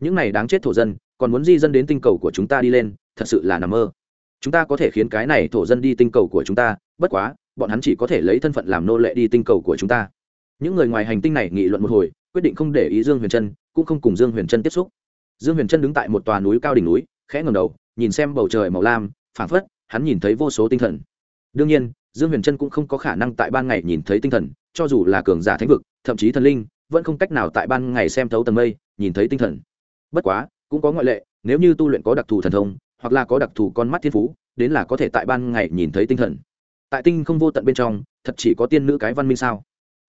những này đáng chết thổ dân, còn muốn di dân đến tinh cầu của chúng ta đi lên, thật sự là nằm mơ. Chúng ta có thể khiến cái này thổ dân đi tinh cầu của chúng ta, bất quá, bọn hắn chỉ có thể lấy thân phận làm nô lệ đi tinh cầu của chúng ta. Những người ngoài hành tinh này nghị luận một hồi, quyết định không để ý dương huyền trân, cũng không cùng dương huyền trân tiếp xúc. Dương huyền trân đứng tại một tòa núi cao đỉnh núi, khẽ ngầm đầu, nhìn xem bầu trời màu lam, phảng phất, hắn nhìn thấy vô số tinh thần. Đương nhiên, dương huyền trân cũng không có khả năng tại ban ngày nhìn thấy tinh thần, cho dù là cường giả thánh vực, thậm chí thần linh, vẫn không cách nào tại ban ngày xem thấu tầng mây, nhìn thấy tinh thần bất quá, cũng có ngoại lệ, nếu như tu luyện có đặc thù thần thông, hoặc là có đặc thù con mắt thiên phú, đến là có thể tại ban ngày nhìn thấy tinh thần. Tại tinh không vô tận bên trong, thật chỉ có tiên nữ cái văn minh sao?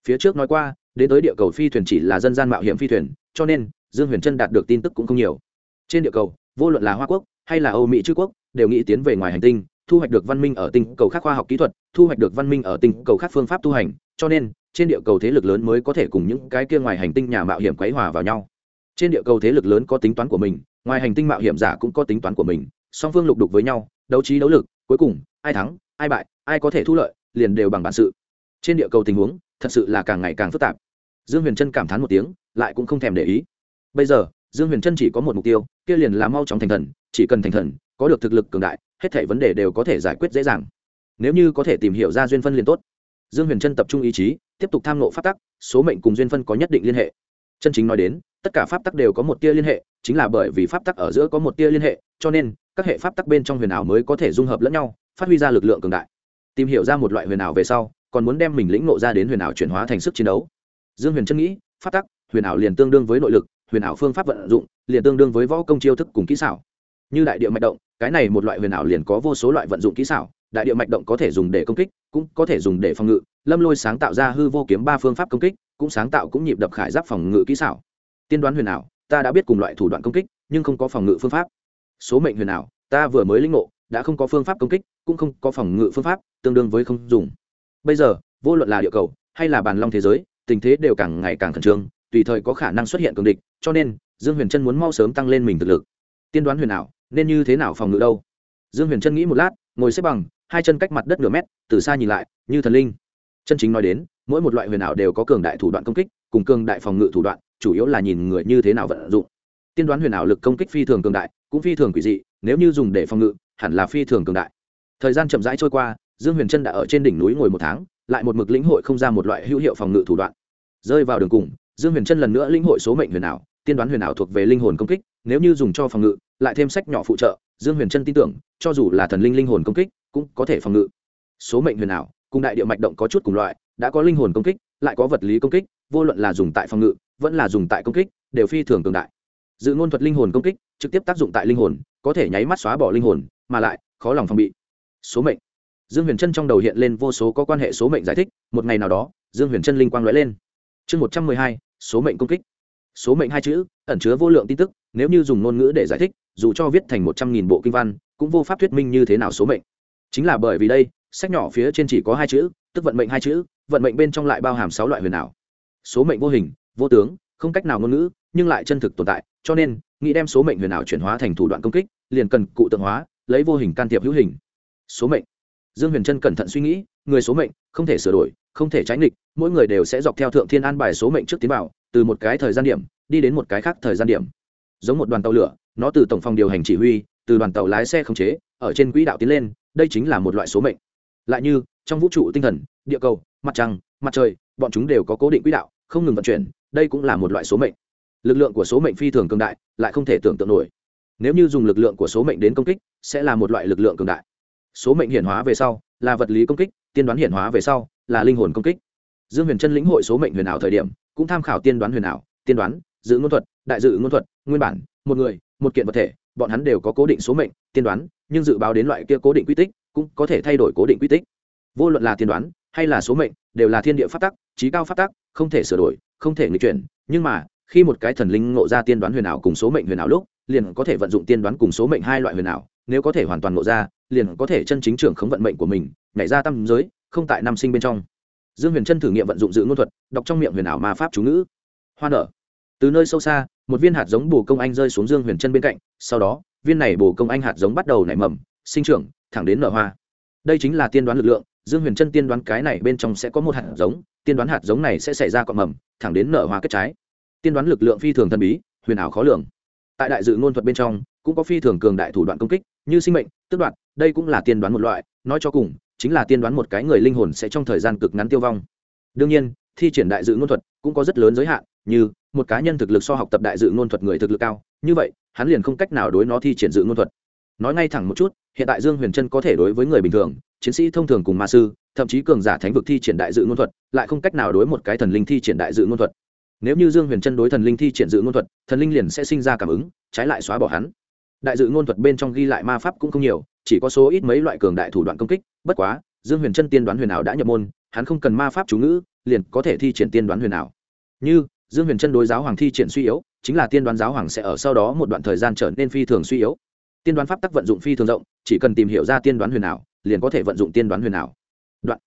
Phía trước nói qua, đến tới địa cầu phi thuyền chỉ là dân gian mạo hiểm phi thuyền, cho nên, dương huyền trân đạt được tin tức cũng không nhiều. Trên địa cầu, vô luận là hoa quốc, hay là âu mỹ chư quốc, đều nghĩ tiến về ngoài hành tinh, thu hoạch được văn minh ở tinh cầu khác khoa học kỹ thuật, thu hoạch được văn minh ở tinh cầu khác phương pháp tu hành, cho nên, trên địa cầu thế lực lớn mới có thể cùng những cái kia ngoài hành tinh nhà mạo hiểm quấy hòa vào nhau trên địa cầu thế lực lớn có tính toán của mình, ngoài hành tinh mạo hiểm giả cũng có tính toán của mình, song phương lục đục với nhau, đấu trí đấu lực, cuối cùng, ai thắng, ai bại, ai có thể thu lợi, liền đều bằng bản sự. Trên địa cầu tình huống, thật sự là càng ngày càng phức tạp. Dương huyền trân cảm thán một tiếng, lại cũng không thèm để ý. Bây giờ, dương huyền trân chỉ có một mục tiêu, kia liền là mau chóng thành thần, chỉ cần thành thần, có được thực lực cường đại, hết thảy vấn đề đều có thể giải quyết dễ dàng. Nếu như có thể tìm hiểu ra duyên phân liền tốt. Dương huyền trân tập trung ý chí, tiếp tục tham nộ phát tắc, số mệnh cùng duyên phân có nhất định liên hệ. Chân chính nói đến tất cả pháp tắc đều có một tia liên hệ, chính là bởi vì pháp tắc ở giữa có một tia liên hệ, cho nên các hệ pháp tắc bên trong huyền ảo mới có thể dung hợp lẫn nhau, phát huy ra lực lượng cường đại. Tìm hiểu ra một loại huyền ảo về sau, còn muốn đem mình lĩnh nộ ra đến huyền ảo chuyển hóa thành sức chiến đấu. Dương huyền chân nghĩ, pháp tắc, huyền ảo liền tương đương với nội lực, huyền ảo phương pháp vận dụng, liền tương đương với võ công chiêu thức cùng kỹ xảo. Như đại địa mạch động, cái này một loại huyền ảo liền có vô số loại vận dụng kỹ xảo, đại địa mạch động có thể dùng để công kích, cũng có thể dùng để phòng ngự, lâm lôi sáng tạo ra hư vô kiếm ba phương pháp công kích, cũng sáng tạo cũng nhịp đập khải giáp phòng ngự kỹ xảo tiên đoán huyền ảo, ta đã biết cùng loại thủ đoạn công kích, nhưng không có phòng ngự phương pháp. Số mệnh huyền ảo, ta vừa mới lĩnh ngộ, đã không có phương pháp công kích, cũng không có phòng ngự phương pháp, tương đương với không dùng. Bây giờ, vô luận là địa cầu, hay là bàn long thế giới, tình thế đều càng ngày càng khẩn trương, tùy thời có khả năng xuất hiện cường địch, cho nên, dương huyền trân muốn mau sớm tăng lên mình thực lực. Tiên đoán huyền ảo, nên như thế nào phòng ngự đâu? Dương huyền trân nghĩ một lát, ngồi xếp bằng, hai chân cách mặt đất nửa mét, từ xa nhìn lại, như thần linh. Chân chính nói đến, mỗi một loại huyền ảo đều có cường đại thủ đoạn công kích, cùng cường đại phòng ngự thủ đoạn chủ yếu là nhìn người như thế nào vận dụng. Tiên đoán huyền ảo lực công kích phi thường cường đại, cũng phi thường quỷ dị, nếu như dùng để phòng ngự, hẳn là phi thường cường đại. Thời gian chậm rãi trôi qua, dương huyền trân đã ở trên đỉnh núi ngồi một tháng, lại một mực lĩnh hội không ra một loại hữu hiệu phòng ngự thủ đoạn. Rơi vào đường cùng, dương huyền trân lần nữa lĩnh hội số mệnh huyền ảo, tiên đoán huyền ảo thuộc về linh hồn công kích, nếu như dùng cho phòng ngự, lại thêm sách nhỏ phụ trợ, dương huyền trân tin tưởng, cho dù là thần linh linh hồn công kích, cũng có thể phòng ngự. Số mệnh huyền ảo, cùng đại địa mạch động có chút cùng loại, đã có linh hồn công kích, lại có vật lý công kích, vô luận là dùng tại phòng ngự vẫn là dùng tại công kích, đều phi thường cường đại. Dự ngôn thuật linh hồn công kích, trực tiếp tác dụng tại linh hồn, có thể nháy mắt xóa bỏ linh hồn, mà lại, khó lòng phòng bị. Số mệnh. Dương huyền trân trong đầu hiện lên vô số có quan hệ số mệnh giải thích, một ngày nào đó, dương huyền trân linh quang lóe lên. Chương một trăm mười hai, số mệnh công kích. Số mệnh hai chữ, ẩn chứa vô lượng tin tức, nếu như dùng ngôn ngữ để giải thích, dù cho viết thành một trăm nghìn bộ kinh văn, cũng vô pháp thuyết minh như thế nào số mệnh. Chính là bởi vì đây, sách nhỏ phía trên chỉ có hai chữ, tức vận mệnh hai chữ, vận mệnh bên trong lại bao hàm sáu loại huyền ảo. Số mệnh vô hình vô tướng, không cách nào ngôn ngữ, nhưng lại chân thực tồn tại, cho nên, nghĩ đem số mệnh huyền ảo chuyển hóa thành thủ đoạn công kích, liền cần cụ tượng hóa, lấy vô hình can thiệp hữu hình. Số mệnh. Dương huyền trân cẩn thận suy nghĩ, người số mệnh, không thể sửa đổi, không thể tránh nghịch, mỗi người đều sẽ dọc theo thượng thiên an bài số mệnh trước tiến vào, từ một cái thời gian điểm, đi đến một cái khác thời gian điểm. Giống một đoàn tàu lửa, nó từ tổng phòng điều hành chỉ huy, từ đoàn tàu lái xe khống chế, ở trên quỹ đạo tiến lên, đây chính là một loại số mệnh. Lại như, trong vũ trụ tinh thần, địa cầu, mặt trăng, mặt trời, bọn chúng đều có cố định quỹ đạo, không ngừng vận chuyển đây cũng là một loại số mệnh. Lực lượng của số mệnh phi thường cường đại, lại không thể tưởng tượng nổi. Nếu như dùng lực lượng của số mệnh đến công kích, sẽ là một loại lực lượng cường đại. Số mệnh hiển hóa về sau, là vật lý công kích, tiên đoán hiển hóa về sau, là linh hồn công kích. Dương huyền trân lĩnh hội số mệnh huyền ảo thời điểm, cũng tham khảo tiên đoán huyền ảo, tiên đoán, dự ngôn thuật, đại dự ngôn thuật, nguyên bản, một người, một kiện vật thể, bọn hắn đều có cố định số mệnh, tiên đoán, nhưng dự báo đến loại kia cố định quy tích, cũng có thể thay đổi cố định quy tích. Vô luận là tiên đoán, hay là số mệnh, đều là thiên địa phát tắc, trí cao phát tắc, không thể sửa đổi không thể nghịch chuyển, nhưng mà, khi một cái thần linh ngộ ra tiên đoán huyền ảo cùng số mệnh huyền ảo lúc, liền có thể vận dụng tiên đoán cùng số mệnh hai loại huyền ảo, nếu có thể hoàn toàn ngộ ra, liền có thể chân chính trưởng khống vận mệnh của mình, nhảy ra tâm giới, không tại năm sinh bên trong. Dương huyền chân thử nghiệm vận dụng dự ngôn thuật, đọc trong miệng huyền ảo ma pháp chú ngữ. Hoa nở. Từ nơi sâu xa, một viên hạt giống bồ công anh rơi xuống dương huyền chân bên cạnh, sau đó, viên này bồ công anh hạt giống bắt đầu nảy mầm, sinh trưởng, thẳng đến nở hoa. Đây chính là tiên đoán lực lượng dương huyền chân tiên đoán cái này bên trong sẽ có một hạt giống, tiên đoán hạt giống này sẽ xảy ra cọn mầm, thẳng đến nở hoa kết trái. Tiên đoán lực lượng phi thường thần bí, huyền ảo khó lường. Tại đại dự ngôn thuật bên trong, cũng có phi thường cường đại thủ đoạn công kích, như sinh mệnh tức đoạn đây cũng là tiên đoán một loại, nói cho cùng, chính là tiên đoán một cái người linh hồn sẽ trong thời gian cực ngắn tiêu vong. Đương nhiên, thi triển đại dự ngôn thuật cũng có rất lớn giới hạn, như một cá nhân thực lực so học tập đại dự ngôn thuật người thực lực cao, như vậy, hắn liền không cách nào đối nó thi triển dự ngôn thuật nói ngay thẳng một chút, hiện tại dương huyền trân có thể đối với người bình thường, chiến sĩ thông thường cùng ma sư, thậm chí cường giả thánh vực thi triển đại dự ngôn thuật, lại không cách nào đối một cái thần linh thi triển đại dự ngôn thuật. Nếu như dương huyền trân đối thần linh thi triển dự ngôn thuật, thần linh liền sẽ sinh ra cảm ứng, trái lại xóa bỏ hắn. Đại dự ngôn thuật bên trong ghi lại ma pháp cũng không nhiều, chỉ có số ít mấy loại cường đại thủ đoạn công kích, bất quá, dương huyền trân tiên đoán huyền ảo đã nhập môn, hắn không cần ma pháp chú ngữ, liền có thể thi triển tiên đoán huyền ảo. Như, dương huyền trân đối giáo hoàng thi triển suy yếu, chính là tiên đoán giáo hoàng sẽ ở sau đó một đoạn thời gian trở nên phi thường suy yếu tiên đoán pháp tắc vận dụng phi thường rộng chỉ cần tìm hiểu ra tiên đoán huyền ảo liền có thể vận dụng tiên đoán huyền ảo. Đoạn.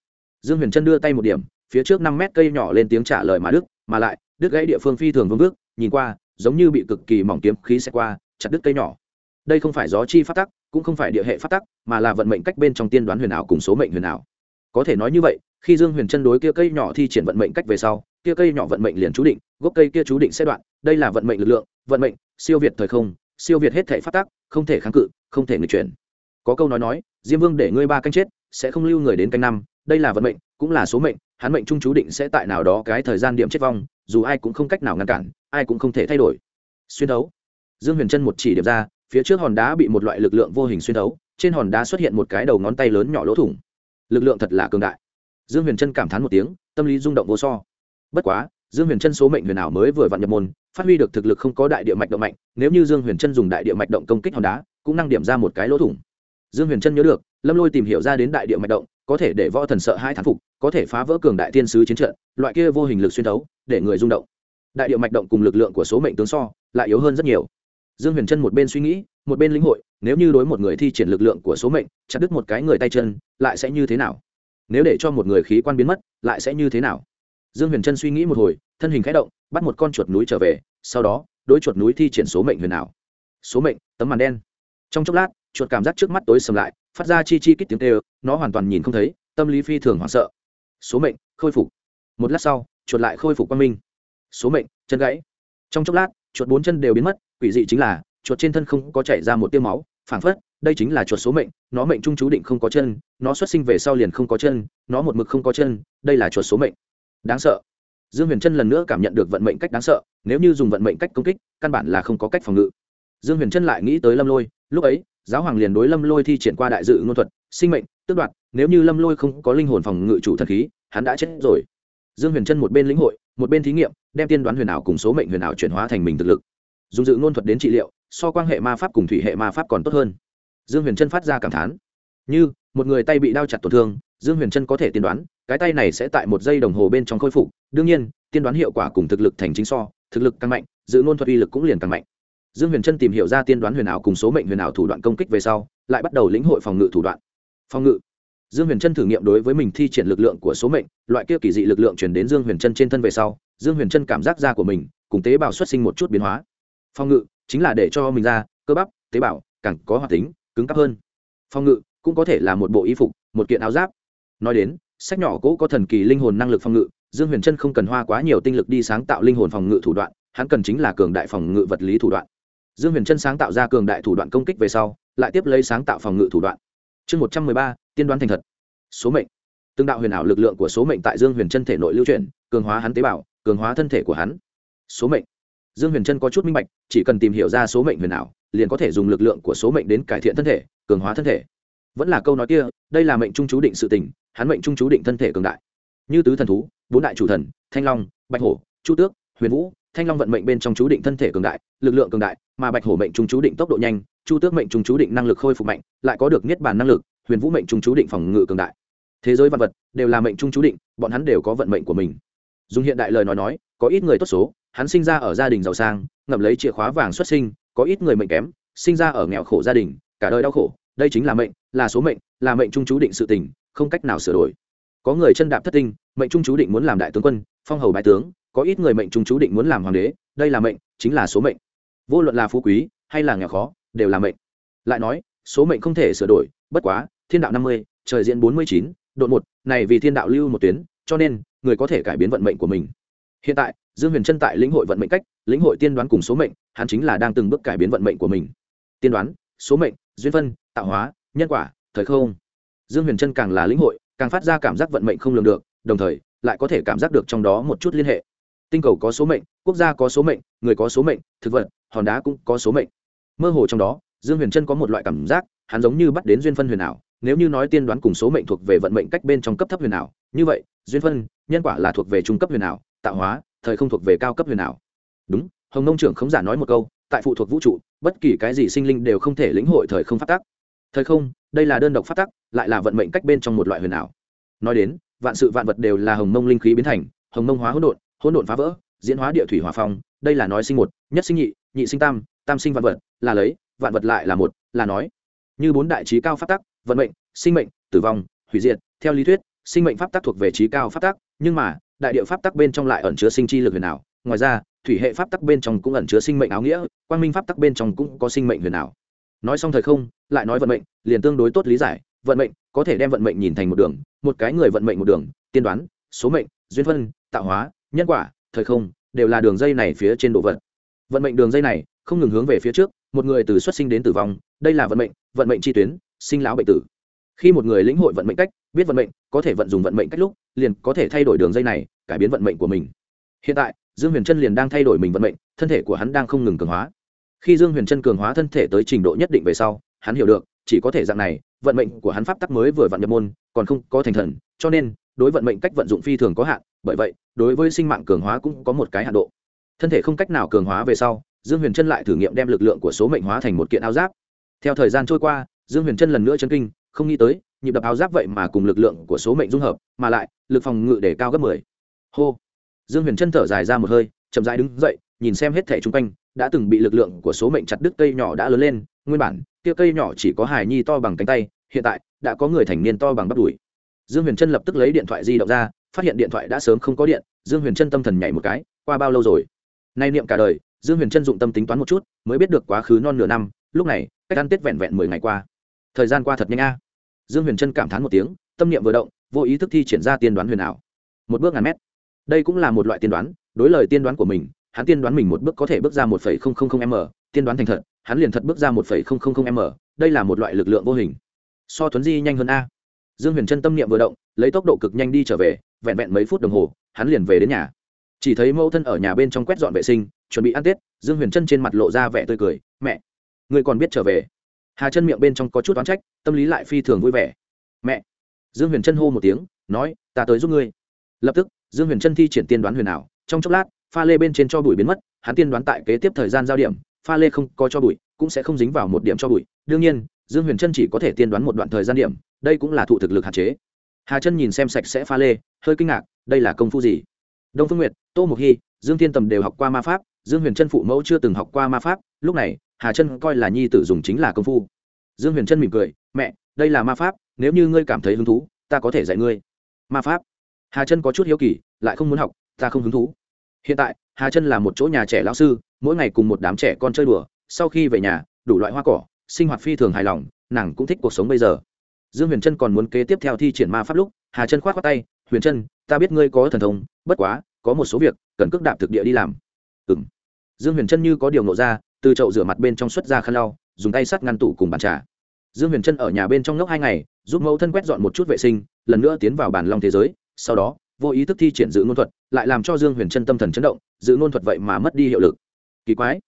Dương huyền trân đưa tay một điểm phía trước năm mét cây nhỏ lên tiếng trả lời mà đức mà lại đứt gãy địa phương phi thường vương bước, nhìn qua giống như bị cực kỳ mỏng kiếm khí xẹt qua chặt đứt cây nhỏ. Đây không phải gió chi phát tắc cũng không phải địa hệ phát tắc mà là vận mệnh cách bên trong tiên đoán huyền ảo cùng số mệnh huyền ảo. Có thể nói như vậy khi dương huyền chân đối kia cây nhỏ thi triển vận mệnh cách về sau kia cây nhỏ vận mệnh liền chú định gốc cây kia chú định sẽ đoạn đây là vận mệnh lực lượng vận mệnh siêu việt thời không siêu việt hết thể phát tác, không thể kháng cự, không thể người chuyển. Có câu nói nói, diêm vương để ngươi ba canh chết, sẽ không lưu người đến canh năm, đây là vận mệnh, cũng là số mệnh, hắn mệnh trung chú định sẽ tại nào đó cái thời gian điểm chết vong, dù ai cũng không cách nào ngăn cản, ai cũng không thể thay đổi. Xuyên đấu. Dương huyền trân một chỉ điểm ra, phía trước hòn đá bị một loại lực lượng vô hình xuyên đấu, trên hòn đá xuất hiện một cái đầu ngón tay lớn nhỏ lỗ thủng. Lực lượng thật là cường đại. Dương huyền trân cảm thán một tiếng, tâm lý rung động vô so. Bất quá dương huyền trân số mệnh huyền ảo mới vừa vặn nhập môn, phát huy được thực lực không có đại địa mạch động mạnh, nếu như dương huyền trân dùng đại địa mạch động công kích hòn đá, cũng năng điểm ra một cái lỗ thủng. Dương huyền trân nhớ được, lâm lôi tìm hiểu ra đến đại địa mạch động, có thể để võ thần sợ hai thán phục, có thể phá vỡ cường đại tiên sứ chiến trận, loại kia vô hình lực xuyên thấu, để người rung động. Đại địa mạch động cùng lực lượng của số mệnh tướng so, lại yếu hơn rất nhiều. Dương huyền trân một bên suy nghĩ, một bên lĩnh hội, nếu như đối một người thi triển lực lượng của số mệnh, chặt đứt một cái người tay chân, lại sẽ như thế nào? Nếu để cho một người khí quan biến mất, lại sẽ như thế nào? Dương huyền trân suy nghĩ một hồi thân hình khẽ động, bắt một con chuột núi trở về, sau đó, đối chuột núi thi triển số mệnh huyền ảo. Số mệnh, tấm màn đen. Trong chốc lát, chuột cảm giác trước mắt tối sầm lại, phát ra chi chi kít tiếng tê ơ nó hoàn toàn nhìn không thấy, tâm lý phi thường hoảng sợ. Số mệnh, khôi phục. Một lát sau, chuột lại khôi phục quang minh. Số mệnh, chân gãy. Trong chốc lát, chuột bốn chân đều biến mất, quỷ dị chính là, chuột trên thân không có chảy ra một tiêu máu, phảng phất, đây chính là chuột số mệnh, nó mệnh trung chú định không có chân, nó xuất sinh về sau liền không có chân, nó một mực không có chân, đây là chuột số mệnh. Đáng sợ dương huyền trân lần nữa cảm nhận được vận mệnh cách đáng sợ, nếu như dùng vận mệnh cách công kích, căn bản là không có cách phòng ngự. Dương huyền trân lại nghĩ tới lâm lôi, lúc ấy, giáo hoàng liền đối lâm lôi thi triển qua đại dự ngôn thuật, sinh mệnh, tước đoạt, nếu như lâm lôi không có linh hồn phòng ngự chủ thần khí, hắn đã chết rồi. Dương huyền trân một bên lĩnh hội, một bên thí nghiệm, đem tiên đoán huyền ảo cùng số mệnh huyền ảo chuyển hóa thành mình thực lực. Dùng dự ngôn thuật đến trị liệu, so quan hệ ma pháp cùng thủy hệ ma pháp còn tốt hơn. Dương huyền trân phát ra cảm thán. Như, một người tay bị đao chặt tổn thương, dương huyền trân có thể tiên đoán cái tay này sẽ tại một giây đồng hồ bên trong khôi phục. Đương nhiên, tiên đoán hiệu quả cùng thực lực thành chính so, thực lực càng mạnh, dự ngôn thuật uy lực cũng liền càng mạnh. Dương huyền trân tìm hiểu ra tiên đoán huyền ảo cùng số mệnh huyền ảo thủ đoạn công kích về sau, lại bắt đầu lĩnh hội phòng ngự thủ đoạn. Phòng ngự. Dương huyền trân thử nghiệm đối với mình thi triển lực lượng của số mệnh, loại kia kỳ dị lực lượng chuyển đến dương huyền trân trên thân về sau, dương huyền trân cảm giác da của mình cùng tế bào xuất sinh một chút biến hóa. Phòng ngự chính là để cho mình ra cơ bắp, tế bào càng có hoạt tính, cứng cắp hơn. Phòng ngự cũng có thể là một bộ y phục, một kiện áo giáp. Nói đến sách nhỏ cũ có thần kỳ linh hồn năng lực phòng ngự, dương huyền trân không cần hoa quá nhiều tinh lực đi sáng tạo linh hồn phòng ngự thủ đoạn, hắn cần chính là cường đại phòng ngự vật lý thủ đoạn. Dương huyền trân sáng tạo ra cường đại thủ đoạn công kích về sau, lại tiếp lấy sáng tạo phòng ngự thủ đoạn. Chương một trăm mười ba, tiên đoán thành thật. Số mệnh. Từng đạo huyền ảo lực lượng của số mệnh tại dương huyền trân thể nội lưu chuyển, cường hóa hắn tế bào, cường hóa thân thể của hắn. Số mệnh. Dương huyền trân có chút minh bạch, chỉ cần tìm hiểu ra số mệnh huyền ảo, liền có thể dùng lực lượng của số mệnh đến cải thiện thân thể, cường hóa thân thể. Vẫn là câu nói kia, đây là mệnh trung chú định sự tình hắn mệnh trung chú định thân thể cường đại. Như tứ thần thú, bốn đại chủ thần, thanh long, bạch hổ, chu tước, huyền vũ, thanh long vận mệnh bên trong chú định thân thể cường đại, lực lượng cường đại, mà bạch hổ mệnh trung chú định tốc độ nhanh, chu tước mệnh trung chú định năng lực khôi phục mạnh, lại có được niết bàn năng lực, huyền vũ mệnh trung chú định phòng ngự cường đại. Thế giới vật vật đều là mệnh trung chú định, bọn hắn đều có vận mệnh của mình. Dùng hiện đại lời nói nói, có ít người tốt số, hắn sinh ra ở gia đình giàu sang, ngậm lấy chìa khóa vàng xuất sinh, có ít người mệnh kém, sinh ra ở nghèo khổ gia đình, cả đời đau khổ, đây chính là mệnh, là số mệnh, là mệnh trung chú định sự tình không cách nào sửa đổi. Có người chân đạp thất tinh, mệnh trung chú định muốn làm đại tướng quân, phong hầu bái tướng, có ít người mệnh trung chú định muốn làm hoàng đế, đây là mệnh, chính là số mệnh. Vô luận là phú quý hay là nghèo khó, đều là mệnh. Lại nói, số mệnh không thể sửa đổi, bất quá, thiên đạo năm mươi, trời diễn bốn mươi chín độ một, này vì thiên đạo lưu một tuyến, cho nên, người có thể cải biến vận mệnh của mình. Hiện tại, dương huyền trân tại lĩnh hội vận mệnh cách, lĩnh hội tiên đoán cùng số mệnh, hắn chính là đang từng bước cải biến vận mệnh của mình. Tiên đoán, số mệnh, duyên phân, tạo hóa, nhân quả, thời không dương huyền trân càng là lĩnh hội, càng phát ra cảm giác vận mệnh không lường được, đồng thời, lại có thể cảm giác được trong đó một chút liên hệ. Tinh cầu có số mệnh, quốc gia có số mệnh, người có số mệnh, thực vật, hòn đá cũng có số mệnh. Mơ hồ trong đó, dương huyền trân có một loại cảm giác, hắn giống như bắt đến duyên phân huyền ảo, nếu như nói tiên đoán cùng số mệnh thuộc về vận mệnh cách bên trong cấp thấp huyền ảo, như vậy, duyên phân, nhân quả là thuộc về trung cấp huyền ảo, tạo hóa, thời không thuộc về cao cấp huyền ảo. Đúng, hồng nông trưởng khống giả nói một câu, tại phụ thuộc vũ trụ, bất kỳ cái gì sinh linh đều không thể lĩnh hội thời không phát tác thời không, đây là đơn độc phát tắc, lại là vận mệnh cách bên trong một loại huyền ảo. Nói đến, vạn sự vạn vật đều là hồng mông linh khí biến thành, hồng mông hóa hỗn độn hỗn độn phá vỡ, diễn hóa địa thủy hòa phong, đây là nói sinh một, nhất sinh nhị nhị sinh tam tam sinh vạn vật, là lấy, vạn vật lại là một, là nói. Như bốn đại trí cao pháp tắc, vận mệnh, sinh mệnh, tử vong, hủy diệt, theo lý thuyết, sinh mệnh pháp tắc thuộc về trí cao pháp tắc, nhưng mà, đại địa pháp tắc bên trong lại ẩn chứa sinh chi lực huyền ảo. Ngoài ra, thủy hệ pháp tắc bên trong cũng ẩn chứa sinh mệnh áo nghĩa, quang minh pháp tắc bên trong cũng có sinh mệnh huyền ảo nói xong thời không, lại nói vận mệnh, liền tương đối tốt lý giải. Vận mệnh có thể đem vận mệnh nhìn thành một đường, một cái người vận mệnh một đường, tiên đoán, số mệnh, duyên phân, tạo hóa, nhân quả, thời không, đều là đường dây này phía trên độ vận vận mệnh đường dây này không ngừng hướng về phía trước, một người từ xuất sinh đến tử vong, đây là vận mệnh vận mệnh chi tuyến, sinh lão bệnh tử. Khi một người lĩnh hội vận mệnh cách, biết vận mệnh, có thể vận dụng vận mệnh cách lúc, liền có thể thay đổi đường dây này, cải biến vận mệnh của mình. Hiện tại, dương huyền trân liền đang thay đổi mình vận mệnh, thân thể của hắn đang không ngừng cường hóa khi dương huyền trân cường hóa thân thể tới trình độ nhất định về sau, hắn hiểu được, chỉ có thể dạng này, vận mệnh của hắn pháp tắc mới vừa vặn nhập môn, còn không có thành thần, cho nên, đối vận mệnh cách vận dụng phi thường có hạn, bởi vậy, đối với sinh mạng cường hóa cũng có một cái hạ độ. Thân thể không cách nào cường hóa về sau, dương huyền trân lại thử nghiệm đem lực lượng của số mệnh hóa thành một kiện áo giáp. Theo thời gian trôi qua, dương huyền trân lần nữa chân kinh, không nghĩ tới, nhịp đập áo giáp vậy mà cùng lực lượng của số mệnh dung hợp, mà lại, lực phòng ngự để cao gấp mười. Hô. Dương huyền trân thở dài ra một hơi, chậm rãi đứng dậy, nhìn xem hết thẻ chung quanh đã từng bị lực lượng của số mệnh chặt đứt cây nhỏ đã lớn lên, nguyên bản, kia cây nhỏ chỉ có hài nhi to bằng cánh tay, hiện tại, đã có người thành niên to bằng bắp đùi. Dương huyền trân lập tức lấy điện thoại di động ra, phát hiện điện thoại đã sớm không có điện, dương huyền trân tâm thần nhảy một cái, qua bao lâu rồi? Nay niệm cả đời, dương huyền trân dụng tâm tính toán một chút, mới biết được quá khứ non nửa năm, lúc này, cách ăn tết vẹn vẹn mười ngày qua. Thời gian qua thật nhanh a. Dương huyền trân cảm thán một tiếng, tâm niệm vừa động, vô ý thức thi triển ra tiên đoán huyền ảo. Một bước ngàn mét. Đây cũng là một loại tiên đoán, đối lời tiên đoán của mình hắn tiên đoán mình một bước có thể bước ra một phẩy không không không m, tiên đoán thành thật, hắn liền thật bước ra một phẩy không không không m. Đây là một loại lực lượng vô hình. So tuấn di nhanh hơn a. Dương huyền trân tâm niệm vừa động, lấy tốc độ cực nhanh đi trở về, vẹn vẹn mấy phút đồng hồ, hắn liền về đến nhà. Chỉ thấy mẫu thân ở nhà bên trong quét dọn vệ sinh, chuẩn bị ăn tết, dương huyền trân trên mặt lộ ra vẻ tươi cười, mẹ người còn biết trở về? Hà chân miệng bên trong có chút oán trách, tâm lý lại phi thường vui vẻ. Mẹ. Dương huyền trân hô một tiếng, nói, ta tới giúp ngươi. Lập tức, dương huyền trân thi triển tiên đoán huyền ảo, trong chốc lát pha lê bên trên cho bụi biến mất, hắn tiên đoán tại kế tiếp thời gian giao điểm, pha lê không có cho bụi, cũng sẽ không dính vào một điểm cho bụi. Đương nhiên, dương huyền trân chỉ có thể tiên đoán một đoạn thời gian điểm, đây cũng là thụ thực lực hạn chế. Hà chân nhìn xem sạch sẽ pha lê, hơi kinh ngạc, đây là công phu gì? Đông phương nguyệt, tô mục hy, dương thiên tầm đều học qua ma pháp, dương huyền trân phụ mẫu chưa từng học qua ma pháp, lúc này, hà chân coi là nhi tử dùng chính là công phu. Dương huyền trân mỉm cười, mẹ, đây là ma pháp, nếu như ngươi cảm thấy hứng thú, ta có thể dạy ngươi. Ma pháp. Hà chân có chút hiếu kỳ, lại không muốn học, ta không hứng thú hiện tại, hà chân là một chỗ nhà trẻ lão sư, mỗi ngày cùng một đám trẻ con chơi đùa, sau khi về nhà, đủ loại hoa cỏ, sinh hoạt phi thường hài lòng, nàng cũng thích cuộc sống bây giờ. Dương huyền trân còn muốn kế tiếp theo thi triển ma pháp lúc, hà chân k h o á t k tay, huyền trân ta biết ngươi có thần thông, bất quá, có một số việc, cần cước đạp thực địa đi làm. Ừ m dương huyền trân như có điều nộ ra, từ chậu rửa mặt bên trong xuất ra khăn lau, dùng tay sắt ngăn tủ cùng bàn trà. Dương huyền trân ở nhà bên trong ngốc hai ngày, giúp mẫu thân quét dọn một chút vệ sinh, lần nữa tiến vào bàn long thế giới, sau đó vô ý thức thi triển dự ngôn thuật, lại làm cho dương huyền trân tâm thần chấn động, dự ngôn thuật vậy mà mất đi hiệu lực. Kỳ quái.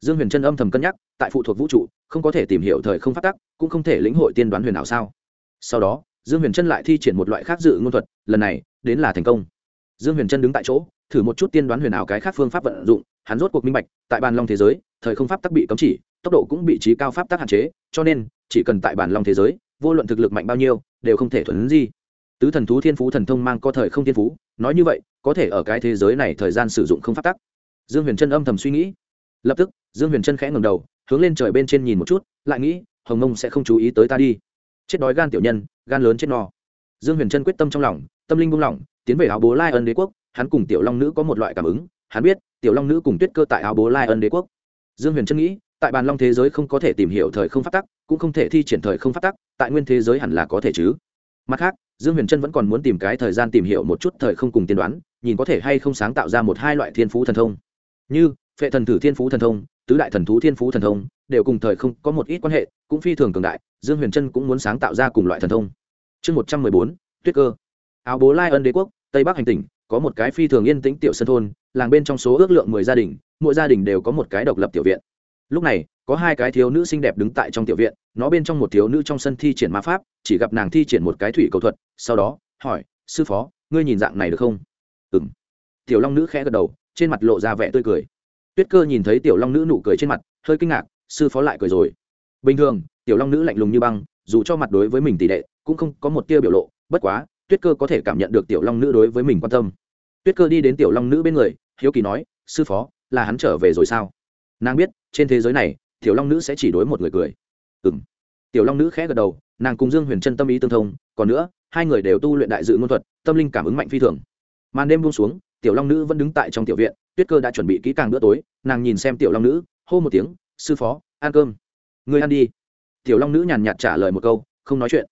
Dương huyền trân âm thầm cân nhắc, tại phụ thuộc vũ trụ, không có thể tìm hiểu thời không phát tắc, cũng không thể lĩnh hội tiên đoán huyền ảo sao. Sau đó, dương huyền trân lại thi triển một loại khác dự ngôn thuật, lần này, đến là thành công. Dương huyền trân đứng tại chỗ, thử một chút tiên đoán huyền ảo cái khác phương pháp vận dụng, hắn rốt cuộc minh bạch, tại bàn long thế giới, thời không pháp tắc bị cấm chỉ, tốc độ cũng bị trí cao pháp tắc hạn chế, cho nên, chỉ cần tại bàn long thế giới, vô luận thực lực mạnh bao nhiêu, đều không thể thuần gì tứ thần thú, thiên phú, thần thông mang có thời không thiên phú, nói như vậy, có thể ở cái thế giới này thời gian sử dụng không phát tắc. Dương huyền trân âm thầm suy nghĩ. Lập tức, dương huyền trân khẽ ngầm đầu, hướng lên trời bên trên nhìn một chút, lại nghĩ, hồng mông sẽ không chú ý tới ta đi. Chết đói gan tiểu nhân, gan lớn chết no. Dương huyền trân quyết tâm trong lòng, tâm linh buông lỏng, tiến về áo bố lai ân đế quốc, hắn cùng tiểu long nữ có một loại cảm ứng, hắn biết, tiểu long nữ cùng tuyết cơ tại áo bố lai ân đế quốc. Dương huyền trân nghĩ, tại bàn long thế giới không có thể tìm hiểu thời không phát tắc, cũng không thể thi triển thời không phát tắc, tại nguyên thế giới hẳn là có thể chứ. Mặt khác dương huyền trân vẫn còn muốn tìm cái thời gian tìm hiểu một chút thời không cùng tiên đoán, nhìn có thể hay không sáng tạo ra một hai loại thiên phú thần thông. Như, phệ thần thử thiên phú thần thông, tứ đại thần thú thiên phú thần thông, đều cùng thời không có một ít quan hệ, cũng phi thường cường đại, dương huyền trân cũng muốn sáng tạo ra cùng loại thần thông. Chương một trăm mười bốn, tuyết cơ. Áo bố lai ân đế quốc, tây bắc hành tỉnh, có một cái phi thường yên tĩnh tiểu sân thôn, làng bên trong số ước lượng mười gia đình, mỗi gia đình đều có một cái độc lập tiểu viện lúc này, có hai cái thiếu nữ xinh đẹp đứng tại trong tiểu viện, nó bên trong một thiếu nữ trong sân thi triển ma pháp, chỉ gặp nàng thi triển một cái thủy cầu thuật, sau đó, hỏi, sư phó, ngươi nhìn dạng này được không? Ừ m tiểu long nữ khẽ gật đầu, trên mặt lộ ra vẻ tươi cười. Tuyết cơ nhìn thấy tiểu long nữ nụ cười trên mặt, hơi kinh ngạc, sư phó lại cười rồi. Bình thường, tiểu long nữ lạnh lùng như băng, dù cho mặt đối với mình tỷ đệ cũng không có một tia biểu lộ, bất quá, tuyết cơ có thể cảm nhận được tiểu long nữ đối với mình quan tâm. Tuyết cơ đi đến tiểu long nữ bên người, hiếu kỳ nói, sư phó, là hắn trở về rồi sao? Nàng biết, trên thế giới này, tiểu long nữ sẽ chỉ đối một người cười. Ừ m tiểu long nữ khẽ gật đầu, nàng cùng dương huyền chân tâm ý tương thông, còn nữa, hai người đều tu luyện đại dự ngôn thuật, tâm linh cảm ứng mạnh phi thường. Màn đêm buông xuống, tiểu long nữ vẫn đứng tại trong tiểu viện, tuyết cơ đã chuẩn bị kỹ càng bữa tối, nàng nhìn xem tiểu long nữ, hô một tiếng, sư phó, ăn cơm. Người ăn đi. Tiểu long nữ nhàn nhạt trả lời một câu, không nói chuyện.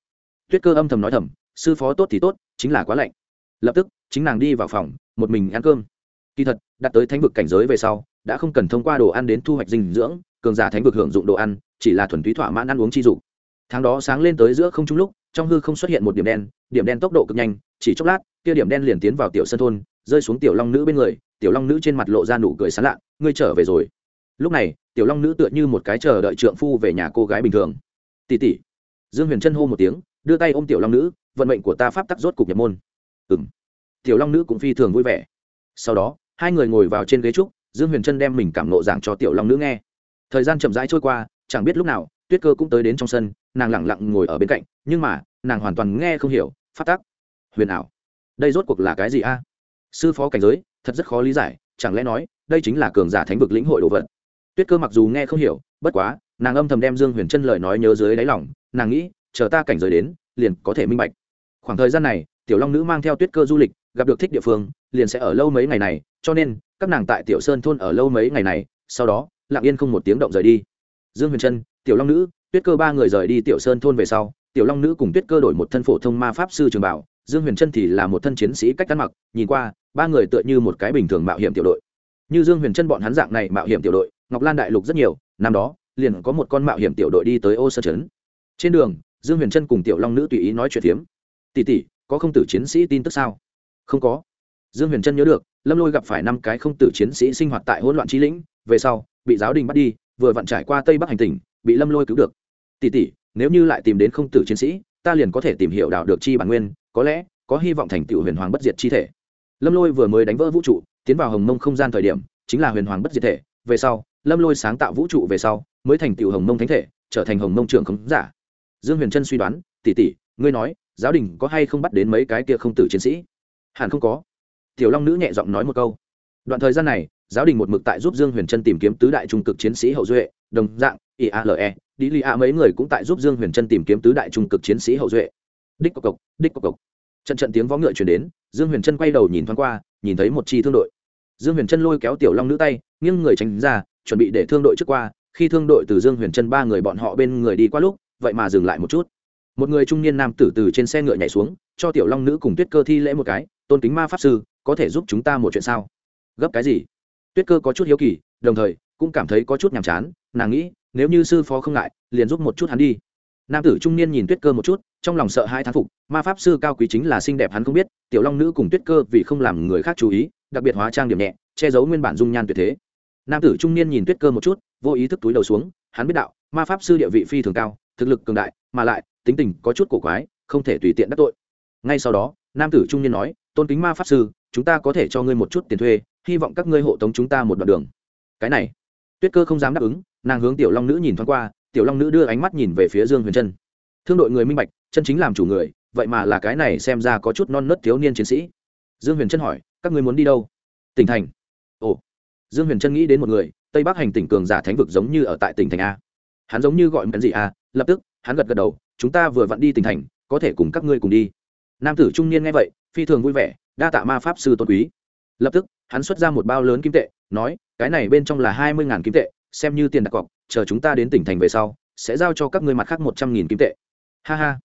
Tuyết cơ âm thầm nói thầm, sư phó tốt thì tốt, chính là quá lạnh. Lập tức, chính nàng đi vào phòng, một mình ăn cơm. Kỳ thật, đặt tới thánh vực cảnh giới về sau đã không cần thông qua đồ ăn đến thu hoạch dinh dưỡng, cường giả thánh vực hưởng dụng đồ ăn, chỉ là thuần túy thỏa mãn ăn uống chi dục. Tháng đó sáng lên tới giữa không trung lúc, trong hư không xuất hiện một điểm đen điểm đen tốc độ cực nhanh, chỉ chốc lát, kia điểm đen liền tiến vào tiểu sân thôn, rơi xuống tiểu long nữ bên người, tiểu long nữ trên mặt lộ ra nụ cười sán lạ, ngươi trở về rồi. Lúc này, tiểu long nữ tựa như một cái chờ đợi trượng phu về nhà cô gái bình thường. Tỉ tỉ dương huyền chân hô một tiếng, đưa tay ôm tiểu long nữ, vận mệnh của ta pháp tắc rốt cục nhập môn. Ừ m tiểu long nữ cũng phi thường vui vẻ. Sau đó, hai người ngồi vào trên ghế trúc dương huyền trân đem mình cảm nộ giảng cho tiểu long nữ nghe. Thời gian chậm rãi trôi qua, chẳng biết lúc nào, tuyết cơ cũng tới đến trong sân, nàng lẳng lặng ngồi ở bên cạnh, nhưng mà, nàng hoàn toàn nghe không hiểu, phát tác huyền ảo, đây rốt cuộc là cái gì a? Sư phó cảnh giới, thật rất khó lý giải, chẳng lẽ nói, đây chính là cường giả thánh vực lĩnh hội đồ vật? Tuyết cơ mặc dù nghe không hiểu, bất quá, nàng âm thầm đem dương huyền trân lời nói nhớ dưới đáy lòng, nàng nghĩ, chờ ta cảnh giới đến, liền có thể minh bạch. Khoảng thời gian này, tiểu long nữ mang theo tuyết cơ du lịch, gặp được thích địa phương, liền sẽ ở lâu mấy ngày này cho nên các nàng tại tiểu sơn thôn ở lâu mấy ngày này, sau đó, lặng yên không một tiếng động rời đi. Dương huyền trân, tiểu long nữ, tuyết cơ ba người rời đi tiểu sơn thôn về sau, tiểu long nữ cùng tuyết cơ đổi một thân phổ thông ma pháp sư trường bảo, dương huyền trân thì là một thân chiến sĩ cách ăn mặc, nhìn qua, ba người tựa như một cái bình thường mạo hiểm tiểu đội. Như dương huyền trân bọn hắn dạng này mạo hiểm tiểu đội, ngọc lan đại lục rất nhiều, năm đó, liền có một con mạo hiểm tiểu đội đi tới ô sơ trấn. Trên đường, dương huyền trân cùng tiểu long nữ tùy ý nói chuyện phiếm. Tỷ tỷ, có không tử chiến sĩ tin tức sao? Không có. Dương huyền trân nhớ được lâm lôi gặp phải năm cái không tử chiến sĩ sinh hoạt tại hỗn loạn trí lĩnh, về sau, bị giáo đình bắt đi, vừa vặn trải qua tây bắc hành tỉnh, bị lâm lôi cứu được. Tỷ tỷ, nếu như lại tìm đến không tử chiến sĩ, ta liền có thể tìm hiểu đạo được chi bản nguyên, có lẽ, có hy vọng thành tựu huyền hoàng bất diệt chi thể. Lâm lôi vừa mới đánh vỡ vũ trụ, tiến vào hồng mông không gian thời điểm, chính là huyền hoàng bất diệt thể. Về sau, lâm lôi sáng tạo vũ trụ về sau, mới thành tựu hồng mông thánh thể, trở thành hồng mông trưởng khống giả. Dương huyền trân suy đoán, tỷ tỷ, ngươi nói, giáo đình có hay không bắt đến mấy cái kia không tử chiến sĩ? Hẳn không có tiểu long nữ nhẹ giọng nói một câu. Đoạn thời gian này, giáo đình một mực tại giúp dương huyền trân tìm kiếm tứ đại trung cực chiến sĩ hậu duệ, đồng dạng iale đi li a mấy người cũng tại giúp dương huyền trân tìm kiếm tứ đại trung cực chiến sĩ hậu duệ. Đích cộc cộc, đích cộc cộc. Trận trận tiếng võ ngựa chuyển đến, dương huyền trân quay đầu nhìn thoáng qua, nhìn thấy một chi thương đội. Dương huyền trân lôi kéo tiểu long nữ tay, nghiêng người tránh ra, chuẩn bị để thương đội trước qua. Khi thương đội từ dương huyền trân ba người bọn họ bên người đi qua lúc, vậy mà dừng lại một chút. Một người trung niên nam tử từ trên xe ngựa nhảy xuống, cho tiểu long nữ cùng tuyết cơ thi lễ một cái, tôn kính ma pháp sư có thể giúp chúng ta một chuyện sao? Gấp cái gì? Tuyết cơ có chút hiếu kỳ, đồng thời cũng cảm thấy có chút nhàm chán, nàng nghĩ, nếu như sư phó không ngại, liền giúp một chút hắn đi. Nam tử trung niên nhìn tuyết cơ một chút, trong lòng sợ hai thán phục, ma pháp sư cao quý chính là xinh đẹp hắn không biết, tiểu long nữ cùng tuyết cơ vì không làm người khác chú ý, đặc biệt hóa trang điểm nhẹ, che giấu nguyên bản dung nhan tuyệt thế. Nam tử trung niên nhìn tuyết cơ một chút, vô ý thức túi đầu xuống, hắn biết đạo, ma pháp sư địa vị phi thường cao, thực lực cường đại, mà lại, tính tình có chút cổ quái, không thể tùy tiện đắc tội. Ngay sau đó, nam tử trung niên nói tôn kính ma pháp sư, chúng ta có thể cho ngươi một chút tiền thuê, hy vọng các ngươi hộ tống chúng ta một đoạn đường. Cái này, tuyết cơ không dám đáp ứng, nàng hướng tiểu long nữ nhìn thoáng qua, tiểu long nữ đưa ánh mắt nhìn về phía dương huyền trân. Thương đội người minh bạch, chân chính làm chủ người, vậy mà là cái này xem ra có chút non nớt thiếu niên chiến sĩ. Dương huyền trân hỏi, các ngươi muốn đi đâu? Tỉnh thành. Ồ. Dương huyền trân nghĩ đến một người, tây bắc hành tỉnh cường giả thánh vực giống như ở tại tỉnh thành a. Hắn giống như gọi mẫn gì a, lập tức, hắn gật gật đầu, chúng ta vừa vặn đi tỉnh thành, có thể cùng các ngươi cùng đi. Nam tử trung niên nghe vậy phi thường vui vẻ, đa tạ ma pháp sư tôn quý. Lập tức, hắn xuất ra một bao lớn kim tệ, nói, cái này bên trong là hai mươi ngàn kim tệ, xem như tiền đặt cọc, chờ chúng ta đến tỉnh thành về sau, sẽ giao cho các ngươi mặt khác một trăm nghìn kim tệ. Ha ha.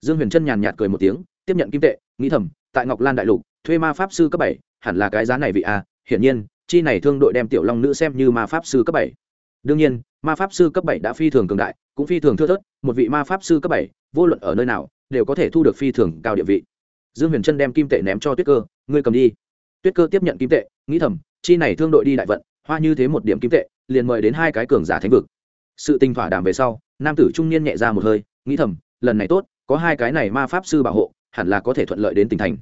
Dương huyền trân nhàn nhạt cười một tiếng, tiếp nhận kim tệ, nghĩ thầm, tại ngọc lan đại lục, thuê ma pháp sư cấp bảy, hẳn là cái giá này vị a hiển nhiên, chi này thương đội đem tiểu long nữ xem như ma pháp sư cấp bảy. Đương nhiên, ma pháp sư cấp bảy đã phi thường cường đại, cũng phi thường thưa thớt, một vị ma pháp sư cấp bảy, vô luận ở nơi nào, đều có thể thu được phi thường cao địa vị dương huyền trân đem kim tệ ném cho tuyết cơ, ngươi cầm đi. Tuyết cơ tiếp nhận kim tệ, nghĩ thầm, chi này thương đội đi đại vận, hoa như thế một điểm kim tệ, liền mời đến hai cái cường giả thánh vực. Sự tình thỏa đàm về sau, nam tử trung niên nhẹ ra một hơi, nghĩ thầm, lần này tốt, có hai cái này ma pháp sư bảo hộ, hẳn là có thể thuận lợi đến tỉnh thành.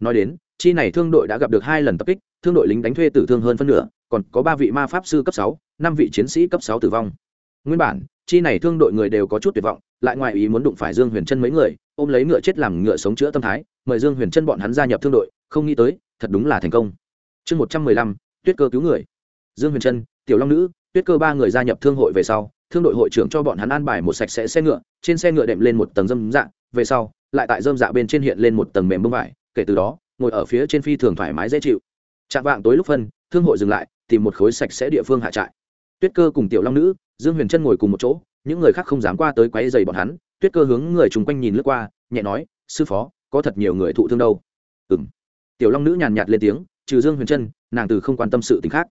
Nói đến, chi này thương đội đã gặp được hai lần tập kích, thương đội lính đánh thuê tử thương hơn phân nửa, còn có ba vị ma pháp sư cấp sáu, năm vị chiến sĩ cấp sáu tử vong. Nguyên bản, chi này thương đội người đều có chút tuyệt vọng, lại ngoài ý muốn đụng phải dương huyền chân mấy người, ôm lấy ngựa chết làm ngựa sống chữa tâm thái mời dương huyền chân bọn hắn gia nhập thương đội, không nghĩ tới, thật đúng là thành công. Chương một trăm mười lăm, tuyết cơ cứu người. Dương huyền chân, tiểu long nữ, tuyết cơ ba người gia nhập thương hội về sau, thương đội hội trưởng cho bọn hắn an bài một sạch sẽ xe ngựa, trên xe ngựa đệm lên một tầng dâm dạ về sau, lại tại dơm dạ bên trên hiện lên một tầng mềm bông vải, kể từ đó, ngồi ở phía trên phi thường thoải mái dễ chịu. Chạm vạng tối lúc phân, thương hội dừng lại, tìm một khối sạch sẽ địa phương hạ trại. Tuyết cơ cùng tiểu long nữ, dương huyền trân ngồi cùng một chỗ, những người khác không dám qua tới quáy dày bọn hắn. Tuyết cơ hướng người chung quanh nhìn lướt qua, nhẹ nói, sư phó có thật nhiều người thụ thương đâu. Ừ m tiểu long nữ nhàn nhạt lên tiếng, trừ dương huyền trân, nàng từ không quan tâm sự t ì n h khác.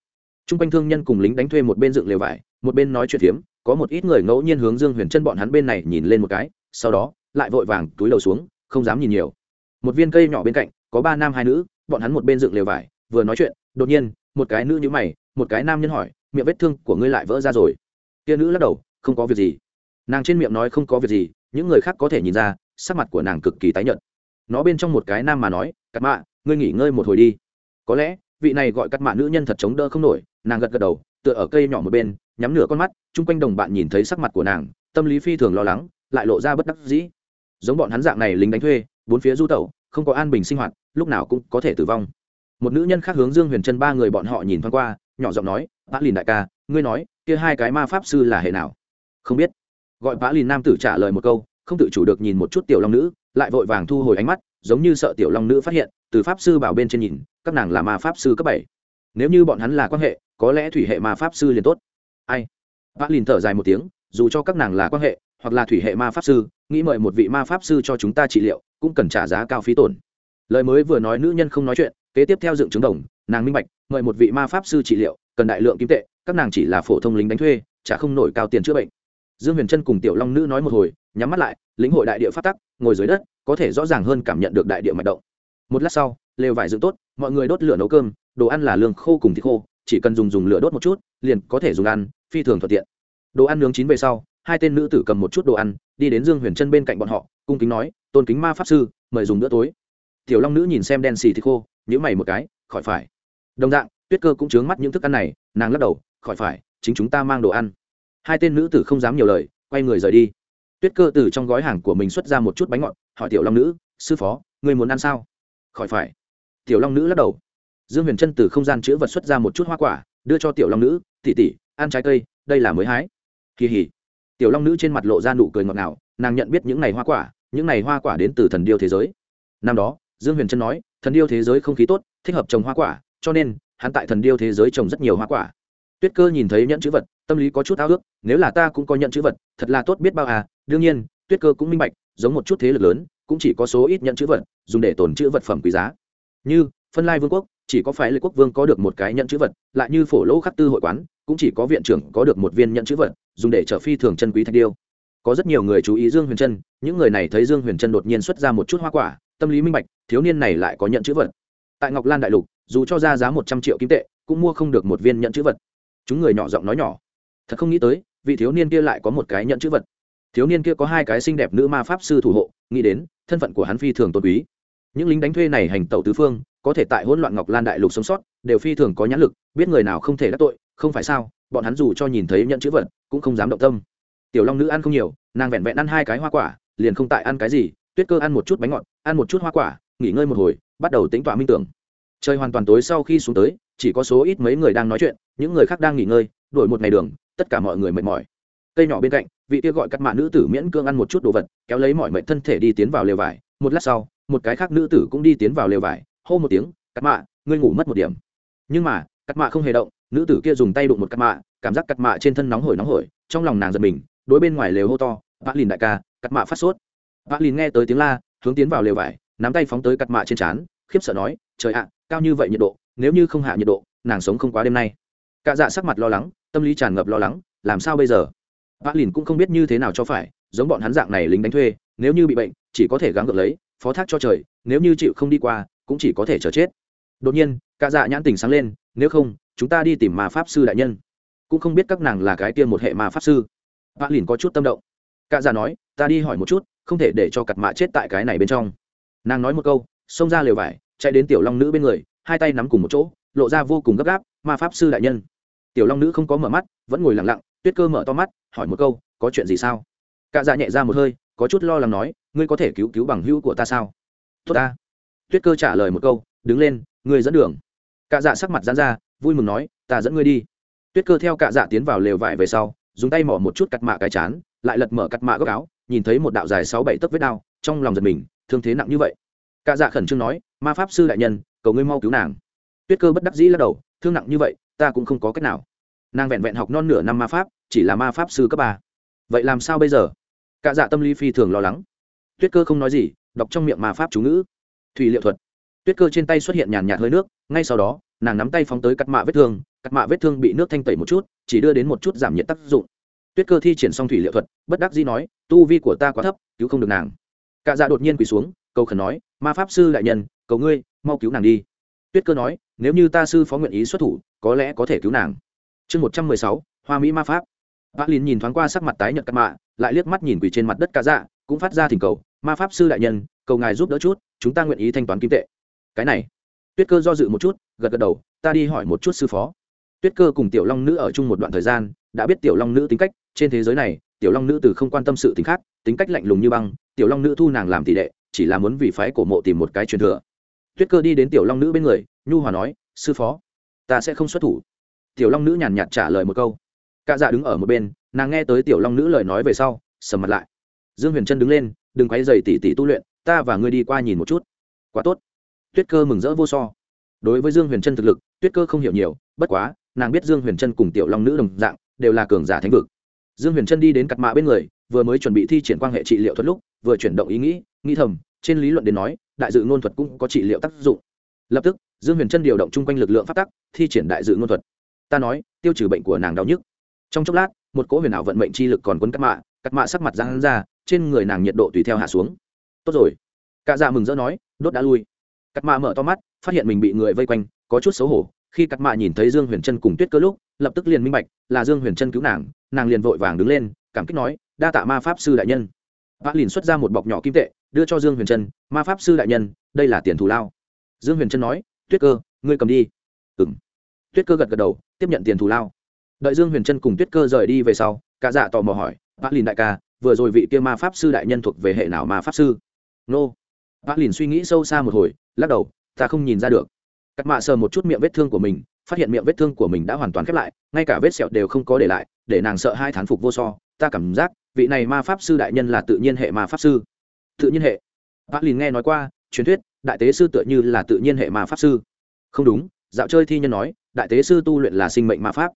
T r u n g quanh thương nhân cùng lính đánh thuê một bên dựng lều vải, một bên nói chuyện phiếm, có một ít người ngẫu nhiên hướng dương huyền trân bọn hắn bên này nhìn lên một cái, sau đó, lại vội vàng túi đầu xuống, không dám nhìn nhiều. Một viên cây nhỏ bên cạnh, có ba nam hai nữ, bọn hắn một bên dựng lều vải, vừa nói chuyện, đột nhiên, một cái nữ nhữ mày, một cái nam nhân hỏi, miệng vết thương của ngươi lại vỡ ra rồi? Kia nữ lắc đầu, không có việc gì. Nàng trên miệng nói không có việc gì, những người khác có thể nhìn ra, sắc mặt của nàng cực kỳ tái nhợt nó bên trong một cái nam mà nói cắt mạ, ngươi nghỉ ngơi một hồi đi. Có lẽ, vị này gọi cắt mạ nữ nhân thật chống đỡ không nổi, nàng gật gật đầu, tựa ở cây nhỏ một bên, nhắm nửa con mắt, chung quanh đồng bạn nhìn thấy sắc mặt của nàng, tâm lý phi thường lo lắng, lại lộ ra bất đắc dĩ. Giống bọn hắn dạng này lính đánh thuê, bốn phía du tẩu, không có an bình sinh hoạt, lúc nào cũng có thể tử vong. Một nữ nhân khác hướng dương huyền chân ba người bọn họ nhìn thoáng qua, nhỏ giọng nói bã lìn đại ca, ngươi nói, kia hai cái ma pháp sư là hệ nào? Không biết. Gọi bã lìn nam tử trả lời một câu, không tự chủ được nhìn một chút tiểu long nữ lại vội vàng thu hồi ánh mắt, giống như sợ tiểu long nữ phát hiện, từ pháp sư bảo bên trên nhìn, các nàng là ma pháp sư cấp bảy. Nếu như bọn hắn là quan hệ, có lẽ thủy hệ ma pháp sư liền tốt. Ai? Bác lìn thở dài một tiếng, dù cho các nàng là quan hệ, hoặc là thủy hệ ma pháp sư, nghĩ mời một vị ma pháp sư cho chúng ta trị liệu, cũng cần trả giá cao phí tổn. Lời mới vừa nói nữ nhân không nói chuyện, kế tiếp theo dựng chứng đồng, nàng minh bạch, mời một vị ma pháp sư trị liệu, cần đại lượng kim tệ, các nàng chỉ là phổ thông lính đánh thuê, chả không nổi cao tiền chữa bệnh. Dương huyền trân cùng tiểu long nữ nói một hồi nhắm mắt lại, lĩnh hội đại địa phát tắc, ngồi dưới đất, có thể rõ ràng hơn cảm nhận được đại địa mạch động. Một lát sau, lều vải dựng tốt, mọi người đốt lửa nấu cơm, đồ ăn là lương khô cùng thịt khô, chỉ cần dùng dùng lửa đốt một chút, liền có thể dùng ăn, phi thường thuận tiện. Đồ ăn nướng chín về sau, hai tên nữ tử cầm một chút đồ ăn, đi đến dương huyền chân bên cạnh bọn họ, cung kính nói, tôn kính ma pháp sư, mời dùng bữa tối. Tiểu long nữ nhìn xem đen xì thịt khô nhữ mày một cái, khỏi phải. Đồng dạng, tuyết cơ cũng chướng mắt những thức ăn này, nàng lắc đầu, khỏi phải, chính chúng ta mang đồ ăn. Hai tên nữ tử không dám nhiều lời, quay người rời đi tuyết cơ từ trong gói hàng của mình xuất ra một chút bánh ngọt, hỏi tiểu long nữ, sư phó người muốn ăn sao? Khỏi phải. Tiểu long nữ lắc đầu. Dương huyền trân từ không gian chữ vật xuất ra một chút hoa quả, đưa cho tiểu long nữ tỉ tỉ ăn trái cây, đây là mới hái. Kỳ hỉ. Tiểu long nữ trên mặt lộ ra nụ cười ngọt ngào, nàng nhận biết những n à y hoa quả, những n à y hoa quả đến từ thần điêu thế giới. Năm đó, dương huyền trân nói, thần điêu thế giới không khí tốt, thích hợp trồng hoa quả, cho nên hắn tại thần điêu thế giới trồng rất nhiều hoa quả. Tuyết cơ nhìn thấy nhẫn chữ vật, tâm lý có chút ao ước, nếu là ta cũng có nhận chữ vật, thật là tốt biết bao à đương nhiên, tuyết cơ cũng minh bạch, giống một chút thế lực lớn, cũng chỉ có số ít nhận chữ vật, dùng để tồn chữ vật phẩm quý giá. Như, phân lai vương quốc, chỉ có phải lệ quốc vương có được một cái nhận chữ vật, lại như phổ lỗ khắc tư hội quán, cũng chỉ có viện trưởng có được một viên nhận chữ vật, dùng để trở phi thường chân quý thạch điêu. Có rất nhiều người chú ý dương huyền trân, những người này thấy dương huyền trân đột nhiên xuất ra một chút hoa quả, tâm lý minh bạch, thiếu niên này lại có nhận chữ vật. Tại ngọc lan đại lục, dù cho ra giá một trăm triệu kim tệ, cũng mua không được một viên nhận chữ vật. Chúng người nhỏ giọng nói nhỏ. Thật không nghĩ tới, vị thiếu niên kia lại có một cái nhận chữ vật thiếu niên kia có hai cái xinh đẹp nữ ma pháp sư thủ hộ, nghĩ đến, thân phận của hắn phi thường tôn quý. Những lính đánh thuê này hành tẩu tứ phương, có thể tại hỗn loạn ngọc lan đại lục sống sót, đều phi thường có nhãn lực, biết người nào không thể đắc tội, không phải sao, bọn hắn dù cho nhìn thấy nhận chữ vật, cũng không dám động tâm. Tiểu long nữ ăn không nhiều, nàng vẹn vẹn ăn hai cái hoa quả, liền không tại ăn cái gì, tuyết cơ ăn một chút bánh ngọt, ăn một chút hoa quả, nghỉ ngơi một hồi, bắt đầu tính tọa minh tưởng. Trời hoàn toàn tối sau khi xuống tới, chỉ có số ít mấy người đang nói chuyện, những người khác đang nghỉ ngơi, đổi một ngày đường, tất cả mọi người mệt mỏi cây nhỏ bên cạnh, vị kia gọi cắt mạ nữ tử miễn cương ăn một chút đồ vật, kéo lấy mọi mệnh thân thể đi tiến vào lều vải. Một lát sau, một cái khác nữ tử cũng đi tiến vào lều vải, hô một tiếng, cắt mạ, ngươi ngủ mất một điểm. Nhưng mà, cắt mạ không hề động, nữ tử kia dùng tay đụng một cắt mạ, cảm giác cắt mạ trên thân nóng hổi nóng hổi, trong lòng nàng giật mình, đối bên ngoài lều hô to, vã lìn đại ca, cắt mạ phát sốt. Vã lìn nghe tới tiếng la, hướng tiến vào lều vải, nắm tay phóng tới cắt mạ trên trán, khiếp sợ nói, trời ạ, cao như vậy nhiệt độ, nếu như không hạ nhiệt độ, nàng sống không quá đêm nay. Cả dạ sắc mặt lo lắng, tâm lý tràn ngập lo lắng, làm sao bây giờ? Vã lìn cũng không biết như thế nào cho phải, giống bọn hắn dạng này lính đánh thuê, nếu như bị bệnh, chỉ có thể gắng gượng lấy, phó thác cho trời, nếu như chịu không đi qua, cũng chỉ có thể chờ chết. Đột nhiên, cả dạ nhãn tình sáng lên, nếu không, chúng ta đi tìm ma pháp sư đại nhân. Cũng không biết các nàng là cái tiên một hệ ma pháp sư. Vã lìn có chút tâm động. Cả dạ nói, ta đi hỏi một chút, không thể để cho cặt mạ chết tại cái này bên trong. Nàng nói một câu, xông ra lều vải, chạy đến tiểu long nữ bên người, hai tay nắm cùng một chỗ, lộ ra vô cùng gấp gáp, ma pháp sư đại nhân. Tiểu long nữ không có mở mắt, vẫn ngồi lặng lặng tuyết cơ mở to mắt, hỏi một câu, có chuyện gì sao? Cạ dạ nhẹ ra một hơi, có chút lo lắng nói, ngươi có thể cứu cứu bằng hữu của ta sao? Tốt ta. Tuyết cơ trả lời một câu, đứng lên, ngươi dẫn đường. Cạ dạ sắc mặt dán ra, vui mừng nói, ta dẫn ngươi đi. Tuyết cơ theo cạ dạ tiến vào lều vải về sau, dùng tay mỏ một chút cắt mạ cái chán, lại lật mở cắt mạ góc áo, nhìn thấy một đạo dài sáu bảy tấc vết đao, trong lòng giật mình, thương thế nặng như vậy. Cạ dạ khẩn trương nói, ma pháp sư đại nhân, cầu ngươi mau cứu nàng. Tuyết cơ bất đắc dĩ lắc đầu, thương nặng như vậy, ta cũng không có cách nào nàng vẹn vẹn học non nửa năm ma pháp, chỉ là ma pháp sư cấp ba. Vậy làm sao bây giờ? Cạ dạ tâm lý phi thường lo lắng. Tuyết cơ không nói gì, đọc trong miệng ma pháp chú ngữ. Thủy liệu thuật. Tuyết cơ trên tay xuất hiện nhàn nhạt hơi nước, ngay sau đó, nàng nắm tay phóng tới cắt mạ vết thương, cắt mạ vết thương bị nước thanh tẩy một chút, chỉ đưa đến một chút giảm nhiệt tác dụng. Tuyết cơ thi triển xong thủy liệu thuật, bất đắc dĩ nói, tu vi của ta quá thấp, cứu không được nàng. Cạ dạ đột nhiên quỳ xuống, cầu khẩn nói, ma pháp sư đại nhân, cầu ngươi, mau cứu nàng đi. Tuyết cơ nói, nếu như ta sư phó nguyện ý xuất thủ, có lẽ có thể cứu nàng chương một trăm mười sáu, hoa mỹ ma pháp. Vác lín nhìn thoáng qua sắc mặt tái nhợt cắt mạ, lại liếc mắt nhìn quỳ trên mặt đất cá dạ cũng phát ra thỉnh cầu, ma pháp sư đại nhân, cầu ngài giúp đỡ chút, chúng ta nguyện ý thanh toán kim tệ. Cái này, tuyết cơ do dự một chút, gật gật đầu, ta đi hỏi một chút sư phó. Tuyết cơ cùng tiểu long nữ ở chung một đoạn thời gian, đã biết tiểu long nữ tính cách, trên thế giới này, tiểu long nữ từ không quan tâm sự tính khác, tính cách lạnh lùng như băng, tiểu long nữ thu nàng làm tỷ đệ chỉ là muốn vì phái cổ mộ tìm một cái truyền thừa. Tuyết cơ đi đến tiểu long nữ bên người, nhu hòa nói, sư phó, ta sẽ không xuất thủ tiểu long nữ nhàn nhạt trả lời một câu. Cả dạ đứng ở một bên, nàng nghe tới tiểu long nữ lời nói về sau, sầm mặt lại. Dương huyền trân đứng lên, đừng quay dày tỉ tỉ tu luyện, ta và ngươi đi qua nhìn một chút. Quá tốt. Tuyết cơ mừng rỡ vô so. Đối với dương huyền trân thực lực, tuyết cơ không hiểu nhiều, bất quá, nàng biết dương huyền trân cùng tiểu long nữ đồng dạng, đều là cường giả thánh vực. Dương huyền trân đi đến cặp mạ bên người, vừa mới chuẩn bị thi triển quan hệ trị liệu thuật lúc, vừa chuyển động ý nghĩ nghĩ thầm, trên lý luận đến nói, đại dự ngôn thuật cũng có trị liệu tác dụng. Lập tức, dương huyền trân điều động chung quanh lực lượng phát tắc, thi triển đại dự ngôn thuật ta nói, tiêu trừ bệnh của nàng đau nhức. Trong chốc lát, một cỗ huyền ảo vận mệnh chi lực còn quấn cắt mạ cắt mạ sắc mặt ra hắn ra, trên người nàng nhiệt độ tùy theo hạ xuống. Tốt rồi. Cả dạ mừng rỡ nói, đốt đã lui. Cắt mạ mở to mắt, phát hiện mình bị người vây quanh, có chút xấu hổ. Khi cắt mạ nhìn thấy dương huyền trân cùng tuyết cơ lúc, lập tức liền minh bạch, là dương huyền trân cứu nàng nàng liền vội vàng đứng lên, cảm kích nói, đa tạ ma pháp sư đại nhân. Vã liền xuất ra một bọc nhỏ kim tệ, đưa cho dương huyền trân, ma pháp sư đại nhân, đây là tiền thù lao. Dương huyền trân nói, tuyết cơ, ngươi cầm đi. Ừ tuyết cơ gật gật đầu, tiếp nhận tiền thù lao. Đợi dương huyền trân cùng tuyết cơ rời đi về sau, cả dạ tò mò hỏi, bác lìn đại ca, vừa rồi vị kia ma pháp sư đại nhân thuộc về hệ nào ma pháp sư? Nô. Bác lìn suy nghĩ sâu xa một hồi, lắc đầu, ta không nhìn ra được. Cắt mạ sờ một chút miệng vết thương của mình, phát hiện miệng vết thương của mình đã hoàn toàn khép lại, ngay cả vết sẹo đều không có để lại, để nàng sợ hai thán phục vô so. Ta cảm giác, vị này ma pháp sư đại nhân là tự nhiên hệ ma pháp sư. Tự nhiên hệ. Bác lìn nghe nói qua, truyền thuyết, đại tế sư tựa như là tự nhiên hệ ma pháp sư. Không đúng, dạo chơi thi nhân nói đại tế sư tu luyện là sinh mệnh ma pháp.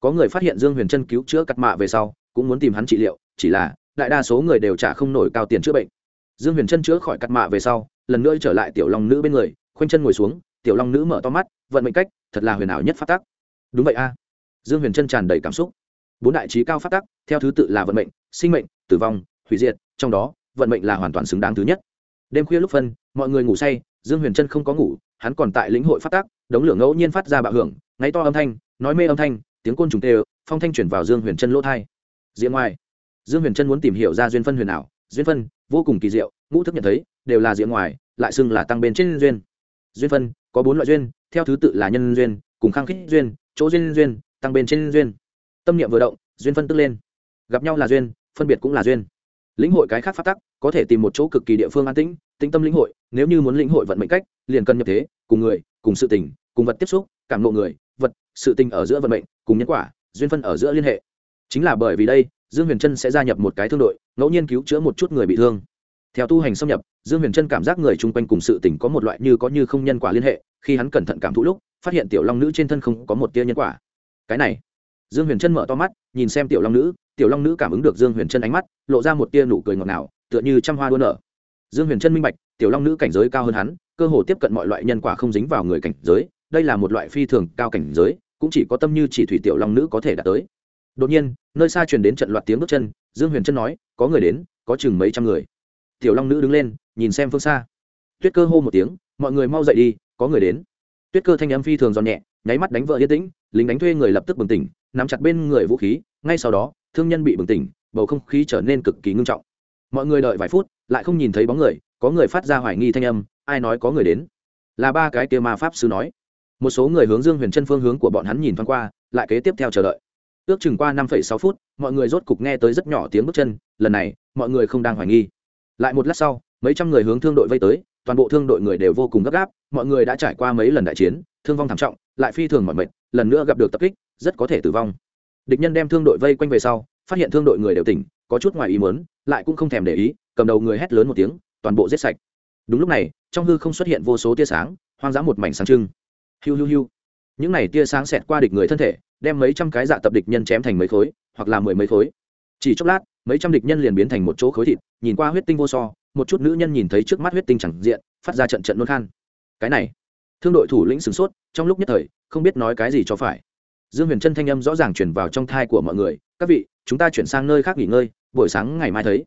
Có người phát hiện dương huyền trân cứu chữa cắt mạ về sau, cũng muốn tìm hắn trị liệu, chỉ là, đại đa số người đều trả không nổi cao tiền chữa bệnh. Dương huyền trân chữa khỏi cắt mạ về sau, lần nữa trở lại tiểu long nữ bên người, khoanh chân ngồi xuống, tiểu long nữ mở to mắt, vận mệnh cách, thật là huyền ảo nhất phát tác đúng vậy a. Dương huyền trân tràn đầy cảm xúc. Bốn đại trí cao phát tác theo thứ tự là vận mệnh, sinh mệnh, tử vong, hủy diệt, trong đó, vận mệnh là hoàn toàn xứng đáng thứ nhất. Đêm khuya lúc phân, mọi người ngủ say, dương huyền trân không có ngủ hắn còn tại lĩnh hội phát tác, đống lửa ngẫu nhiên phát ra bạo hưởng, ngáy to âm thanh, nói mê âm thanh, tiếng côn trùng tê phong thanh chuyển vào dương huyền chân lỗ thai. Diện ngoài, dương huyền chân muốn tìm hiểu ra duyên phân huyền ảo, duyên phân, vô cùng kỳ diệu, ngũ thức nhận thấy, đều là diện ngoài, lại xưng là tăng bên trên duyên. Duyên phân, có bốn loại duyên, theo thứ tự là nhân duyên, cùng khăng khích duyên, chỗ duyên duyên, tăng bên trên duyên. Tâm niệm vừa động, duyên phân tức lên. Gặp nhau là duyên, phân biệt cũng là duyên. Lĩnh hội cái khác phát tắc có thể tìm một chỗ cực kỳ địa phương an tĩnh tĩnh tâm lĩnh hội, nếu như muốn lĩnh hội vận mệnh cách, liền cần nhập thế, cùng người, cùng sự tình, cùng vật tiếp xúc, cảm ngộ người, vật, sự tình ở giữa vận mệnh, cùng nhân quả, duyên phân ở giữa liên hệ. Chính là bởi vì đây, dương huyền trân sẽ gia nhập một cái thương đội, ngẫu nhiên cứu chữa một chút người bị thương. Theo tu hành xâm nhập, dương huyền trân cảm giác người chung quanh cùng sự tình có một loại như có như không nhân quả liên hệ, khi hắn cẩn thận cảm thụ lúc, phát hiện tiểu long nữ trên thân không có một tia nhân quả. Cái này, dương huyền trân mở to mắt, nhìn xem tiểu long nữ, tiểu long nữ cảm ứng được dương huyền trân ánh mắt, lộ ra một tia nụ cười ngọt ngào, tựa như trăm hoa đua nở dương huyền trân minh bạch, tiểu long nữ cảnh giới cao hơn hắn, cơ hồ tiếp cận mọi loại nhân quả không dính vào người cảnh giới, đây là một loại phi thường cao cảnh giới, cũng chỉ có tâm như chỉ thủy tiểu long nữ có thể đạt tới. Đột nhiên, nơi xa truyền đến trận loạt tiếng bước chân, dương huyền trân nói, có người đến, có chừng mấy trăm người. Tiểu long nữ đứng lên, nhìn xem phương xa. Tuyết cơ hô một tiếng, mọi người mau dậy đi, có người đến. Tuyết cơ thanh âm phi thường giòn nhẹ, nháy mắt đánh vợ yên tĩnh, lính đánh thuê người lập tức bừng tỉnh, nắm chặt bên người vũ khí, ngay sau đó, thương nhân bị bừng tỉnh, bầu không khí trở nên cực kỳ ngưng trọng. Mọi người đợi vài phút lại không nhìn thấy bóng người, có người phát ra hoài nghi thanh âm, ai nói có người đến? Là ba cái kia ma pháp sư nói. Một số người hướng dương huyền chân phương hướng của bọn hắn nhìn thoáng qua, lại kế tiếp theo chờ đợi. Ước chừng qua năm sáu phút, mọi người rốt cục nghe tới rất nhỏ tiếng bước chân, lần này, mọi người không đang hoài nghi. Lại một lát sau, mấy trăm người hướng thương đội vây tới, toàn bộ thương đội người đều vô cùng gấp gáp, mọi người đã trải qua mấy lần đại chiến, thương vong thảm trọng, lại phi thường mọi mệt, lần nữa gặp được tập kích, rất có thể tử vong. Địch nhân đem thương đội vây quanh về sau, phát hiện thương đội người đều tỉnh, có chút ngoài ý muốn, lại cũng không thèm để ý cầm đầu người hét lớn một tiếng, toàn bộ giết sạch. Đúng lúc này, trong hư không xuất hiện vô số tia sáng, hoang dã một mảnh sáng trưng. Hiu hiu hiu. Những này tia sáng xẹt qua địch người thân thể, đem mấy trăm cái dạ tập địch nhân chém thành mấy khối, hoặc là mười mấy khối. Chỉ chốc lát, mấy trăm địch nhân liền biến thành một chỗ khối thịt, nhìn qua huyết tinh vô so, một chút nữ nhân nhìn thấy trước mắt huyết tinh chẳng diện, phát ra trận trận nôn khan. Cái này, thương đội thủ lĩnh sửng sốt, trong lúc nhất thời, không biết nói cái gì cho phải. Dương huyền trân thanh âm rõ ràng chuyển vào trong thai của mọi người, các vị, chúng ta chuyển sang nơi khác nghỉ ngơi, buổi sáng ngày mai thấy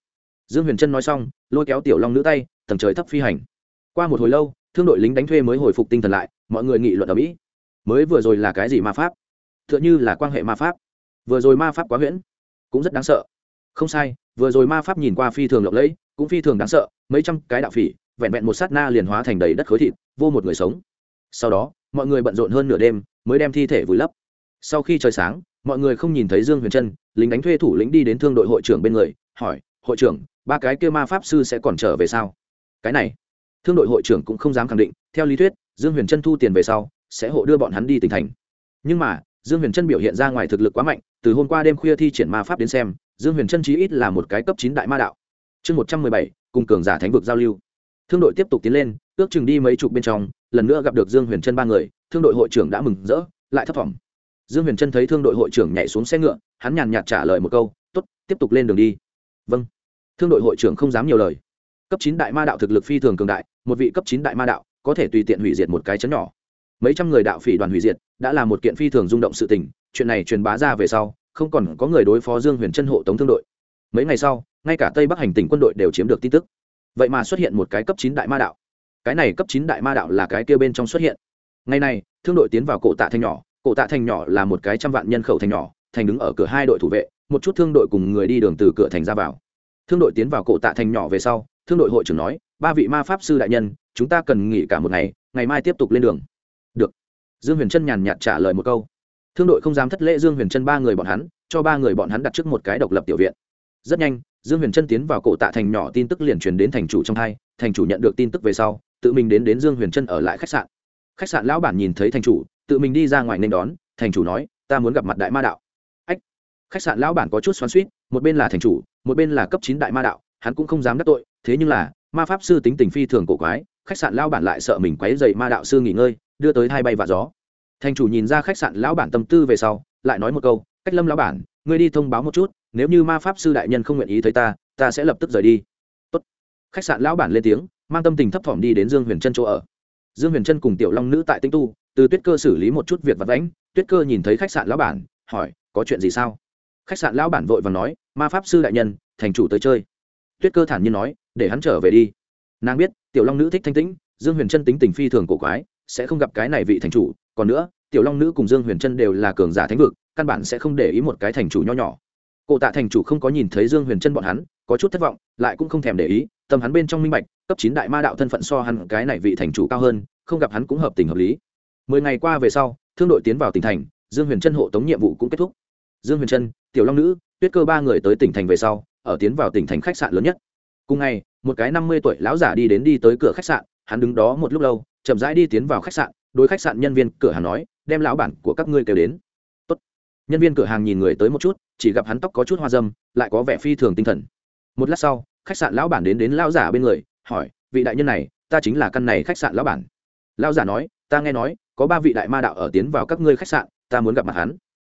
dương huyền trân nói xong, lôi kéo tiểu long nữ tay, tầng trời thấp phi hành. Qua một hồi lâu, thương đội lính đánh thuê mới hồi phục tinh thần lại, mọi người nghị luận ở mỹ. Mới vừa rồi là cái gì ma pháp? T h ư ợ n h ư là quan hệ ma pháp. Vừa rồi ma pháp quá huyễn, cũng rất đáng sợ. Không sai, vừa rồi ma pháp nhìn qua phi thường lộng lẫy, cũng phi thường đáng sợ, mấy trăm cái đạo phỉ, vẹn vẹn một sát na liền hóa thành đầy đất khối thịt, vô một người sống. Sau đó, mọi người bận rộn hơn nửa đêm, mới đem thi thể vùi lấp. Sau khi trời sáng, mọi người không nhìn thấy dương huyền trân lính đánh thuê thủ lĩnh đi đến thương đội hội trưởng bên người, hỏi, hội trưởng ba cái kia ma pháp sư sẽ còn trở về sao? Cái này, thương đội hội trưởng cũng không dám khẳng định. Theo lý thuyết, dương huyền trân thu tiền về sau, sẽ hộ đưa bọn hắn đi tỉnh thành. Nhưng mà, dương huyền trân biểu hiện ra ngoài thực lực quá mạnh, từ hôm qua đêm khuya thi triển ma pháp đến xem, dương huyền trân chí ít là một cái cấp chín đại ma đạo. Chương một trăm mười bảy, cùng cường giả thánh vực giao lưu. Thương đội tiếp tục tiến lên, ước chừng đi mấy chục bên trong, lần nữa gặp được dương huyền trân ba người, thương đội hội trưởng đã mừng rỡ, lại thấp t dương huyền trân thấy thương đội hội trưởng nhảy xuống xe ngựa, hắn nhàn nhạt trả lời một câu t ố t tiếp tục lên đường đi. Vâng thương đội hội trưởng không dám nhiều lời. Cấp chín đại ma đạo thực lực phi thường cường đại một vị cấp chín đại ma đạo có thể tùy tiện hủy diệt một cái chấn nhỏ. Mấy trăm người đạo phỉ đoàn hủy diệt đã là một kiện phi thường rung động sự tình chuyện này truyền bá ra về sau không còn có người đối phó dương huyền chân hộ tống thương đội. Mấy ngày sau ngay cả tây bắc hành tỉnh quân đội đều chiếm được tin tức. Vậy mà xuất hiện một cái cấp chín đại ma đạo. Cái này cấp chín đại ma đạo là cái kia bên trong xuất hiện. Ngày nay, thương đội tiến vào cổ tạ thành nhỏ cổ tạ thành nhỏ là một cái trăm vạn nhân khẩu thành nhỏ thành đứng ở cửa hai đội thủ vệ một chút thương đội cùng người đi đường từ cửa thành ra vào thương đội tiến vào cổ tạ thành nhỏ về sau, thương đội hội trưởng nói, ba vị ma pháp sư đại nhân, chúng ta cần nghỉ cả một ngày ngày mai tiếp tục lên đường. Được. Dương huyền trân nhàn nhạt trả lời một câu. Thương đội không dám thất lễ dương huyền trân ba người bọn hắn, cho ba người bọn hắn đặt trước một cái độc lập tiểu viện. Rất nhanh, dương huyền trân tiến vào cổ tạ thành nhỏ tin tức liền truyền đến thành chủ trong hai, thành chủ nhận được tin tức về sau, tự mình đến đến dương huyền trân ở lại khách sạn. Khách sạn lão bản nhìn thấy thành chủ, tự mình đi ra ngoài nên đón, thành chủ nói, ta muốn gặp mặt đại ma đạo. Ách khách sạn lão bản có chút xoắn suýt một bên là thành chủ, một bên là cấp chín đại ma đạo, hắn cũng không dám đắc tội, thế nhưng là, ma pháp sư tính tình phi thường cổ quái, khách sạn lão bản lại sợ mình quấy dậy ma đạo sư nghỉ ngơi, đưa tới hai bay và gió. Thành chủ nhìn ra khách sạn lão bản tâm tư về sau, lại nói một câu, cách lâm lão bản, ngươi đi thông báo một chút, nếu như ma pháp sư đại nhân không nguyện ý thấy ta ta sẽ lập tức rời đi. Tốt. khách sạn lão bản lên tiếng, mang tâm tình thấp thỏm đi đến dương huyền trân chỗ ở. Dương huyền trân cùng tiểu long nữ tại tinh tu, từ tuyết cơ xử lý một chút việc vật vãnh, tuyết cơ nhìn thấy khách sạn lão bản, hỏi, có chuyện gì sao? Khách sạn lão bản vội và nói ma pháp sư đại nhân, thành chủ tới chơi. Tuyết cơ thản nhiên nói, để hắn trở về đi. Nàng biết, tiểu long nữ thích thanh tĩnh, dương huyền trân tính tình phi thường cổ quái, sẽ không gặp cái này vị thành chủ. Còn nữa, tiểu long nữ cùng dương huyền trân đều là cường giả thánh vực, căn bản sẽ không để ý một cái thành chủ nho nhỏ. Cổ tạ thành chủ không có nhìn thấy dương huyền trân bọn hắn, có chút thất vọng, lại cũng không thèm để ý, tâm hắn bên trong minh bạch, cấp chín đại ma đạo thân phận so hắn cái này vị thành chủ cao hơn, không gặp hắn cũng hợp tình hợp lý. Mười ngày qua về sau, thương đội tiến vào tỉnh thành, dương huyền trân hộ tống nhiệm vụ cũng kết thúc. Dương huyền trân tiểu long nữ tuyết cơ ba người tới tỉnh thành về sau, ở tiến vào tỉnh thành khách sạn lớn nhất. Cùng ngày, một cái năm mươi tuổi lão giả đi đến đi tới cửa khách sạn, hắn đứng đó một lúc lâu, chậm rãi đi tiến vào khách sạn, đối khách sạn nhân viên cửa hàng nói, đem lão bản của các ngươi kêu đến. Tốt. nhân viên cửa hàng nhìn người tới một chút, chỉ gặp hắn tóc có chút hoa dâm, lại có vẻ phi thường tinh thần. Một lát sau, khách sạn lão bản đến đến lão giả bên người, hỏi, vị đại nhân này, ta chính là căn này khách sạn lão bản. Lão giả nói, ta nghe nói, có ba vị đại ma đạo ở tiến vào các ngươi khách sạn, ta muốn gặp mặt hắn.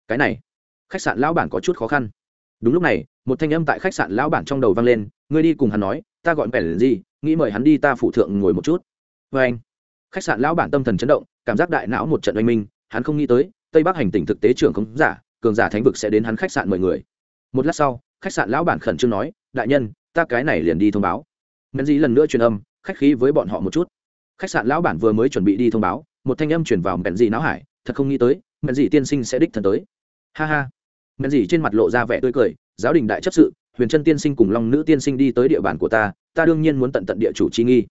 Cái này. Khách sạn lão bản có chút khó khăn đúng lúc này, một thanh âm tại khách sạn lão bản trong đầu vang lên, ngươi đi cùng hắn nói, ta gọi bèn gì nghĩ mời hắn đi ta phụ thượng ngồi một chút. Vê anh, khách sạn lão bản tâm thần chấn động, cảm giác đại não một trận oanh minh, hắn không nghĩ tới, tây bắc hành tỉnh thực tế trưởng không giả, cường giả thánh vực sẽ đến hắn khách sạn mời người. Một lát sau, khách sạn lão bản khẩn trương nói, đại nhân, ta cái này liền đi thông báo. Men gì lần nữa truyền âm, khách khí với bọn họ một chút. Khách sạn lão bản vừa mới chuẩn bị đi thông báo, một thanh âm chuyển vào men gì não hải, thật không nghĩ tới men gì tiên sinh sẽ đích thân tới. Ha ha men gì trên mặt lộ ra vẻ tươi cười giáo đình đại chấp sự huyền trân tiên sinh cùng long nữ tiên sinh đi tới địa bàn của ta ta đương nhiên muốn tận tận địa chủ chi nghi.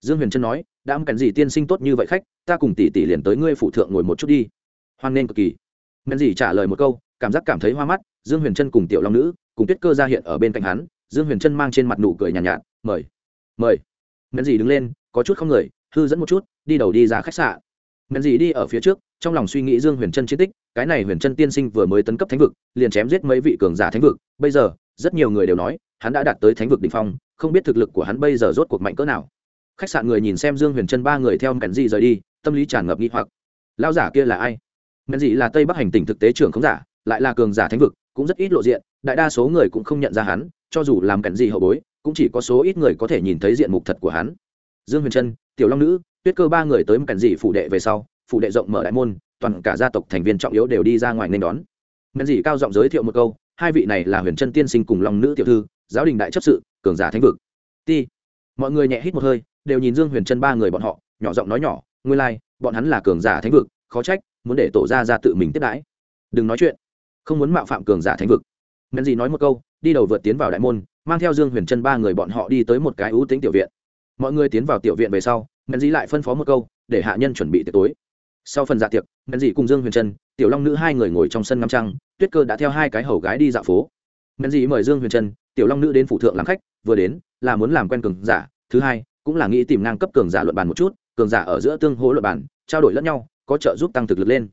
Dương huyền trân nói đã âm cảnh gì tiên sinh tốt như vậy khách ta cùng tỷ tỷ liền tới ngươi phụ thượng ngồi một chút đi. Hoan nên cực kỳ. Men gì trả lời một câu cảm giác cảm thấy hoa mắt dương huyền trân cùng tiểu long nữ cùng tuyết cơ ra hiện ở bên cạnh hắn dương huyền trân mang trên mặt nụ cười nhàn nhạt, nhạt mời mời. Men gì đứng lên có chút không người hư dẫn một chút đi đầu đi ra khách sạn. Men gì đi ở phía trước trong lòng suy nghĩ dương huyền trân chiến tích, cái này huyền trân tiên sinh vừa mới tấn cấp thánh vực, liền chém giết mấy vị cường giả thánh vực. Bây giờ, rất nhiều người đều nói, hắn đã đạt tới thánh vực đ ỉ n h phong, không biết thực lực của hắn bây giờ rốt cuộc mạnh cỡ nào. Khách sạn người nhìn xem dương huyền trân ba người theo mẹn dị rời đi, tâm lý tràn ngập nghi hoặc. Lao giả kia là ai? Mẹn dị là tây bắc hành tỉnh thực tế trưởng không giả, lại là cường giả thánh vực, cũng rất ít lộ diện, đại đa số người cũng không nhận ra hắn, cho dù làm cảnh gì hậu bối, cũng chỉ có số ít người có thể nhìn thấy diện mục thật của hắn. Dương huyền trân, tiểu long nữ, tuyết cơ ba người tới cảnh dị phủ đệ về sau phủ đệ rộng mở đại môn toàn cả gia tộc thành viên trọng yếu đều đi ra ngoài nên đón. Men dì cao giọng giới thiệu một câu hai vị này là huyền trân tiên sinh cùng lòng nữ tiểu thư giáo đình đại chấp sự cường giả thánh vực. Ti mọi người nhẹ hít một hơi đều nhìn dương huyền trân ba người bọn họ nhỏ giọng nói nhỏ nguyên lai、like, bọn hắn là cường giả thánh vực khó trách muốn để tổ ra ra tự mình tiếp đãi. Đừng nói chuyện không muốn mạo phạm cường giả thánh vực. Men dì nói một câu đi đầu vượt tiến vào đại môn mang theo dương huyền trân ba người bọn họ đi tới một cái ưu tính tiểu viện. Mọi người tiến vào tiểu viện về sau men dì lại phân phó một câu để hạ nhân chuẩn bị tiệc tối sau phần dạ tiệc mẹn dị cùng dương huyền trân, tiểu long nữ hai người ngồi trong sân ngắm trăng, tuyết cơ đã theo hai cái hầu gái đi dạo phố. Mẹn dị mời dương huyền trân, tiểu long nữ đến phủ thượng làm khách, vừa đến, là muốn làm quen cường giả, thứ hai, cũng là nghĩ tìm ngang cấp cường giả luận bàn một chút, cường giả ở giữa tương hỗ luận bàn, trao đổi lẫn nhau, có trợ giúp tăng thực lực lên.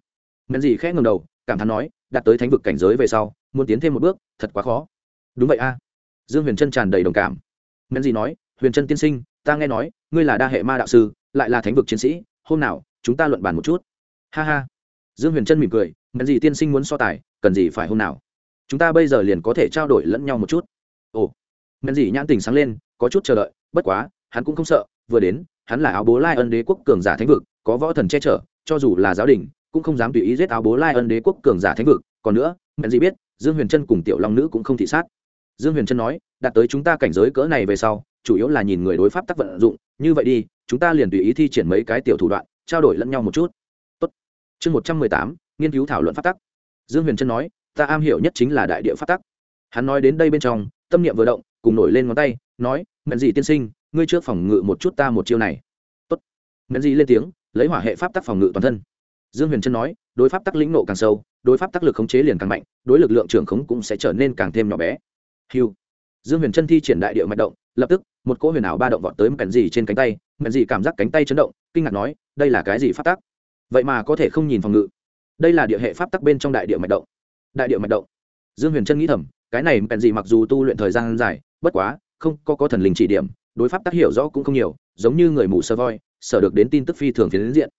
Mẹn dị khẽ ngầm đầu, cảm thán nói đạt tới thánh vực cảnh giới về sau, muốn tiến thêm một bước, thật quá khó. Đúng vậy a. Dương huyền trân tràn đầy đồng cảm. Mẹn dị nói, huyền trân tiên sinh, ta nghe nói, ngươi là đa hệ ma đạo sư, lại là thánh vực chiến sĩ, hôm nào chúng ta luận bàn một chút. Ha ha. Dương huyền trân mỉm cười ngần gì tiên sinh muốn so tài, cần gì phải hôm nào? Chúng ta bây giờ liền có thể trao đổi lẫn nhau một chút. Ồ. Ngần gì nhãn tình sáng lên, có chút chờ đợi, bất quá, hắn cũng không sợ, vừa đến, hắn là áo bố lai ân đế quốc cường giả thánh vực, có võ thần che chở, cho dù là giáo đình, cũng không dám tùy ý giết áo bố lai ân đế quốc cường giả thánh vực. Còn nữa ngần gì biết, dương huyền trân cùng tiểu long nữ cũng không thị sát. Dương huyền trân nói, đạt tới chúng ta cảnh giới cỡ này về sau, chủ yếu là nhìn người đối pháp tác vận dụng, như vậy đi, chúng ta liền tùy ý thi triển mấy cái tiểu thủ đoạn trao đổi lẫn nhau một chút. Tốt. chương một trăm mười tám, nghiên cứu thảo luận pháp tắc. Dương huyền trân nói, ta am hiểu nhất chính là đại địa pháp tắc. Hắn nói đến đây bên trong, tâm niệm vừa động, cùng nổi lên ngón tay, nói "Mện gì tiên sinh, ngươi trước phòng ngự một chút ta một chiêu này. Tốt. Mện gì lên tiếng, lấy hỏa hệ pháp tắc phòng ngự toàn thân. Dương huyền trân nói, đối pháp tắc lĩnh nộ càng sâu, đối pháp tắc lực khống chế liền càng mạnh, đối lực lượng trưởng khống cũng sẽ trở nên càng thêm nhỏ bé. Hiu dương huyền Chân thi triển đại địa mạch động, lập tức, một cỗ huyền ảo ba động vọt tới mẹn gì trên cánh tay, mẹn gì cảm giác cánh tay chấn động, kinh ngạc nói, đây là cái gì pháp tắc? Vậy mà có thể không nhìn phòng ngự. Đây là địa hệ pháp tắc bên trong đại địa mạch động. Đại địa mạch động? Dương huyền Chân nghĩ thầm, cái này bèn gì mặc dù tu luyện thời gian dài, bất quá, không có có thần linh chỉ điểm, đối pháp tác hiểu rõ cũng không nhiều, giống như người mù sơ voi, sở được đến tin tức phi thường phiến diện.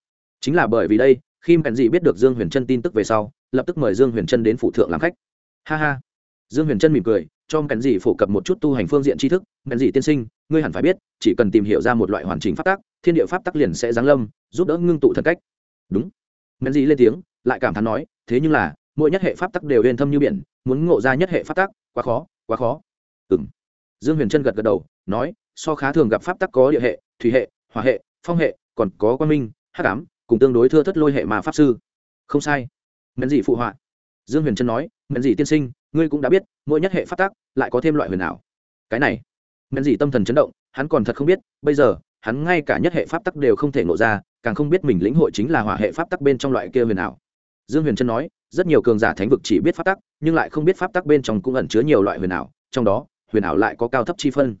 Chính là bởi vì đây, khi bèn dị biết được dương huyền trân tin tức về sau, lập tức mời dương huyền trân đến phụ thượng làm khách. Ha ha. Dương huyền trân mỉm cười cho cần gì phổ cập một chút tu hành phương diện tri thức. Cần gì tiên sinh, ngươi hẳn phải biết, chỉ cần tìm hiểu ra một loại hoàn chỉnh pháp tắc, thiên địa pháp tắc liền sẽ giáng lâm, giúp đỡ ngưng tụ thần cách. Đúng. Cần gì lên tiếng, lại cảm thán nói, thế nhưng là, mỗi nhất hệ pháp tắc đều yên thâm như biển, muốn ngộ ra nhất hệ pháp tắc, quá khó quá khó. Ừng dương huyền trân gật gật đầu, nói, so khá thường gặp pháp tắc có địa hệ, thủy hệ, hỏa hệ, phong hệ, còn có quan minh, hắc ám, cùng tương đối thưa thất lôi hệ mà pháp sư. Không sai. Cần dị phụ họa. Dương huyền trân nói cần dị tiên sinh ngươi cũng đã biết, mỗi nhất hệ pháp tắc lại có thêm loại huyền ảo. Cái này men gì tâm thần chấn động, hắn còn thật không biết, bây giờ, hắn ngay cả nhất hệ pháp tắc đều không thể ngộ ra, càng không biết mình lĩnh hội chính là hỏa hệ pháp tắc bên trong loại kia huyền ảo. Dương huyền trân nói, rất nhiều cường giả thánh vực chỉ biết pháp tắc, nhưng lại không biết pháp tắc bên trong cũng ẩn chứa nhiều loại huyền ảo, trong đó, huyền ảo lại có cao thấp chi phân.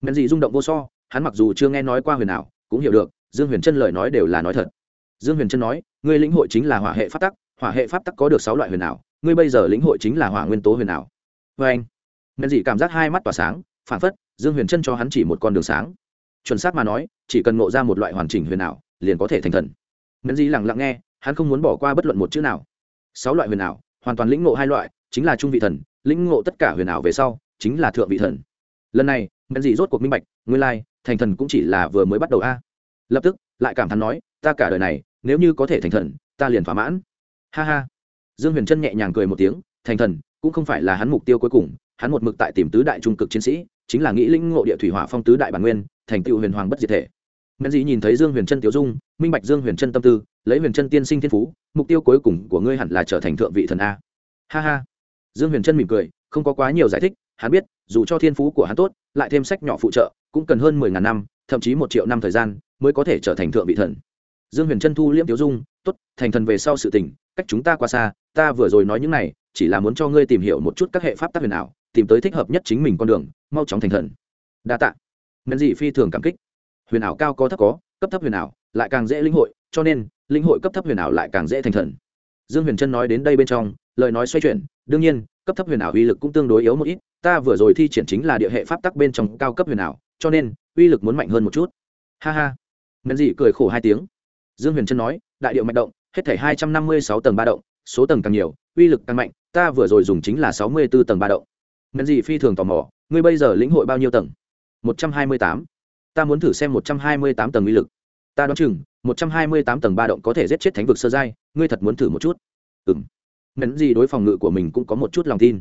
Men gì rung động vô so, hắn mặc dù chưa nghe nói qua huyền ảo, cũng hiểu được, dương huyền trân lời nói đều là nói thật. Dương huyền trân nói, ngươi lĩnh hội chính là hỏa hệ pháp tắc, hỏa hệ pháp tắc có được sáu loại huyền ảo ngươi bây giờ lĩnh hội chính là hỏa nguyên tố huyền ảo. Vê anh men dị cảm giác hai mắt tỏa sáng phản phất, dương huyền trân cho hắn chỉ một con đường sáng. Chuẩn xác mà nói, chỉ cần ngộ ra một loại hoàn chỉnh huyền ảo, liền có thể thành thần. Ngân Dị lặng lặng nghe, hắn không muốn bỏ qua bất luận một chữ nào. Sáu loại huyền ảo, hoàn toàn lĩnh ngộ hai loại, chính là trung vị thần, lĩnh ngộ tất cả huyền ảo về sau, chính là thượng vị thần. Lần này ngân Dị rốt cuộc minh bạch, nguyên lai, thành thần cũng chỉ là vừa mới bắt đầu a. Lập tức, lại cảm thán nói, ta cả đời này, nếu như có thể thành thần, ta liền thỏa mãn. Ha ha dương huyền trân nhẹ nhàng cười một tiếng, thành thần, cũng không phải là hắn mục tiêu cuối cùng, hắn một mực tại tìm tứ đại trung cực chiến sĩ, chính là nghĩ linh ngộ địa thủy hỏa phong tứ đại bản nguyên, thành tựu huyền hoàng bất diệt thể. Mẫn dĩ nhìn thấy dương huyền trân tiểu dung, minh bạch dương huyền trân tâm tư, lấy huyền trân tiên sinh thiên phú, mục tiêu cuối cùng của ngươi hẳn là trở thành thượng vị thần a. Ha ha. Dương huyền trân mỉm cười, không có quá nhiều giải thích, hắn biết, dù cho thiên phú của hắn tốt, lại thêm sách nhỏ phụ trợ, cũng cần hơn mười ngàn năm, thậm chí một triệu năm thời gian, mới có thể trở thành thượng vị thần. Dương huyền trân thu liễm tiểu dung tốt, thành thần về sau sự tình, cách chúng ta qua xa, ta vừa rồi nói những này, chỉ là muốn cho ngươi tìm hiểu một chút các hệ pháp tác huyền ảo, tìm tới thích hợp nhất chính mình con đường, mau chóng thành thần. Đa tạ. Men dị phi thường cảm kích. Huyền ảo cao có thấp có, cấp thấp huyền ảo, lại càng dễ linh hội, cho nên, linh hội cấp thấp huyền ảo lại càng dễ thành thần. Dương huyền trân nói đến đây bên trong, lời nói xoay chuyển, đương nhiên, cấp thấp huyền ảo uy lực cũng tương đối yếu một ít, ta vừa rồi thi triển chính là địa hệ pháp tắc bên trong cao cấp huyền ảo, cho nên, uy lực muốn mạnh hơn một chút. Ha ha. Men dị cười khổ hai tiếng dương huyền trân nói, đại điệu mạch động, hết thể hai trăm năm mươi sáu tầng ba động, số tầng càng nhiều, uy lực càng mạnh, ta vừa rồi dùng chính là sáu mươi b ố tầng ba động. Ngân dị phi thường tò mò, ngươi bây giờ lĩnh hội bao nhiêu tầng? một trăm hai mươi tám. Ta muốn thử xem một trăm hai mươi tám tầng uy lực. Ta đoán chừng, một trăm hai mươi tám tầng ba động có thể giết chết thánh vực sơ giai, ngươi thật muốn thử một chút. Ừ m mẫn gì đối phòng ngự của mình cũng có một chút lòng tin.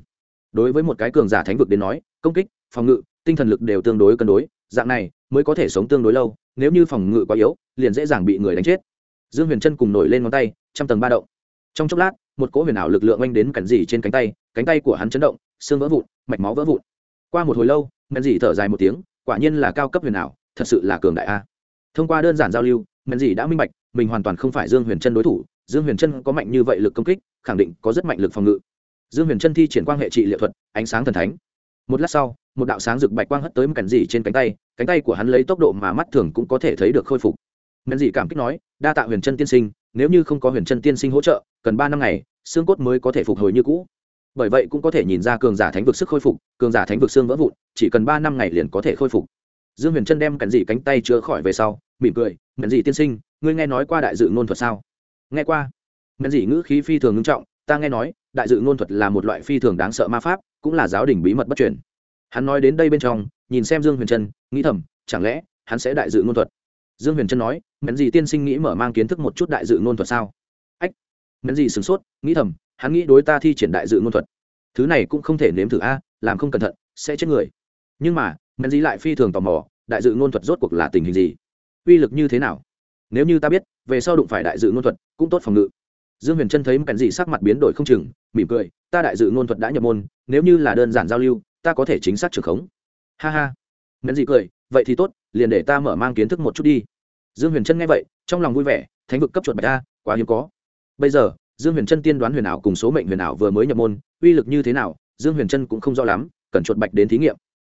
Đối với một cái cường giả thánh vực đến nói, công kích, phòng ngự, tinh thần lực đều tương đối cân đối, dạng này mới có thể sống tương đối lâu nếu như phòng ngự quá yếu, liền dễ dàng bị người đánh chết. Dương huyền trân cùng nổi lên ngón tay, trăm tầng ba động. Trong chốc lát, một cỗ huyền ảo lực lượng oanh đến cẩn dỉ trên cánh tay cánh tay của hắn chấn động, xương vỡ vụn, mạch máu vỡ vụn. Qua một hồi lâu men dỉ thở dài một tiếng, quả nhiên là cao cấp huyền ảo, thật sự là cường đại a. Thông qua đơn giản giao lưu men dỉ đã minh bạch, mình hoàn toàn không phải dương huyền trân đối thủ, dương huyền trân có mạnh như vậy lực công kích, khẳng định có rất mạnh lực phòng ngự. Dương huyền trân thi triển quan hệ trị liệu thuật, ánh sáng thần thánh một lát sau, một đạo sáng rực bạch quang hất tới một cảnh dị trên cánh tay cánh tay của hắn lấy tốc độ mà mắt thường cũng có thể thấy được khôi phục. Men dị cảm kích nói, đa tạ huyền chân tiên sinh, nếu như không có huyền chân tiên sinh hỗ trợ, cần ba năm ngày, xương cốt mới có thể phục hồi như cũ. Bởi vậy cũng có thể nhìn ra cường giả thánh vực sức khôi phục, cường giả thánh vực xương vỡ vụn, chỉ cần ba năm ngày liền có thể khôi phục. Dương huyền trân đem cẩn dị cánh tay chữa khỏi về sau, mỉm cười mẹn dị tiên sinh, ngươi nghe nói qua đại dự ngôn thuật sao? Nghe qua. Mẹn dị ngữ khí phi thường ngưng trọng, ta nghe nói đại dự ngôn thuật là một loại phi thường đáng sợ ma pháp, cũng là giáo đình bí mật bất truyền. Hắn nói đến đây bên trong, nhìn xem dương huyền trân, nghĩ thầm, chẳng lẽ hắn sẽ đại dự ngôn thuật? Dương huyền trân nói mẹn gì tiên sinh nghĩ mở mang kiến thức một chút đại dự ngôn thuật sao? Ách mẹn gì sửng sốt, nghĩ thầm, hắn nghĩ đối ta thi triển đại dự ngôn thuật. Thứ này cũng không thể nếm thử a, làm không cẩn thận, sẽ chết người. Nhưng mà mẹn gì lại phi thường tò mò, đại dự ngôn thuật rốt cuộc là tình hình gì? Uy lực như thế nào? Nếu như ta biết, về sau đụng phải đại dự ngôn thuật cũng tốt phòng ngự dương huyền trân thấy mẹn Dị sắc mặt biến đổi không chừng, mỉm cười, ta đại dự ngôn thuật đã nhập môn, nếu như là đơn giản giao lưu, ta có thể chính xác trưởng khống. Ha ha. Mẹn Dị cười, vậy thì tốt, liền để ta mở mang kiến thức một chút đi. Dương huyền trân nghe vậy, trong lòng vui vẻ, thánh vực cấp chuột bạch ta quá hiếm có. Bây giờ, dương huyền trân tiên đoán huyền ảo cùng số mệnh huyền ảo vừa mới nhập môn, uy lực như thế nào, dương huyền trân cũng không rõ lắm, cần chuột bạch đến thí nghiệm.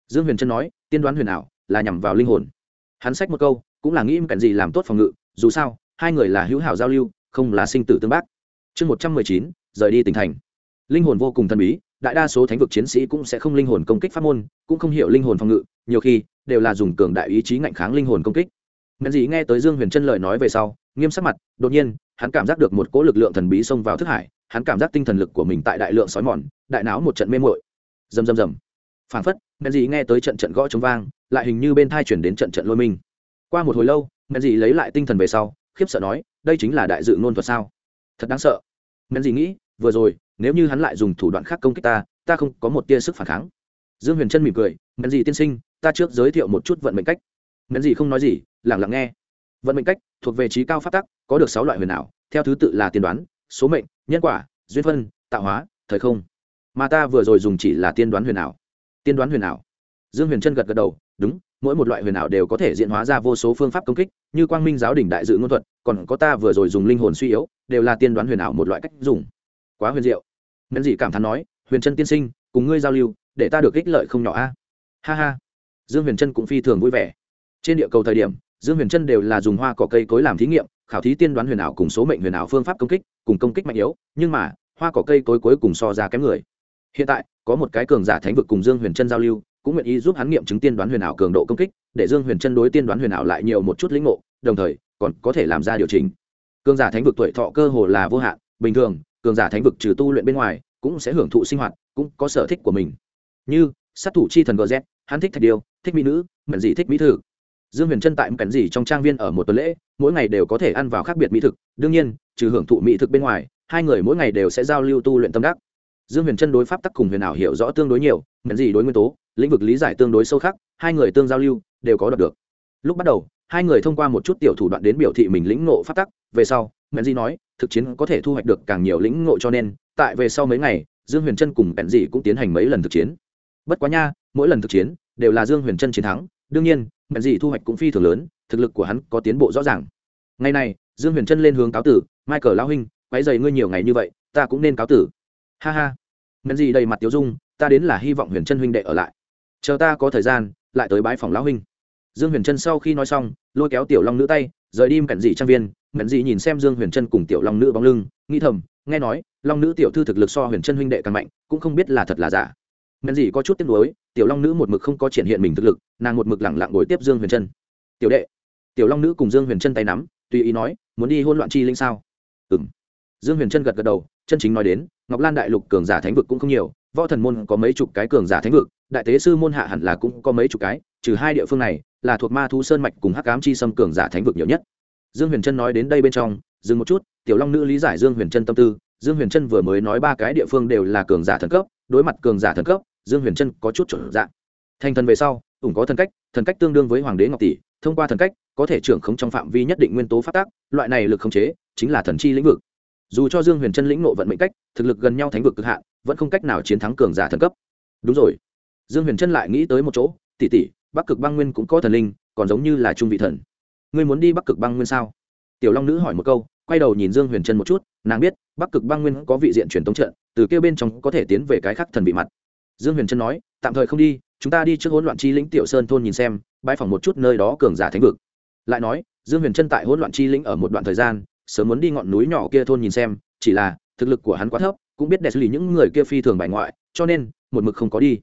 Dương huyền trân nói, tiên đoán huyền ảo là nhằm vào linh hồn. Hắn sách một câu, cũng là nghĩ cảnh gì làm tốt phòng ngự, dù sao, hai người là hữu hảo giao lưu không là sinh tử tương bác. Chương một trăm mười chín, rời đi tỉnh thành. Linh hồn vô cùng thần bí, đại đa số thánh vực chiến sĩ cũng sẽ không linh hồn công kích pháp môn, cũng không hiểu linh hồn phòng ngự, nhiều khi, đều là dùng cường đại ý chí ngạnh kháng linh hồn công kích. Ngân dị nghe tới dương huyền trân lời nói về sau, nghiêm sắc mặt, đột nhiên, hắn cảm giác được một cỗ lực lượng thần bí xông vào thức hải, hắn cảm giác tinh thần lực của mình tại đại lượng sói mòn, đại não một trận mê muội. rầm rầm rầm. Phảng phất ngân dị nghe tới trận trận gõ trống vang, lại hình như bên tai chuyển đến trận trận lôi minh. Qua một hồi lâu ngân dị lấy lại tinh thần về sau, khiếp sợ nói đây chính là đại dự ngôn thuật sao? Thật đáng sợ. Ngân gì nghĩ, vừa rồi, nếu như hắn lại dùng thủ đoạn khác công kích ta ta không có một tia sức phản kháng. Dương huyền trân mỉm cười ngân gì tiên sinh, ta trước giới thiệu một chút vận mệnh cách. Ngân gì không nói gì lẳng lặng nghe. Vận mệnh cách thuộc về trí cao phát tắc, có được sáu loại huyền ảo, theo thứ tự là tiên đoán, số mệnh, nhân quả, duyên phân, tạo hóa, thời không. Mà ta vừa rồi dùng chỉ là tiên đoán huyền ảo. Tiên đoán huyền ảo. Dương huyền trân gật gật đầu, đúng mỗi một loại huyền ảo đều có thể diễn hóa ra vô số phương pháp công kích, như quang minh giáo đình đại dự ngôn thuật, còn có ta vừa rồi dùng linh hồn suy yếu, đều là tiên đoán huyền ảo một loại cách dùng. Quá huyền diệu. Nên dị cảm thán nói, huyền trân tiên sinh, cùng ngươi giao lưu, để ta được ích lợi không nhỏ a. Ha ha. Dương huyền trân cũng phi thường vui vẻ. Trên địa cầu thời điểm, dương huyền trân đều là dùng hoa cỏ cây cối làm thí nghiệm, khảo thí tiên đoán huyền ảo cùng số mệnh huyền ảo phương pháp công kích, cùng công kích mạnh yếu, nhưng mà, hoa cỏ cây cối cuối cùng so ra kém người. Hiện tại, có một cái cường giả thánh vực cùng dương huyền trân giao lưu cũng nguyện ý giúp hắn nghiệm chứng tiên đoán huyền ảo cường độ công kích, để dương huyền chân đối tiên đoán huyền ảo lại nhiều một chút lĩnh ngộ, đồng thời, còn có thể làm ra điều chỉnh. Cường giả thánh vực tuổi thọ cơ hồ là vô hạn, bình thường, cường giả thánh vực trừ tu luyện bên ngoài, cũng sẽ hưởng thụ sinh hoạt, cũng có sở thích của mình. Như, sát thủ chi thần gz hắn thích thạch điêu, thích mỹ nữ mận dị thích mỹ thực. dương huyền chân tại cảnh gì trong trang viên ở một tuần lễ, mỗi ngày đều có thể ăn vào khác biệt mỹ thực, đương nhiên, trừ hưởng thụ mỹ thực bên ngoài, hai người mỗi ngày đều sẽ giao lưu tu luyện tâm đắc. Dương huyền chân đối pháp tắc cùng huyền ảo hiểu rõ tương đối nhiều ngắn gì đối nguyên tố lĩnh vực lý giải tương đối sâu khác hai người tương giao lưu đều có đọc được. Lúc bắt đầu, hai người thông qua một chút tiểu thủ đoạn đến biểu thị mình lĩnh ngộ pháp tắc, về sau ngắn gì nói, thực chiến có thể thu hoạch được càng nhiều lĩnh ngộ cho nên, tại về sau mấy ngày, dương huyền trân cùng bèn dị cũng tiến hành mấy lần thực chiến. Bất quá nha, mỗi lần thực chiến đều là dương huyền trân chiến thắng, đương nhiên bèn dị thu hoạch cũng phi thường lớn, thực lực của hắn có tiến bộ rõ ràng. Ngày này, dương huyền trân lên hướng cáo tử, michael lão huynh quái dày ngươi nhiều ngày như vậy, ta cũng nên cáo tử. Ha ha. Bèn dị đầy mặt tiếu dung, ta đến là hy vọng huyền trân huynh đệ ở lại chờ ta có thời gian, lại tới bãi phòng lão huynh. Dương huyền trân sau khi nói xong, lôi kéo tiểu long nữ tay, rời đi cảnh dị trang viên. Ngẩn dị nhìn xem dương huyền trân cùng tiểu long nữ bóng lưng, nghĩ thầm, nghe nói, long nữ tiểu thư thực lực so huyền trân huynh đệ càng mạnh, cũng không biết là thật là giả. Ngẩn dị có chút tiếc nuối, tiểu long nữ một mực không có triển hiện mình thực lực, nàng một mực lẳng lặng ngồi tiếp dương huyền trân. Tiểu đệ. Tiểu long nữ cùng dương huyền trân tay nắm, tùy ý nói, muốn đi hôn loạn chi linh sao? Ừ m dương huyền trân gật gật đầu, chân chính nói đến, ngọc lan đại lục cường giả thánh vực cũng không nhiều võ thần môn có mấy chục cái cường giả thánh vực, đại tế sư môn hạ hẳn là cũng có mấy chục cái, trừ hai địa phương này, là thuộc ma thú sơn mạch cùng hắc ám chi xâm cường giả thánh vực nhiều nhất. Dương huyền trân nói đến đây bên trong, dừng một chút, tiểu long nữ lý giải dương huyền trân tâm tư, dương huyền trân vừa mới nói ba cái địa phương đều là cường giả thần cấp, đối mặt cường giả thần cấp, dương huyền trân có chút chuẩn dạng thành thần về sau ủng có thần cách thần cách tương đương với hoàng đế ngọc tỷ, thông qua thần cách, có thể trưởng khống trong phạm vi nhất định nguyên tố phát tác loại này lực khống chế, chính là thần chi lĩnh vực dù cho dương huyền trân lĩnh nộ vận mệnh cách, thực lực gần nhau thánh vực cực hạn, vẫn không cách nào chiến thắng cường giả thần cấp. Đúng rồi. Dương huyền trân lại nghĩ tới một chỗ, tỷ tỷ, bắc cực băng nguyên cũng có thần linh, còn giống như là trung vị thần. Ngươi muốn đi bắc cực băng nguyên sao? Tiểu long nữ hỏi một câu, quay đầu nhìn dương huyền trân một chút, nàng biết, bắc cực băng nguyên có vị diện truyền tống trận, từ kêu bên trong có thể tiến về cái khác thần vị mặt. Dương huyền trân nói, tạm thời không đi, chúng ta đi trước hỗn loạn chi lĩnh tiểu sơn thôn nhìn xem bãi phòng một chút nơi đó cường giả thánh vực. Lại nói, dương huyền trân tại hỗn loạn chi lĩnh ở một đoạn thời gian sớm muốn đi ngọn núi nhỏ kia thôn nhìn xem, chỉ là, thực lực của hắn quá thấp, cũng biết đẹp xử lý những người kia phi thường bài ngoại, cho nên, một mực không có đi.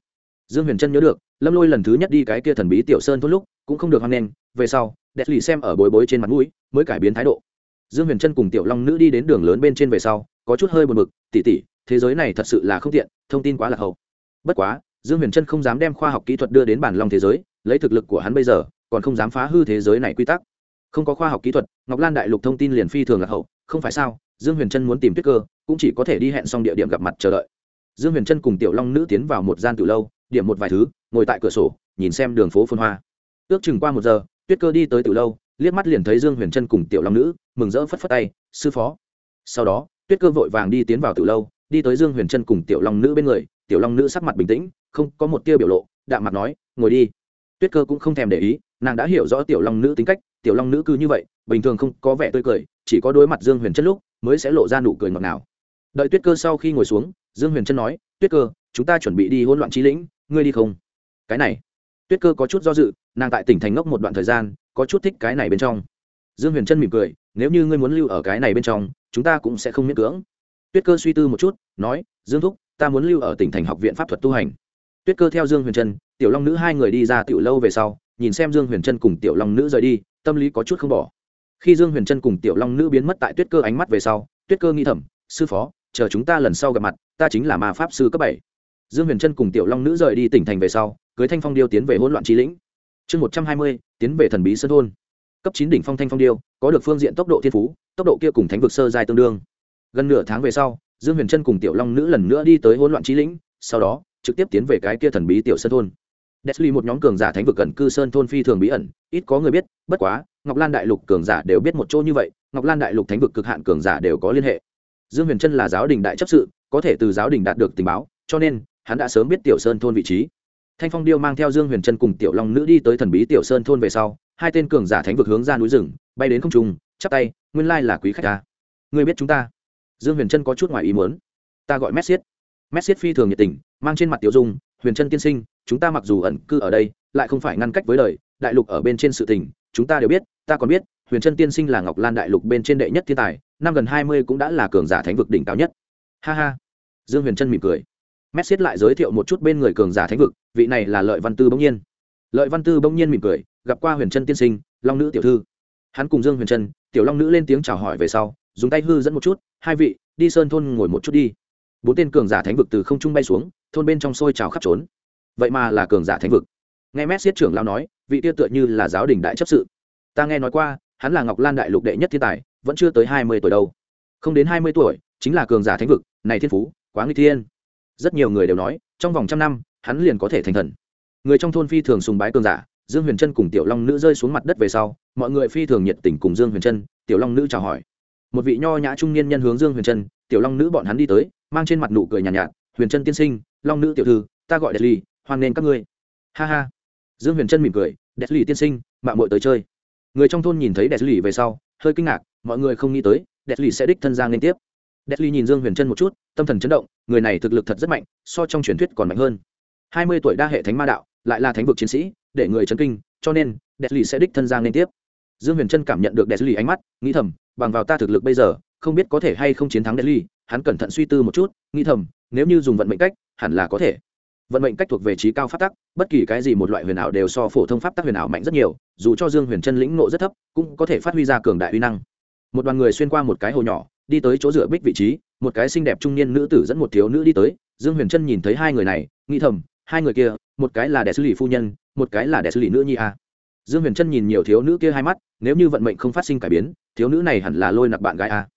Dương huyền trân nhớ được, lâm lôi lần thứ nhất đi cái kia thần bí tiểu sơn thôn lúc, cũng không được hoan nghênh, về sau đẹp lì xem ở bối bối trên mặt mũi, mới cải biến thái độ. Dương huyền trân cùng tiểu long nữ đi đến đường lớn bên trên về sau, có chút hơi buồn bực tỉ tỉ thế giới này thật sự là không tiện, thông tin quá là hậu. Bất quá, dương huyền trân không dám đem khoa học kỹ thuật đưa đến bản long thế giới, lấy thực lực của hắn bây giờ, còn không dám phá hư thế giới này quy tắc không có khoa học kỹ thuật, ngọc lan đại lục thông tin liền phi thường là hậu, không phải sao, dương huyền trân muốn tìm tuyết cơ, cũng chỉ có thể đi hẹn xong địa điểm gặp mặt chờ đợi. Dương huyền trân cùng tiểu long nữ tiến vào một gian từ lâu, điểm một vài thứ, ngồi tại cửa sổ, nhìn xem đường phố phun hoa. Ước chừng qua một giờ, tuyết cơ đi tới từ lâu, liếc mắt liền thấy dương huyền trân cùng tiểu long nữ, mừng rỡ phất phất tay, sư phó. Sau đó, tuyết cơ vội vàng đi tiến vào từ lâu, đi tới dương huyền trân cùng tiểu long nữ bên người, tiểu long nữ sắc mặt bình tĩnh, không có một tia biểu lộ, đạm mặt nói, ngồi đi tuyết cơ cũng không thèm để ý, nàng đã hiểu rõ tiểu long nữ tính cách, tiểu long nữ cứ như vậy, bình thường không có vẻ tươi cười, chỉ có đối mặt dương huyền Chân lúc mới sẽ lộ ra nụ cười ngọt ngào. Đợi tuyết cơ sau khi ngồi xuống, dương huyền Chân nói, tuyết cơ, chúng ta chuẩn bị đi hỗn loạn trí lĩnh, ngươi đi không? Cái này. Tuyết cơ có chút do dự, nàng tại tỉnh thành ngốc một đoạn thời gian, có chút thích cái này bên trong. Dương huyền Chân mỉm cười, nếu như ngươi muốn lưu ở cái này bên trong, chúng ta cũng sẽ không miễn cưỡng. Tuyết cơ suy tư một chút, nói, dương thúc, ta muốn lưu ở tỉnh thành học viện pháp thuật tu hành tuyết cơ theo dương huyền trân, tiểu long nữ hai người đi ra tiểu lâu về sau, nhìn xem dương huyền trân cùng tiểu long nữ rời đi, tâm lý có chút không bỏ. Khi dương huyền trân cùng tiểu long nữ biến mất tại tuyết cơ ánh mắt về sau, tuyết cơ nghĩ thầm, sư phó, chờ chúng ta lần sau gặp mặt, ta chính là ma pháp sư cấp bảy. Dương huyền trân cùng tiểu long nữ rời đi tỉnh thành về sau, cưới thanh phong điêu tiến về hỗn loạn trí lĩnh. Chương một trăm hai mươi, tiến về thần bí sơn thôn. Cấp chín đỉnh phong thanh phong điêu, có được phương diện tốc độ thiên phú, tốc độ kia cùng thánh vực sơ dài tương đương. Gần nửa tháng về sau, dương huyền trân cùng tiểu long nữ lần nữa đi tới hỗn loạn trí lĩnh, sau đó trực tiếp tiến về cái kia thần bí tiểu sơn thôn Desli một nhóm cường giả thánh vực gần cư sơn thôn phi thường bí ẩn, ít có người biết, bất quá, Ngọc Lan đại lục cường giả đều biết một chỗ như vậy, Ngọc Lan đại lục thánh vực cực hạn cường giả đều có liên hệ. Dương Huyền Trân là giáo đình đại chấp sự, có thể từ giáo đình đạt được tình báo, cho nên hắn đã sớm biết tiểu sơn thôn vị trí. Thanh Phong Điêu mang theo Dương Huyền Trân cùng Tiểu Long nữ đi tới thần bí tiểu sơn thôn về sau, hai tên cường giả thánh vực hướng ra núi rừng, bay đến không trung, chắp tay, nguyên lai là quý khách ta. Ngươi biết chúng ta? Dương Huyền Trân có chút ngoài ý muốn. Ta gọi Messiết. Messiết phi thường nhiệt tình, mang trên mặt tiểu dung, Huyền Trân tiên sinh, chúng ta mặc dù ẩn cư ở đây lại không phải ngăn cách với đời đại lục ở bên trên sự tình chúng ta đều biết ta còn biết huyền trân tiên sinh là ngọc lan đại lục bên trên đệ nhất thiên tài năm gần hai mươi cũng đã là cường giả thánh vực đỉnh cao nhất. Ha ha. Dương huyền trân mỉm cười. Messiết lại giới thiệu một chút bên người cường giả thánh vực vị này là lợi văn tư bỗng nhiên. Lợi văn tư bỗng nhiên mỉm cười gặp qua huyền trân tiên sinh long nữ tiểu thư. Hắn cùng dương huyền trân tiểu long nữ lên tiếng chào hỏi về sau dùng tay hư dẫn một chút hai vị đi sơn thôn ngồi một chút đi. Bốn tên cường giả thánh vực từ không trung bay xuống thôn bên trong sôi trào khắp trốn. Vậy mà là cường giả thánh vực. Nghe mét siết trưởng lao nói vị kia tựa như là giáo đình đại chấp sự. Ta nghe nói qua hắn là ngọc lan đại lục đệ nhất thiên tài vẫn chưa tới hai mươi tuổi đâu. Không đến hai mươi tuổi chính là cường giả thánh vực này thiên phú quá nguy thiên rất nhiều người đều nói trong vòng trăm năm hắn liền có thể thành thần. Người trong thôn phi thường sùng bái cường giả dương huyền trân cùng tiểu long nữ rơi xuống mặt đất về sau mọi người phi thường nhiệt tình cùng dương huyền trân tiểu long nữ chào hỏi. Một vị nho nhã trung niên nhân hướng dương huyền trân tiểu long nữ bọn hắn đi tới mang trên mặt nụ cười nhàn nhạt, nhạt huyền trân tiên sinh long nữ tiểu thư, ta gọi đẹp ly hoan nên các ngươi. Ha ha. Dương huyền trân mỉm cười đẹp ly tiên sinh mạng mội tới chơi. Người trong thôn nhìn thấy đẹp ly về sau, hơi kinh ngạc, mọi người không nghĩ tới đẹp ly sẽ đích thân giang liên tiếp. Đẹp ly nhìn dương huyền trân một chút, tâm thần chấn động, người này thực lực thật rất mạnh, so trong truyền thuyết còn mạnh hơn. Hai mươi tuổi đa hệ thánh ma đạo, lại là thánh vực chiến sĩ, để người chấn kinh, cho nên đẹp ly sẽ đích thân giang liên tiếp. Dương huyền trân cảm nhận được đẹp ly ánh mắt, nghĩ thầm, bằng vào ta thực lực bây giờ không biết có thể hay không chiến thắng đẹp ly hắn cẩn thận suy tư một chút, nghĩ thầm, nếu như dùng vận mệnh cách, hẳn là có thể. Vận mệnh cách thuộc về trí cao pháp tắc, bất kỳ cái gì một loại huyền ảo đều so phổ thông pháp tắc huyền ảo mạnh rất nhiều, dù cho dương huyền chân lĩnh ngộ rất thấp, cũng có thể phát huy ra cường đại uy năng. Một đoàn người xuyên qua một cái hồ nhỏ, đi tới chỗ dựa bích vị trí, một cái xinh đẹp trung niên nữ tử dẫn một thiếu nữ đi tới, dương huyền chân nhìn thấy hai người này, nghĩ thầm, hai người kia, một cái là đệ sư lì phu nhân, một cái là đệ sư lì nữ nhi a. Dương huyền chân nhìn nhiều thiếu nữ kia hai mắt, nếu như vận mệnh không phát sinh cải biến, thiếu nữ này hẳn là lôi nặc bạn gái a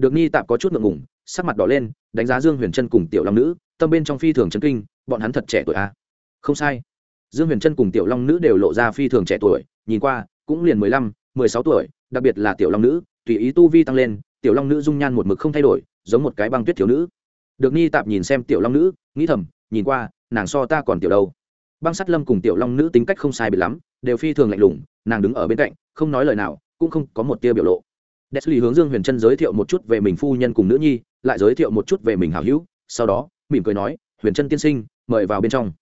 được nhi tạm có chút ngượng ngủng sắc mặt đỏ lên, đánh giá dương huyền trân cùng tiểu long nữ, tâm bên trong phi thường chấn kinh, bọn hắn thật trẻ tuổi a không sai. Dương huyền trân cùng tiểu long nữ đều lộ ra phi thường trẻ tuổi, nhìn qua, cũng liền mười lăm, mười sáu tuổi, đặc biệt là tiểu long nữ, tùy ý tu vi tăng lên, tiểu long nữ dung nhan một mực không thay đổi, giống một cái băng tuyết thiếu nữ. Được nhi tạp nhìn xem tiểu long nữ, nghĩ thầm, nhìn qua, nàng so ta còn tiểu đâu. Băng sắt lâm cùng tiểu long nữ tính cách không sai bị lắm, đều phi thường lạnh lùng, nàng đứng ở bên cạnh, không nói lời nào, cũng không có một tia biểu lộ. Desley hướng Dương Huyền Trân giới thiệu một chút về mình phu nhân cùng nữ nhi, lại giới thiệu một chút về mình hảo hữu, sau đó, mỉm cười nói, "Huyền Trân tiên sinh, mời vào bên trong."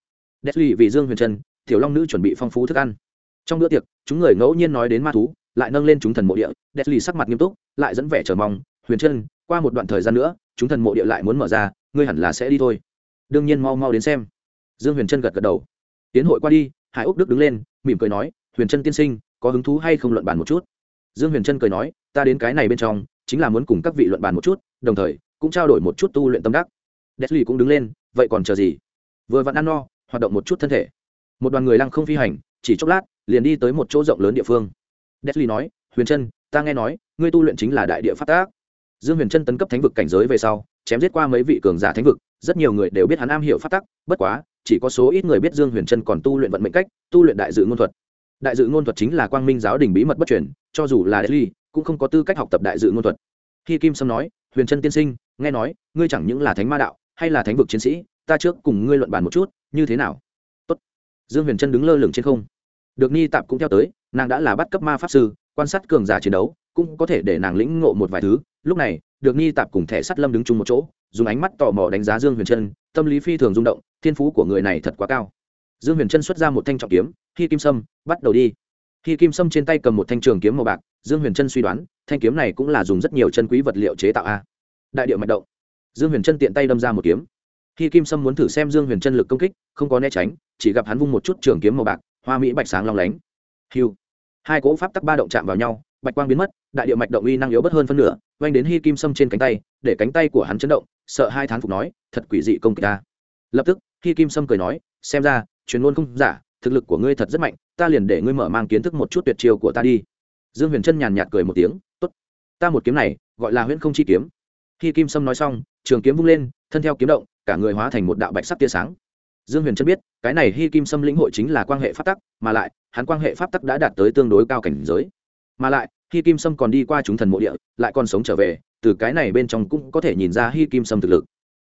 Desley vì Dương Huyền Trân, tiểu long nữ chuẩn bị phong phú thức ăn. Trong bữa tiệc, chúng người ngẫu nhiên nói đến ma thú, lại nâng lên chúng thần mộ địa, Desley sắc mặt nghiêm túc, lại dẫn vẻ chờ mong, "Huyền Trân, qua một đoạn thời gian nữa, chúng thần mộ địa lại muốn mở ra, ngươi hẳn là sẽ đi thôi." Đương nhiên mau mau đến xem. Dương Huyền Trân gật gật đầu. Tiến hội qua đi, Hải Úc Đức đứng lên, mỉm cười nói, "Huyền Trân tiên sinh, có hứng thú hay không luận bàn một chút?" Dương Huyền Trân cười nói, ta đến cái này bên trong chính là muốn cùng các vị luận bàn một chút đồng thời cũng trao đổi một chút tu luyện tâm đắc. Desli cũng đứng lên vậy còn chờ gì? Vừa vặn ăn no hoạt động một chút thân thể. Một đoàn người lăng không phi hành chỉ chốc lát liền đi tới một chỗ rộng lớn địa phương. Desli nói huyền trân ta nghe nói ngươi tu luyện chính là đại địa phát tác. Dương huyền trân tấn cấp thánh vực cảnh giới về sau chém giết qua mấy vị cường giả thánh vực rất nhiều người đều biết hắn am hiểu phát tắc bất quá chỉ có số ít người biết dương huyền trân còn tu luyện vận mệnh cách tu luyện đại dự ngôn thuật đại dự ngôn thuật chính là quang minh giáo đình bí mật bất truyền, cho dù là Desli cũng không có tư cách học tập đại dự ngôn thuật. Khi kim sâm nói, huyền trân tiên sinh, nghe nói, ngươi chẳng những là thánh ma đạo, hay là thánh vực chiến sĩ, ta trước cùng ngươi luận bàn một chút, như thế nào? Tốt. dương huyền trân đứng lơ lửng trên không. Được ni tạp cũng theo tới, nàng đã là bắt cấp ma pháp sư, quan sát cường giả chiến đấu, cũng có thể để nàng lĩnh ngộ một vài thứ. Lúc này, được ni tạp cùng thẻ sắt lâm đứng chung một chỗ, dùng ánh mắt tò mò đánh giá dương huyền trân tâm lý phi thường rung động, thiên phú của người này thật quá cao dương huyền trân xuất ra một thanh trọng kiếm khi kim sâm, bắt đầu đi. Khi kim sâm trên tay cầm một thanh trường kiếm màu bạc, dương huyền trân suy đoán, thanh kiếm này cũng là dùng rất nhiều chân quý vật liệu chế tạo a. Đại điệu mạch động. Dương huyền trân tiện tay đâm ra một kiếm. Khi kim sâm muốn thử xem dương huyền trân lực công kích, không có né tránh, chỉ gặp hắn vung một chút trường kiếm màu bạc, hoa mỹ bạch sáng long lánh. Hiu. Hai cỗ pháp tắc ba động chạm vào nhau, bạch quang biến mất, đại điệu mạch động uy năng yếu bất hơn phân nửa oanh đến hi kim sâm trên cánh tay, để cánh tay của hắn chấn động, sợ hai thán phục nói, thật quỷ dị công kích ta. Lập tức, hi kim sâm cười nói, xem ra truyền ngôn không giả, thực lực của ngươi thật rất mạnh, ta liền để ngươi mở mang kiến thức một chút tuyệt chiêu của ta đi. Dương huyền trân nhàn nhạt cười một tiếng t ố t ta một kiếm này gọi là huyễn không chi kiếm. Khi kim sâm nói xong, trường kiếm vung lên, thân theo kiếm động, cả người hóa thành một đạo bạch sắc tia sáng. Dương huyền trân biết, cái này Hi kim sâm lĩnh hội chính là quan hệ pháp tắc, mà lại, hắn quan hệ pháp tắc đã đạt tới tương đối cao cảnh giới. Mà lại, Hi kim sâm còn đi qua chúng thần mộ địa, lại còn sống trở về, từ cái này bên trong cũng có thể nhìn ra Hi kim sâm thực lực.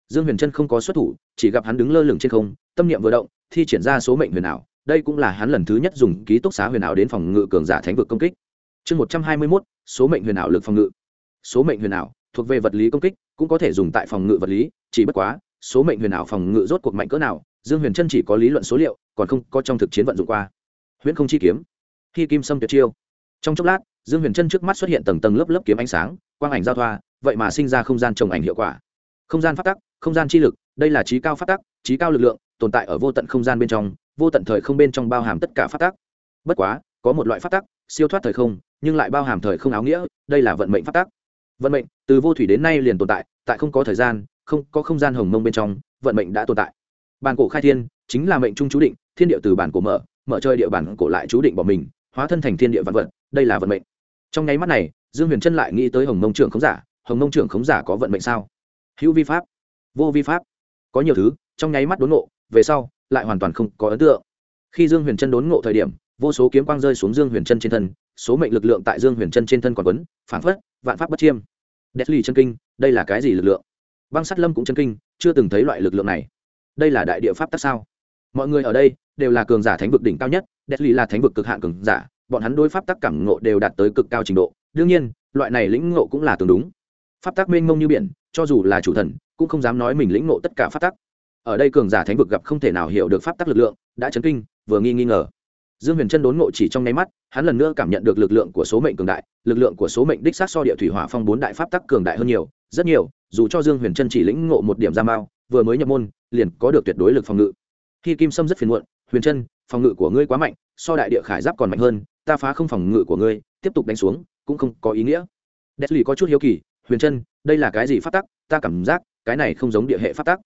Dương huyền trân không có xuất thủ, chỉ gặp hắn đứng lơ lửng trên không, tâm niệm vừa động thi triển ra số mệnh huyền ảo, đây cũng là hắn lần thứ nhất dùng ký túc xá huyền ảo đến phòng ngự cường giả thánh vực công kích. Chương một trăm hai mươi mốt, số mệnh huyền ảo lực phòng ngự. Số mệnh huyền ảo thuộc về vật lý công kích, cũng có thể dùng tại phòng ngự vật lý, chỉ bất quá, số mệnh huyền ảo phòng ngự rốt cuộc mạnh cỡ nào, dương huyền trân chỉ có lý luận số liệu, còn không có trong thực chiến vận dụng qua. Huyễn không chi kiếm, khi kim sâm tuyệt chiêu. Trong chốc lát, dương huyền trân trước mắt xuất hiện tầng tầng lớp lớp kiếm ánh sáng, quang ảnh giao thoa, vậy mà sinh ra không gian trồng ảnh hiệu quả. Không gian phát tắc, không gian chi lực, đây là trí cao phát tắc, trí cao lực lượng tồn tại ở vô tận không gian bên trong, vô tận thời không bên trong bao hàm tất cả phát tắc. Bất quá, có một loại phát tắc, siêu thoát thời không, nhưng lại bao hàm thời không áo nghĩa, đây là vận mệnh phát tắc. Vận mệnh, từ vô thủy đến nay liền tồn tại tại không có thời gian, không có không gian hồng mông bên trong, vận mệnh đã tồn tại. Bản cổ khai thiên, chính là mệnh trung chú định, thiên địa từ bản cổ mở mở chơi địa bản cổ lại chú định bỏ mình, hóa thân thành thiên địa vạn vật, đây là vận mệnh. Trong nháy mắt này, dương huyền trân lại nghĩ tới hồng mông trưởng khống giả, hồng mông trưởng khống giả có vận mệnh sao? Hữu vi pháp, vô vi pháp, có nhiều thứ, trong nháy mắt đốn ngộ về sau, lại hoàn toàn không có ấn tượng. Khi dương huyền chân đốn ngộ thời điểm, vô số kiếm quang rơi xuống dương huyền chân trên thân, số mệnh lực lượng tại dương huyền chân trên thân còn quấn phản phất, vạn pháp bất chiêm. Deadly chân kinh, đây là cái gì lực lượng? Băng sắt lâm cũng chân kinh, chưa từng thấy loại lực lượng này. Đây là đại địa pháp tắc sao? Mọi người ở đây đều là cường giả thánh vực đỉnh cao nhất deadly là thánh vực cực hạn cường giả, bọn hắn đối pháp tắc cảm ngộ đều đạt tới cực cao trình độ. Đương nhiên, loại này lĩnh ngộ cũng là tương đúng. Pháp tắc mênh mông như biển, cho dù là chủ thần, cũng không dám nói mình lĩnh ngộ tất cả pháp tắc ở đây cường giả thánh vực gặp không thể nào hiểu được pháp tắc lực lượng, đã chấn kinh, vừa nghi nghi ngờ. Dương huyền chân đốn ngộ chỉ trong nháy mắt, hắn lần nữa cảm nhận được lực lượng của số mệnh cường đại, lực lượng của số mệnh đích sát so địa thủy hỏa phong bốn đại pháp tắc cường đại hơn nhiều, rất nhiều, dù cho dương huyền chân chỉ lĩnh ngộ một điểm ra mao, vừa mới nhập môn, liền có được tuyệt đối lực phòng ngự. Khi kim sâm rất phiền muộn, huyền chân, phòng ngự của ngươi quá mạnh, so đại địa khải giáp còn mạnh hơn, ta phá không phòng ngự của ngươi, tiếp tục đánh xuống, cũng không có ý nghĩa. Deadly có chút hiếu kỳ, huyền chân, đây là cái gì pháp tắc? Ta cảm giác, cái này không giống địa hệ pháp tắc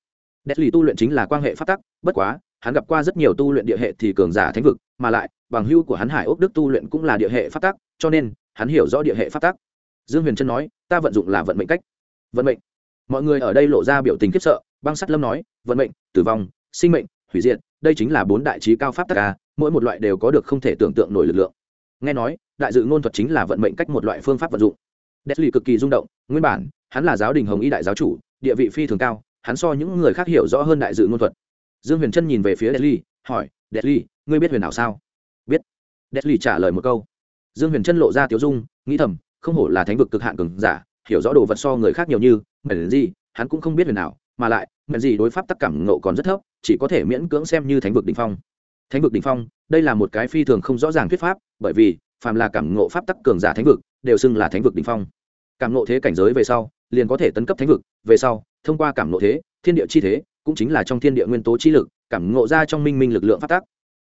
deadly tu luyện chính là quan hệ phát tắc bất quá hắn gặp qua rất nhiều tu luyện địa hệ thì cường giả thánh vực mà lại bằng hưu của hắn hải ốc đức tu luyện cũng là địa hệ phát tắc cho nên hắn hiểu rõ địa hệ phát tắc. Dương huyền trân nói ta vận dụng là vận mệnh cách. Vận mệnh? Mọi người ở đây lộ ra biểu tình khiếp sợ băng sắt lâm nói vận mệnh tử vong sinh mệnh hủy diệt đây chính là bốn đại trí cao pháp tắc ca mỗi một loại đều có được không thể tưởng tượng nổi lực lượng. Nghe nói đại dự ngôn thuật chính là vận mệnh cách một loại phương pháp vận dụng. Deadly cực kỳ rung động, nguyên bản, hắn là giáo đình Hồng Y đại giáo chủ, địa vị phi thường cao, hắn so những người khác hiểu rõ hơn đại dự ngôn thuật. Dương Huyền Trân nhìn về phía Deadly, hỏi, "Deadly, ngươi biết huyền nào sao?" "Biết." Deadly trả lời một câu. Dương Huyền Trân lộ ra tiểu dung, nghĩ thầm, không hổ là thánh vực cực hạn cường giả, hiểu rõ đồ vật so người khác nhiều như, mệnh gì, hắn cũng không biết huyền nào, mà lại, mệnh gì đối pháp tắc cảm ngộ còn rất thấp, chỉ có thể miễn cưỡng xem như thánh vực đỉnh phong. Thánh vực đỉnh phong, đây là một cái phi thường không rõ ràng thuyết pháp, bởi vì, phàm là cảm ngộ pháp tắc cường giả thánh vực, đều xưng là thánh vực đỉnh phong. Cảm ngộ thế cảnh giới về sau, liền có thể tấn cấp thánh vực, về sau, thông qua cảm ngộ thế, thiên địa chi thế, cũng chính là trong thiên địa nguyên tố chi lực, cảm ngộ ra trong minh minh lực lượng phát tác.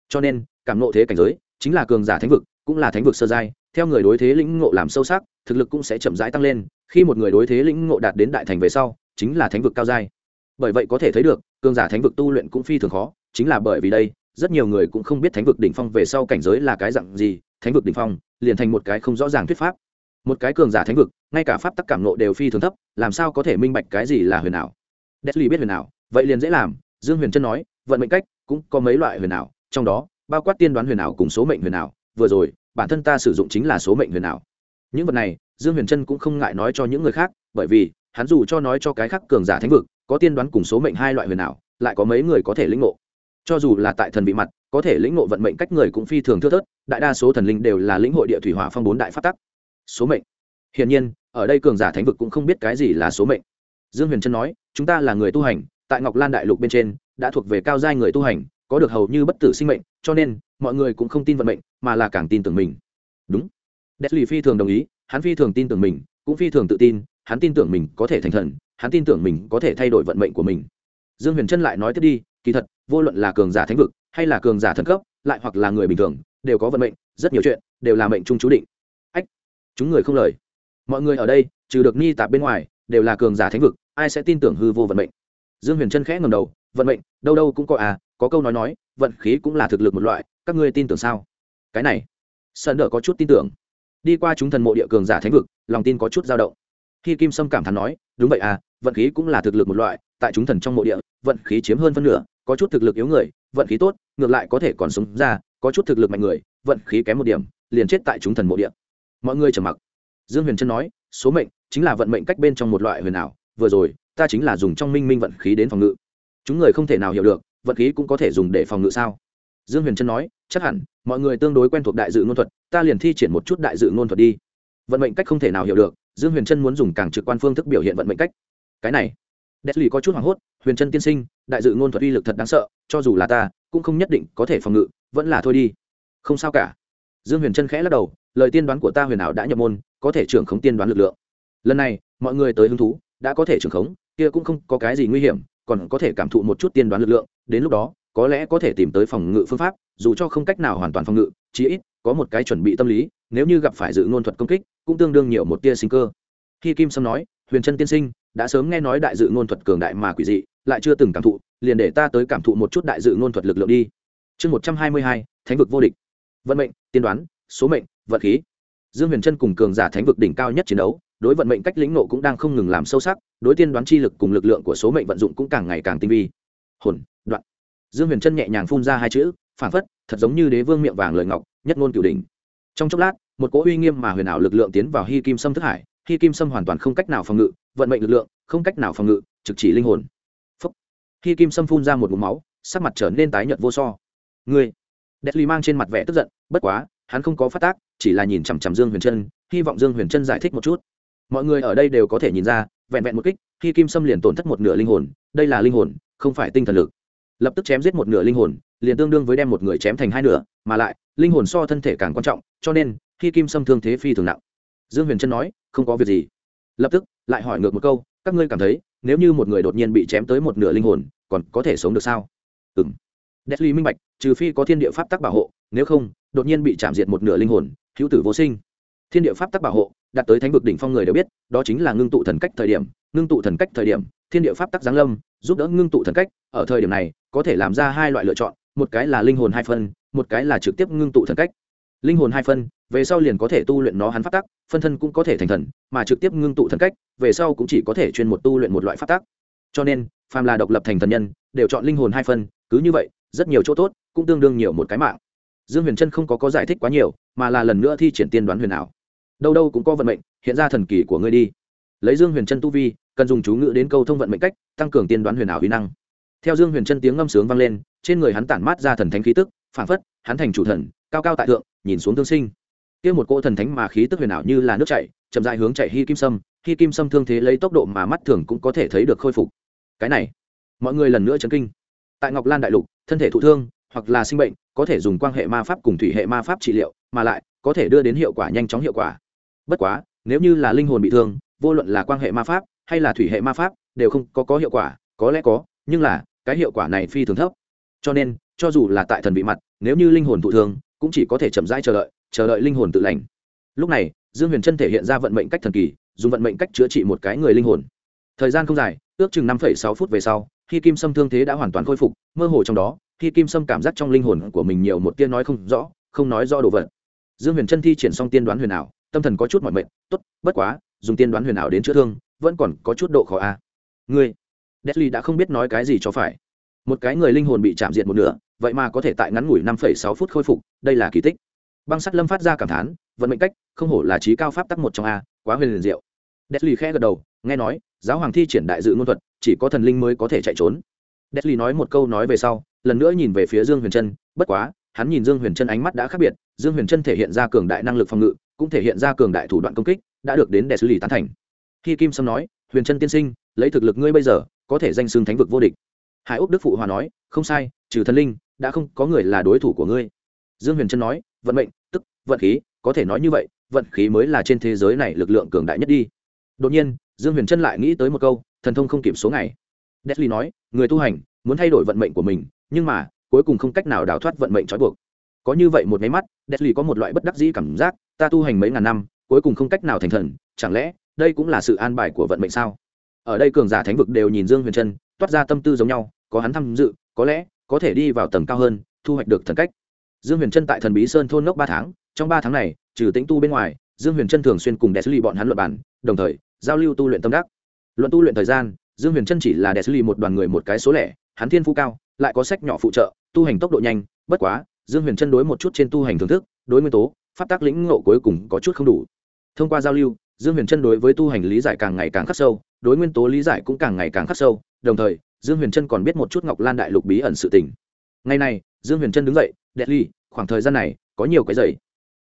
Cho nên, cảm ngộ thế cảnh giới, chính là cường giả thánh vực, cũng là thánh vực sơ giai, theo người đối thế lĩnh ngộ làm sâu sắc, thực lực cũng sẽ chậm rãi tăng lên, khi một người đối thế lĩnh ngộ đạt đến đại thành về sau, chính là thánh vực cao giai. Bởi vậy có thể thấy được, cường giả thánh vực tu luyện cũng phi thường khó, chính là bởi vì đây, rất nhiều người cũng không biết thánh vực đỉnh phong về sau cảnh giới là cái dạng gì, thánh vực đỉnh phong liền thành một cái không rõ ràng thuyết pháp một cái cường giả thánh vực, ngay cả pháp tắc cảm nộ đều phi thường thấp, làm sao có thể minh bạch cái gì là huyền ảo? Deadly biết huyền ảo, vậy liền dễ làm, dương huyền trân nói, vận mệnh cách cũng có mấy loại huyền ảo, trong đó, bao quát tiên đoán huyền ảo cùng số mệnh huyền ảo, vừa rồi, bản thân ta sử dụng chính là số mệnh huyền ảo. Những vật này, dương huyền trân cũng không ngại nói cho những người khác, bởi vì, hắn dù cho nói cho cái khác cường giả thánh vực, có tiên đoán cùng số mệnh hai loại huyền ảo, lại có mấy người có thể lĩnh ngộ. Cho dù là tại thần bị mặt, có thể lĩnh ngộ vận mệnh cách người cũng phi thường thưa thớt, đại đa số thần linh đều là lĩnh hội địa thủy hỏa phong bốn đại phát tắc số mệnh. Hiển nhiên, ở đây cường giả thánh vực cũng không biết cái gì là số mệnh. Dương huyền trân nói, chúng ta là người tu hành, tại ngọc lan đại lục bên trên, đã thuộc về cao giai người tu hành, có được hầu như bất tử sinh mệnh, cho nên, mọi người cũng không tin vận mệnh, mà là càng tin tưởng mình. Đúng. Deadly phi thường đồng ý, hắn phi thường tin tưởng mình, cũng phi thường tự tin, hắn tin tưởng mình có thể thành thần, hắn tin tưởng mình có thể thay đổi vận mệnh của mình. Dương huyền trân lại nói tiếp đi, kỳ thật, vô luận là cường giả thánh vực, hay là cường giả thần cấp, lại hoặc là người bình thường, đều có vận mệnh, rất nhiều chuyện, đều là mệnh trung chú định chúng người không lời. Mọi người ở đây, trừ được ni tạp bên ngoài, đều là cường giả thánh vực, ai sẽ tin tưởng hư vô vận mệnh? Dương huyền trân khẽ ngầm đầu, vận mệnh, đâu đâu cũng có à có câu nói nói, vận khí cũng là thực lực một loại, các ngươi tin tưởng sao? Cái này, sơn đỡ có chút tin tưởng. Đi qua chúng thần mộ địa cường giả thánh vực, lòng tin có chút dao động. Khi kim sâm cảm thán nói, đúng vậy à vận khí cũng là thực lực một loại, tại chúng thần trong mộ địa, vận khí chiếm hơn phân nửa, có chút thực lực yếu người, vận khí tốt, ngược lại có thể còn sống ra, có chút thực lực mạnh người, vận khí kém một điểm, liền chết tại chúng thần mộ địa mọi người trầm mặc. Dương huyền trân nói số mệnh chính là vận mệnh cách bên trong một loại huyền ảo vừa rồi ta chính là dùng trong minh minh vận khí đến phòng ngự. Chúng người không thể nào hiểu được vận khí cũng có thể dùng để phòng ngự sao? Dương huyền trân nói chắc hẳn mọi người tương đối quen thuộc đại dự ngôn thuật ta liền thi triển một chút đại dự ngôn thuật đi. Vận mệnh cách không thể nào hiểu được dương huyền trân muốn dùng càng trực quan phương thức biểu hiện vận mệnh cách. Cái này Deadly có chút hoảng hốt, Huyền Trân tiên sinh, đại dự ngôn thuật uy lực thật đáng sợ, cho dù là ta, cũng không nhất định có thể phòng ngự, vẫn là thôi đi. Không sao cả. Dương Huyền Trân khẽ lắc đầu, lời tiên đoán của ta huyền ảo đã nhập môn, có thể trưởng khống tiên đoán lực lượng. Lần này, mọi người tới hứng thú, đã có thể trưởng khống, kia cũng không có cái gì nguy hiểm, còn có thể cảm thụ một chút tiên đoán lực lượng, đến lúc đó, có lẽ có thể tìm tới phòng ngự phương pháp, dù cho không cách nào hoàn toàn phòng ngự, chí ít có một cái chuẩn bị tâm lý, nếu như gặp phải dự ngôn thuật công kích, cũng tương đương nhiều một tia sinh cơ. Khi Kim Sâm nói, Huyền Trân tiên sinh, đã sớm nghe nói đại dự ngôn thuật cường đại mà quỷ dị lại chưa từng cảm thụ liền để ta tới cảm thụ một chút đại dự ngôn thuật lực lượng đi chương một trăm hai mươi hai thánh vực vô địch vận mệnh tiên đoán số mệnh, vận khí. Dương huyền trân cùng cường giả thánh vực đỉnh cao nhất chiến đấu, đối vận mệnh cách lĩnh nộ cũng đang không ngừng làm sâu sắc, đối tiên đoán chi lực cùng lực lượng của số mệnh vận dụng cũng càng ngày càng tinh vi. Hồn, đoạn. Dương huyền trân nhẹ nhàng phun ra hai chữ phản phất, thật giống như đế vương miệng vàng lời ngọc, nhất ngôn cửu đỉnh. Trong chốc lát, một cỗ uy nghiêm mà huyền ảo lực lượng tiến vào hy kim sâm thức hải hy kim sâm hoàn toàn không cách nào phòng ngự, vận mệnh lực lượng không cách nào phòng ngự, trực chỉ linh hồn. Phúc. Hy kim sâm phun ra một mũ máu, sắc mặt trở nên tái nhợt vô so. Ngươi. Đẹp ly mang trên mặt vẻ tức giận, bất quá hắn không có phát tác, chỉ là nhìn chằm chằm dương huyền trân, hy vọng dương huyền trân giải thích một chút. Mọi người ở đây đều có thể nhìn ra, vẹn vẹn một kích, khi kim sâm liền tổn thất một nửa linh hồn, đây là linh hồn, không phải tinh thần lực. Lập tức chém giết một nửa linh hồn, liền tương đương với đem một người chém thành hai nửa, mà lại, linh hồn so thân thể càng quan trọng, cho nên, khi kim sâm thương thế phi thường nặng. Dương huyền trân nói, không có việc gì. Lập tức, lại hỏi ngược một câu, các ngươi cảm thấy, nếu như một người đột nhiên bị chém tới một nửa linh hồn, còn có thể sống được sao? Ừ m Deadly minh bạch, trừ phi có thiên địa pháp tắc bảo hộ nếu không, đột nhiên bị chạm diệt một nửa linh hồn, hữu tử vô sinh. Thiên địa pháp tắc bảo hộ, đạt tới thánh vực đỉnh phong người đều biết, đó chính là ngưng tụ thần cách thời điểm, ngưng tụ thần cách thời điểm, thiên địa pháp tắc giáng lâm, giúp đỡ ngưng tụ thần cách, ở thời điểm này, có thể làm ra hai loại lựa chọn, một cái là linh hồn hai phân, một cái là trực tiếp ngưng tụ thần cách. Linh hồn hai phân, về sau liền có thể tu luyện nó hắn pháp tắc, phân thân cũng có thể thành thần, mà trực tiếp ngưng tụ thần cách, về sau cũng chỉ có thể chuyên một tu luyện một loại pháp tắc. Cho nên, phàm là độc lập thành thần nhân, đều chọn linh hồn hai phân, cứ như vậy, rất nhiều chỗ tốt, cũng tương đương nhiều một cái mạng dương huyền trân không có có giải thích quá nhiều, mà là lần nữa thi triển tiên đoán huyền ảo. Đâu đâu cũng có vận mệnh, hiện ra thần kỳ của ngươi đi. Lấy dương huyền trân tu vi, cần dùng chú ngữ đến câu thông vận mệnh cách, tăng cường tiên đoán huyền ảo huy năng. Theo dương huyền trân tiếng ngâm sướng vang lên, trên người hắn tản mát ra thần thánh khí tức phản phất, hắn thành chủ thần, cao cao tại thượng, nhìn xuống thương sinh. Kia một cỗ thần thánh mà khí tức huyền ảo như là nước chảy, chậm dại hướng chạy hy kim sâm hy kim sâm thương thế lấy tốc độ mà mắt thường cũng có thể thấy được khôi phục. Cái này, mọi người lần nữa chấn kinh. Tại ngọc lan đại lục, thân thể thụ thương, hoặc là sinh bệnh có thể dùng quan hệ ma pháp cùng thủy hệ ma pháp trị liệu, mà lại có thể đưa đến hiệu quả nhanh chóng hiệu quả. Bất quá, nếu như là linh hồn bị thương, vô luận là quan hệ ma pháp hay là thủy hệ ma pháp đều không có có hiệu quả, có lẽ có, nhưng là cái hiệu quả này phi thường thấp. Cho nên, cho dù là tại thần bị mặt, nếu như linh hồn thụ thương, cũng chỉ có thể chậm rãi chờ đợi chờ đợi linh hồn tự lành. Lúc này, dương huyền trân thể hiện ra vận mệnh cách thần kỳ, dùng vận mệnh cách chữa trị một cái người linh hồn. Thời gian không dài, ước chừng năm sáu phút về sau, khi kim sâm thương thế đã hoàn toàn khôi phục, mơ hồ trong đó khi kim sâm cảm giác trong linh hồn của mình nhiều một tia nói không rõ, không nói rõ đồ vật. Dương huyền trân thi triển xong tiên đoán huyền ảo, tâm thần có chút mọi mệnh tốt, bất quá, dùng tiên đoán huyền ảo đến chữa thương, vẫn còn có chút độ khó a. À. ngươi? Deadly đã không biết nói cái gì cho phải. Một cái người linh hồn bị chạm diệt một nửa, vậy mà có thể tại ngắn ngủi năm sáu phút khôi phục, đây là kỳ tích. Băng sắt lâm phát ra cảm thán, vận mệnh cách, không hổ là trí cao pháp tắc một trong a, quá huyền liền diệu. Deadly khẽ gật đầu, nghe nói, giáo hoàng thi triển đại dự ngôn thuật, chỉ có thần linh mới có thể chạy trốn. Deadly nói một câu nói về sau lần nữa nhìn về phía dương huyền trân, bất quá, hắn nhìn dương huyền trân ánh mắt đã khác biệt, dương huyền trân thể hiện ra cường đại năng lực phòng ngự, cũng thể hiện ra cường đại thủ đoạn công kích, đã được đến để xử lý tán thành. Khi kim sâm nói, huyền trân tiên sinh, lấy thực lực ngươi bây giờ, có thể danh xưng thánh vực vô địch. Hải úc đức phụ hòa nói, không sai, trừ thần linh, đã không có người là đối thủ của ngươi. Dương huyền trân nói, vận mệnh, tức, vận khí, có thể nói như vậy, vận khí mới là trên thế giới này lực lượng cường đại nhất đi. Đột nhiên, dương huyền trân lại nghĩ tới một câu, thần thông không kịp số ngày. Deadly nói, người tu hành, muốn thay đổi vận mệnh của mình nhưng mà, cuối cùng không cách nào đào thoát vận mệnh trói buộc. Có như vậy một máy mắt, Deadly có một loại bất đắc dĩ cảm giác, ta tu hành mấy ngàn năm, cuối cùng không cách nào thành thần, chẳng lẽ đây cũng là sự an bài của vận mệnh sao? Ở đây cường giả thánh vực đều nhìn dương huyền trân, toát ra tâm tư giống nhau, có hắn tham dự, có lẽ có thể đi vào tầng cao hơn, thu hoạch được thần cách. Dương huyền trân tại thần bí sơn thôn nốc ba tháng, trong ba tháng này, trừ tĩnh tu bên ngoài, dương huyền trân thường xuyên cùng đệ xử lý bọn hắn luận bản đồng thời, giao lưu tu luyện tâm đắc. Luận tu luyện thời gian, dương huyền trân chỉ là đệ xử lý một đoàn người một cái số lẻ, hắn thiên phú cao lại có sách nhỏ phụ trợ, tu hành tốc độ nhanh, bất quá, dương huyền chân đối một chút trên tu hành thưởng thức, đối nguyên tố, pháp tác lĩnh ngộ cuối cùng có chút không đủ. Thông qua giao lưu, dương huyền chân đối với tu hành lý giải càng ngày càng khắc sâu, đối nguyên tố lý giải cũng càng ngày càng khắc sâu, đồng thời, dương huyền chân còn biết một chút ngọc lan đại lục bí ẩn sự tình. Ngày này, dương huyền chân đứng dậy đẹp ly khoảng thời gian này, có nhiều cái giày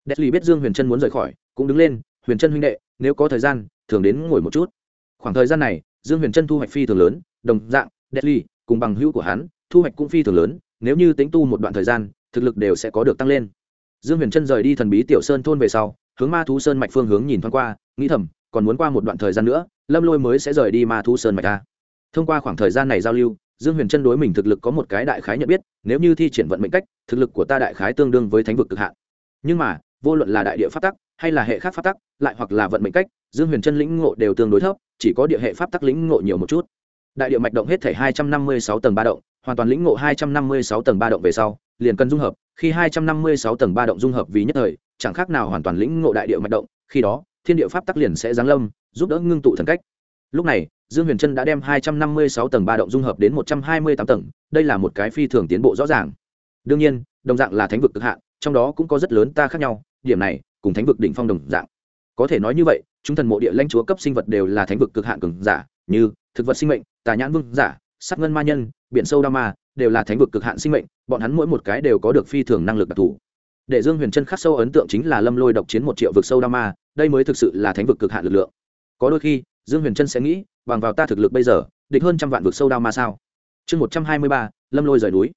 đẹp ly biết dương huyền chân muốn rời khỏi, cũng đứng lên, huyền chân huynh đệ, nếu có thời gian, thường đến ngồi một chút. Khoảng thời gian này, dương huyền chân thu hoạch phi thường lớn, đồng dạng đẹp ly cùng bằng hữu của hắn thu hoạch cũng phi thường lớn, nếu như tính tu một đoạn thời gian, thực lực đều sẽ có được tăng lên. Dương huyền trân rời đi thần bí tiểu sơn thôn về sau, hướng ma thú sơn mạch phương hướng nhìn thoáng qua, nghĩ thầm, còn muốn qua một đoạn thời gian nữa, lâm lôi mới sẽ rời đi ma thú sơn mạch ta. Thông qua khoảng thời gian này giao lưu, dương huyền trân đối mình thực lực có một cái đại khái nhận biết, nếu như thi triển vận mệnh cách, thực lực của ta đại khái tương đương với thánh vực cực hạn. Nhưng mà, vô luận là đại địa pháp tắc, hay là hệ khác pháp tắc, lại hoặc là vận mệnh cách, dương huyền trân lĩnh ngộ đều tương đối thấp, chỉ có địa hệ pháp tắc lĩnh ngộ nhiều một chút đại địa mạch động hết thể hai trăm năm mươi sáu tầng ba động, hoàn toàn lĩnh ngộ hai trăm năm mươi sáu tầng ba động về sau, liền cần dung hợp. Khi hai trăm năm mươi sáu tầng ba động dung hợp vì nhất thời, chẳng khác nào hoàn toàn lĩnh ngộ đại địa mạch động, khi đó, thiên địa pháp tắc liền sẽ giáng lâm, giúp đỡ ngưng tụ thần cách. Lúc này, dương huyền trân đã đem hai trăm năm mươi sáu tầng ba động dung hợp đến một trăm hai mươi tám tầng, đây là một cái phi thường tiến bộ rõ ràng. Đương nhiên, đồng dạng là thánh vực cực hạn, trong đó cũng có rất lớn ta khác nhau, điểm này, cùng thánh vực đỉnh phong đồng dạng. Có thể nói như vậy chúng thần mộ địa lãnh chúa cấp sinh vật đều là thánh vực cực hạn cường giả, như thực vật sinh mệnh, tà nhãn vương giả sắc ngân ma nhân, biển sâu đa ma, đều là thánh vực cực hạn sinh mệnh, bọn hắn mỗi một cái đều có được phi thường năng lực đặc thù. Để dương huyền chân khắc sâu ấn tượng chính là lâm lôi độc chiến một triệu vực sâu đa ma, đây mới thực sự là thánh vực cực hạn lực lượng. Có đôi khi, dương huyền chân sẽ nghĩ, bằng vào ta thực lực bây giờ, địch hơn trăm vạn vực sâu đa ma sao? Chương một trăm hai mươi ba, lâm lôi rời núi.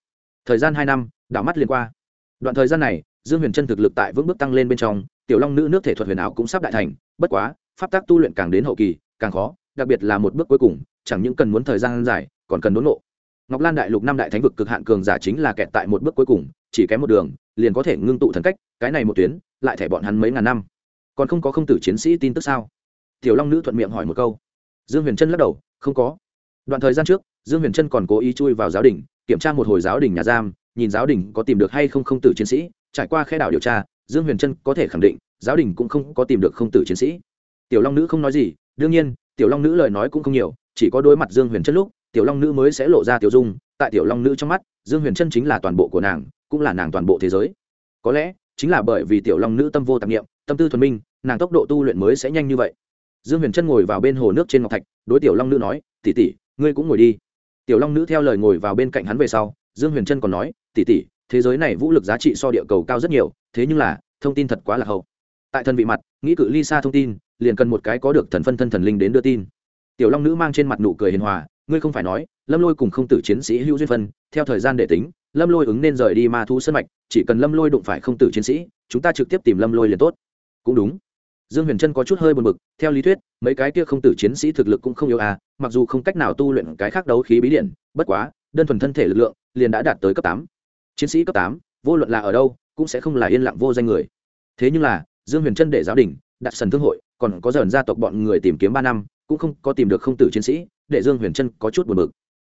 Thời gian hai năm, đảo mắt liền qua. Đoạn thời gian này, dương huyền chân thực lực tại vững bước tăng lên bên trong, tiểu long nữ nước thể thuật huyền ảo cũng sắp đại thành, bất quá pháp tác tu luyện càng đến hậu kỳ, càng khó, đặc biệt là một bước cuối cùng, chẳng những cần muốn thời gian dài, còn cần đốn nộ ngọc lan đại lục năm đại thánh vực cực hạn cường giả chính là kẹt tại một bước cuối cùng, chỉ kém một đường, liền có thể ngưng tụ thần cách, cái này một tuyến, lại thẻ bọn hắn mấy ngàn năm. Còn không có không tử chiến sĩ tin tức sao? Tiểu long nữ thuận miệng hỏi một câu. Dương huyền trân lắc đầu, không có. Đoạn thời gian trước, dương huyền trân còn cố ý chui vào giáo đình, kiểm tra một hồi giáo đình nhà giam, nhìn giáo đình có tìm được hay không không tử chiến sĩ, trải qua khe đảo điều tra, dương huyền trân có thể khẳng định, giáo đình cũng không có tìm được không tử chiến sĩ tiểu long nữ không nói gì, đương nhiên, tiểu long nữ lời nói cũng không nhiều, chỉ có đối mặt dương huyền trân lúc, tiểu long nữ mới sẽ lộ ra tiểu dung. Tại tiểu long nữ trong mắt, dương huyền trân chính là toàn bộ của nàng, cũng là nàng toàn bộ thế giới. Có lẽ, chính là bởi vì tiểu long nữ tâm vô tạp nghiệm tâm tư thuần minh, nàng tốc độ tu luyện mới sẽ nhanh như vậy. Dương huyền trân ngồi vào bên hồ nước trên ngọc thạch, đối tiểu long nữ nói tỉ tỉ ngươi cũng ngồi đi. Tiểu long nữ theo lời ngồi vào bên cạnh hắn về sau, dương huyền trân còn nói tỉ tỉ thế giới này vũ lực giá trị so địa cầu cao rất nhiều, thế nhưng là, thông tin thật quá là hậu. Tại thân vị mặt, nghĩ cự ly xa thông tin liền cần một cái có được thần phân thân thần linh đến đưa tin. Tiểu long nữ mang trên mặt nụ cười hiền hòa, ngươi không phải nói, lâm lôi cùng không tử chiến sĩ hữu duyên phân, theo thời gian để tính, lâm lôi ứng nên rời đi ma thu sân mạch, chỉ cần lâm lôi đụng phải không tử chiến sĩ, chúng ta trực tiếp tìm lâm lôi liền tốt. Cũng đúng. Dương huyền trân có chút hơi buồn bực, theo lý thuyết, mấy cái kia không tử chiến sĩ thực lực cũng không yếu à mặc dù không cách nào tu luyện cái khác đấu khí bí điện, bất quá, đơn thuần thân thể lực lượng, liền đã đạt tới cấp tám. Chiến sĩ cấp tám, vô luận là ở đâu, cũng sẽ không là yên lặng vô danh người. Thế nhưng là, dương huyền trân để giáo đình, đặt sần thương hội còn có dần gia tộc bọn người tìm kiếm ba năm, cũng không có tìm được không tử chiến sĩ, để dương huyền trân có chút buồn bực.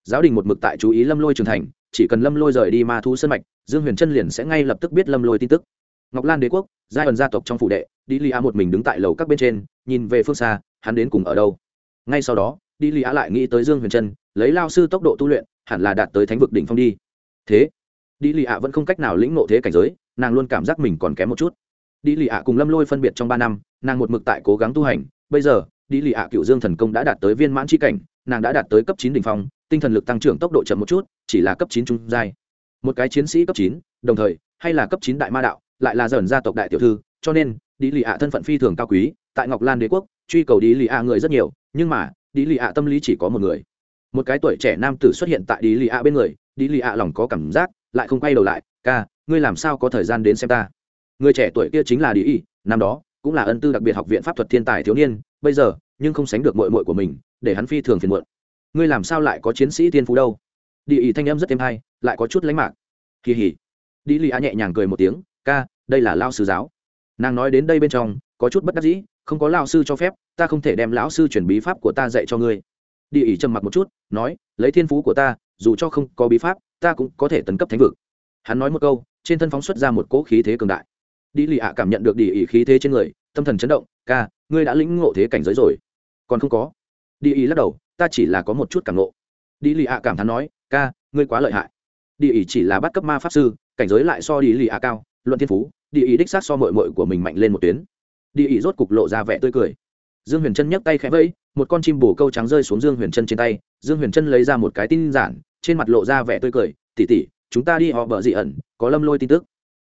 Giáo đình một mực tại chú ý lâm lôi trưởng thành, chỉ cần lâm lôi rời đi ma thu sân mạch, dương huyền trân liền sẽ ngay lập tức biết lâm lôi tin tức. Ngọc lan đế quốc, giai ẩn gia tộc trong phủ đệ đi li a một mình đứng tại lầu các bên trên, nhìn về phương xa, hắn đến cùng ở đâu? Ngay sau đó đi li a lại nghĩ tới dương huyền trân, lấy lao sư tốc độ tu luyện, hẳn là đạt tới thánh vực đỉnh phong đi. Thế đi lì a vẫn không cách nào lĩnh ngộ thế cảnh giới, nàng luôn cảm giác mình còn kém một chút đi lì ạ cùng lâm lôi phân biệt trong ba năm, nàng một mực tại cố gắng tu hành. Bây giờ đi lì ạ cựu dương thần công đã đạt tới viên mãn c cảnh, nàng đã đạt tới cấp chín đ ỉ n h phong, tinh thần lực tăng trưởng tốc độ chậm một chút, chỉ là cấp chín trung giai. Một cái chiến sĩ cấp chín, đồng thời, hay là cấp chín đại ma đạo, lại là dởn gia tộc đại tiểu thư, cho nên đi lì ạ thân phận phi thường cao quý, tại ngọc lan đế quốc, truy cầu đi lì ạ người rất nhiều, nhưng mà đi lì ạ tâm lý chỉ có một người. Một cái tuổi trẻ nam tử xuất hiện tại đi lì ạ bên người đi lì ạ lòng có cảm giác, lại không quay đầu lại, ca, ngươi làm sao có thời gian đến xem ta? Người trẻ tuổi kia chính là đi y, năm đó cũng là ân tư đặc biệt học viện pháp thuật thiên tài thiếu niên, bây giờ nhưng không sánh được mội mội của mình, để hắn phi thường phiền muộn. Ngươi làm sao lại có chiến sĩ tiên phú đâu? Đi y thanh em rất êm hay, lại có chút lánh mạc. Kỳ hỉ. Đi lì a nhẹ nhàng cười một tiếng, ca, đây là lao sư giáo. Nàng nói đến đây bên trong, có chút bất đắc dĩ, không có lao sư cho phép, ta không thể đem lão sư chuyển bí pháp của ta dạy cho ngươi. Đi ỉ trầm mặc một chút, nói, lấy thiên phú của ta, dù cho không có bí pháp, ta cũng có thể tấn cấp thánh vực. Hắn nói một câu, trên thân phóng xuất ra một cỗ khí thế cường đại đi lì ạ cảm nhận được đi ý khí thế trên người, tâm thần chấn động, ca, ngươi đã lĩnh ngộ thế cảnh giới rồi. Còn không có. Đi ý lắc đầu, ta chỉ là có một chút cảm ngộ. Đi lì ạ cảm thán nói, ca, ngươi quá lợi hại. Đi ý chỉ là bắt cấp ma pháp sư, cảnh giới lại so đi lì ạ cao, luận thiên phú đi ý đích xác so mội mội của mình mạnh lên một tuyến. Đi ý rốt cục lộ ra vẻ tươi cười. Dương huyền trân nhấc tay khẽ vẫy, một con chim bồ câu trắng rơi xuống dương huyền trân trên tay. Dương huyền trân lấy ra một cái tin giản, trên mặt lộ ra vẻ tươi cười tỉ tỉ chúng ta đi họ bờ dị ẩn, có lâm lôi tin tức.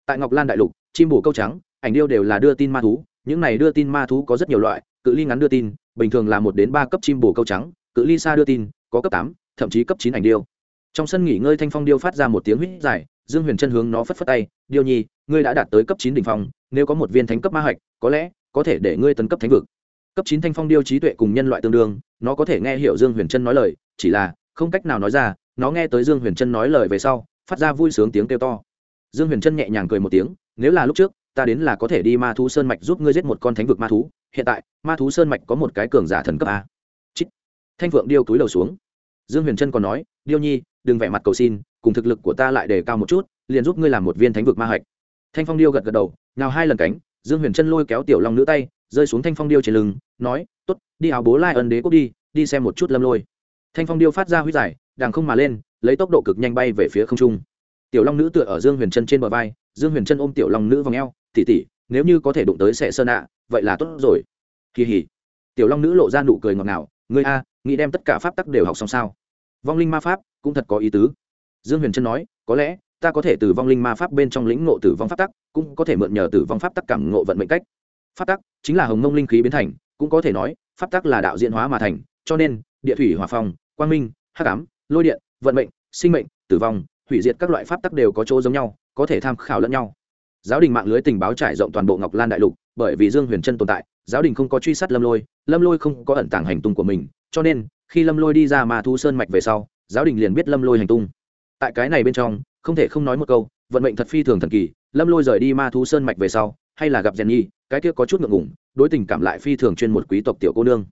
Tại ngọc lan đại lục chim bồ câu trắng, ảnh điêu đều là đưa tin ma thú, những này đưa tin ma thú có rất nhiều loại, cự ly ngắn đưa tin, bình thường là một đến ba cấp chim bồ câu trắng, cự ly xa đưa tin, có cấp tám, thậm chí cấp chín ảnh điêu. Trong sân nghỉ ngơi thanh phong điêu phát ra một tiếng huýt dài, dương huyền chân hướng nó phất phất tay, điêu nhi, ngươi đã đạt tới cấp chín đ ỉ n h phong, nếu có một viên thánh cấp ma hạch, có lẽ có thể để ngươi tấn cấp thánh vực. Cấp chín thanh phong điêu trí tuệ cùng nhân loại tương đương, nó có thể nghe hiểu dương huyền chân nói lời, chỉ là không cách nào nói ra, nó nghe tới dương huyền trân nói lời về sau, phát ra vui sướng tiếng kêu to. Dương huyền trân nhẹ nhàng cười một tiếng nếu là lúc trước, ta đến là có thể đi ma thú sơn mạch giúp ngươi giết một con thánh vực ma thú. Hiện tại, ma thú sơn mạch có một cái cường giả thần cấp a. Chít. thanh phượng điêu túi đầu xuống. Dương huyền trân còn nói, điêu nhi, đừng vẻ mặt cầu xin, cùng thực lực của ta lại đề cao một chút, liền giúp ngươi làm một viên thánh vực ma hạch. Thanh phong điêu gật gật đầu nào hai lần cánh, dương huyền trân lôi kéo tiểu long nữ tay, rơi xuống thanh phong điêu trên lưng, nói t ố t đi áo bố lai ân đế quốc đi đi xem một chút lâm lôi. Thanh phong điêu phát ra huy giải đàng không mà lên, lấy tốc độ cực nhanh bay về phía không trung. Tiểu long nữ tựa ở dương huyền trân trên bờ vai dương huyền trân ôm tiểu long nữ vào ngheo tỉ tỉ nếu như có thể đụng tới sẻ sơn ạ, vậy là tốt rồi. Kỳ hỉ. Tiểu long nữ lộ ra nụ cười ngọt ngào, ngươi a, nghĩ đem tất cả pháp tắc đều học xong sao? Vong linh ma pháp, cũng thật có ý tứ. Dương huyền trân nói, có lẽ, ta có thể từ vong linh ma pháp bên trong lĩnh ngộ tử vong pháp tắc, cũng có thể mượn nhờ tử vong pháp tắc cảm ngộ vận mệnh cách. Pháp tắc, chính là hồng mông linh khí biến thành, cũng có thể nói, pháp tắc là đạo diễn hóa mà thành, cho nên, địa thủy hòa phong, quang minh, hắc ám, lôi điện, vận mệnh, sinh mệnh, tử vong hủy diệt các loại pháp tắc đều có chỗ giống nhau, có thể tham khảo lẫn nhau. Giáo đình mạng lưới tình báo trải rộng toàn bộ ngọc lan đại lục, bởi vì dương huyền trân tồn tại, giáo đình không có truy sát lâm lôi lâm lôi không có ẩn tàng hành tung của mình, cho nên, khi lâm lôi đi ra mà thu sơn mạch về sau, giáo đình liền biết lâm lôi hành tung. Tại cái này bên trong, không thể không nói một câu, vận mệnh thật phi thường thần kỳ, lâm lôi rời đi ma thú sơn mạch về sau, hay là gặp rèn nhi, cái kia có chút ngượng ngủng đối tình cảm lại phi thường chuyên một quý tộc tiểu cô nương.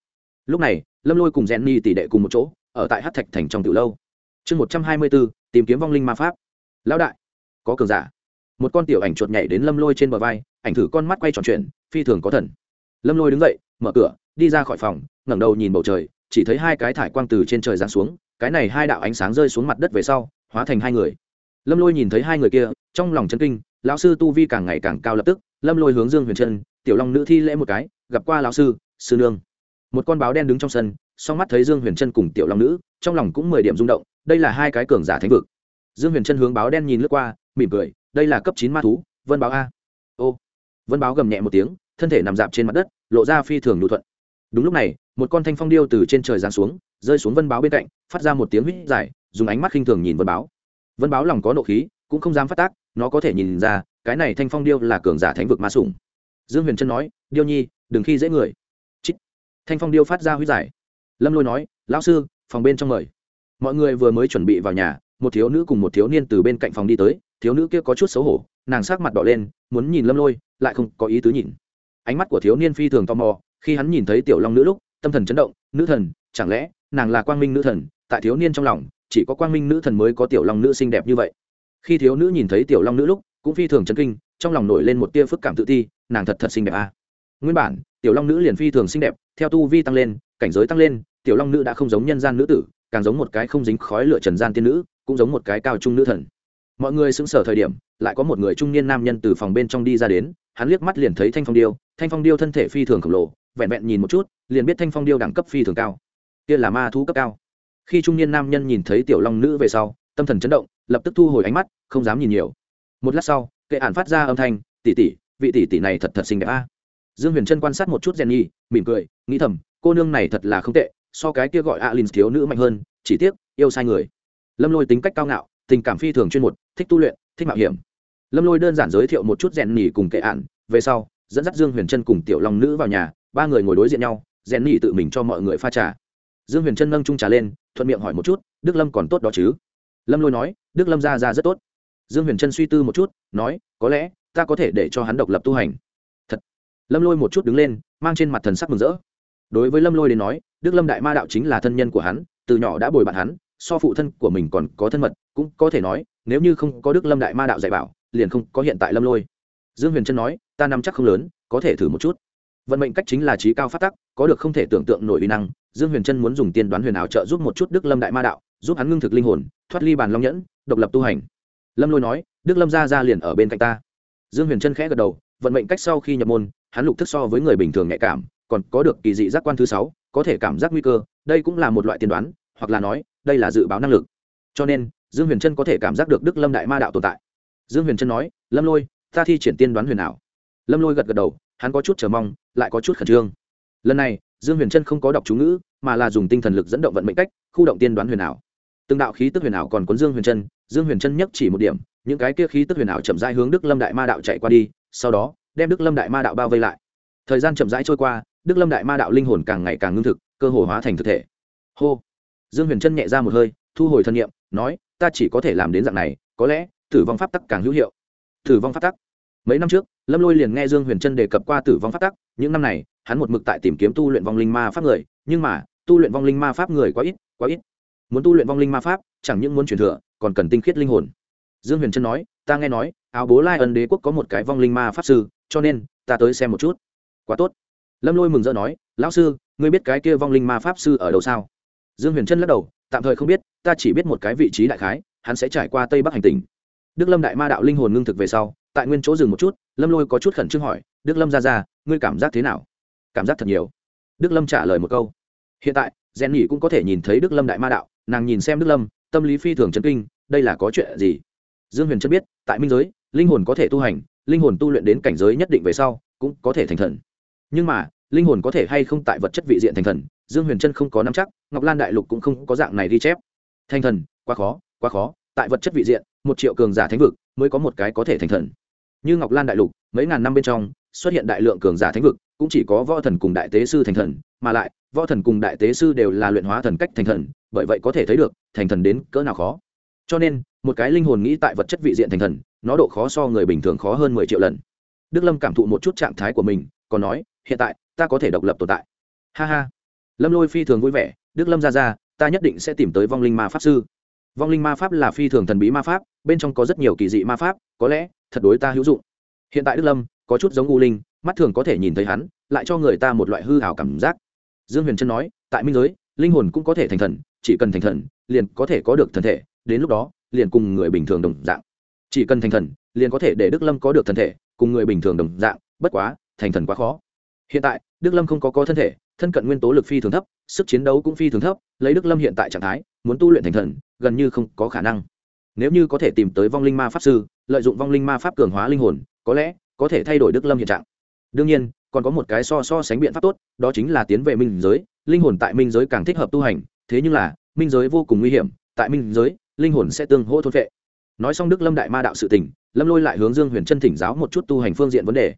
Lúc này, lâm lôi cùng rèn nhi tỷ đệ cùng một chỗ, ở tại hát thạch thành trong tiểu lâu chương một trăm hai mươi bốn tìm kiếm vong linh ma pháp. Lão đại, có cường giả. Một con tiểu ảnh chuột nhảy đến lâm lôi trên bờ vai, ảnh thử con mắt quay tròn chuyện phi thường có thần. Lâm lôi đứng dậy, mở cửa, đi ra khỏi phòng, ngẩng đầu nhìn bầu trời, chỉ thấy hai cái thải quang từ trên trời giáng xuống, cái này hai đạo ánh sáng rơi xuống mặt đất về sau, hóa thành hai người. Lâm lôi nhìn thấy hai người kia, trong lòng chân kinh, lão sư tu vi càng ngày càng cao lập tức, lâm lôi hướng dương huyền trân, tiểu long nữ thi lễ một cái, gặp qua lão sư sư nương. Một con báo đen đứng trong sân, song mắt thấy dương huyền trân cùng tiểu long nữ, trong lòng cũng mười điểm rung động đây là hai cái cường giả thánh vực. Dương huyền chân hướng báo đen nhìn lướt qua, mỉm cười, đây là cấp chín ma thú, vân báo a. Ô. Vân báo gầm nhẹ một tiếng, thân thể nằm dạp trên mặt đất, lộ ra phi thường nụ thuận. Đúng lúc này, một con thanh phong điêu từ trên trời giáng xuống, rơi xuống vân báo bên cạnh, phát ra một tiếng huýt dài, dùng ánh mắt khinh thường nhìn vân báo. Vân báo lòng có nộ khí, cũng không dám phát tác, nó có thể nhìn ra, cái này thanh phong điêu là cường giả thánh vực ma sủng. Dương huyền trân nói, điêu nhi, đừng khi dễ người. Chích. thanh phong điêu phát ra huýt dài. Lâm lôi nói, lão sư, phòng bên trong mời mọi người vừa mới chuẩn bị vào nhà, một thiếu nữ cùng một thiếu niên từ bên cạnh phòng đi tới, thiếu nữ kia có chút xấu hổ, nàng sắc mặt đỏ lên, muốn nhìn lâm lôi, lại không có ý tứ nhìn. Ánh mắt của thiếu niên phi thường tò mò, khi hắn nhìn thấy tiểu long nữ lúc, tâm thần chấn động, nữ thần, chẳng lẽ nàng là quang minh nữ thần? Tại thiếu niên trong lòng, chỉ có quang minh nữ thần mới có tiểu long nữ xinh đẹp như vậy. Khi thiếu nữ nhìn thấy tiểu long nữ lúc, cũng phi thường chấn kinh, trong lòng nổi lên một tia phức cảm tự ti, nàng thật thật xinh đẹp à. nguyên bản, tiểu long nữ liền phi thường xinh đẹp, theo tu vi tăng lên, cảnh giới tăng lên, tiểu long nữ đã không giống nhân gian nữ tử càng giống một cái không dính khói lửa trần gian tiên nữ, cũng giống một cái cao trung nữ thần. Mọi người xứng sở thời điểm, lại có một người trung niên nam nhân từ phòng bên trong đi ra đến, hắn liếc mắt liền thấy thanh phong điêu. Thanh phong điêu thân thể phi thường khổng lồ, vẹn vẹn nhìn một chút, liền biết thanh phong điêu đẳng cấp phi thường cao. Kia là ma thú cấp cao. Khi trung niên nam nhân nhìn thấy tiểu long nữ về sau, tâm thần chấn động, lập tức thu hồi ánh mắt, không dám nhìn nhiều. Một lát sau, kệ ản phát ra âm thanh, tỷ tỷ, vị tỷ tỷ này thật thật xinh đẹp a. Dương huyền trân quan sát một chút rèn nhi mỉm cười, nghĩ thầm, cô nương này thật là không tệ so cái kia gọi alin thiếu nữ mạnh hơn, chỉ tiếc, yêu sai người. Lâm lôi tính cách cao ngạo, tình cảm phi thường chuyên một, thích tu luyện, thích mạo hiểm. Lâm lôi đơn giản giới thiệu một chút rèn nhỉ cùng kệ ạn về sau, dẫn dắt dương huyền trân cùng tiểu long nữ vào nhà, ba người ngồi đối diện nhau, rèn nhỉ tự mình cho mọi người pha trà. Dương huyền trân nâng trung trà lên, thuận miệng hỏi một chút, đức lâm còn tốt đó chứ? Lâm lôi nói, đức lâm ra ra rất tốt. Dương huyền trân suy tư một chút, nói, có lẽ, ta có thể để cho hắn độc lập tu hành. Thật. Lâm lôi một chút đứng lên, mang trên mặt thần sắc mừng rỡ đối với lâm lôi đến nói, đức lâm đại ma đạo chính là thân nhân của hắn, từ nhỏ đã bồi bạn hắn, so phụ thân của mình còn có thân mật, cũng có thể nói, nếu như không có đức lâm đại ma đạo dạy bảo, liền không có hiện tại lâm lôi. Dương huyền trân nói, ta nắm chắc không lớn, có thể thử một chút. Vận mệnh cách chính là trí cao phát tắc, có được không thể tưởng tượng nổi uy năng, dương huyền trân muốn dùng tiên đoán huyền ảo trợ giúp một chút đức lâm đại ma đạo, giúp hắn ngưng thực linh hồn, thoát ly bàn long nhẫn, độc lập tu hành. Lâm lôi nói, đức lâm ra ra liền ở bên cạnh ta. Dương huyền trân khẽ gật đầu, vận mệnh cách sau khi nhập môn, hắn lục thức so với người bình thường nhạy cảm còn có được kỳ dị giác quan thứ sáu, có thể cảm giác nguy cơ, đây cũng là một loại tiên đoán, hoặc là nói, đây là dự báo năng lực. Cho nên, dương huyền trân có thể cảm giác được đức lâm đại ma đạo tồn tại. Dương huyền trân nói, lâm lôi, ta thi triển tiên đoán huyền ảo. Lâm lôi gật gật đầu, hắn có chút chờ mong, lại có chút khẩn trương. Lần này, dương huyền trân không có đọc chú ngữ, mà là dùng tinh thần lực dẫn động vận mệnh cách, khu động tiên đoán huyền ảo. Từng đạo khí tức huyền ảo còn cuốn dương huyền trân, dương huyền trân nhắc chỉ một điểm, những cái kia khí tức huyền ảo chậm rãi hướng đức lâm đại ma đạo chạy qua đi, sau đó, đem đức lâm đại ma đạo bao vây lại. Thời gian chậm rãi trôi qua đức lâm đại ma đạo linh hồn càng ngày càng ngưng thực, cơ hồ hóa thành thực thể. Hô. Dương huyền trân nhẹ ra một hơi, thu hồi thân nhiệm nói, ta chỉ có thể làm đến dạng này, có lẽ, tử vong pháp tắc càng hữu hiệu. Tử vong pháp tắc. Mấy năm trước, lâm lôi liền nghe dương huyền trân đề cập qua tử vong pháp tắc, những năm này, hắn một mực tại tìm kiếm tu luyện vong linh ma pháp người, nhưng mà, tu luyện vong linh ma pháp người quá ít quá ít. Muốn tu luyện vong linh ma pháp, chẳng những muốn truyền thừa, còn cần tinh khiết linh hồn. Dương huyền trân nói, ta nghe nói, áo bố lai ân đế quốc có một cái vong linh ma pháp sư, cho nên, ta tới xem một chút. Quá tốt lâm lôi mừng rỡ nói, lão sư, ngươi biết cái kia vong linh ma pháp sư ở đâu sao? Dương huyền trân lắc đầu, tạm thời không biết, ta chỉ biết một cái vị trí đại khái, hắn sẽ trải qua tây bắc hành tình đức lâm đại ma đạo linh hồn ngưng thực về sau, tại nguyên chỗ dừng một chút, lâm lôi có chút khẩn trương hỏi, đức lâm ra ra, ngươi cảm giác thế nào? Cảm giác thật nhiều. Đức lâm trả lời một câu, hiện tại rèn nhỉ cũng có thể nhìn thấy đức lâm đại ma đạo, nàng nhìn xem đức lâm, tâm lý phi thường chấn kinh, đây là có chuyện gì? Dương huyền chân biết, tại minh giới, linh hồn có thể tu hành, linh hồn tu luyện đến cảnh giới nhất định về sau, cũng có thể thành thần nhưng mà, linh hồn có thể hay không tại vật chất vị diện thành thần, dương huyền trân không có nắm chắc, ngọc lan đại lục cũng không có dạng này ghi chép. Thành thần, quá khó quá khó, tại vật chất vị diện, một triệu cường giả thánh vực mới có một cái có thể thành thần. Như ngọc lan đại lục, mấy ngàn năm bên trong, xuất hiện đại lượng cường giả thánh vực, cũng chỉ có võ thần cùng đại tế sư thành thần, mà lại, võ thần cùng đại tế sư đều là luyện hóa thần cách thành thần, bởi vậy có thể thấy được, thành thần đến cỡ nào khó. Cho nên, một cái linh hồn nghĩ tại vật chất vị diện thành thần, nó độ khó so người bình thường khó hơn mười triệu lần. Đức lâm cảm thụ một chút trạng thái của mình, còn nói hiện tại, ta có thể độc lập tồn tại. Ha ha. Lâm lôi phi thường vui vẻ, đức lâm ra ra ta nhất định sẽ tìm tới vong linh ma pháp sư. Vong linh ma pháp là phi thường thần bí ma pháp, bên trong có rất nhiều kỳ dị ma pháp, có lẽ, thật đối ta hữu dụng. Hiện tại đức lâm, có chút giống u linh, mắt thường có thể nhìn thấy hắn, lại cho người ta một loại hư hảo cảm giác. Dương huyền trân nói, tại minh giới, linh hồn cũng có thể thành thần, chỉ cần thành thần, liền có thể có được thần thể, đến lúc đó, liền cùng người bình thường đồng dạng. Chỉ cần thành thần, liền có thể để đức lâm có được thần thể, cùng người bình thường đồng dạng, bất quá, thành thần quá khó hiện tại đức lâm không có có thân thể thân cận nguyên tố lực phi thường thấp sức chiến đấu cũng phi thường thấp lấy đức lâm hiện tại trạng thái muốn tu luyện thành thần gần như không có khả năng. Nếu như có thể tìm tới vong linh ma pháp sư lợi dụng vong linh ma pháp cường hóa linh hồn có lẽ có thể thay đổi đức lâm hiện trạng. Đương nhiên còn có một cái so so sánh biện pháp tốt đó chính là tiến về minh giới linh hồn tại minh giới càng thích hợp tu hành thế nhưng là minh giới vô cùng nguy hiểm tại minh giới linh hồn sẽ tương hỗ thôn vệ nói xong đức lâm đại ma đạo sự tỉnh, lâm lôi lại hướng dương huyền chân thỉnh giáo một chút tu hành phương diện vấn đề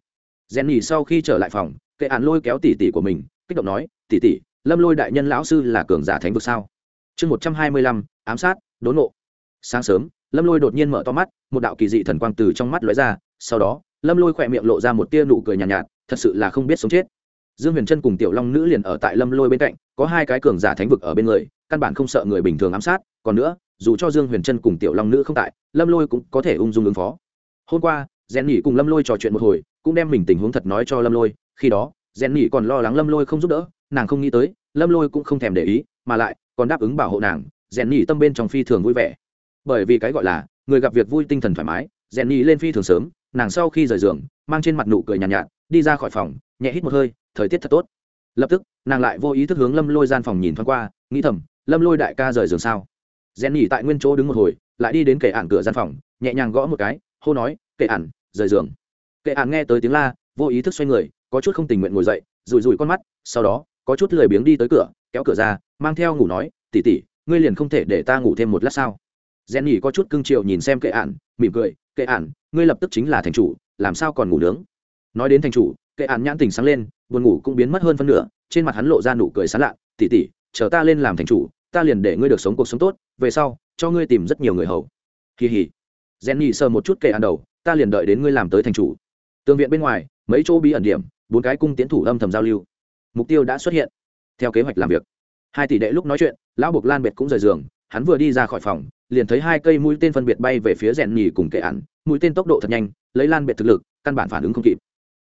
rèn nhì sau khi trở lại phòng kệ án lôi kéo tỷ tỷ của mình kích động nói tỷ tỷ lâm lôi đại nhân lão sư là cường giả thánh vực sao? Chương một trăm hai mươi lăm ám sát đốn nộ sáng sớm lâm lôi đột nhiên mở to mắt một đạo kỳ dị thần quang từ trong mắt lóe ra sau đó lâm lôi khỏe miệng lộ ra một tia nụ cười nhàn nhạt, nhạt thật sự là không biết sống chết. Dương huyền trân cùng tiểu long nữ liền ở tại lâm lôi bên cạnh có hai cái cường giả thánh vực ở bên người căn bản không sợ người bình thường ám sát còn nữa dù cho dương huyền trân cùng tiểu long nữ không tại lâm lôi cũng có thể ung dung ứng phó. Hôm qua rèn nhỉ cùng lâm lôi trò chuyện một hồi cũng đem mình tình huống thật nói cho lâm lôi khi đó rèn nhị còn lo lắng lâm lôi không giúp đỡ nàng không nghĩ tới lâm lôi cũng không thèm để ý mà lại còn đáp ứng bảo hộ nàng rèn nhị tâm bên trong phi thường vui vẻ. Bởi vì cái gọi là người gặp việc vui tinh thần thoải mái rèn nhị lên phi thường sớm nàng sau khi rời giường mang trên mặt nụ cười nhàn nhạt, nhạt đi ra khỏi phòng nhẹ hít một hơi thời tiết thật tốt. Lập tức nàng lại vô ý thức hướng lâm lôi gian phòng nhìn thoáng qua nghĩ thầm lâm lôi đại ca rời giường sao? Rèn nhị tại nguyên chỗ đứng một hồi lại đi đến kệ ản cửa gian phòng nhẹ nhàng gõ một cái hô nói kệ ản rời giường kệ hạn nghe tới tiếng la, vô ý thức xoay người, có chút không tình nguyện ngồi dậy, rủi rủi con mắt, sau đó, có chút lười biếng đi tới cửa, kéo cửa ra, mang theo ngủ nói tỉ tỉ ngươi liền không thể để ta ngủ thêm một lát sao? Rèn nhỉ có chút cưng chiều nhìn xem kệ ạn mỉm cười, kệ ạn ngươi lập tức chính là thành chủ, làm sao còn ngủ nướng? Nói đến thành chủ, kệ ạn nhãn tình sáng lên, buồn ngủ cũng biến mất hơn phân nửa, trên mặt hắn lộ ra nụ cười sán lạ tỉ tỉ chờ ta lên làm thành chủ, ta liền để ngươi được sống cuộc sống tốt, về sau, cho ngươi tìm rất nhiều người hầu. Kỳ hỉ rèn nhỉ sờ một chút kệ ạn đầu, ta liền đợi đến ngươi làm tới thành chủ tường viện bên ngoài, mấy chỗ bí ẩn điểm, bốn cái cung tiến thủ âm thầm giao lưu. Mục tiêu đã xuất hiện. Theo kế hoạch làm việc, hai tỷ đệ lúc nói chuyện, lão buộc lan biệt cũng rời giường, hắn vừa đi ra khỏi phòng, liền thấy hai cây mũi tên phân biệt bay về phía rèn nhì cùng kệ ản. Mũi tên tốc độ thật nhanh, lấy lan biệt thực lực, căn bản phản ứng không kịp.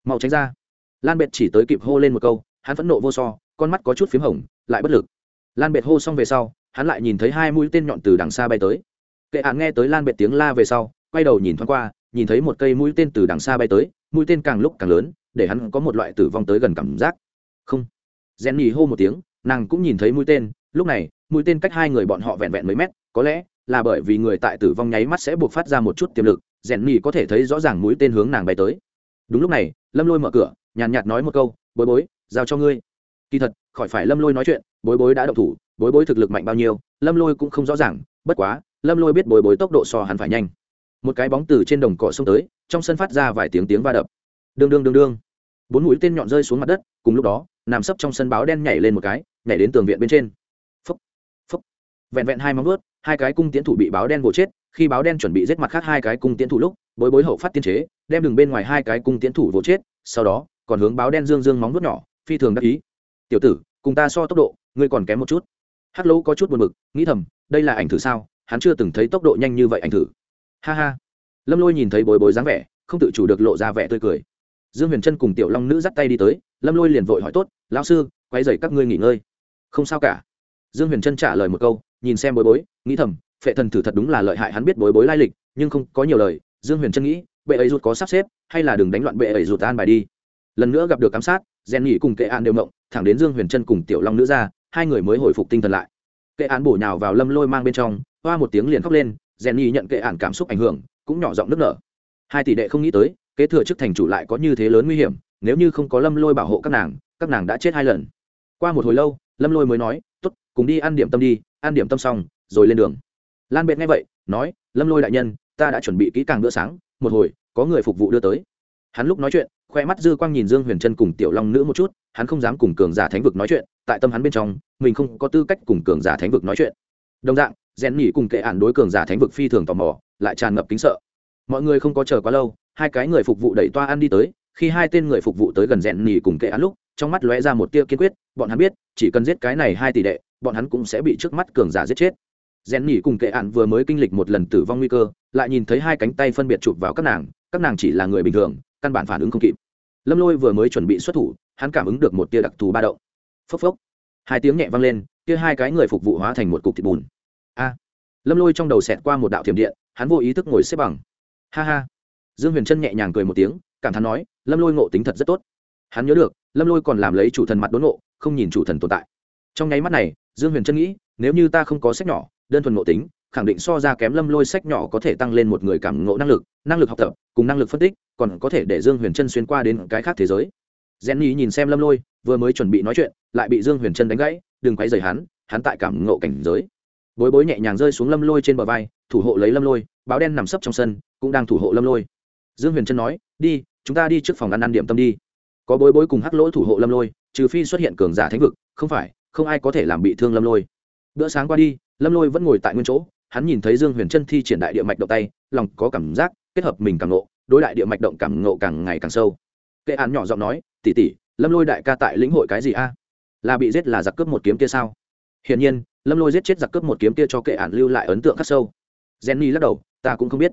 Mau tránh ra. Lan biệt chỉ tới kịp hô lên một câu, hắn phẫn nộ vô so, con mắt có chút p h í m hồng, lại bất lực. Lan biệt hô xong về sau, hắn lại nhìn thấy hai mũi tên nhọn từ đằng xa bay tới. Kệ ản nghe tới lan biệt tiếng la về sau, quay đầu nhìn thoáng qua, nhìn thấy một cây mũi tên từ đằng xa bay tới mũi tên càng lúc càng lớn, để hắn có một loại tử vong tới gần cảm giác. Không. Rèn nhì hô một tiếng, nàng cũng nhìn thấy mũi tên. Lúc này, mũi tên cách hai người bọn họ vẹn vẹn mấy mét. Có lẽ là bởi vì người tại tử vong nháy mắt sẽ buộc phát ra một chút tiềm lực rèn nhì có thể thấy rõ ràng mũi tên hướng nàng bay tới. Đúng lúc này, lâm lôi mở cửa, nhàn nhạt nói một câu, bối bối, giao cho ngươi. Kỳ thật, khỏi phải lâm lôi nói chuyện, bối bối đã động thủ, bối bối thực lực mạnh bao nhiêu? Lâm lôi cũng không rõ ràng, bất quá, lâm lôi biết bối bối tốc độ so hắn phải nhanh một cái bóng từ trên đồng cỏ xông tới, trong sân phát ra vài tiếng tiếng va đập. Đương đương đương đương. Bốn mũi tên nhọn rơi xuống mặt đất, cùng lúc đó, nằm sấp trong sân báo đen nhảy lên một cái, nhảy đến tường viện bên trên. Phấp phấp vẹn vẹn hai móng ướt hai cái cung tiến thủ bị báo đen vồ chết, khi báo đen chuẩn bị giết mặt khác hai cái cung tiến thủ lúc, bối bối hậu phát tiên chế, đem đường bên ngoài hai cái cung tiến thủ vồ chết, sau đó, còn hướng báo đen dương dương móng vuốt nhỏ, phi thường đắc ý. Tiểu tử, cùng ta so tốc độ, ngươi còn kém một chút. Hắc lâu có chút buồn bực, nghĩ thầm, đây là ảnh thử sao? Hắn chưa từng thấy tốc độ nhanh như vậy ảnh thử ha ha. Lâm lôi nhìn thấy bối bối dáng vẻ, không tự chủ được lộ ra vẻ tươi cười. Dương huyền trân cùng tiểu long nữ dắt tay đi tới, lâm lôi liền vội hỏi tốt, lão sư, quay dày các ngươi nghỉ ngơi. Không sao cả. Dương huyền trân trả lời một câu, nhìn xem bối bối, nghĩ thầm, phệ thần thử thật đúng là lợi hại hắn biết bối bối lai lịch, nhưng không có nhiều lời, dương huyền trân nghĩ, bệ ấy rụt có sắp xếp, hay là đừng đánh loạn bệ ấy rụt an bài đi. Lần nữa gặp được ám sát rèn nghỉ cùng kệ an đều mộng thẳng đến dương huyền trân cùng tiểu long nữ ra, hai người mới hồi phục tinh thần lại. Kệ án bổ nhào vào lâm lôi mang bên trong, hoa một tiếng liền khóc lên rèn nhận kệ án cảm xúc ảnh hưởng, cũng nhỏ giọng nức nở. Hai tỷ đệ không nghĩ tới, kế thừa chức thành chủ lại có như thế lớn nguy hiểm, nếu như không có lâm lôi bảo hộ các nàng các nàng đã chết hai lần. Qua một hồi lâu, lâm lôi mới nói t ố t cùng đi ăn điểm tâm đi, ăn điểm tâm xong, rồi lên đường. Lan bệt nghe vậy, nói, lâm lôi đại nhân, ta đã chuẩn bị kỹ càng bữa sáng, một hồi, có người phục vụ đưa tới. Hắn lúc nói chuyện, khoe mắt dư quang nhìn dương huyền trân cùng tiểu long nữ một chút, hắn không dám cùng cường giả thánh vực nói chuyện, tại tâm hắn bên trong, mình không có tư cách cùng cường giả thánh vực nói chuyện. Đồng dạng rèn nhỉ cùng kệ ản đối cường giả thánh vực phi thường tò mò, lại tràn ngập kính sợ. Mọi người không có chờ quá lâu, hai cái người phục vụ đẩy toa ăn đi tới, khi hai tên người phục vụ tới gần rèn nhỉ cùng kệ án lúc, trong mắt lóe ra một tia kiên quyết, bọn hắn biết, chỉ cần giết cái này hai tỷ đệ, bọn hắn cũng sẽ bị trước mắt cường giả giết chết. Rèn nhỉ cùng kệ án vừa mới kinh lịch một lần tử vong nguy cơ, lại nhìn thấy hai cánh tay phân biệt chụp vào các nàng các nàng chỉ là người bình thường, căn bản phản ứng không kịp. Lâm lôi vừa mới chuẩn bị xuất thủ, hắn cảm ứng được một tia đặc thù ba động. Phốc phốc. Hai tiếng nhẹ vang lên, kia hai cái người phục vụ hóa thành một cục thịt bùn a. Lâm lôi trong đầu xẹt qua một đạo thiểm điện, hắn vô ý thức ngồi xếp bằng. Ha ha. Dương huyền trân nhẹ nhàng cười một tiếng, cảm thán nói, lâm lôi ngộ tính thật rất tốt. Hắn nhớ được, lâm lôi còn làm lấy chủ thần mặt đốn ngộ, không nhìn chủ thần tồn tại. Trong nháy mắt này, dương huyền trân nghĩ, nếu như ta không có sách nhỏ, đơn thuần ngộ tính, khẳng định so ra kém lâm lôi sách nhỏ có thể tăng lên một người cảm ngộ năng lực năng lực học tập, cùng năng lực phân tích, còn có thể để dương huyền trân xuyên qua đến cái khác thế giới. Jenny nhìn xem lâm lôi, vừa mới chuẩn bị nói chuyện, lại bị dương huyền trân đánh gãy, đừng quay rầy hắn hắn tại cảm ngộ cảnh giới bối bối nhẹ nhàng rơi xuống lâm lôi trên bờ vai, thủ hộ lấy lâm lôi, báo đen nằm sấp trong sân, cũng đang thủ hộ lâm lôi. Dương huyền trân nói, đi, chúng ta đi trước phòng ăn ăn điểm tâm đi. Có bối bối cùng hắc lỗ thủ hộ lâm lôi, trừ phi xuất hiện cường giả thánh vực, không phải, không ai có thể làm bị thương lâm lôi. Bữa sáng qua đi, lâm lôi vẫn ngồi tại nguyên chỗ, hắn nhìn thấy dương huyền trân thi triển đại địa mạch động tay, lòng có cảm giác, kết hợp mình càng nộ đối đại địa mạch động càng nộ càng ngày càng sâu. Kệ án nhỏ giọng nói tỉ tỉ lâm lôi đại ca tại lĩnh hội cái gì a? Là bị giết là giặc cướp một kiếm kia sao? Hiển nhiên lâm lôi giết chết giặc cướp một kiếm kia cho kệ án lưu lại ấn tượng khắc sâu. Jenny lắc đầu ta cũng không biết.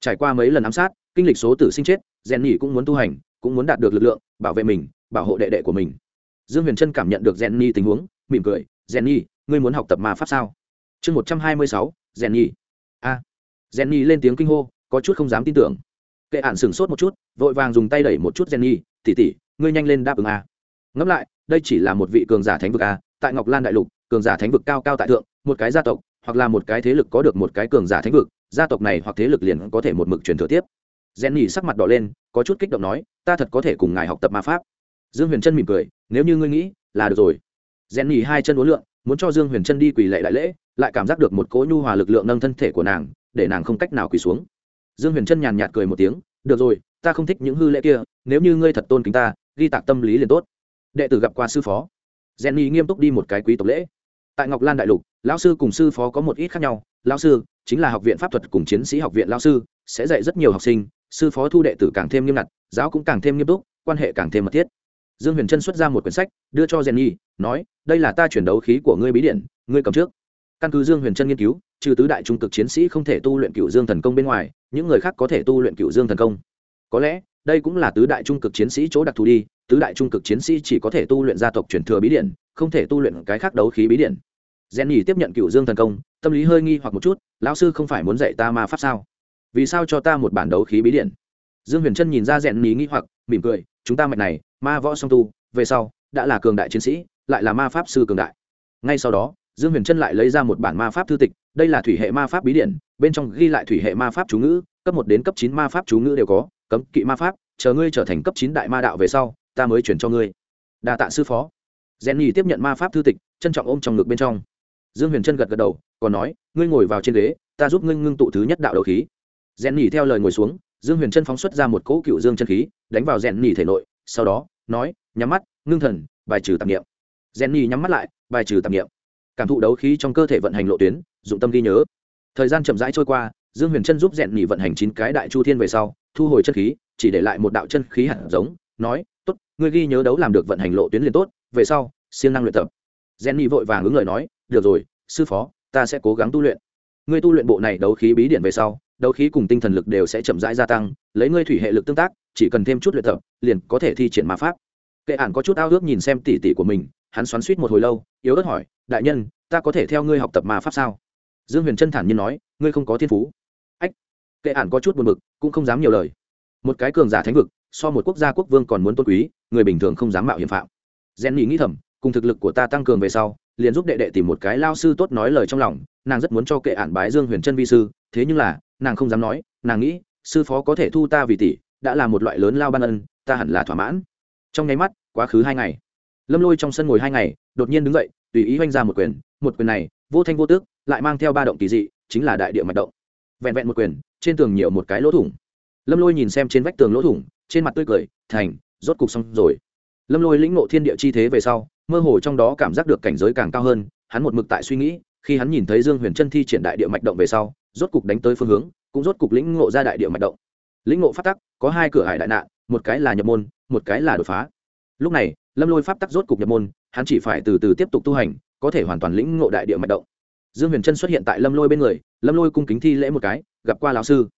Trải qua mấy lần ám sát kinh lịch số tử sinh chết Jenny cũng muốn tu hành cũng muốn đạt được lực lượng bảo vệ mình bảo hộ đệ đệ của mình. Dương huyền trân cảm nhận được Jenny tình huống mỉm cười Jenny, ngươi muốn học tập ma pháp sao? Chương một trăm hai mươi sáu rèn a. Rèn nhỉ lên tiếng kinh hô có chút không dám tin tưởng. Kệ ản sửng sốt một chút vội vàng dùng tay đẩy một chút rèn nhỉ tỉ tỉ ngươi nhanh lên đáp ứng a. Ngẫm lại đây chỉ là một vị cường giả thánh vực a tại ngọc lan đại lục, cường giả thánh vực cao cao tại thượng, một cái gia tộc, hoặc là một cái thế lực có được một cái cường giả thánh vực, gia tộc này hoặc thế lực liền có thể một mực truyền thừa tiếp. Rèn nhỉ sắc mặt đỏ lên, có chút kích động nói, ta thật có thể cùng ngài học tập ma pháp. Dương huyền trân mỉm cười, nếu như ngươi nghĩ, là được rồi. Rèn nhỉ hai chân uốn lượn, muốn cho dương huyền trân đi quỳ lệ đại lễ, lại cảm giác được một cỗ nhu hòa lực lượng nâng thân thể của nàng, để nàng không cách nào quỳ xuống. Dương huyền trân nhàn nhạt cười một tiếng, được rồi, ta không thích những hư lễ kia, nếu như ngươi thật tôn kính ta, ghi tạc tâm lý liền tốt. Đệ tử gặp qua sư phó. Jenny nghiêm túc đi một cái quý tộc lễ. Tại ngọc lan đại lục, lão sư cùng sư phó có một ít khác nhau. Lão sư chính là học viện pháp thuật cùng chiến sĩ học viện lão sư, sẽ dạy rất nhiều học sinh. Sư phó thu đệ tử càng thêm nghiêm ngặt, giáo cũng càng thêm nghiêm túc, quan hệ càng thêm mật thiết. Dương huyền trân xuất ra một quyển sách, đưa cho jenny, nói, đây là ta chuyển đấu khí của ngươi bí điện ngươi cầm trước. Căn cứ dương huyền trân nghiên cứu, trừ tứ đại trung cực chiến sĩ không thể tu luyện cựu dương thần công bên ngoài, những người khác có thể tu luyện cựu dương thần công. Có lẽ đây cũng là tứ đại trung cực chiến sĩ chỗ đặc thù đi, tứ đại trung cực chiến sĩ chỉ có thể tu luyện gia tộc truyền thừa bí điện không thể tu luyện cái khác đấu khí bí điện jenny tiếp nhận cựu dương thần công, tâm lý hơi nghi hoặc một chút, lão sư không phải muốn dạy ta ma pháp sao? Vì sao cho ta một bản đấu khí bí điện dương huyền trân nhìn ra rèn ní nghi hoặc, mỉm cười, chúng ta mạch này, ma võ song tu, về sau, đã là cường đại chiến sĩ, lại là ma pháp sư cường đại. Ngay sau đó, dương huyền trân lại lấy ra một bản ma pháp thư tịch, đây là thủy hệ ma pháp bí điện bên trong ghi lại thủy hệ ma pháp chú ngữ, cấp một đến cấp chín ma pháp chú ngữ đều có cấm kỵ ma pháp, chờ ngươi trở thành cấp chín đại ma đạo về sau, ta mới chuyển cho ngươi. Đa tạ sư phó. Rèn nhì tiếp nhận ma pháp thư tịch, trân trọng ôm trong ngực bên trong. Dương huyền trân gật gật đầu, còn nói, ngươi ngồi vào trên ghế, ta giúp ngươi ngưng tụ thứ nhất đạo đầu khí. Rèn nhì theo lời ngồi xuống, dương huyền trân phóng xuất ra một cỗ cựu dương chân khí, đánh vào rèn nhì thể nội, sau đó, nói, nhắm mắt, ngưng thần, bài trừ tạp nghiệm rèn nhì nhắm mắt lại, bài trừ tạp nghiệm cảm thụ đấu khí trong cơ thể vận hành lộ tuyến, dụng tâm ghi nhớ. Thời gian chậm rãi trôi qua, dương huyền trân giúp rèn nhì vận hành chín cái đại chu thiên về sau thu hồi chân khí, chỉ để lại một đạo chân khí hạt giống, nói, tốt, ngươi ghi nhớ đấu làm được vận hành lộ tuyến liền tốt, về sau, siêng năng luyện tập. Rèn vội vàng ứng lời nói, được rồi, sư phó, ta sẽ cố gắng tu luyện. Ngươi tu luyện bộ này đấu khí bí điện về sau, đấu khí cùng tinh thần lực đều sẽ chậm rãi gia tăng, lấy ngươi thủy hệ lực tương tác, chỉ cần thêm chút luyện tập, liền có thể thi triển ma pháp. Kệ ản có chút ao ước nhìn xem tỉ tỉ của mình, hắn xoắn suýt một hồi lâu, yếu ớt hỏi, đại nhân, ta có thể theo ngươi học tập ma pháp sao? Dương huyền trân thản nhiên nói, ngươi không có thiên phú kệ ản có chút buồn b ự c cũng không dám nhiều lời. Một cái cường giả thánh vực, so một quốc gia quốc vương còn muốn tôn quý, người bình thường không dám mạo hiểm phạm. Gen nghĩ nghĩ thầm, cùng thực lực của ta tăng cường về sau, liền giúp đệ đệ tìm một cái lao sư tốt nói lời trong lòng, nàng rất muốn cho kệ ản bái dương huyền trân vi sư, thế nhưng là, nàng không dám nói, nàng nghĩ, sư phó có thể thu ta vì tỷ, đã là một loại lớn lao ban ân, ta hẳn là thỏa mãn. Trong nháy mắt, quá khứ hai ngày, lâm lôi trong sân ngồi hai ngày, đột nhiên đứng dậy, tùy ý oanh ra một quyền một quyền này, vô thanh vô tước lại mang theo ba động kỳ dị, chính là đại địa mạch động. Vẹn vẹn một quyền trên tường nhiều một cái lỗ thủng. Lâm lôi nhìn xem trên vách tường lỗ thủng, trên mặt tươi cười, thành, rốt cục xong rồi. Lâm lôi lĩnh ngộ thiên địa chi thế về sau, mơ hồ trong đó cảm giác được cảnh giới càng cao hơn, hắn một mực tại suy nghĩ, khi hắn nhìn thấy dương huyền chân thi triển đại địa mạch động về sau, rốt cục đánh tới phương hướng, cũng rốt cục lĩnh ngộ ra đại địa mạch động. Lĩnh ngộ phát tắc, có hai cửa hải đại nạn, một cái là nhập môn, một cái là đột phá. Lúc này, lâm lôi pháp tắc rốt cục nhập môn, hắn chỉ phải từ từ tiếp tục tu hành, có thể hoàn toàn lĩnh ngộ đại địa mạch động dương huyền trân xuất hiện tại lâm lôi bên người, lâm lôi cung kính thi lễ một cái, gặp qua lão sư.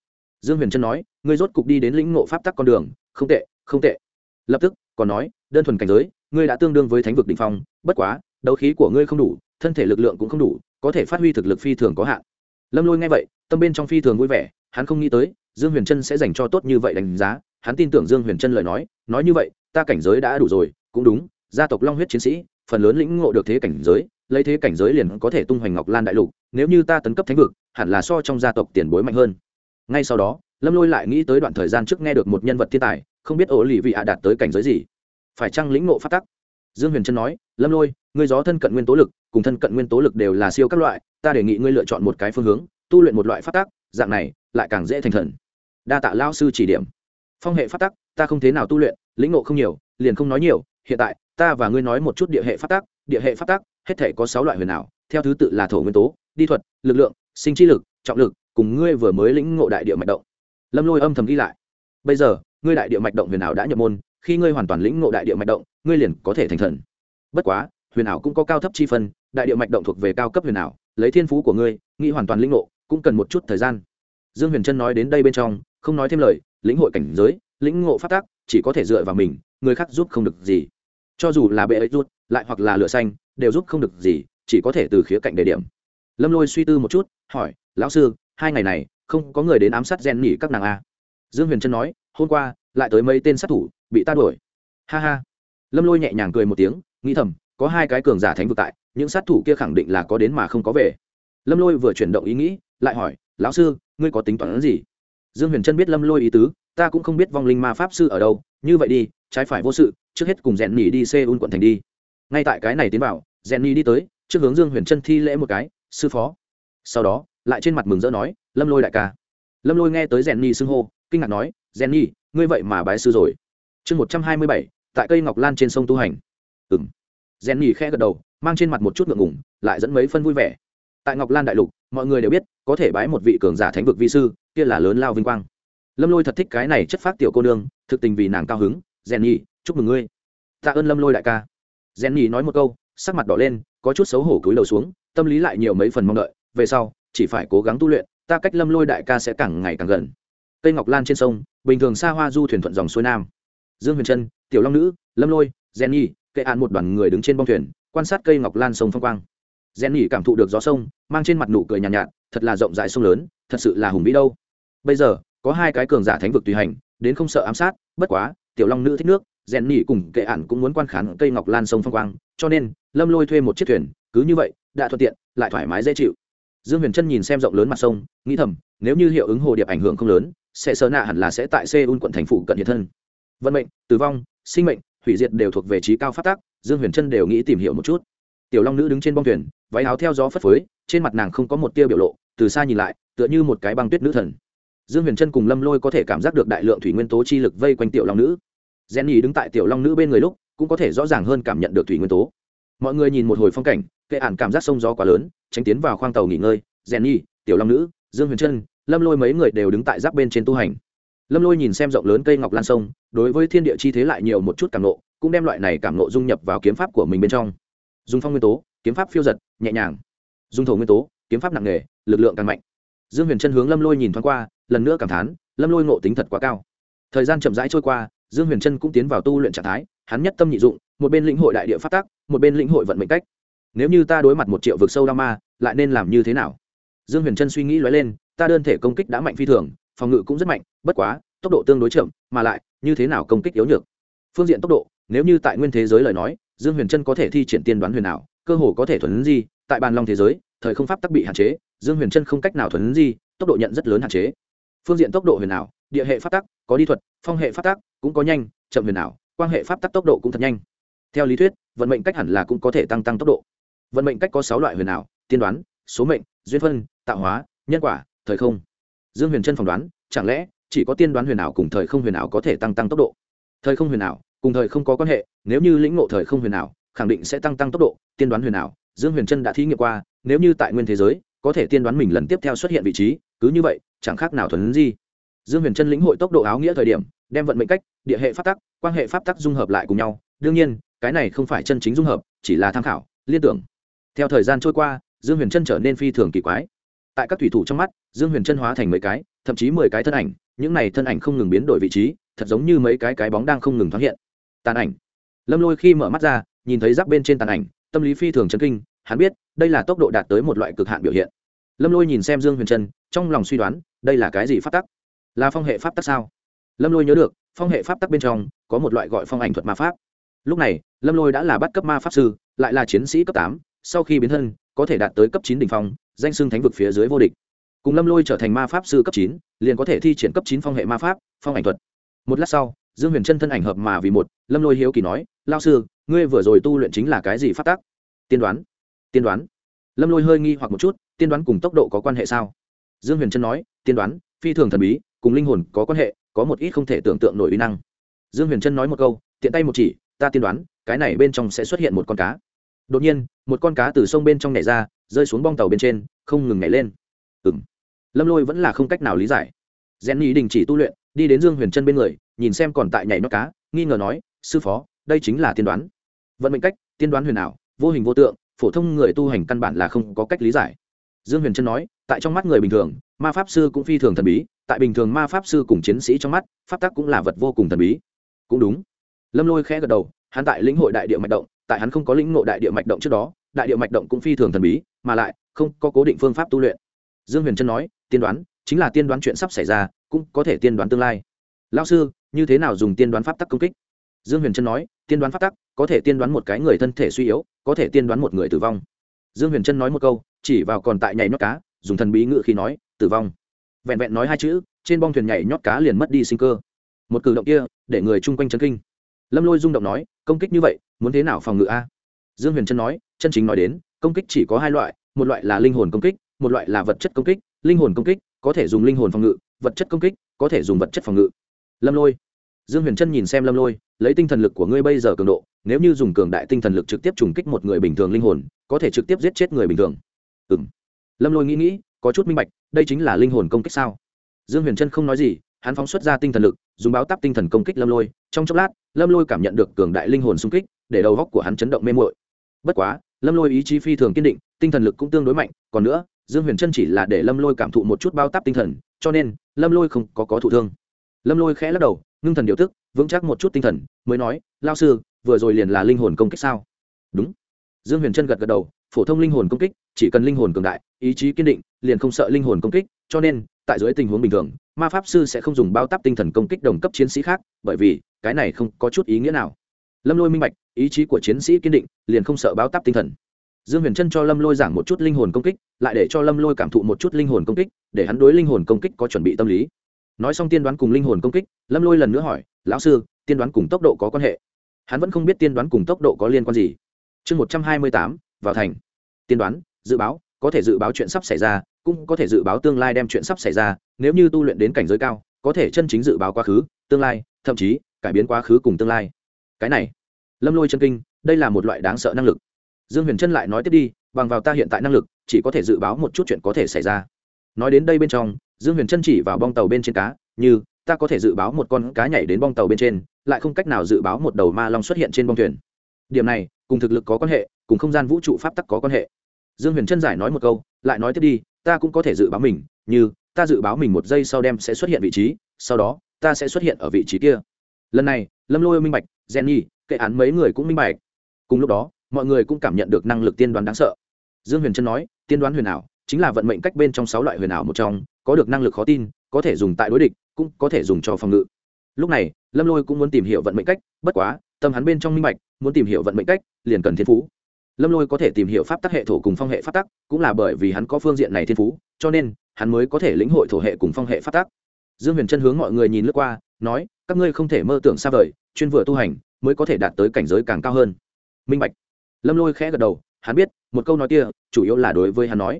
Dương huyền trân nói, ngươi rốt cục đi đến lĩnh ngộ pháp tắc con đường, không tệ không tệ. Lập tức, còn nói, đơn thuần cảnh giới, ngươi đã tương đương với thánh vực đ ỉ n h phong, bất quá, đấu khí của ngươi không đủ, thân thể lực lượng cũng không đủ, có thể phát huy thực lực phi thường có hạn. Lâm lôi nghe vậy, tâm bên trong phi thường vui vẻ, hắn không nghĩ tới, dương huyền trân sẽ dành cho tốt như vậy đánh giá, hắn tin tưởng dương huyền trân lời nói nói như vậy, ta cảnh giới đã đủ rồi, cũng đúng, gia tộc long huyết chiến sĩ, phần lớn lĩnh ngộ được thế cảnh giới lấy thế cảnh giới liền có thể tung hoành ngọc lan đại lục, nếu như ta tấn cấp thánh vực, hẳn là so trong gia tộc tiền bối mạnh hơn. Ngay sau đó, lâm lôi lại nghĩ tới đoạn thời gian trước nghe được một nhân vật thiên tài, không biết ổ lì vị ạ đạt tới cảnh giới gì. Phải chăng lĩnh ngộ phát tắc? Dương huyền trân nói, lâm lôi, ngươi gió thân cận nguyên tố lực, cùng thân cận nguyên tố lực đều là siêu các loại, ta đề nghị ngươi lựa chọn một cái phương hướng, tu luyện một loại phát tắc, dạng này, lại càng dễ thành thần. Đa tạ lao sư chỉ điểm. Phong hệ phát tắc, ta không thế nào tu luyện, lĩnh ngộ không nhiều, liền không nói nhiều, hiện tại, ta và ngươi nói một chút địa hệ phát tắc, địa hệ phát tắc hết thể có sáu loại huyền ảo, theo thứ tự là thổ nguyên tố, đi thuật, lực lượng, sinh chi lực, trọng lực, cùng ngươi vừa mới lĩnh ngộ đại địa mạch động. Lâm lôi âm thầm ghi lại. Bây giờ, ngươi đại địa mạch động huyền ảo đã nhập môn, khi ngươi hoàn toàn lĩnh ngộ đại địa mạch động, ngươi liền có thể thành thần. Bất quá, huyền ảo cũng có cao thấp chi phân, đại địa mạch động thuộc về cao cấp huyền ảo, lấy thiên phú của ngươi, nghĩ hoàn toàn lĩnh ngộ, cũng cần một chút thời gian. Dương huyền trân nói đến đây bên trong, không nói thêm lời, lĩnh hội cảnh giới, lĩnh ngộ phát tác chỉ có thể dựa vào mình, người khác giúp không được gì. Cho dù là bệ ấy rút lại hoặc là lửa xanh, đều giúp không được gì, chỉ có thể từ khía cạnh đề điểm. Lâm lôi suy tư một chút, hỏi, lão sư, hai ngày này, không có người đến ám sát gen nhỉ các nàng a dương huyền trân nói, hôm qua, lại tới mấy tên sát thủ, bị ta đuổi. Ha ha. Lâm lôi nhẹ nhàng cười một tiếng, nghĩ thầm, có hai cái cường giả thánh vực tại, những sát thủ kia khẳng định là có đến mà không có về. Lâm lôi vừa chuyển động ý nghĩ, lại hỏi, lão sư, ngươi có tính toán gì? Dương huyền trân biết lâm lôi ý tứ, ta cũng không biết vong linh ma pháp sư ở đâu, như vậy đi, trái phải vô sự, trước hết cùng rèn nhỉ đi seoul quận thành đi ngay tại cái này tiến vào Jenny đi tới trước hướng dương huyền trân thi lễ một cái sư phó. Sau đó lại trên mặt mừng rỡ nói lâm lôi đại ca. Lâm lôi nghe tới Jenny xưng hô kinh ngạc nói Jenny, ngươi vậy mà bái sư rồi. Chương một trăm hai mươi bảy tại cây ngọc lan trên sông tu hành. Ừ m rèn khẽ gật đầu mang trên mặt một chút ngượng ngủng lại dẫn mấy phân vui vẻ. Tại ngọc lan đại lục mọi người đều biết có thể bái một vị cường giả thánh vực vi sư kia là lớn lao vinh quang. Lâm lôi thật thích cái này chất phát tiểu cô nương thực tình vì nàng cao hứng. Rèn nhi chúc mừng ngươi. Tạ ơn lâm lôi đại ca rèn nhi nói một câu sắc mặt đỏ lên có chút xấu hổ cúi đầu xuống tâm lý lại nhiều mấy phần mong đợi về sau chỉ phải cố gắng tu luyện ta cách lâm lôi đại ca sẽ càng ngày càng gần. Cây ngọc lan trên sông bình thường xa hoa du thuyền thuận dòng xuôi nam. Dương huyền trân tiểu long nữ lâm lôi jenny kệ án một đoàn người đứng trên bông thuyền quan sát cây ngọc lan sông phong quang. Jenny cảm thụ được gió sông mang trên mặt nụ cười nhàn nhạt, nhạt thật là rộng rãi sông lớn thật sự là hùng vĩ đâu. Bây giờ có hai cái cường giả thánh vực tùy hành đến không sợ ám sát bất quá tiểu long nữ thích nước rèn nhị cùng kệ ản cũng muốn quan khán cây ngọc lan sông phong quang, cho nên lâm lôi thuê một chiếc thuyền, cứ như vậy, đã thuận tiện, lại thoải mái dễ chịu. Dương huyền trân nhìn xem rộng lớn mặt sông, nghĩ thầm, nếu như hiệu ứng hồ điệp ảnh hưởng không lớn, sẽ sơ nạ hẳn là sẽ tại seoul quận thành phủ cận hiện thân. Vận mệnh, tử vong, sinh mệnh, hủy diệt đều thuộc về trí cao phát tác dương huyền trân đều nghĩ tìm hiểu một chút. Tiểu long nữ đứng trên bong thuyền, váy áo theo gió phất phới, trên mặt nàng không có một tia biểu lộ, từ xa nhìn lại, tựa như một cái băng tuyết nữ thần. Dương huyền trân cùng lâm lôi có thể cảm giác được đại lượng thủy nguyên tố chi lực vây quanh tiểu long nữ jenny đứng tại tiểu long nữ bên người lúc cũng có thể rõ ràng hơn cảm nhận được thủy nguyên tố. Mọi người nhìn một hồi phong cảnh kệ ản cảm giác sông gió quá lớn tránh tiến vào khoang tàu nghỉ ngơi. Jenny, tiểu long nữ dương huyền trân lâm lôi mấy người đều đứng tại giáp bên trên tu hành. Lâm lôi nhìn xem rộng lớn cây ngọc lan sông đối với thiên địa chi thế lại nhiều một chút cảm nộ cũng đem loại này cảm nộ dung nhập vào kiếm pháp của mình bên trong. Dùng phong nguyên tố kiếm pháp phiêu giật nhẹ nhàng. Dùng thổ nguyên tố kiếm pháp nặng nề lực lượng càng mạnh. Dương huyền trân hướng lâm lôi nhìn thoáng qua lần nữa cảm thán lâm lôi ngộ tính thật quá cao. Thời gian chậm rãi trôi qua dương huyền trân cũng tiến vào tu luyện trạng thái, hắn nhất tâm nhị dụng, một bên lĩnh hội đại địa phát tác một bên lĩnh hội vận mệnh cách. Nếu như ta đối mặt một triệu vực sâu đao ma, lại nên làm như thế nào? Dương huyền trân suy nghĩ lóe lên, ta đơn thể công kích đã mạnh phi thường, phòng ngự cũng rất mạnh, bất quá, tốc độ tương đối chậm, mà lại, như thế nào công kích yếu nhược? Phương diện tốc độ, nếu như tại nguyên thế giới lời nói, dương huyền trân có thể thi triển tiên đoán huyền ảo, cơ hồ có thể thuần di, tại bàn long thế giới, thời không pháp tắc bị hạn chế, dương huyền trân không cách nào thuần di, tốc độ nhận rất lớn hạn chế. Phương diện tốc độ huyền ảo địa hệ pháp tắc, có đi thuật, phong hệ pháp tắc, cũng có nhanh, chậm huyền ảo quan hệ pháp tắc tốc độ cũng thật nhanh. Theo lý thuyết, vận mệnh cách hẳn là cũng có thể tăng tăng tốc độ. Vận mệnh cách có sáu loại huyền ảo, tiên đoán, số mệnh, duyên phân, tạo hóa, nhân quả, thời không. Dương huyền trân phỏng đoán, chẳng lẽ chỉ có tiên đoán huyền ảo cùng thời không huyền ảo có thể tăng tăng tốc độ? Thời không huyền ảo cùng thời không có quan hệ, nếu như lĩnh ngộ thời không huyền ảo, khẳng định sẽ tăng tăng tốc độ, tiên đoán huyền ảo. Dương huyền trân đã thí nghiệm qua, nếu như tại nguyên thế giới, có thể tiên đoán mình lần tiếp theo xuất hiện vị trí, cứ như vậy, chẳng khác nào thuần gì dương huyền trân lĩnh hội tốc độ áo nghĩa thời điểm, đem vận mệnh cách, địa hệ pháp tắc, quan hệ pháp tắc dung hợp lại cùng nhau. Đương nhiên, cái này không phải chân chính dung hợp, chỉ là tham khảo, liên tưởng. Theo thời gian trôi qua, dương huyền trân trở nên phi thường kỳ quái. Tại các thủy thủ trong mắt, dương huyền trân hóa thành mấy cái, thậm chí mười cái thân ảnh, những này thân ảnh không ngừng biến đổi vị trí, thật giống như mấy cái cái bóng đang không ngừng thoáng hiện. Tàn ảnh. Lâm lôi khi mở mắt ra, nhìn thấy giáp bên trên tàn ảnh, tâm lý phi thường chấn kinh, hắn biết, đây là tốc độ đạt tới một loại cực hạn biểu hiện. Lâm lôi nhìn xem dương huyền trân trong lòng suy đoán, đây là cái gì pháp tắc? Là phong hệ pháp tắc sao? Lâm lôi nhớ được, phong hệ pháp tắc bên trong có một loại gọi phong ảnh thuật ma pháp. Lúc này, lâm lôi đã là bắt cấp ma pháp sư, lại là chiến sĩ cấp tám, sau khi biến thân, có thể đạt tới cấp chín đ ỉ n h phong, danh xưng thánh vực phía dưới vô địch. Cùng lâm lôi trở thành ma pháp sư cấp chín, liền có thể thi triển cấp chín phong hệ ma pháp, phong ảnh thuật. Một lát sau, dương huyền chân thân ảnh hợp mà vì một, lâm lôi hiếu kỳ nói lao sư, ngươi vừa rồi tu luyện chính là cái gì phát tác tiên đoán. Tiên đoán? Lâm lôi hơi nghi hoặc một chút, tiên đoán cùng tốc độ có quan hệ sao? Dương huyền trân nói, tiên đoán phi thường thần bí, cùng linh hồn có quan hệ, có một ít không thể tưởng tượng nổi uy năng. Dương huyền trân nói một câu, tiện tay một chỉ, ta tiên đoán, cái này bên trong sẽ xuất hiện một con cá. Đột nhiên, một con cá từ sông bên trong nhảy ra, rơi xuống bong tàu bên trên, không ngừng nhảy lên. Ừng lâm lôi vẫn là không cách nào lý giải. Rèn nhì đình chỉ tu luyện, đi đến dương huyền trân bên người, nhìn xem còn tại nhảy nó cá, nghi ngờ nói, sư phó, đây chính là tiên đoán. Vận mệnh cách, tiên đoán huyền ảo, vô hình vô tượng, phổ thông người tu hành căn bản là không có cách lý giải. Dương huyền trân nói tại trong mắt người bình thường, ma pháp sư cũng phi thường thần bí, tại bình thường ma pháp sư cùng chiến sĩ trong mắt, pháp tắc cũng là vật vô cùng thần bí. Cũng đúng. Lâm lôi khẽ gật đầu, hắn tại lĩnh hội đại địa mạch động, tại hắn không có lĩnh ngộ đại địa mạch động trước đó, đại địa mạch động cũng phi thường thần bí, mà lại, không có cố định phương pháp tu luyện. Dương huyền trân nói, tiên đoán, chính là tiên đoán chuyện sắp xảy ra, cũng có thể tiên đoán tương lai. Lao sư, như thế nào dùng tiên đoán pháp tắc công kích? Dương huyền trân nói, tiên đoán pháp tắc, có thể tiên đoán một cái người thân thể suy yếu, có thể tiên đoán một người tử vong. Dương huyền trân nói một câu, chỉ vào còn tại nhảy nhót cá dùng thần bí ngự khi nói, tử vong. Vẹn vẹn nói hai chữ, trên bong thuyền nhảy nhót cá liền mất đi sinh cơ. Một cử động kia, để người chung quanh chấn kinh. Lâm lôi rung động nói, công kích như vậy, muốn thế nào phòng ngự a? Dương huyền trân nói, chân chính nói đến, công kích chỉ có hai loại, một loại là linh hồn công kích, một loại là vật chất công kích. Linh hồn công kích có thể dùng linh hồn phòng ngự, vật chất công kích có thể dùng vật chất phòng ngự. Lâm lôi. Dương huyền trân nhìn xem lâm lôi, lấy tinh thần lực của ngươi bây giờ cường độ, nếu như dùng cường đại tinh thần lực trực tiếp trùng kích một người bình thường linh hồn, có thể trực tiếp giết chết người bình thường. Ừ m lâm lôi nghĩ nghĩ, có chút minh bạch, đây chính là linh hồn công kích sao? Dương huyền trân không nói gì, hắn phóng xuất ra tinh thần lực, dùng báo tắp tinh thần công kích lâm lôi. Trong chốc lát, lâm lôi cảm nhận được cường đại linh hồn xung kích, để đầu góc của hắn chấn động mê mội bất quá, lâm lôi ý chí phi thường kiên định, tinh thần lực cũng tương đối mạnh, còn nữa, dương huyền trân chỉ là để lâm lôi cảm thụ một chút bao tắp tinh thần, cho nên, lâm lôi không có có thụ thương. Lâm lôi khẽ lắc đầu, ngưng thần điều tức, vững chắc một chút tinh thần, mới nói lao sư, vừa rồi liền là linh hồn công kích sao? Đúng. Dương huyền trân gật gật đầu, phổ thông linh hồn công kích, chỉ cần linh hồn cường đại ý chí kiên định, liền không sợ linh hồn công kích, cho nên, tại dưới tình huống bình thường, ma pháp sư sẽ không dùng bao tắp tinh thần công kích đồng cấp chiến sĩ khác, bởi vì, cái này không có chút ý nghĩa nào. Lâm lôi minh bạch, ý chí của chiến sĩ kiên định, liền không sợ bao tắp tinh thần. Dương huyền trân cho lâm lôi giảng một chút linh hồn công kích, lại để cho lâm lôi cảm thụ một chút linh hồn công kích, để hắn đối linh hồn công kích có chuẩn bị tâm lý. Nói xong tiên đoán cùng linh hồn công kích, lâm lôi lần nữa hỏi, lão sư, tiên đoán cùng tốc độ có quan hệ? Hắn vẫn không biết tiên đoán cùng tốc độ có liên quan gì. Chương một trăm hai mươi tám, vào thành. Tiên đoán, dự báo có thể dự báo chuyện sắp xảy ra, cũng có thể dự báo tương lai đem chuyện sắp xảy ra, nếu như tu luyện đến cảnh giới cao, có thể chân chính dự báo quá khứ, tương lai, thậm chí, cải biến quá khứ cùng tương lai. Cái này, lâm lôi chân kinh, đây là một loại đáng sợ năng lực. Dương huyền trân lại nói tiếp đi, bằng vào ta hiện tại năng lực, chỉ có thể dự báo một chút chuyện có thể xảy ra. Nói đến đây bên trong, dương huyền trân chỉ vào bong tàu bên trên cá, như, ta có thể dự báo một con cá nhảy đến bong tàu bên trên, lại không cách nào dự báo một đầu ma long xuất hiện trên bong thuyền. Điểm này, cùng thực lực có quan hệ, cùng không gian vũ trụ pháp tắc có quan hệ dương huyền trân giải nói một câu, lại nói tiếp đi, ta cũng có thể dự báo mình, như, ta dự báo mình một giây sau đem sẽ xuất hiện vị trí, sau đó, ta sẽ xuất hiện ở vị trí kia. Lần này, lâm lôi minh bạch, jenny, kệ án mấy người cũng minh bạch. Cùng lúc đó, mọi người cũng cảm nhận được năng lực tiên đoán đáng sợ. Dương huyền trân nói, tiên đoán huyền ảo chính là vận mệnh cách bên trong sáu loại huyền ảo một trong, có được năng lực khó tin, có thể dùng tại đối địch, cũng có thể dùng cho phòng ngự. Lúc này, lâm lôi cũng muốn tìm hiểu vận mệnh cách, bất quá, tâm hắn bên trong minh bạch, muốn tìm hiểu vận mệnh cách, liền cần thiên phú lâm lôi có thể tìm hiểu pháp tắc hệ thổ cùng phong hệ pháp tắc, cũng là bởi vì hắn có phương diện này thiên phú, cho nên, hắn mới có thể lĩnh hội thổ hệ cùng phong hệ pháp tắc. Dương huyền trân hướng mọi người nhìn lướt qua, nói, các ngươi không thể mơ tưởng xa vời, chuyên vừa tu hành, mới có thể đạt tới cảnh giới càng cao hơn. Minh bạch. Lâm lôi khẽ gật đầu, hắn biết, một câu nói kia, chủ yếu là đối với hắn nói.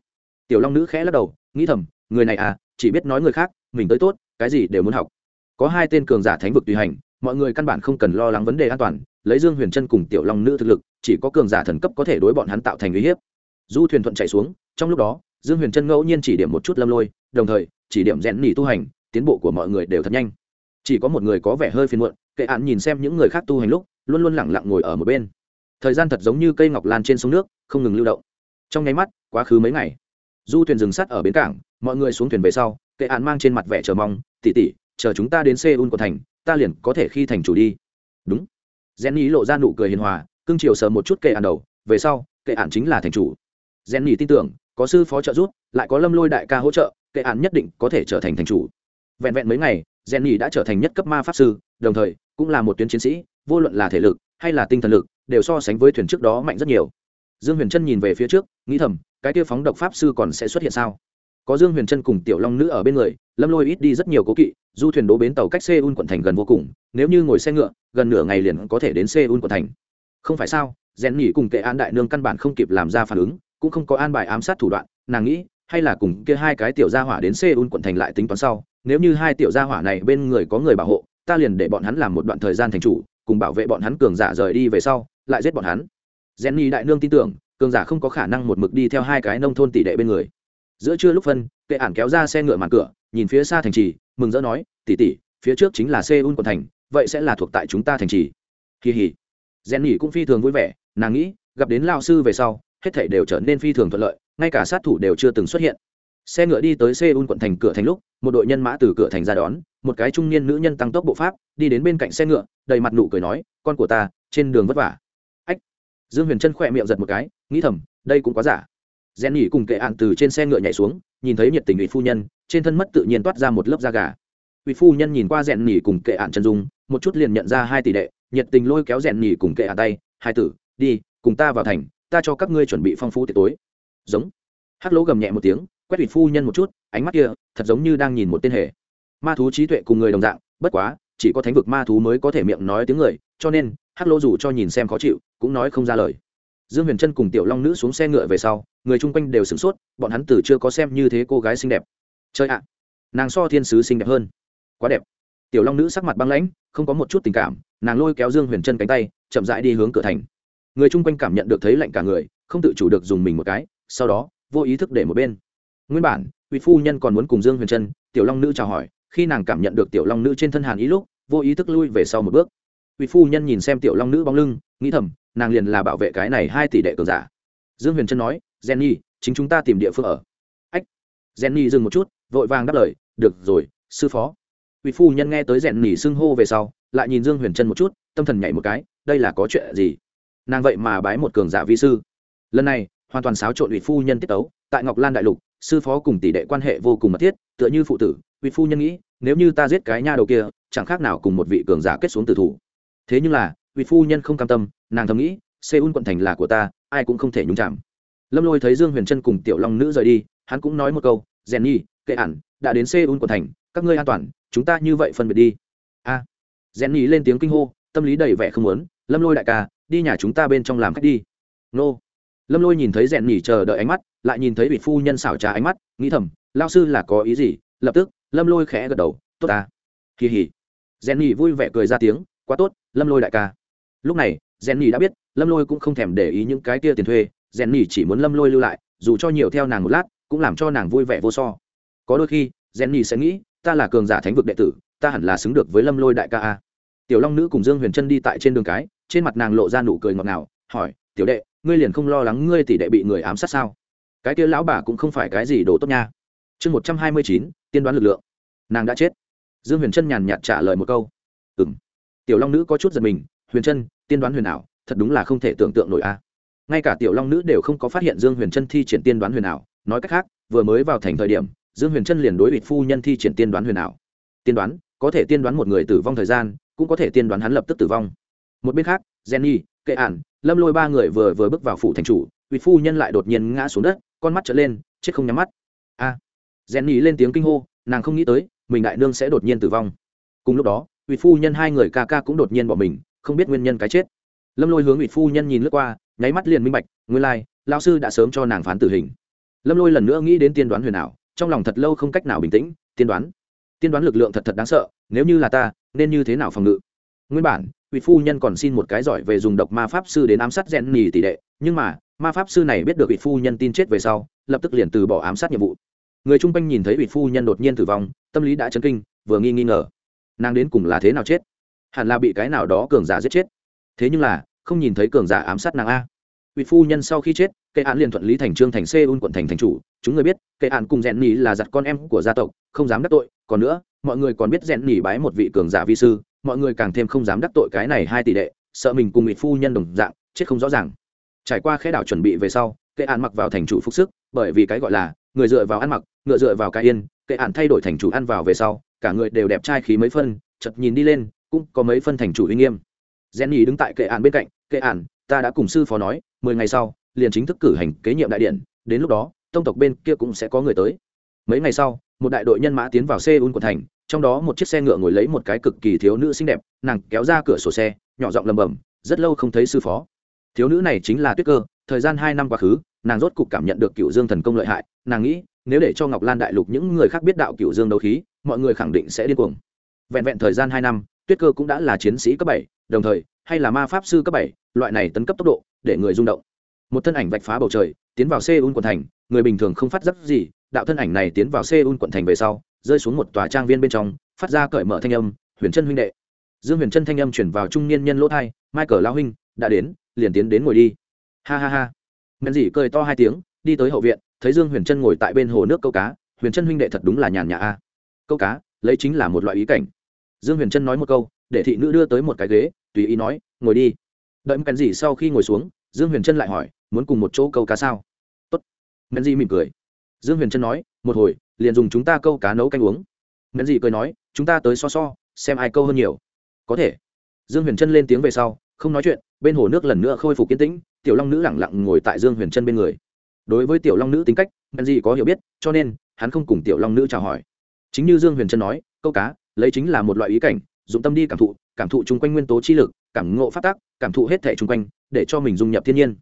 Tiểu long nữ khẽ lắc đầu, nghĩ thầm, người này à chỉ biết nói người khác, mình tới tốt, cái gì đều muốn học. Có hai tên cường giả thánh vực tùy hành, mọi người căn bản không cần lo lắng vấn đề an toàn lấy dương huyền trân cùng tiểu long nữ thực lực, chỉ có cường giả thần cấp có thể đối bọn hắn tạo thành uy hiếp. Du thuyền thuận chạy xuống, trong lúc đó, dương huyền trân ngẫu nhiên chỉ điểm một chút lâm lôi, đồng thời, chỉ điểm rèn nỉ tu hành, tiến bộ của mọi người đều thật nhanh. Chỉ có một người có vẻ hơi phiền muộn, kệ án nhìn xem những người khác tu hành lúc, luôn luôn lẳng lặng ngồi ở một bên. Thời gian thật giống như cây ngọc lan trên sông nước, không ngừng lưu động. Trong nháy mắt, quá khứ mấy ngày, du thuyền dừng sắt ở bến cảng, mọi người xuống thuyền về sau, kệ án mang trên mặt vẻ chờ mong tỉ tỉ chờ chúng ta đến seoul của thành, ta liền có thể khi thành chủ đi. Đúng jenny lộ ra nụ cười hiền hòa, cưng chiều sờ một chút kệ ản đầu, về sau, kệ ản chính là thành chủ. Jenny tin tưởng, có sư phó trợ giúp, lại có lâm lôi đại ca hỗ trợ, kệ ản nhất định có thể trở thành thành chủ. Vẹn vẹn mấy ngày, jenny đã trở thành nhất cấp ma pháp sư, đồng thời, cũng là một tuyến chiến sĩ, vô luận là thể lực, hay là tinh thần lực, đều so sánh với thuyền trước đó mạnh rất nhiều. Dương huyền trân nhìn về phía trước, nghĩ thầm, cái kia phóng độc pháp sư còn sẽ xuất hiện sao? Có dương huyền trân cùng tiểu long nữ ở bên người, lâm lôi ít đi rất nhiều cố kỵ, du thuyền đố bến tàu cách seoul quận thành gần vô cùng, nếu như ngồi xe ngựa, gần nửa ngày liền có thể đến seoul quận thành. Không phải sao rèn nhỉ cùng kệ an đại nương căn bản không kịp làm ra phản ứng, cũng không có an bài ám sát thủ đoạn, nàng nghĩ, hay là cùng kia hai cái tiểu gia hỏa đến seoul quận thành lại tính toán sau, nếu như hai tiểu gia hỏa này bên người có người bảo hộ, ta liền để bọn hắn làm một đoạn thời gian thành chủ, cùng bảo vệ bọn hắn cường giả rời đi về sau, lại giết bọn hắn. Jenny đại nương tin tưởng, cường giả không có khả năng một mực đi theo hai cái nông thôn tỷ đệ bên người giữa trưa lúc phân, kệ ản kéo ra xe ngựa màn cửa, nhìn phía xa thành trì, mừng rỡ nói, tỷ tỷ, phía trước chính là seoul quận thành, vậy sẽ là thuộc tại chúng ta thành trì. Kỳ hỉ. Jenny cũng phi thường vui vẻ, nàng nghĩ, gặp đến lao sư về sau, hết thảy đều trở nên phi thường thuận lợi, ngay cả sát thủ đều chưa từng xuất hiện. Xe ngựa đi tới seoul quận thành cửa thành lúc, một đội nhân mã từ cửa thành ra đón, một cái trung niên nữ nhân tăng tốc bộ pháp, đi đến bên cạnh xe ngựa, đầy mặt nụ cười nói, con của ta, trên đường vất vả. Ách. Dương huyền chân khỏe miệng giật một cái, nghĩ thầm, đây cũng quá giả rèn nhỉ cùng kệ ạn từ trên xe ngựa nhảy xuống, nhìn thấy nhiệt tình ủy phu nhân, trên thân mất tự nhiên toát ra một lớp da gà. Ủy phu nhân nhìn qua rèn nhỉ cùng kệ ạn chân dung, một chút liền nhận ra hai tỷ đệ, nhiệt tình lôi kéo rèn nhỉ cùng kệ ạn tay, hai tử, đi, cùng ta vào thành, ta cho các ngươi chuẩn bị phong phú tiệc tối. Giống. Hắc lỗ gầm nhẹ một tiếng, quét ủy phu nhân một chút, ánh mắt kia, thật giống như đang nhìn một tên hề. Ma thú trí tuệ cùng người đồng dạng, bất quá, chỉ có thánh vực ma thú mới có thể miệng nói tiếng người, cho nên, hắc lỗ dù cho nhìn xem khó chịu, cũng nói không ra lời. Dương huyền trân cùng tiểu long nữ xuống xe ngựa về sau người chung quanh đều sửng sốt, bọn hắn từ chưa có xem như thế cô gái xinh đẹp. Chơi ạ, nàng so thiên sứ xinh đẹp hơn. Quá đẹp. Tiểu long nữ sắc mặt băng lãnh, không có một chút tình cảm, nàng lôi kéo dương huyền trân cánh tay, chậm rãi đi hướng cửa thành. Người chung quanh cảm nhận được thấy lạnh cả người, không tự chủ được dùng mình một cái, sau đó, vô ý thức để một bên. Nguyên bản vị phu nhân còn muốn cùng dương huyền trân, tiểu long nữ chào hỏi, khi nàng cảm nhận được tiểu long nữ trên thân hàn ý lúc, vô ý thức lui về sau một bước. Vị phu nhân nhìn xem tiểu long nữ bóng lưng, nghĩ thầm, nàng liền là bảo vệ cái này hai tỷ đệ cường giả. Dương huyền trân nói jenny, chính chúng ta tìm địa phương ở. Ách, jenny dừng một chút, vội vàng đáp lời, được rồi, sư phó. Vị phu nhân nghe tới rèn nỉ xưng hô về sau, lại nhìn dương huyền trân một chút, tâm thần nhảy một cái, đây là có chuyện gì? Nàng vậy mà bái một cường giả vi sư. Lần này, hoàn toàn xáo trộn vị phu nhân tiết tấu, tại ngọc lan đại lục, sư phó cùng tỷ đệ quan hệ vô cùng mật thiết, tựa như phụ tử. Vị phu nhân nghĩ, nếu như ta giết cái nha đầu kia, chẳng khác nào cùng một vị cường giả kết xuống tử thủ. Thế nhưng là vị phu nhân không cam tâm, nàng thầm nghĩ, seoul quận thành là của ta, ai cũng không thể nhúng chạm lâm lôi thấy dương huyền trân cùng tiểu long nữ rời đi hắn cũng nói một câu rèn nhi kệ ản đã đến seoul của thành các ngươi an toàn chúng ta như vậy phân biệt đi. A. À, rèn nhi lên tiếng kinh hô tâm lý đầy vẻ không muốn lâm lôi đại ca đi nhà chúng ta bên trong làm khách đi. Nô. Lâm lôi nhìn thấy rèn nhi chờ đợi ánh mắt lại nhìn thấy vị phu nhân xảo trá ánh mắt nghĩ thầm lao sư là có ý gì? Lập tức lâm lôi khẽ gật đầu tốt ta. Kỳ hỉ. Rèn nhi vui vẻ cười ra tiếng quá tốt lâm lôi đại ca. Lúc này rèn nhi đã biết lâm lôi cũng không thèm để ý những cái kia tiền thuê rèn nỉ chỉ muốn lâm lôi lưu lại, dù cho nhiều theo nàng một lát, cũng làm cho nàng vui vẻ vô so. Có đôi khi, rèn nỉ sẽ nghĩ, ta là cường giả thánh vực đệ tử, ta hẳn là xứng được với lâm lôi đại ca a. Tiểu long nữ cùng dương huyền trân đi tại trên đường cái, trên mặt nàng lộ ra nụ cười ngọt ngào, hỏi, tiểu đệ, ngươi liền không lo lắng ngươi tỷ đệ bị người ám sát sao? Cái kia lão bà cũng không phải cái gì đồ tốt nha. Chương một trăm hai mươi chín, tiên đoán lực lượng. Nàng đã chết. Dương huyền trân nhàn nhạt trả lời một câu. Ừ m tiểu long nữ có chút giật mình, huyền trân tiên đoán huyền ảo, thật đúng là không thể tưởng tượng nổi a ngay cả tiểu long nữ đều không có phát hiện dương huyền trân thi triển tiên đoán huyền ảo. Nói cách khác vừa mới vào thành thời điểm dương huyền trân liền đối bị phu nhân thi triển tiên đoán huyền ảo. Tiên đoán có thể tiên đoán một người tử vong thời gian cũng có thể tiên đoán hắn lập tức tử vong. Một bên khác jenny kệ ản lâm lôi ba người vừa vừa bước vào phủ thành chủ vị phu nhân lại đột nhiên ngã xuống đất con mắt trở lên chết không nhắm mắt. A! À, jenny lên tiếng kinh hô nàng không nghĩ tới mình đại nương sẽ đột nhiên tử vong. Cùng lúc đó vị phu nhân hai người ca ca cũng đột nhiên bỏ mình không biết nguyên nhân cái chết. Lâm lôi hướng vị phu nhân nhìn lướt qua nháy mắt liền minh bạch nguyên lai、like, lao sư đã sớm cho nàng phán tử hình. Lâm lôi lần nữa nghĩ đến tiên đoán huyền ảo trong lòng thật lâu không cách nào bình tĩnh tiên đoán. Tiên đoán lực lượng thật thật đáng sợ nếu như là ta nên như thế nào phòng ngự? Nguyên bản vị phu nhân còn xin một cái giỏi về dùng độc ma pháp sư đến ám sát rèn nhì tỷ đệ nhưng mà ma pháp sư này biết được vị phu nhân tin chết về sau lập tức liền từ bỏ ám sát nhiệm vụ. Người chung quanh nhìn thấy vị phu nhân đột nhiên tử vong tâm lý đã chấn kinh vừa nghi nghi ngờ. Nàng đến cùng là thế nào chết? Hẳn là bị cái nào đó cường giả giết chết. Thế nhưng là không nhìn thấy cường giả ám sát nàng a. Vị phu nhân sau khi chết, kệ án liền thuận lý thành trương thành seoul quận thành thành chủ. Chúng người biết, kệ án cùng rèn nỉ là giặt con em của gia tộc, không dám đắc tội. Còn nữa, mọi người còn biết rèn nỉ bái một vị cường giả vi sư. Mọi người càng thêm không dám đắc tội cái này hai tỷ đệ, sợ mình cùng vị phu nhân đồng dạng, chết không rõ ràng. Trải qua khẽ đảo chuẩn bị về sau, kệ án mặc vào thành chủ phúc sức, bởi vì cái gọi là người dựa vào ăn mặc, ngựa dựa vào cái yên, kệ án thay đổi thành chủ ăn vào về sau, cả người đều đẹp trai khí mấy phân chật nhìn đi lên, cũng có mấy phân thành chủ uy nghiêm. Jenny đứng tại kệ án bên cạnh, "Kệ án, ta đã cùng sư phó nói, mười ngày sau, liền chính thức cử hành kế nhiệm đại điện, đến lúc đó, tông tộc bên kia cũng sẽ có người tới." Mấy ngày sau, một đại đội nhân mã tiến vào Seoul của thành, trong đó một chiếc xe ngựa ngồi lấy một cái cực kỳ thiếu nữ xinh đẹp, nàng kéo ra cửa sổ xe, nhỏ giọng lẩm bẩm, rất lâu không thấy sư phó. Thiếu nữ này chính là Tuyết Cơ, thời gian hai năm quá khứ, nàng rốt cục cảm nhận được Cựu Dương thần công lợi hại, nàng nghĩ, nếu để cho Ngọc Lan đại lục những người khác biết đạo Cựu Dương đấu khí, mọi người khẳng định sẽ điên cuồng. Vẹn vẹn thời gian hai năm, Tuyết Cơ cũng đã là chiến sĩ cấp bảy, đồng thời hay là ma pháp sư cấp bảy loại này tấn cấp tốc độ để người rung động. Một thân ảnh vạch phá bầu trời tiến vào seoul quận thành người bình thường không phát giác gì đạo thân ảnh này tiến vào seoul quận thành về sau rơi xuống một tòa trang viên bên trong phát ra cởi mở thanh âm huyền chân huynh đệ. Dương huyền chân thanh âm chuyển vào trung niên nhân lỗ thai michael lao huynh đã đến liền tiến đến ngồi đi. Ha ha ha. Men dỉ cười to hai tiếng đi tới hậu viện thấy dương huyền chân ngồi tại bên hồ nước câu cá huyền chân huynh đệ thật đúng là nhàn nhã a. Câu cá lấy chính là một loại ý cảnh dương huyền Trân nói một câu, để thị nữ đưa tới một cái ghế, tùy ý nói, ngồi đi. Đợi mẹn gì sau khi ngồi xuống, dương huyền trân lại hỏi, muốn cùng một chỗ câu cá sao? Tốt. Mẹn gì mỉm cười. Dương huyền trân nói, một hồi, liền dùng chúng ta câu cá nấu canh uống. Mẹn gì cười nói, chúng ta tới so so, xem ai câu hơn nhiều. Có thể. Dương huyền trân lên tiếng về sau, không nói chuyện, bên hồ nước lần nữa khôi phục kiến tĩnh, tiểu long nữ lẳng lặng ngồi tại dương huyền trân bên người. Đối với tiểu long nữ tính cách mẹn gì có hiểu biết, cho nên, hắn không cùng tiểu long nữ chào hỏi. Chính như dương huyền trân nói, câu cá lấy chính là một loại ý cảnh, dụng tâm đi cảm thụ cảm thụ chung quanh nguyên tố chi lực, cảm ngộ phát tác cảm thụ hết thể chung quanh, để cho mình dung nhập thiên nhiên.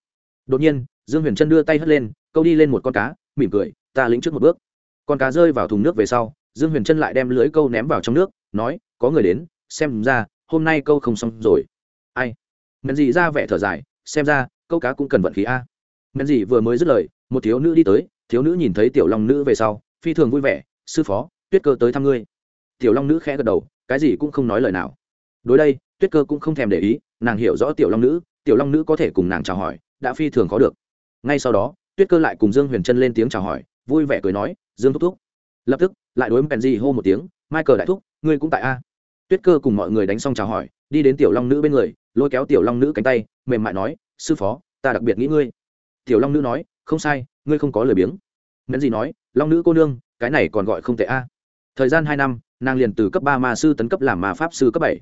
Đột nhiên, dương huyền trân đưa tay hất lên, câu đi lên một con cá, mỉm cười, ta lĩnh trước một bước. Con cá rơi vào thùng nước về sau, dương huyền trân lại đem lưới câu ném vào trong nước, nói, có người đến, xem ra, hôm nay câu không xong rồi. Ai? Ngần Dị ra vẻ thở dài, xem ra, câu cá cũng cần vận khí a. Ngần Dị vừa mới dứt lời, một thiếu nữ đi tới, thiếu nữ nhìn thấy tiểu long nữ về sau, phi thường vui vẻ, sư phó, tuyết cơ tới thăm ngươi tiểu long nữ khẽ gật đầu, cái gì cũng không nói lời nào. Đối đây, tuyết cơ cũng không thèm để ý, nàng hiểu rõ tiểu long nữ, tiểu long nữ có thể cùng nàng chào hỏi, đã phi thường có được. Ngay sau đó, tuyết cơ lại cùng dương huyền trân lên tiếng chào hỏi, vui vẻ cười nói, dương thúc thúc. Lập tức, lại đối với penji hô một tiếng, michael đại thúc, ngươi cũng tại a? Tuyết cơ cùng mọi người đánh xong chào hỏi, đi đến tiểu long nữ bên người, lôi kéo tiểu long nữ cánh tay, mềm mại nói, sư phó, ta đặc biệt nghĩ ngươi. Tiểu long nữ nói, không sai, ngươi không có lời biếng. Mẫn gì nói, long nữ cô nương, cái này còn gọi không tệ a thời gian hai năm, nàng liền từ cấp ba ma sư tấn cấp làm ma pháp sư cấp bảy.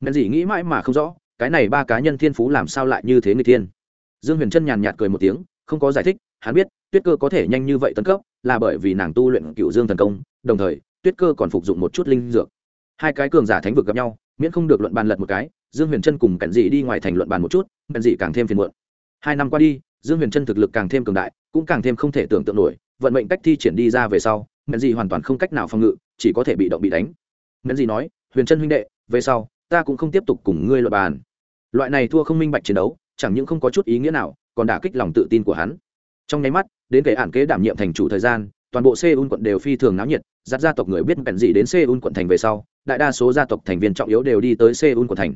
Nên gì nghĩ mãi mà không rõ, cái này ba cá nhân thiên phú làm sao lại như thế người thiên. Dương huyền trân nhàn nhạt cười một tiếng, không có giải thích, hắn biết, tuyết cơ có thể nhanh như vậy tấn cấp, là bởi vì nàng tu luyện cựu dương thần công, đồng thời, tuyết cơ còn phục dụng một chút linh dược. Hai cái cường giả thánh vực gặp nhau, miễn không được luận bàn lật một cái, dương huyền trân cùng cảnh dị đi ngoài thành luận bàn một chút, cảnh dị càng thêm phiền muộn. Hai năm qua đi, dương huyền trân thực lực càng thêm cường đại, cũng càng thêm không thể tưởng tượng nổi, vận mệnh cách thi triển đi ra về sau, cảnh dị hoàn toàn không cách nào phòng ngự chỉ có thể bị động bị đánh. Nên dị nói, huyền trân huynh đệ, về sau, ta cũng không tiếp tục cùng ngươi luật bàn. Loại này thua không minh bạch chiến đấu, chẳng những không có chút ý nghĩa nào, còn đả kích lòng tự tin của hắn. Trong nháy mắt, đến kể ản kế đảm nhiệm thành chủ thời gian, toàn bộ seoul quận đều phi thường náo nhiệt, giáp gia tộc người biết bèn gì đến seoul quận thành về sau, đại đa số gia tộc thành viên trọng yếu đều đi tới seoul quận thành.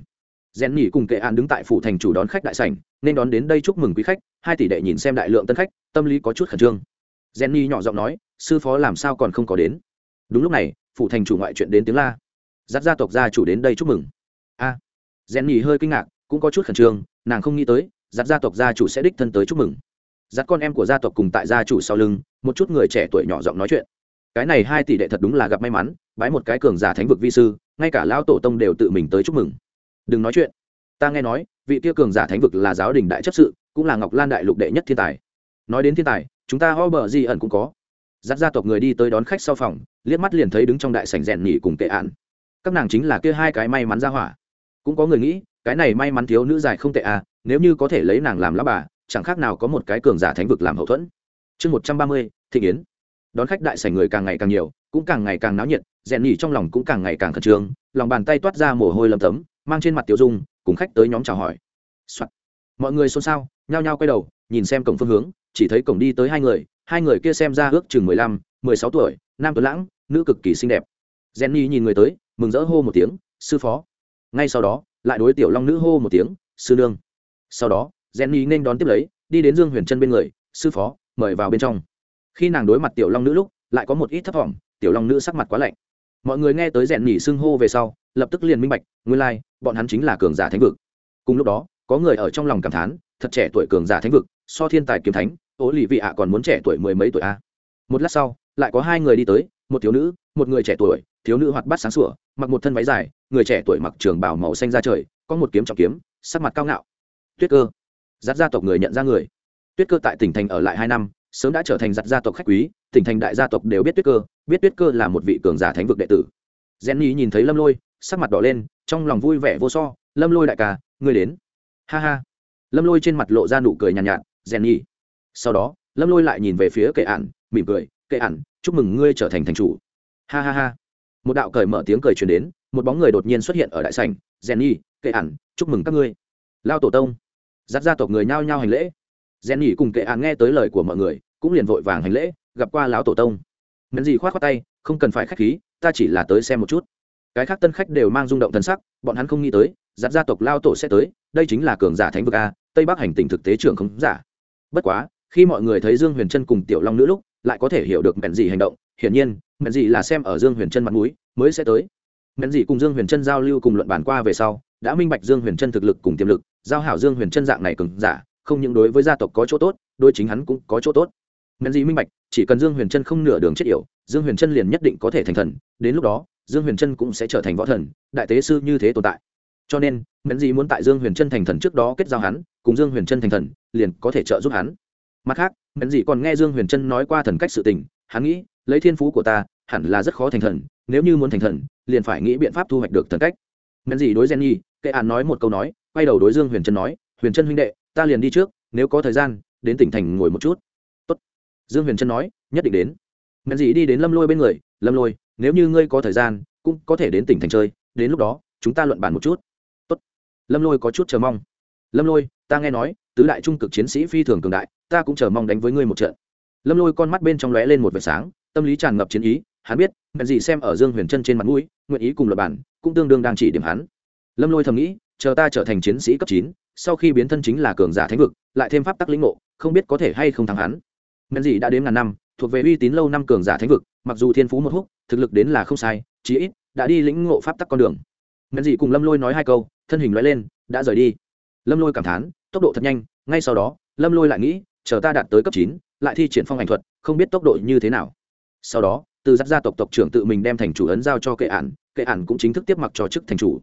Rèn nhỉ cùng kệ ản đứng tại phủ thành chủ đón khách đại sảnh, nên đón đến đây chúc mừng quý khách, hai tỷ đệ nhìn xem đại lượng tân khách, tâm lý có chút khẩn trương. Jenny nhỏ giọng nói, sư phó làm sao còn không có đến? Đúng lúc này phụ thành chủ ngoại chuyện đến tiếng la. Dắt gia tộc gia chủ đến đây chúc mừng. A. À, nhì hơi kinh ngạc cũng có chút khẩn trương nàng không nghĩ tới dắt gia tộc gia chủ sẽ đích thân tới chúc mừng. Dắt con em của gia tộc cùng tại gia chủ sau lưng một chút người trẻ tuổi nhỏ giọng nói chuyện. Cái này hai tỷ đệ thật đúng là gặp may mắn bái một cái cường giả thánh vực vi sư ngay cả lão tổ tông đều tự mình tới chúc mừng. Đừng nói chuyện. Ta nghe nói vị kia cường giả thánh vực là giáo đình đại chấp sự cũng là ngọc lan đại lục đệ nhất thiên tài. Nói đến thiên tài chúng ta ho bờ di ẩn cũng có dắt gia tộc người đi tới đón khách sau phòng, liếc mắt liền thấy đứng trong đại sảnh rèn nhỉ cùng tệ ạn. Các nàng chính là kia hai cái may mắn ra hỏa. Cũng có người nghĩ, cái này may mắn thiếu nữ dài không tệ à nếu như có thể lấy nàng làm lá bà, chẳng khác nào có một cái cường giả thánh vực làm hậu thuẫn. Chương một trăm ba mươi thị kiến đón khách đại sảnh người càng ngày càng nhiều, cũng càng ngày càng náo nhiệt, rèn nhỉ trong lòng cũng càng ngày càng khẩn trương, lòng bàn tay toát ra mồ hôi lầm tấm, mang trên mặt tiểu dung, cùng khách tới nhóm chào hỏi、Soạn. mọi người xôn xao, nhao nhao quay đầu, nhìn xem cổng phương hướng, chỉ thấy cổng đi tới hai người hai người kia xem ra ước chừng mười lăm mười sáu tuổi nam tuấn lãng nữ cực kỳ xinh đẹp. Jenny nhìn người tới mừng rỡ hô một tiếng sư phó. Ngay sau đó lại đối tiểu long nữ hô một tiếng sư nương. Sau đó jenny nên đón tiếp lấy đi đến dương huyền chân bên người sư phó mời vào bên trong. Khi nàng đối mặt tiểu long nữ lúc lại có một ít thấp vọng, tiểu long nữ sắc mặt quá lạnh. Mọi người nghe tới rèn nhỉ xưng hô về sau lập tức liền minh bạch nguyên lai、like, bọn hắn chính là cường giả thánh vực. Cùng lúc đó có người ở trong lòng cảm thán thật trẻ tuổi cường giả thánh vực so thiên tài kiếm thánh ố lì vị ạ còn muốn trẻ tuổi mười mấy tuổi a một lát sau lại có hai người đi tới một thiếu nữ một người trẻ tuổi thiếu nữ hoạt bát sáng sủa mặc một thân váy dài người trẻ tuổi mặc trường bảo màu xanh ra trời có một kiếm trọng kiếm sắc mặt cao ngạo. Tuyết cơ. Giặt gia tộc người nhận ra người. Tuyết cơ tại tỉnh thành ở lại hai năm sớm đã trở thành giặt gia tộc khách quý tỉnh thành đại gia tộc đều biết tuyết cơ biết tuyết cơ là một vị cường giả thánh vực đệ tử. Jenny nhìn thấy lâm lôi sắc mặt đỏ lên trong lòng vui vẻ vô so lâm lôi đại ca ngươi đến. Ha ha. Lâm lôi trên mặt lộ ra nụ cười nhàn nhạt, nhạt jenny sau đó, lâm lôi lại nhìn về phía kệ ản, mỉm cười, kệ ản, chúc mừng ngươi trở thành thành chủ. Ha ha ha. Một đạo cởi mở tiếng cười truyền đến, một bóng người đột nhiên xuất hiện ở đại sảnh. Jenny, kệ ản, chúc mừng các ngươi. Lao tổ tông. Giáp gia tộc người nhao nhao hành lễ. Jenny cùng kệ ản nghe tới lời của mọi người, cũng liền vội vàng hành lễ, gặp qua lão tổ tông. Mẫn gì khoát khoát tay, không cần phải khách khí, ta chỉ là tới xem một chút. Cái khác tân khách đều mang rung động thần sắc, bọn hắn không nghĩ tới giáp gia tộc lao tổ sẽ tới, đây chính là cường giả thánh vực a, tây bắc hành tình thực tế trưởng không giả. Bất quá khi mọi người thấy dương huyền trân cùng tiểu long nữ lúc lại có thể hiểu được mẹn gì hành động hiển nhiên mẹn gì là xem ở dương huyền trân mặt mũi mới sẽ tới mẹn gì cùng dương huyền trân giao lưu cùng luận bàn qua về sau đã minh bạch dương huyền trân thực lực cùng tiềm lực giao hảo dương huyền trân dạng này cường giả không những đối với gia tộc có chỗ tốt đôi chính hắn cũng có chỗ tốt mẹn gì minh bạch chỉ cần dương huyền trân không nửa đường chết yểu dương huyền trân liền nhất định có thể thành thần đến lúc đó dương huyền trân cũng sẽ trở thành võ thần đại tế sư như thế tồn tại cho nên mẹn gì muốn tại dương huyền trân thành thần trước đó kết giao hắn cùng dương huyền trân thành thần liền có thể trợ giúp hắn mặt khác mẫn gì còn nghe dương huyền trân nói qua thần cách sự tình, hắn nghĩ, lấy thiên phú của ta, hẳn là rất khó thành thần, nếu như muốn thành thần, liền phải nghĩ biện pháp thu hoạch được thần cách. Mẫn gì đối gen nhi kệ an nói một câu nói, quay đầu đối dương huyền trân nói, huyền trân huynh đệ, ta liền đi trước, nếu có thời gian, đến tỉnh thành ngồi một chút. Tốt. dương huyền trân nói, nhất định đến. Mẫn gì đi đến lâm lôi bên người, lâm lôi, nếu như ngươi có thời gian, cũng có thể đến tỉnh thành chơi, đến lúc đó, chúng ta luận bàn một chút. Tốt. lâm lôi có chút chờ mong. Lâm lôi, ta nghe nói tứ đại trung cực chiến sĩ phi thường cường đại, ta cũng chờ mong đánh với ngươi một trận. Lâm lôi con mắt bên trong lóe lên một vệt sáng, tâm lý tràn ngập chiến ý, hắn biết mẹn gì xem ở dương huyền chân trên mặt mũi, nguyện ý cùng luật bản, cũng tương đương đang chỉ điểm hắn. Lâm lôi thầm nghĩ, chờ ta trở thành chiến sĩ cấp chín, sau khi biến thân chính là cường giả thánh vực, lại thêm pháp tắc lĩnh ngộ, không biết có thể hay không thắng hắn. Mẹn gì đã đến ngàn năm, thuộc về uy tín lâu năm cường giả thánh vực, mặc dù thiên phú một húc, thực lực đến là không sai, chí ít đã đi lĩnh ngộ pháp tắc con đường. Mẹn gì cùng lâm lôi nói hai câu, thân hình lóe lên, đã rời đi lâm lôi cảm thán, tốc độ thật nhanh, ngay sau đó, lâm lôi lại nghĩ, chờ ta đạt tới cấp chín, lại thi triển phong ảnh thuật, không biết tốc độ như thế nào. Sau đó, từ giáp gia tộc tộc trưởng tự mình đem thành chủ ấn giao cho kệ ản kệ ản cũng chính thức tiếp mặc cho chức thành chủ.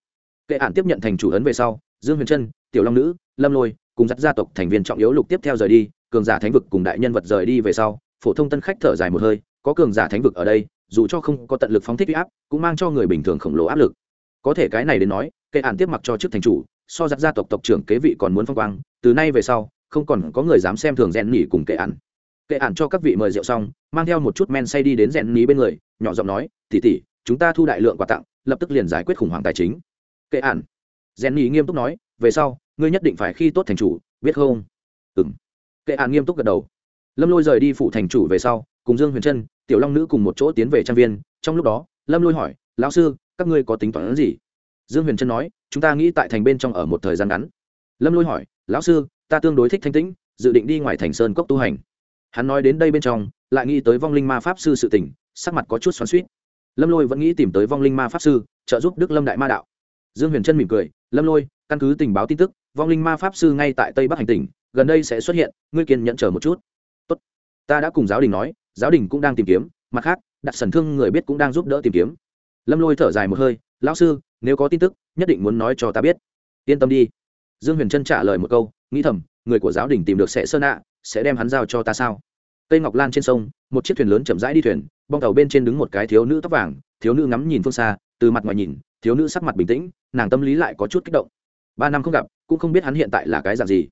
Kệ ản tiếp nhận thành chủ ấn về sau, dương huyền trân, tiểu long nữ, lâm lôi cùng giáp gia tộc thành viên trọng yếu lục tiếp theo rời đi, cường giả thánh vực cùng đại nhân vật rời đi về sau, phổ thông tân khách thở dài một hơi, có cường giả thánh vực ở đây, dù cho không có tận lực phóng thích huy áp, cũng mang cho người bình thường khổng lồ áp lực. Có thể cái này đến nói, kệ ản tiếp mặc cho chức thành chủ so giặt gia tộc tộc trưởng kế vị còn muốn phong quang, từ nay về sau, không còn có người dám xem thường rèn nỉ cùng kệ ản. Kệ ản cho các vị mời rượu xong, mang theo một chút men say đi đến rèn nỉ bên người, nhỏ giọng nói tỉ tỉ chúng ta thu đại lượng quà tặng, lập tức liền giải quyết khủng hoảng tài chính. Kệ ản. Rèn nỉ nghiêm túc nói, về sau, ngươi nhất định phải khi tốt thành chủ, biết không? Ừng kệ ản nghiêm túc gật đầu. Lâm lôi rời đi phụ thành chủ về sau, cùng dương huyền trân, tiểu long nữ cùng một chỗ tiến về trang viên. Trong lúc đó, lâm lôi hỏi, lão sư, các ngươi có tính toán gì? Dương huyền trân nói, chúng ta nghĩ tại thành bên trong ở một thời gian ngắn. Lâm lôi hỏi, lão sư, ta tương đối thích thanh tĩnh, dự định đi ngoài thành sơn cốc tu hành. Hắn nói đến đây bên trong, lại nghĩ tới vong linh ma pháp sư sự tình, sắc mặt có chút xoắn suýt lâm lôi vẫn nghĩ tìm tới vong linh ma pháp sư, trợ giúp đức lâm đại ma đạo. Dương huyền trân mỉm cười, lâm lôi, căn cứ tình báo tin tức, vong linh ma pháp sư ngay tại tây bắc hành tỉnh, gần đây sẽ xuất hiện, ngươi kiên nhận chờ một chút. Tốt. ta đã cùng giáo đình nói, giáo đình cũng đang tìm kiếm, mặt khác, đặt sần thương người biết cũng đang giúp đỡ tìm kiếm. Lâm lôi thở dài một hơi, lão sư nếu có tin tức, nhất định muốn nói cho ta biết. Yên tâm đi. Dương huyền trân trả lời một câu, nghĩ thầm, người của giáo đình tìm được sẽ sơn ạ sẽ đem hắn giao cho ta sao? Cây ngọc lan trên sông, một chiếc thuyền lớn chậm rãi đi thuyền, bong tàu bên trên đứng một cái thiếu nữ tóc vàng, thiếu nữ ngắm nhìn phương xa, từ mặt ngoài nhìn, thiếu nữ sắc mặt bình tĩnh, nàng tâm lý lại có chút kích động. Ba năm không gặp, cũng không biết hắn hiện tại là cái dạng gì.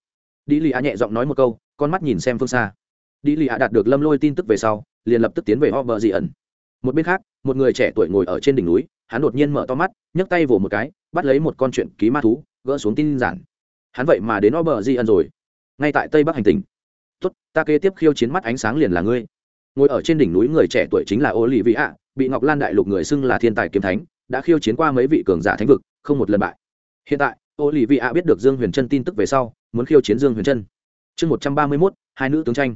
Đi lì a nhẹ giọng nói một câu, con mắt nhìn xem phương xa. Đi lì a đạt được lâm lôi tin tức về sau, liền lập tức tiến về ho bờ dị ẩn một bên khác, một người trẻ tuổi ngồi ở trên đỉnh núi hắn đột nhiên mở to mắt, nhấc tay vỗ một cái, bắt lấy một con chuyện ký ma thú, gỡ xuống tin giản. Hắn vậy mà đến o bờ di ẩn rồi. Ngay tại tây bắc hành tỉnh. Tốt, ta kế tiếp khiêu chiến mắt ánh sáng liền là ngươi. Ngồi ở trên đỉnh núi người trẻ tuổi chính là ô lì vĩ ạ bị ngọc lan đại lục người xưng là thiên tài kiếm thánh, đã khiêu chiến qua mấy vị cường giả thánh vực, không một lần bại. Hiện tại ô lì vĩ ạ biết được dương huyền trân tin tức về sau, muốn khiêu chiến dương huyền trân chương một trăm ba mươi mốt, hai nữ tướng tranh.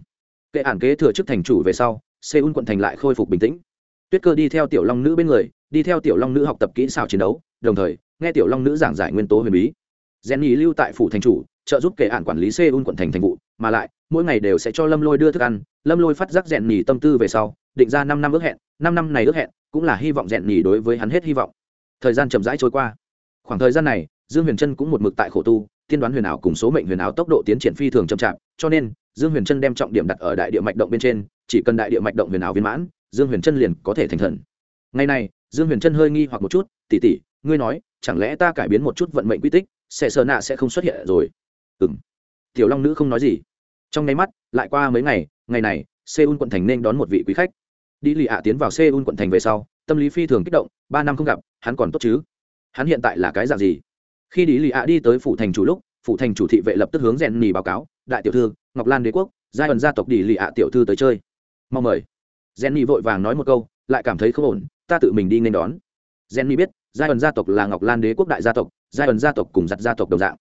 Kệ ản kế thừa chức thành chủ về sau, seoul quận thành lại khôi phục bình tĩnh. Tuyết cơ đi theo tiểu long nữ bên người đi theo tiểu long nữ học tập kỹ xảo chiến đấu, đồng thời, nghe tiểu long nữ giảng giải nguyên tố huyền bí. Jenny lưu tại phủ thành chủ, trợ giúp kệ ản quản lý seoul quận thành thành vụ, mà lại, mỗi ngày đều sẽ cho lâm lôi đưa thức ăn. Lâm lôi phát giác rèn nhì tâm tư về sau, định ra năm năm ước hẹn, năm năm này ước hẹn, cũng là hy vọng rèn nhì đối với hắn hết hy vọng. Thời gian chậm rãi trôi qua. Khoảng thời gian này, dương huyền trân cũng một mực tại khổ tu, tiên đoán huyền ảo cùng số mệnh huyền ảo tốc độ tiến triển phi thường chậm chạp, cho nên, dương huyền trân đem trọng điểm đặt ở đại địa mạch động bên trên, chỉ cần đại địa mạch động huyền ảo viên mãn, dương huyền trân liền có thể thành thần. Ngày nay dương huyền trân hơi nghi hoặc một chút tỉ tỉ ngươi nói, chẳng lẽ ta cải biến một chút vận mệnh quy tích, sẽ sờ nạ sẽ không xuất hiện rồi? Ừ m tiểu long nữ không nói gì. Trong nháy mắt, lại qua mấy ngày ngày này, seoul quận thành nên đón một vị quý khách. Đi lì ạ tiến vào seoul quận thành về sau, tâm lý phi thường kích động, ba năm không gặp, hắn còn tốt chứ? Hắn hiện tại là cái dạng gì? Khi đi lì ạ đi tới phủ thành chủ lúc, phủ thành chủ thị vệ lập tức hướng rèn nỉ báo cáo, đại tiểu thư, ngọc lan đế quốc, giai ẩn gia tộc đi lì ạ tiểu thư tới chơi. Mong mời. Rèn nỉ vội vàng nói một câu, lại cảm thấy không ổn ta tự mình đi nên đón. Jenny biết giai ẩn gia tộc là ngọc lan đế quốc đại gia tộc giai ẩn gia tộc cùng giặt gia tộc đồng dạng.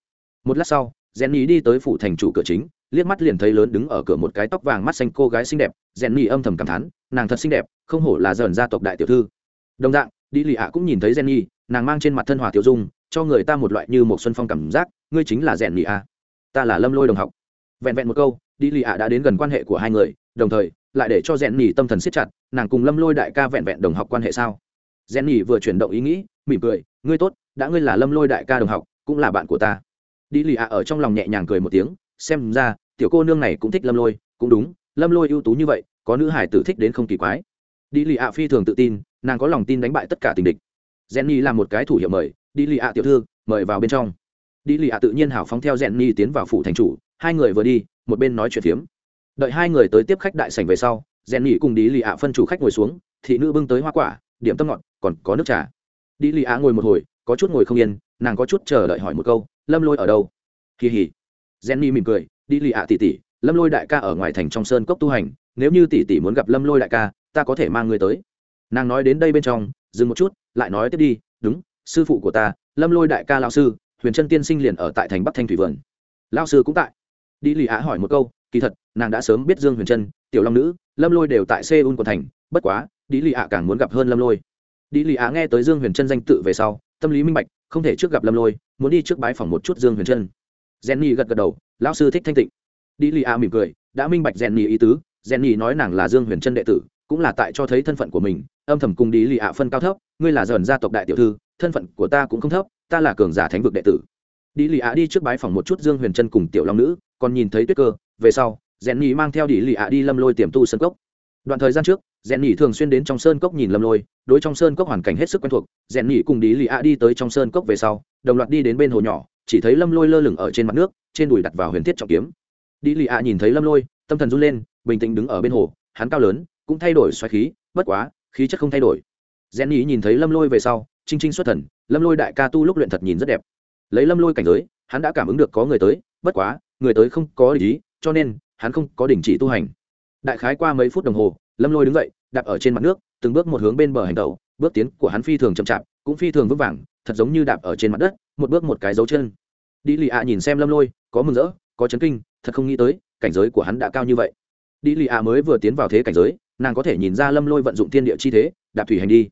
Một lát sau Jenny đi tới phủ thành chủ cửa chính liếc mắt liền thấy lớn đứng ở cửa một cái tóc vàng mắt xanh cô gái xinh đẹp. Jenny âm thầm cảm thán nàng thật xinh đẹp không hổ là dần gia tộc đại tiểu thư. Đồng dạng đi lì ạ cũng nhìn thấy Jenny, nàng mang trên mặt thân hòa tiểu dung cho người ta một loại như một xuân phong cảm giác ngươi chính là rèn nỉ ạ ta là lâm lôi đồng học. Vẹn vẹn một câu đi lì ạ đã đến gần quan hệ của hai người đồng thời lại để cho rèn nỉ tâm thần siết chặt, nàng cùng lâm lôi đại ca vẹn vẹn đồng học quan hệ sao? Rèn nỉ vừa chuyển động ý nghĩ, mỉm cười, ngươi tốt, đã ngươi là lâm lôi đại ca đồng học, cũng là bạn của ta. Đi lì ạ ở trong lòng nhẹ nhàng cười một tiếng, xem ra, tiểu cô nương này cũng thích lâm lôi, cũng đúng, lâm lôi ưu tú như vậy, có nữ hải tử thích đến không kỳ quái. Đi lì ạ phi thường tự tin, nàng có lòng tin đánh bại tất cả tình địch. Jenny là một cái thủ hiệu mời, đi lì ạ tiểu thư, mời vào bên trong. Đi lì ạ tự nhiên hào phóng theo jenny tiến vào phủ thành chủ, hai người vừa đi, một bên nói chuyện phiếm đợi hai người tới tiếp khách đại sảnh về sau jenny cùng đi lì ạ phân chủ khách ngồi xuống, thị nữ bưng tới hoa quả, điểm tâm ngọt, còn có nước trà. Đi lì ạ ngồi một hồi, có chút ngồi không yên, nàng có chút chờ đợi hỏi một câu, lâm lôi ở đâu? Kỳ hỉ. Jenny mỉm cười đi lì ạ tỷ tỷ, lâm lôi đại ca ở ngoài thành trong sơn cốc tu hành, nếu như tỷ tỷ muốn gặp lâm lôi đại ca, ta có thể mang người tới. Nàng nói đến đây bên trong, dừng một chút, lại nói tiếp đi, đúng, sư phụ của ta, lâm lôi đại ca lao sư, huyền trân tiên sinh liền ở tại thành bắc thanh thủy vườn. Lao sư cũng tại. Đi lì ạ hỏi một câu kỳ thật, nàng đã sớm biết dương huyền trân, tiểu long nữ, lâm lôi đều tại seoul của thành, bất quá đi lì ạ càng muốn gặp hơn lâm lôi. Đi lì á nghe tới dương huyền trân danh tự về sau, tâm lý minh bạch, không thể trước gặp lâm lôi, muốn đi trước bái phòng một chút dương huyền trân. Jenny gật gật đầu, lão sư thích thanh tịnh. Đi lì ạ mỉm cười, đã minh bạch jenny ý tứ, jenny nói nàng là dương huyền trân đệ tử, cũng là tại cho thấy thân phận của mình, âm thầm cùng đi lì ạ phân cao thấp, ngươi là dần gia tộc đại tiểu thư, thân phận của ta cũng không thấp, ta là cường giả thánh vực đệ tử. Đi lì ạ đi trước bái phòng một chút dương huyền trân cùng tiểu long nữ, còn nhìn thấy tuyết cơ về sau jenny mang theo đi lì a đi lâm lôi tiềm tu sơn cốc. Đoạn thời gian trước rèn nhì thường xuyên đến trong sơn cốc nhìn lâm lôi, đối trong sơn cốc hoàn cảnh hết sức quen thuộc. Rèn nhì cùng đi lì a đi tới trong sơn cốc về sau, đồng loạt đi đến bên hồ nhỏ, chỉ thấy lâm lôi lơ lửng ở trên mặt nước, trên đùi đặt vào huyền thiết trọng kiếm. Đi lì ạ nhìn thấy lâm lôi, tâm thần run lên, bình tĩnh đứng ở bên hồ, hắn cao lớn, cũng thay đổi xoáy khí, bất quá, khí chất không thay đổi. Rèn nhì nhìn thấy lâm lôi về sau, chinh chinh xuất thần, lâm lôi đại ca tu lúc luyện thật nhìn rất đẹp. Lấy lâm lôi cảnh giới, hắn đã cảm ứng được có người tới, bất quá, người tới không có ý cho nên, hắn không có đình chỉ tu hành. Đại khái qua mấy phút đồng hồ, lâm lôi đứng dậy, đạp ở trên mặt nước, từng bước một hướng bên bờ hành tàu bước tiến của hắn phi thường chậm chạp, cũng phi thường vững vàng, thật giống như đạp ở trên mặt đất, một bước một cái dấu chân. Đi lì ạ nhìn xem lâm lôi, có mừng rỡ, có chấn kinh, thật không nghĩ tới, cảnh giới của hắn đã cao như vậy. Đi lì ạ mới vừa tiến vào thế cảnh giới, nàng có thể nhìn ra lâm lôi vận dụng thiên địa chi thế, đạp thủy hành đi.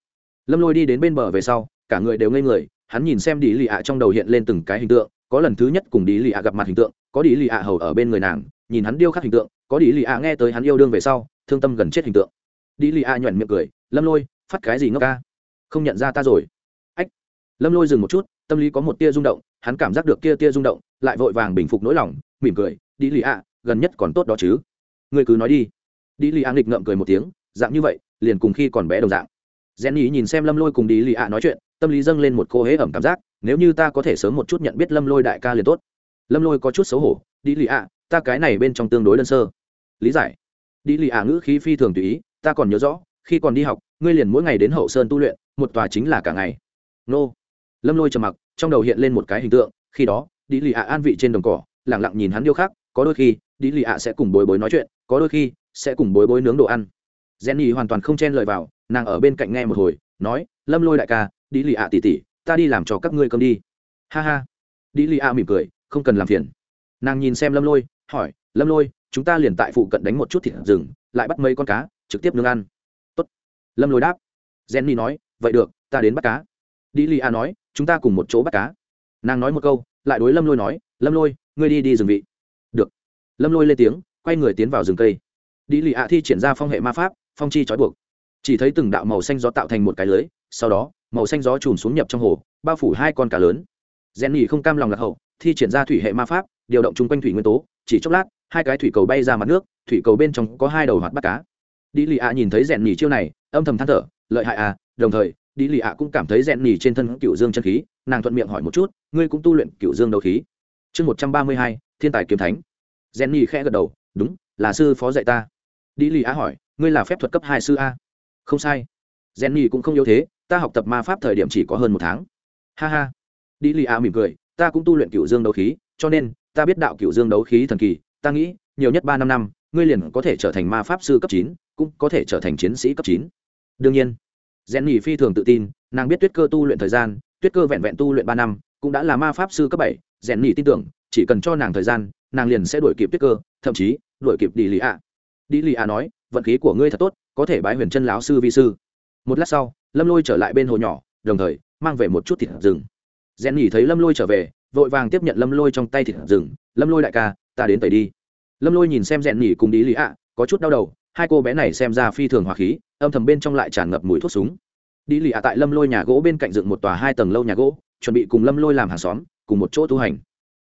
Lâm lôi đi đến bên bờ về sau, cả người đều ngây người, hắn nhìn xem đi lì ạ trong đầu hiện lên từng cái hình tượng, có lần thứ nhất cùng đi lì ạ gặp mặt hình tượng, có đi lì ạ hầu ở bên người nàng nhìn hắn điêu khắc hình tượng, có đi lì ạ nghe tới hắn yêu đương về sau, thương tâm gần chết hình tượng. Đi lì ạ nhoẻn miệng cười, lâm lôi, phát cái gì ngốc ca? Không nhận ra ta rồi. Ách. Lâm lôi dừng một chút, tâm lý có một tia rung động, hắn cảm giác được kia tia rung động, lại vội vàng bình phục nỗi lòng, mỉm cười đi lì ạ gần nhất còn tốt đó chứ? Người cứ nói đi. Đi lì ạ nghịch ngợm cười một tiếng, dạng như vậy, liền cùng khi còn bé đồng dạng. Jenny nhìn xem lâm lôi cùng đi lì ạ nói chuyện, tâm lý dâng lên một cô hế ẩm cảm giác, nếu như ta có thể sớm một chút nhận biết lâm lôi đại ca liền tốt. Lâm lôi có chút xấu hổ đi lì ạ ta cái này bên trong tương đối đơn sơ. Lý giải. Đi lì ạ ngữ khí phi thường tùy ý, ta còn nhớ rõ, khi còn đi học, ngươi liền mỗi ngày đến hậu sơn tu luyện, một tòa chính là cả ngày. Nô. Lâm lôi trầm mặc, trong đầu hiện lên một cái hình tượng, khi đó, đi lì ạ an vị trên đồng cỏ lẳng lặng nhìn hắn điêu khắc, có đôi khi, đi lì ạ sẽ cùng bối bối nói chuyện, có đôi khi, sẽ cùng bối bối nướng đồ ăn. Jenny hoàn toàn không chen lời vào, nàng ở bên cạnh nghe một hồi, nói, lâm lôi đại ca, đi lì ạ tỉ tỉ ta đi làm cho các ngươi cơm đi. Ha ha. Đi lì ạ mỉm cười, không cần làm phiền. Nàng nhìn xem lâm lôi hỏi, lâm lôi, chúng ta liền tại phụ cận đánh một chút thịt rừng, lại bắt mấy con cá, trực tiếp nướng ăn. Tốt. lâm lôi đáp. Jenny nói, vậy được, ta đến bắt cá. Đi li a nói, chúng ta cùng một chỗ bắt cá. Nàng nói một câu, lại đối lâm lôi nói, lâm lôi, ngươi đi đi rừng vị. Được. Lâm lôi lên tiếng, quay người tiến vào rừng cây. Đi lì ạ thi triển ra phong hệ ma pháp, phong chi trói buộc. Chỉ thấy từng đạo màu xanh gió tạo thành một cái lưới, sau đó, màu xanh gió chùm xuống nhập trong hồ, bao phủ hai con cá lớn. Rèn nhì không cam lòng lạc hậu, thi triển ra thủy hệ ma pháp điều động chung quanh thủy nguyên tố, chỉ chốc lát, hai cái thủy cầu bay ra mặt nước, thủy cầu bên trong có hai đầu hoạt bắt cá. Đi lì ạ nhìn thấy rèn nhì chiêu này, âm thầm than thở, lợi hại à đồng thời đi lì ạ cũng cảm thấy rèn nhì trên thân cựu dương chân khí, nàng thuận miệng hỏi một chút, ngươi cũng tu luyện cựu dương đấu khí? Chương một trăm ba mươi hai, thiên tài kiếm thánh. Rèn nhì khẽ gật đầu, đúng, là sư phó dạy ta. Đi lì ạ hỏi, ngươi là phép thuật cấp hai sư a? Không sai. Rèn nhì cũng không yếu thế, ta học tập ma pháp thời điểm chỉ có hơn một tháng. Ha ha. Đi lì a mỉm cười, ta cũng tu luyện cựu dương đấu khí, cho nên ta biết đạo cựu dương đấu khí thần kỳ, ta nghĩ, nhiều nhất ba năm năm, ngươi liền có thể trở thành ma pháp sư cấp chín, cũng có thể trở thành chiến sĩ cấp chín. Đương nhiên, jenny phi thường tự tin, nàng biết tuyết cơ tu luyện thời gian, tuyết cơ vẹn vẹn tu luyện ba năm, cũng đã là ma pháp sư cấp bảy. Jenny tin tưởng, chỉ cần cho nàng thời gian, nàng liền sẽ đuổi kịp tuyết cơ, thậm chí, đuổi kịp đi lì a. Đi lì a nói, vận khí của ngươi thật tốt, có thể bái huyền chân lão sư vi sư. Một lát sau, lâm lôi trở lại bên hồ nhỏ, đồng thời, mang về một chút thịt rừng. Rèn nhỉ thấy lâm lôi trở về vội vàng tiếp nhận lâm lôi trong tay thịt rừng, lâm lôi đại ca, ta đến tẩy đi. Lâm lôi nhìn xem rèn nhỉ cùng đi lý ạ, có chút đau đầu, hai cô bé này xem ra phi thường hòa khí, âm thầm bên trong lại tràn ngập mùi thuốc súng. Đi lì ạ tại lâm lôi nhà gỗ bên cạnh dựng một tòa hai tầng lâu nhà gỗ, chuẩn bị cùng lâm lôi làm hàng xóm, cùng một chỗ tu hành.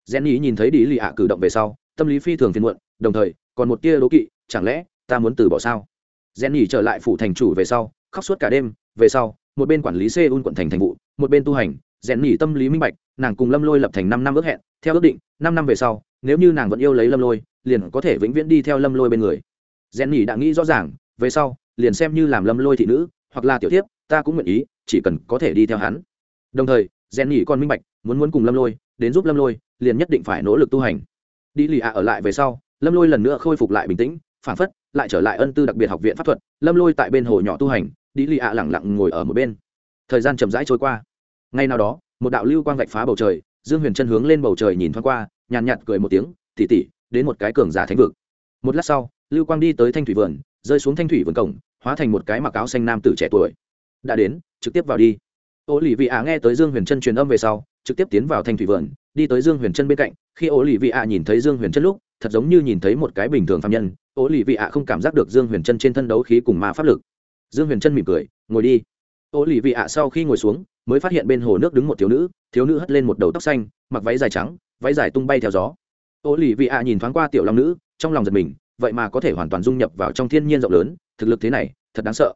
Rèn nhỉ nhìn thấy đi lì ạ cử động về sau, tâm lý phi thường phiền muộn, đồng thời, còn một tia đố kỵ, chẳng lẽ ta muốn từ bỏ sao? Rèn nhỉ trở lại phủ thành chủ về sau, khóc suốt cả đêm, về sau, một bên quản lý seoul quận thành thành vụ, một bên tu hành rèn nỉ tâm lý minh bạch, nàng cùng lâm lôi lập thành năm năm ước hẹn, theo ước định, năm năm về sau, nếu như nàng vẫn yêu lấy lâm lôi, liền có thể vĩnh viễn đi theo lâm lôi bên người. Rèn nỉ đã nghĩ rõ ràng, về sau, liền xem như làm lâm lôi thị nữ, hoặc là tiểu thiếp, ta cũng nguyện ý, chỉ cần có thể đi theo hắn. Đồng thời, rèn nỉ còn minh bạch, muốn muốn cùng lâm lôi, đến giúp lâm lôi, liền nhất định phải nỗ lực tu hành. Đi lì ạ ở lại về sau, lâm lôi lần nữa khôi phục lại bình tĩnh phản phất, lại trở lại ân tư đặc biệt học viện pháp thuật, lâm lôi tại bên hồ nhỏ tu hành, đi lì ạ lẳng lặng ngồi ở một bên. Thời gian chậm rãi trôi qua ngay nào đó, một đạo lưu quang vạch phá bầu trời, dương huyền chân hướng lên bầu trời nhìn thoáng qua, nhàn nhạt cười một tiếng tỉ tỉ đến một cái cường giả thánh vực. Một lát sau, lưu quang đi tới thanh thủy vườn, rơi xuống thanh thủy vườn cổng, hóa thành một cái mặc áo xanh nam tử trẻ tuổi. Đã đến, trực tiếp vào đi. Ô lì vị ạ nghe tới dương huyền chân truyền âm về sau, trực tiếp tiến vào thanh thủy vườn, đi tới dương huyền chân bên cạnh. Khi ô lì vị ạ nhìn thấy dương huyền chân lúc, thật giống như nhìn thấy một cái bình thường phạm nhân. Ô lì vị ạ không cảm giác được dương huyền chân trên thân đấu khí cùng ma pháp lực. Dương huyền chân mỉm cười, ngồi đi. Ô lì vị ạ sau khi ngồi xuống mới phát hiện bên hồ nước đứng một thiếu nữ thiếu nữ hất lên một đầu tóc xanh, mặc váy dài trắng, váy dài tung bay theo gió. Ô lì vị ạ nhìn thoáng qua tiểu long nữ, trong lòng giật mình, vậy mà có thể hoàn toàn dung nhập vào trong thiên nhiên rộng lớn, thực lực thế này, thật đáng sợ.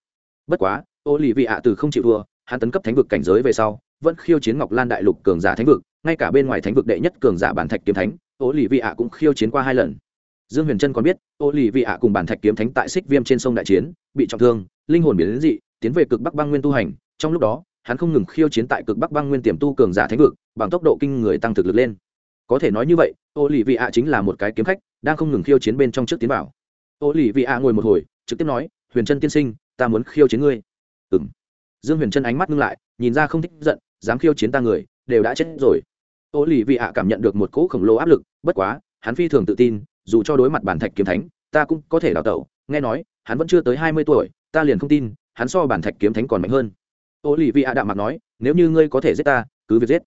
Bất quá ô lì vị ạ từ không chịu thua, hắn tấn cấp thánh vực cảnh giới về sau, vẫn khiêu chiến ngọc lan đại lục cường giả thánh vực, ngay cả bên ngoài thánh vực đệ nhất cường giả bản thạch kiếm thánh ô lì vị ạ cũng khiêu chiến qua hai lần. Dương huyền trân còn biết ô lì vị ạ cùng bản thạch kiếm thánh tại xích viêm trên sông đại chiến, bị trọng thương, linh hồn biến đến dị, tiến về cực bắc băng nguyên tu hành, trong lúc đó hắn không ngừng khiêu chiến tại cực bắc băng nguyên tiềm tu cường giả thánh vực, bằng tốc độ kinh người tăng thực lực lên. Có thể nói như vậy ô lì vị ạ chính là một cái kiếm khách, đang không ngừng khiêu chiến bên trong trước tiến bảo ô lì vị ạ ngồi một hồi, trực tiếp nói, huyền trân tiên sinh, ta muốn khiêu chiến ngươi. Ừng dương huyền trân ánh mắt ngưng lại, nhìn ra không thích giận, dám khiêu chiến ta người, đều đã chết rồi. Ô lì vị ạ cảm nhận được một cỗ khổng lồ áp lực, bất quá, hắn phi thường tự tin, dù cho đối mặt bản thạch kiếm thánh, ta cũng có thể đào tẩu. Nghe nói, hắn vẫn chưa tới hai mươi tuổi, ta liền không tin, hắn so bản thạch kiếm thánh còn mạnh hơn ô lì vị ạ đạm mặt nói, nếu như ngươi có thể giết ta, cứ việc giết.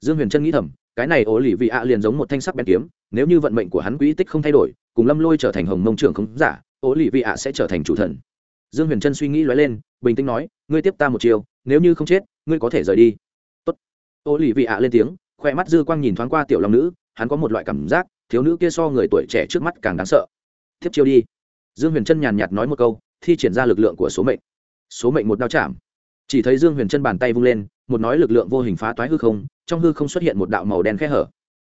Dương huyền trân nghĩ thầm, cái này ô lì vị ạ liền giống một thanh sắc bén kiếm, nếu như vận mệnh của hắn quỹ tích không thay đổi, cùng lâm lôi trở thành hồng mông trưởng không giả ô lì vị ạ sẽ trở thành chủ thần. Dương huyền trân suy nghĩ lóe lên, bình tĩnh nói, ngươi tiếp ta một chiều nếu như không chết, ngươi có thể rời đi. Tốt. ô lì vị ạ lên tiếng, khoe mắt dư quang nhìn thoáng qua tiểu long nữ, hắn có một loại cảm giác, thiếu nữ kia so người tuổi trẻ trước mắt càng đáng sợ. Tiếp chiêu đi. Dương huyền trân nhàn nhạt nói một câu, thi triển ra lực lượng của số mệnh. Số mệnh một đao chạm chỉ thấy dương huyền chân bàn tay vung lên, một nói lực lượng vô hình phá toái hư không, trong hư không xuất hiện một đạo màu đen khe hở.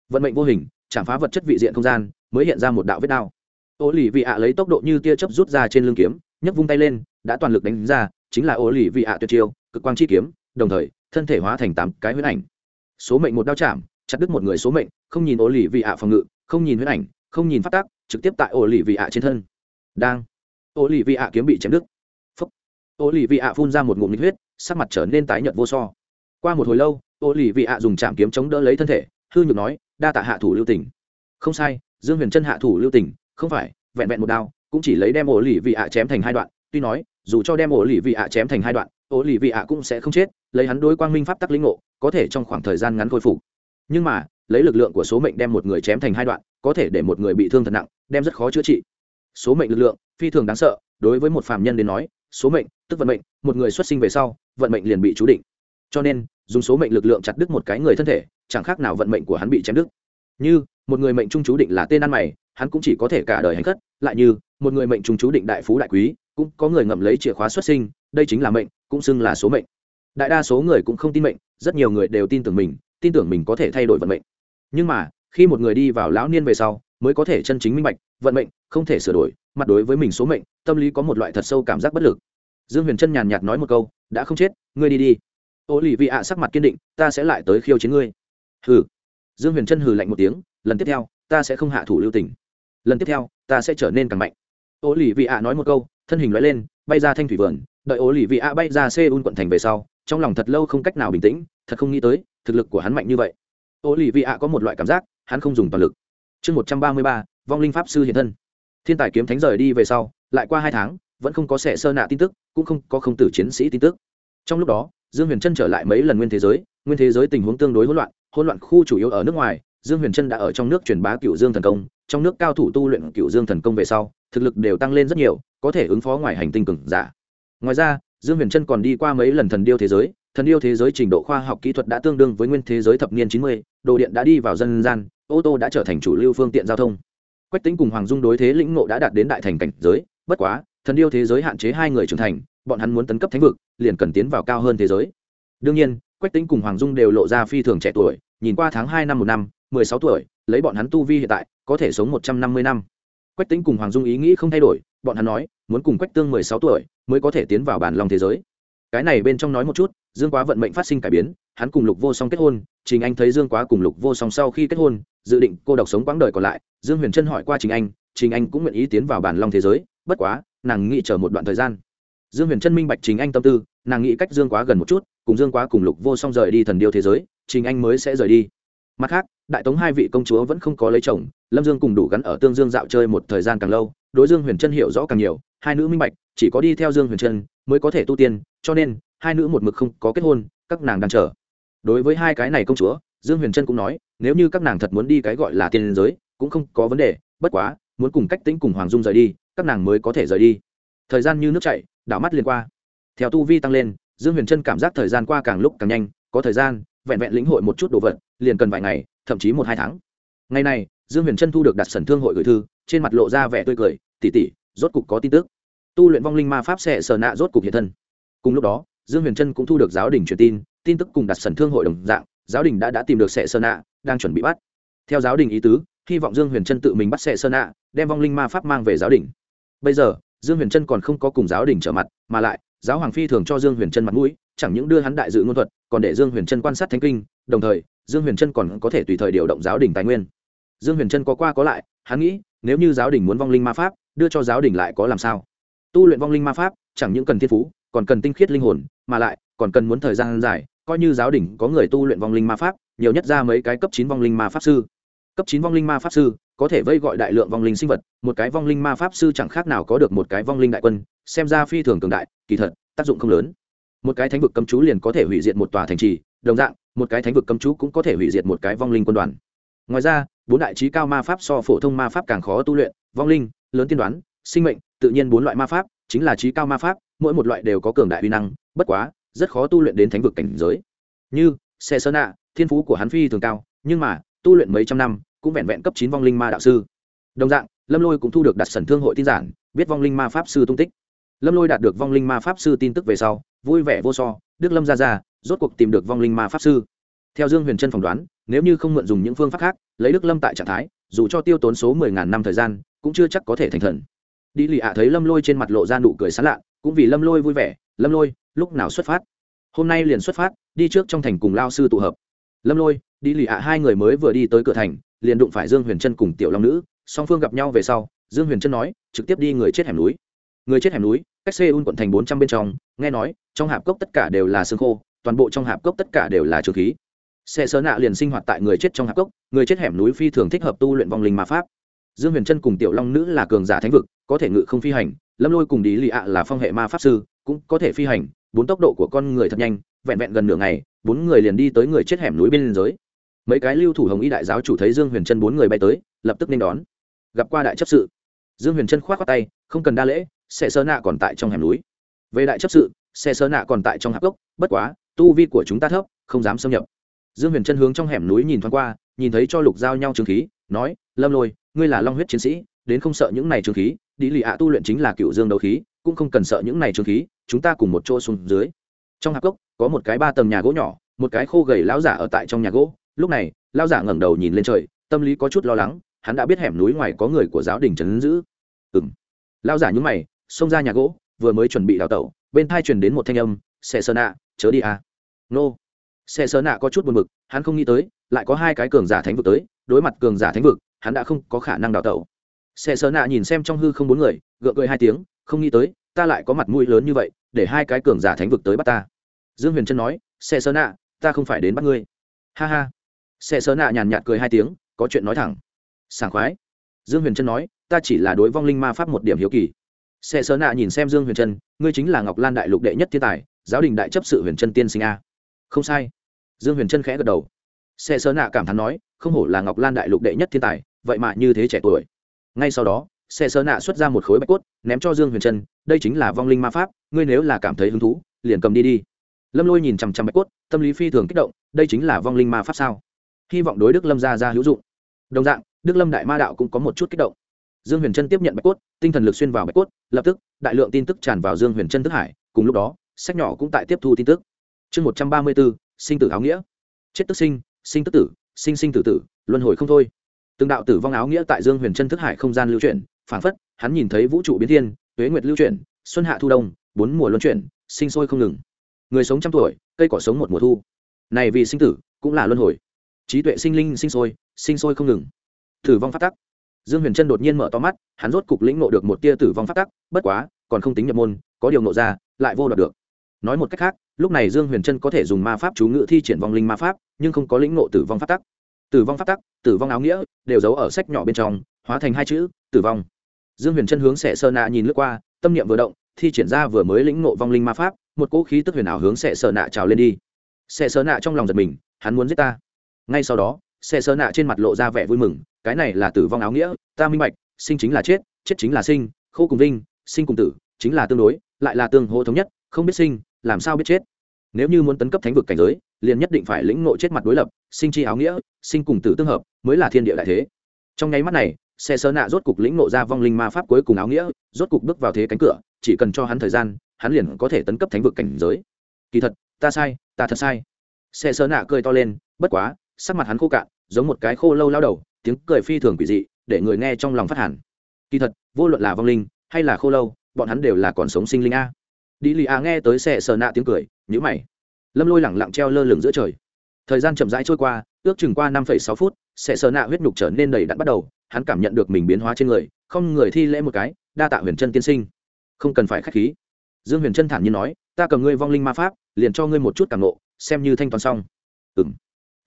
Vận mệnh vô hình, chạm phá vật chất vị diện không gian, mới hiện ra một đạo vết đao. Ô lì vị ạ lấy tốc độ như tia chớp rút ra trên lưng kiếm, nhấc vung tay lên, đã toàn lực đánh ra, chính là ô lì vị ạ tuyệt chiêu, cực quang chi kiếm, đồng thời, thân thể hóa thành tám cái huyết ảnh. Số mệnh một đao chạm, chặt đứt một người số mệnh, không nhìn ô lì vị ạ phòng ngự, không nhìn huyết ảnh, không nhìn phát tác, trực tiếp tại ô lì vị ạ trên thân. Đang. Ô lì vị ạ kiếm bị chém đứt. Ô lì vị ạ phun ra một ngụm nhiệt huyết sắc mặt trở nên tái nhợt vô so. Qua một hồi lâu, ô lì vị ạ dùng chạm kiếm chống đỡ lấy thân thể, hư nhược nói, đa tạ hạ thủ lưu tình. Không sai, dương huyền chân hạ thủ lưu tình, không phải, vẹn vẹn một đao, cũng chỉ lấy đem ổ lì vị ạ chém thành hai đoạn, tuy nói, dù cho đem ổ lì vị ạ chém thành hai đoạn ổ lì vị ạ cũng sẽ không chết, lấy hắn đối quang minh pháp tắc lĩnh ngộ, có thể trong khoảng thời gian ngắn khôi phục. Nhưng mà, lấy lực lượng của số mệnh đem một người chém thành hai đoạn, có thể để một người bị thương thật nặng, đem rất khó chữa trị. Số mệnh lực lượng phi thường đáng sợ, đối với một phàm nhân đến nói số mệnh, tức vận mệnh, một người xuất sinh về sau, vận mệnh liền bị chú định. Cho nên, dùng số mệnh lực lượng chặt đứt một cái người thân thể, chẳng khác nào vận mệnh của hắn bị chém đứt. Như, một người mệnh trung chú định là tên ăn mày, hắn cũng chỉ có thể cả đời hành khất, lại như, một người mệnh trung chú định đại phú đại quý, cũng có người ngậm lấy chìa khóa xuất sinh, đây chính là mệnh, cũng xưng là số mệnh. Đại đa số người cũng không tin mệnh, rất nhiều người đều tin tưởng mình, tin tưởng mình có thể thay đổi vận mệnh. Nhưng mà, khi một người đi vào lão niên về sau, mới có thể chân chính minh bạch, vận mệnh không thể sửa đổi, mặt đối với mình số mệnh tâm lý có một loại thật sâu cảm giác bất lực. Dương huyền trân nhàn nhạt nói một câu, đã không chết, ngươi đi đi. Ô lì vị ạ sắc mặt kiên định, ta sẽ lại tới khiêu chiến ngươi. Hừ. Dương huyền trân hừ lạnh một tiếng, lần tiếp theo, ta sẽ không hạ thủ lưu tình. Lần tiếp theo, ta sẽ trở nên càng mạnh. Ô lì vị ạ nói một câu, thân hình loại lên, bay ra thanh thủy vườn, đợi ô lì vị ạ bay ra seoul quận thành về sau, trong lòng thật lâu không cách nào bình tĩnh, thật không nghĩ tới, thực lực của hắn mạnh như vậy. Ô lì vị ạ có một loại cảm giác, hắn không dùng toàn lực. Chương một trăm ba mươi ba, vong linh pháp sư hiện thân. Thiên tài kiếm thánh rời đi về sau lại qua hai tháng, vẫn không có sẻ sơ nạ tin tức, cũng không có không tử chiến sĩ tin tức. Trong lúc đó, dương huyền trân trở lại mấy lần nguyên thế giới, nguyên thế giới tình huống tương đối hỗn loạn hỗn loạn khu chủ yếu ở nước ngoài, dương huyền trân đã ở trong nước truyền bá cựu dương thần công, trong nước cao thủ tu luyện cựu dương thần công về sau, thực lực đều tăng lên rất nhiều, có thể ứng phó ngoài hành tinh cừng giả. Ngoài ra, dương huyền trân còn đi qua mấy lần thần điêu thế giới, thần điêu thế giới trình độ khoa học kỹ thuật đã tương đương với nguyên thế giới thập niên chín mươi, đồ điện đã đi vào dân gian, ô tô đã trở thành chủ lưu phương tiện giao thông. Quách tính cùng hoàng dung đối thế lĩnh ngộ đã đạt đến đại thành cảnh giới bất quá, thần điêu thế giới hạn chế hai người trưởng thành, bọn hắn muốn tấn cấp thánh vực, liền cần tiến vào cao hơn thế giới. Đương nhiên, quách tính cùng hoàng dung đều lộ ra phi thường trẻ tuổi, nhìn qua tháng hai năm một năm, mười sáu tuổi, lấy bọn hắn tu vi hiện tại, có thể sống một trăm năm mươi năm. Quách tính cùng hoàng dung ý nghĩ không thay đổi, bọn hắn nói, muốn cùng quách tương mười sáu tuổi, mới có thể tiến vào bản lòng thế giới. Cái này bên trong nói một chút, dương quá vận mệnh phát sinh cải biến, hắn cùng lục vô song kết hôn, trình anh thấy dương quá cùng lục vô song sau khi kết hôn, dự định cô độc sống quãng đời còn lại, dương huyền trân hỏi qua trình anh trình anh cũng nguyện ý tiến vào bản long thế giới bất quá, nàng nghĩ chờ một đoạn thời gian. Dương huyền trân minh bạch chính anh tâm tư, nàng nghĩ cách dương quá gần một chút, cùng dương quá cùng lục vô song rời đi thần điêu thế giới chính anh mới sẽ rời đi. Mặt khác, đại tống hai vị công chúa vẫn không có lấy chồng, lâm dương cùng đủ gắn ở tương dương dạo chơi một thời gian càng lâu, đối dương huyền trân hiểu rõ càng nhiều, hai nữ minh bạch, chỉ có đi theo dương huyền trân mới có thể tu tiên, cho nên, hai nữ một mực không có kết hôn, các nàng đang chờ. Đối với hai cái này công chúa, dương huyền trân cũng nói, nếu như các nàng thật muốn đi cái gọi là tiên giới, cũng không có vấn đề, bất quá, muốn cùng cách tính cùng hoàng dung rời đi các nàng mới có thể rời đi. Thời gian như nước chảy, đảo mắt liền qua. Theo tu vi tăng lên, dương huyền trân cảm giác thời gian qua càng lúc càng nhanh, có thời gian, vẹn vẹn lĩnh hội một chút đồ vật, liền cần vài ngày, thậm chí một hai tháng. Ngày này, dương huyền trân thu được đặt sẩn thương hội gửi thư, trên mặt lộ ra vẻ tươi cười tỉ tỉ rốt cục có tin tức. Tu luyện vong linh ma pháp sẽ sờ nạ rốt cục hiện thân. Cùng lúc đó, dương huyền trân cũng thu được giáo đình truyền tin tin tức cùng đặt sẩn thương hội đồng dạng, giáo đình đã đã tìm được sẽ sờ nạ, đang chuẩn bị bắt. Theo giáo đình ý tứ, hy vọng dương huyền trân tự mình bắt sẽ sơn nạ, đem vong linh ma pháp mang về giáo đình bây giờ, dương huyền trân còn không có cùng giáo đình trở mặt, mà lại, giáo hoàng phi thường cho dương huyền trân mặt mũi, chẳng những đưa hắn đại dự ngôn thuật, còn để dương huyền trân quan sát thánh kinh, đồng thời, dương huyền trân còn có thể tùy thời điều động giáo đình tài nguyên. Dương huyền trân có qua có lại, hắn nghĩ, nếu như giáo đình muốn vong linh ma pháp, đưa cho giáo đình lại có làm sao? Tu luyện vong linh ma pháp, chẳng những cần thiên phú, còn cần tinh khiết linh hồn, mà lại, còn cần muốn thời gian dài, coi như giáo đình có người tu luyện vong linh ma pháp, nhiều nhất ra mấy cái cấp chín vong linh ma pháp sư. Cấp chín vong linh ma pháp sư có thể vây gọi đại lượng vong linh sinh vật, một cái vong linh ma pháp sư chẳng khác nào có được một cái vong linh đại quân, xem ra phi thường cường đại, kỳ thật, tác dụng không lớn. Một cái thánh vực cấm chú liền có thể hủy diệt một tòa thành trì, đồng dạng, một cái thánh vực cấm chú cũng có thể hủy diệt một cái vong linh quân đoàn. Ngoài ra, bốn đại trí cao ma pháp so phổ thông ma pháp càng khó tu luyện, vong linh, lớn tiên đoán, sinh mệnh, tự nhiên bốn loại ma pháp, chính là trí cao ma pháp, mỗi một loại đều có cường đại uy năng, bất quá, rất khó tu luyện đến thánh vực cảnh giới. Như xe sơn ạ thiên phú của hắn phi thường cao, nhưng mà, tu luyện mấy trăm năm cũng vẹn vẹn cấp chín vong linh ma đạo sư. Đồng dạng, lâm lôi cũng thu được đặt sẩn thương hội tin giản, biết vong linh ma pháp sư tung tích. Lâm lôi đạt được vong linh ma pháp sư tin tức về sau, vui vẻ vô so, đức lâm ra ra, rốt cuộc tìm được vong linh ma pháp sư. Theo dương huyền trân phỏng đoán, nếu như không mượn dùng những phương pháp khác, lấy đức lâm tại trạng thái, dù cho tiêu tốn số mười ngàn năm thời gian, cũng chưa chắc có thể thành thần. Đi lì ạ thấy lâm lôi trên mặt lộ ra nụ cười sán lạ, cũng vì lâm lôi vui vẻ, lâm lôi, lúc nào xuất phát? Hôm nay liền xuất phát, đi trước trong thành cùng lao sư tụ hợp. Lâm lôi, đi lì ạ hai người mới vừa đi tới cửa thành liền đụng phải dương huyền trân cùng tiểu long nữ, song phương gặp nhau về sau, dương huyền trân nói, trực tiếp đi người chết hẻm núi. Người chết hẻm núi, cách seoul quận thành bốn trăm bên trong, nghe nói, trong hạp cốc tất cả đều là xương khô, toàn bộ trong hạp cốc tất cả đều là trường khí. Xe sớ nạ liền sinh hoạt tại người chết trong hạp cốc, người chết hẻm núi phi thường thích hợp tu luyện vong linh ma pháp. Dương huyền trân cùng tiểu long nữ là cường giả thánh vực, có thể ngự không phi hành, lâm lôi cùng đi lì ạ là phong hệ ma pháp sư, cũng có thể phi hành, bốn tốc độ của con người thật nhanh, vẹn vẹn gần nửa ngày, bốn người liền đi tới người chết hẻm núi bên liên giới mấy cái lưu thủ hồng y đại giáo chủ thấy dương huyền trân bốn người bay tới, lập tức nên đón. Gặp qua đại chấp sự. Dương huyền trân k h o á t khoác tay, không cần đa lễ xe sơ nạ còn tại trong hẻm núi. Về đại chấp sự xe sơ nạ còn tại trong hạp gốc bất quá, tu vi của chúng ta thấp, không dám xâm nhập. Dương huyền trân hướng trong hẻm núi nhìn thoáng qua, nhìn thấy cho lục giao nhau trường khí, nói, lâm lôi, ngươi là long huyết chiến sĩ, đến không sợ những này trường khí đi lì ạ tu luyện chính là cựu dương đấu khí, cũng không cần sợ những này trường khí, chúng ta cùng một chỗ xuống dưới. Trong hạp gốc có một cái ba tầng nhà gỗ nhỏ, một cái khô gầy lão giả ở tại trong nhà gỗ lúc này lao giả ngẩng đầu nhìn lên trời, tâm lý có chút lo lắng, hắn đã biết hẻm núi ngoài có người của giáo đình trấn giữ. Ừng lao giả nhúng mày, xông ra nhà gỗ, vừa mới chuẩn bị đào tẩu, bên thai truyền đến một thanh âm xe sơn nạ, chớ đi à. nô. Xe sơn nạ có chút buồn b ự c hắn không nghĩ tới, lại có hai cái cường giả thánh vực tới, đối mặt cường giả thánh vực, hắn đã không có khả năng đào tẩu. Xe sơn nạ nhìn xem trong hư không bốn người, gượng cười hai tiếng, không nghĩ tới, ta lại có mặt mũi lớn như vậy, để hai cái cường giả thánh vực tới bắt ta. Dương huyền trân nói xe sơn nạ, ta không phải đến bắt ngươi. Ha ha xe sớ nạ nhàn nhạt cười hai tiếng, có chuyện nói thẳng. Sảng khoái. Dương huyền trân nói, ta chỉ là đối vong linh ma pháp một điểm hiếu kỳ. Xe sớ nạ nhìn xem dương huyền trân, ngươi chính là ngọc lan đại lục đệ nhất thiên tài, giáo đình đại chấp sự huyền trân tiên sinh a. Không sai. Dương huyền trân khẽ gật đầu. Xe sớ nạ cảm thán nói, không hổ là ngọc lan đại lục đệ nhất thiên tài, vậy mà như thế trẻ tuổi. Ngay sau đó, xe sớ nạ xuất ra một khối bạch cốt, ném cho dương huyền trân, đây chính là vong linh ma pháp, ngươi nếu là cảm thấy hứng thú, liền cầm đi đi. Lâm lôi nhìn chằm chằm bạch cốt, tâm lý phi thường kích động, đây chính là vong linh ma pháp sao? Hy vọng đối đức lâm ra ra hữu dụng. Đồng dạng, đức lâm đại ma đạo cũng có một chút kích động. Dương huyền trân tiếp nhận bạch cốt, tinh thần lực xuyên vào bạch cốt, lập tức, đại lượng tin tức tràn vào dương huyền trân thức hải, cùng lúc đó, sách nhỏ cũng tại tiếp thu tin tức. Chương một trăm ba mươi bốn sinh tử áo nghĩa. Chết tức sinh sinh tức tử, sinh sinh tử tử, luân hồi không thôi. Từng đạo tử vong áo nghĩa tại dương huyền trân thức hải không gian lưu chuyển phản phất, hắn nhìn thấy vũ trụ biến thiên, tuế nguyệt lưu chuyển, xuân hạ thu đông, bốn mùa luân chuyển, sinh sôi không ngừng. Người sống trăm tuổi, cây cỏ sống một mùa thu. Này vì sinh tử, cũng là luân hồi trí tuệ sinh linh sinh sôi sinh sôi không ngừng. Tử vong phát tắc. Dương huyền trân đột nhiên mở to mắt, hắn rốt cục lĩnh nộ được một tia tử vong phát tắc, bất quá, còn không tính nhập môn, có điều nộ ra, lại vô đoạt được. Nói một cách khác, lúc này dương huyền trân có thể dùng ma pháp chú ngự thi triển vong linh ma pháp, nhưng không có lĩnh nộ tử vong phát tắc. Tử vong phát tắc, tử vong áo nghĩa, đều giấu ở sách nhỏ bên trong, hóa thành hai chữ, tử vong. Dương huyền trân hướng sẻ sơ nạ nhìn lướt qua, tâm niệm vừa động, thi triển ra vừa mới lĩnh nộ vong linh ma pháp, một cỗ khí tức huyền ảo hướng sẻ sơ nạ trào lên đi. Sẻ sơ nạ trong lòng giật mình, hắn muốn giết ta ngay sau đó, xe sơ nạ trên mặt lộ ra vẻ vui mừng, cái này là tử vong áo nghĩa, ta minh bạch, sinh chính là chết chết chính là sinh, khô cùng vinh, sinh cùng tử, chính là tương đối, lại là tương hô thống nhất, không biết sinh, làm sao biết chết. Nếu như muốn tấn cấp thánh vực cảnh giới, liền nhất định phải lĩnh ngộ chết mặt đối lập, sinh chi áo nghĩa, sinh cùng tử tương hợp, mới là thiên địa đại thế. Trong nháy mắt này, xe sơ nạ rốt cục lĩnh ngộ ra vong linh ma pháp cuối cùng áo nghĩa, rốt cục bước vào thế cánh cửa, chỉ cần cho hắn thời gian, hắn liền có thể tấn cấp thánh vực cảnh giới. Kỳ thật, ta sai, ta thật sai. Xe sơ nạ cười to lên, bất quá sắc mặt hắn khô cạn, giống một cái khô lâu lao đầu, tiếng cười phi thường quỷ dị, để người nghe trong lòng phát hẳn. Kỳ thật, vô luận là vong linh hay là khô lâu, bọn hắn đều là còn sống sinh linh a. Đi lì a nghe tới xe sờ nạ tiếng cười nhữ mày. Lâm lôi lẳng lặng treo lơ lửng giữa trời. Thời gian chậm rãi trôi qua, ước chừng qua năm sáu phút xe sờ nạ huyết nhục trở nên đầy đặn bắt đầu, hắn cảm nhận được mình biến hóa trên người, không người thi lễ một cái, đa tạ huyền chân tiên sinh. Không cần phải k h á c h khí. Dương huyền chân thản nhiên nói, ta cầm ngươi vong linh ma pháp, liền cho ngươi một chút cảm nộ xem như thanh toán xong. Ừng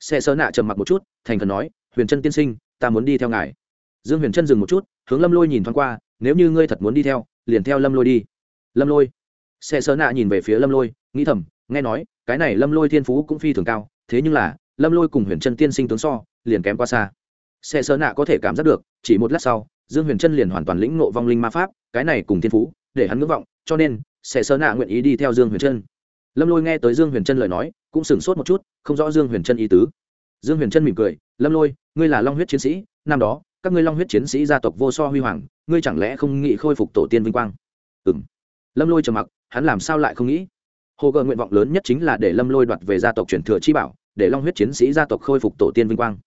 xe sơ nạ trầm mặc một chút, thành khẩn nói, huyền trân tiên sinh, ta muốn đi theo ngài. Dương huyền trân dừng một chút, hướng lâm lôi nhìn thoáng qua, nếu như ngươi thật muốn đi theo, liền theo lâm lôi đi. Lâm lôi? Xe sơ nạ nhìn về phía lâm lôi, nghĩ thầm, nghe nói, cái này lâm lôi thiên phú cũng phi thường cao, thế nhưng là, lâm lôi cùng huyền trân tiên sinh tướng so, liền kém qua xa. Xe sơ nạ có thể cảm giác được, chỉ một lát sau, dương huyền trân liền hoàn toàn lĩnh ngộ vong linh ma pháp, cái này cùng thiên phú, để hắn ngưỡng vọng, cho nên, xe sơ nạ nguyện ý đi theo dương huyền trân lâm lôi nghe tới dương huyền trân lời nói, cũng sửng sốt một chút, không rõ dương huyền trân ý tứ. Dương huyền trân mỉm cười, lâm lôi, ngươi là long huyết chiến sĩ, năm đó, các ngươi long huyết chiến sĩ gia tộc vô so huy hoàng, ngươi chẳng lẽ không nghĩ khôi phục tổ tiên vinh quang? Ừ m lâm lôi trầm mặc, hắn làm sao lại không nghĩ? Hồ gợ nguyện vọng lớn nhất chính là để lâm lôi đoạt về gia tộc truyền thừa chi bảo, để long huyết chiến sĩ gia tộc khôi phục tổ tiên vinh quang.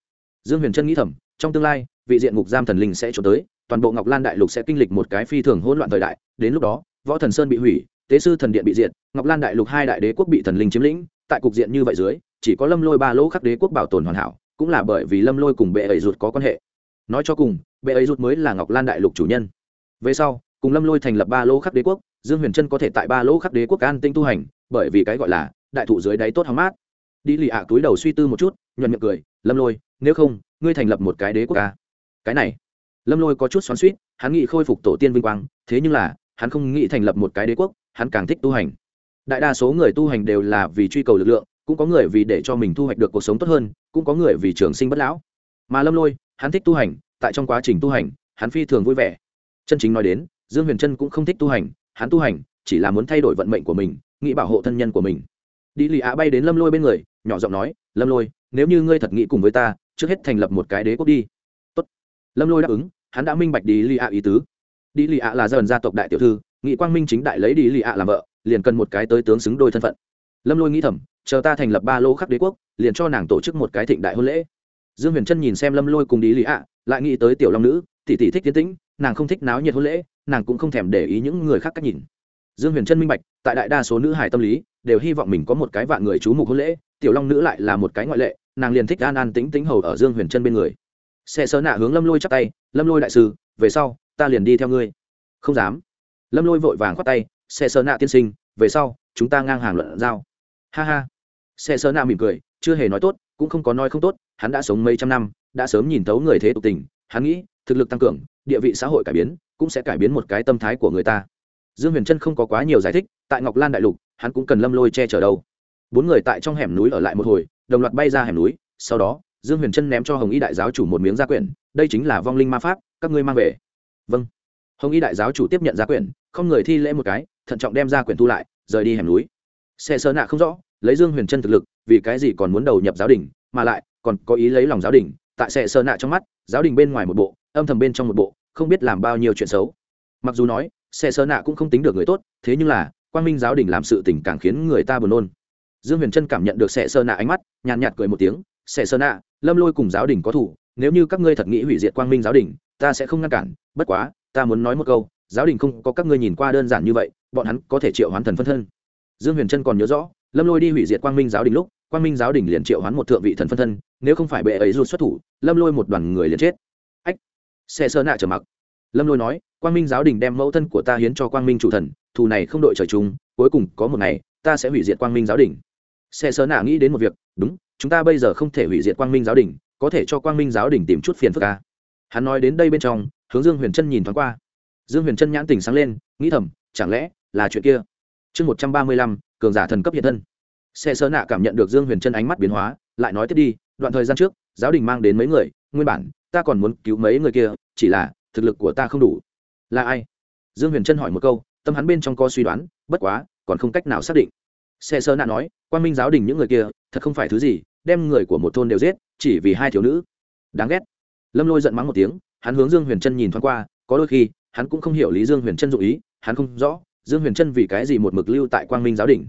Dương huyền trân nghĩ thầm, trong tương lai, vị diện ngục giam thần linh sẽ trốn tới, toàn bộ ngọc lan đại lục sẽ kinh lịch một cái phi thường hỗn loạn thời đại, đến lúc đó, võ thần sơn bị hủy tế sư thần điện bị diệt, ngọc lan đại lục hai đại đế quốc bị thần linh chiếm lĩnh, tại cục diện như vậy dưới, chỉ có lâm lôi ba lỗ khắc đế quốc bảo tồn hoàn hảo, cũng là bởi vì lâm lôi cùng bệ ấy rụt có quan hệ. Nói cho cùng, bệ ấy rụt mới là ngọc lan đại lục chủ nhân. Về sau, cùng lâm lôi thành lập ba lỗ khắc đế quốc, dương huyền trân có thể tại ba lỗ khắc đế quốc an tinh tu hành, bởi vì cái gọi là đại thụ dưới đáy tốt hóng mát. Đi lì ạ, túi đầu suy tư một chút, nhuận miệng cười, lâm lôi, nếu không, ngươi thành lập một cái đế quốc ca cái này, lâm lôi có chút xoắn suýt hắn nghĩ khôi phục tổ tiên vinh quang, thế nhưng là, hắn không nghĩ thành lập một cái đế quốc hắn càng thích tu hành. Đại đa số người tu hành đều là vì truy cầu lực lượng, cũng có người vì để cho mình thu hoạch được cuộc sống tốt hơn, cũng có người vì trường sinh bất lão. Mà lâm lôi, hắn thích tu hành, tại trong quá trình tu hành, hắn phi thường vui vẻ. Chân chính nói đến, dương huyền trân cũng không thích tu hành, hắn tu hành chỉ là muốn thay đổi vận mệnh của mình, nghĩ bảo hộ thân nhân của mình. Đi lì ạ bay đến lâm lôi bên người, nhỏ giọng nói, lâm lôi, nếu như ngươi thật nghĩ cùng với ta, trước hết thành lập một cái đế quốc đi. Tốt. lâm lôi đáp ứng, hắn đã minh bạch đi lì ạ ý tứ. Đi lì ạ là dần gia tộc đại tiểu thư nghị quang minh chính đại lấy đi lì ạ làm vợ, liền cần một cái tới tướng xứng đôi thân phận. Lâm lôi nghĩ thầm, chờ ta thành lập ba lô khắc đế quốc, liền cho nàng tổ chức một cái thịnh đại hôn lễ. Dương huyền trân nhìn xem lâm lôi cùng đi lì ạ, lại nghĩ tới tiểu long nữ, tỷ tỷ thích tiến tĩnh, nàng không thích náo nhiệt hôn lễ, nàng cũng không thèm để ý những người khác cách nhìn. Dương huyền trân minh bạch, tại đại đa số nữ hải tâm lý, đều hy vọng mình có một cái vạn người chú mục hôn lễ, tiểu long nữ lại là một cái ngoại lệ, nàng liền thích an an tĩnh tĩnh hầu ở dương huyền trân bên người. Xe sớ nạ hướng lâm lôi chắc tay, lâm lôi đại sư, về sau, ta liền đi theo ngươi. Không dám lâm lôi vội vàng khoát tay, xe sơ nạ tiên sinh, về sau, chúng ta ngang hàng luận giao. Ha ha. Xe sơ nạ mỉm cười, chưa hề nói tốt, cũng không có nói không tốt, hắn đã sống mấy trăm năm, đã sớm nhìn thấu người thế tục tình, hắn nghĩ, thực lực tăng cường, địa vị xã hội cải biến, cũng sẽ cải biến một cái tâm thái của người ta. Dương huyền trân không có quá nhiều giải thích, tại ngọc lan đại lục, hắn cũng cần lâm lôi che chở đâu. Bốn người tại trong hẻm núi ở lại một hồi, đồng loạt bay ra hẻm núi, sau đó, dương huyền trân ném cho hồng y đại giáo chủ một miếng gia quyển, đây chính là vong linh ma pháp, các ngươi mang về. Vâng. Hồng y đại giáo chủ tiếp nhận gia quyển không người thi lễ một cái, thận trọng đem ra quyển thu lại, rời đi hẻm núi. Xe sơ nạ không rõ, lấy dương huyền trân thực lực, vì cái gì còn muốn đầu nhập giáo đình, mà lại, còn có ý lấy lòng giáo đình. Tại xe sơ nạ trong mắt, giáo đình bên ngoài một bộ, âm thầm bên trong một bộ, không biết làm bao nhiêu chuyện xấu. Mặc dù nói, xe sơ nạ cũng không tính được người tốt, thế nhưng là quan minh giáo đình làm sự tình càng khiến người ta buồn nôn. Dương huyền trân cảm nhận được xe sơ nạ ánh mắt, nhàn nhạt cười một tiếng, xe sơ nạ, lâm lôi cùng giáo đình có thủ, nếu như các ngươi thật nghĩ hủy diệt quang minh giáo đình, ta sẽ không ngăn cản, bất quá, ta muốn nói một câu giáo đình không có các ngươi nhìn qua đơn giản như vậy, bọn hắn có thể triệu hoán thần phân thân. Dương huyền trân còn nhớ rõ, lâm lôi đi hủy diệt quang minh giáo đình lúc, quang minh giáo đình liền triệu hoán một thượng vị thần phân thân, nếu không phải bệ ấy ruột xuất thủ, lâm lôi một đoàn người liền chết. Ách, xe sơ nạ trở mặc. Lâm lôi nói, quang minh giáo đình đem mẫu thân của ta hiến cho quang minh chủ thần, thù này không đội trời chung, cuối cùng có một ngày, ta sẽ hủy diệt quang minh giáo đình. Xe sơ nạ nghĩ đến một việc, đúng, chúng ta bây giờ không thể hủy diệt quang minh giáo đình, có thể cho quang minh giáo đình tìm chút phiền phức ca hắn nói đến đây bên trong, hướng dương huyền trân nhìn thoáng qua dương huyền trân nhãn tình sáng lên, nghĩ thầm, chẳng lẽ là chuyện kia? Chương một trăm ba mươi lăm, cường giả thần cấp hiện thân. Xe sơ nạ cảm nhận được dương huyền trân ánh mắt biến hóa, lại nói tiếp đi, đoạn thời gian trước, giáo đình mang đến mấy người, nguyên bản, ta còn muốn cứu mấy người kia, chỉ là, thực lực của ta không đủ. Là ai? Dương huyền trân hỏi một câu, tâm hắn bên trong co suy đoán, bất quá, còn không cách nào xác định. Xe sơ nạ nói, quan minh giáo đình những người kia, thật không phải thứ gì, đem người của một thôn đều giết, chỉ vì hai thiếu nữ. Đáng ghét. Lâm lôi giận mắng một tiếng, hắn hướng dương huyền trân nhìn thoáng qua, có đôi khi hắn cũng không hiểu lý dương huyền trân dụ ý hắn không rõ dương huyền trân vì cái gì một mực lưu tại quang minh giáo đình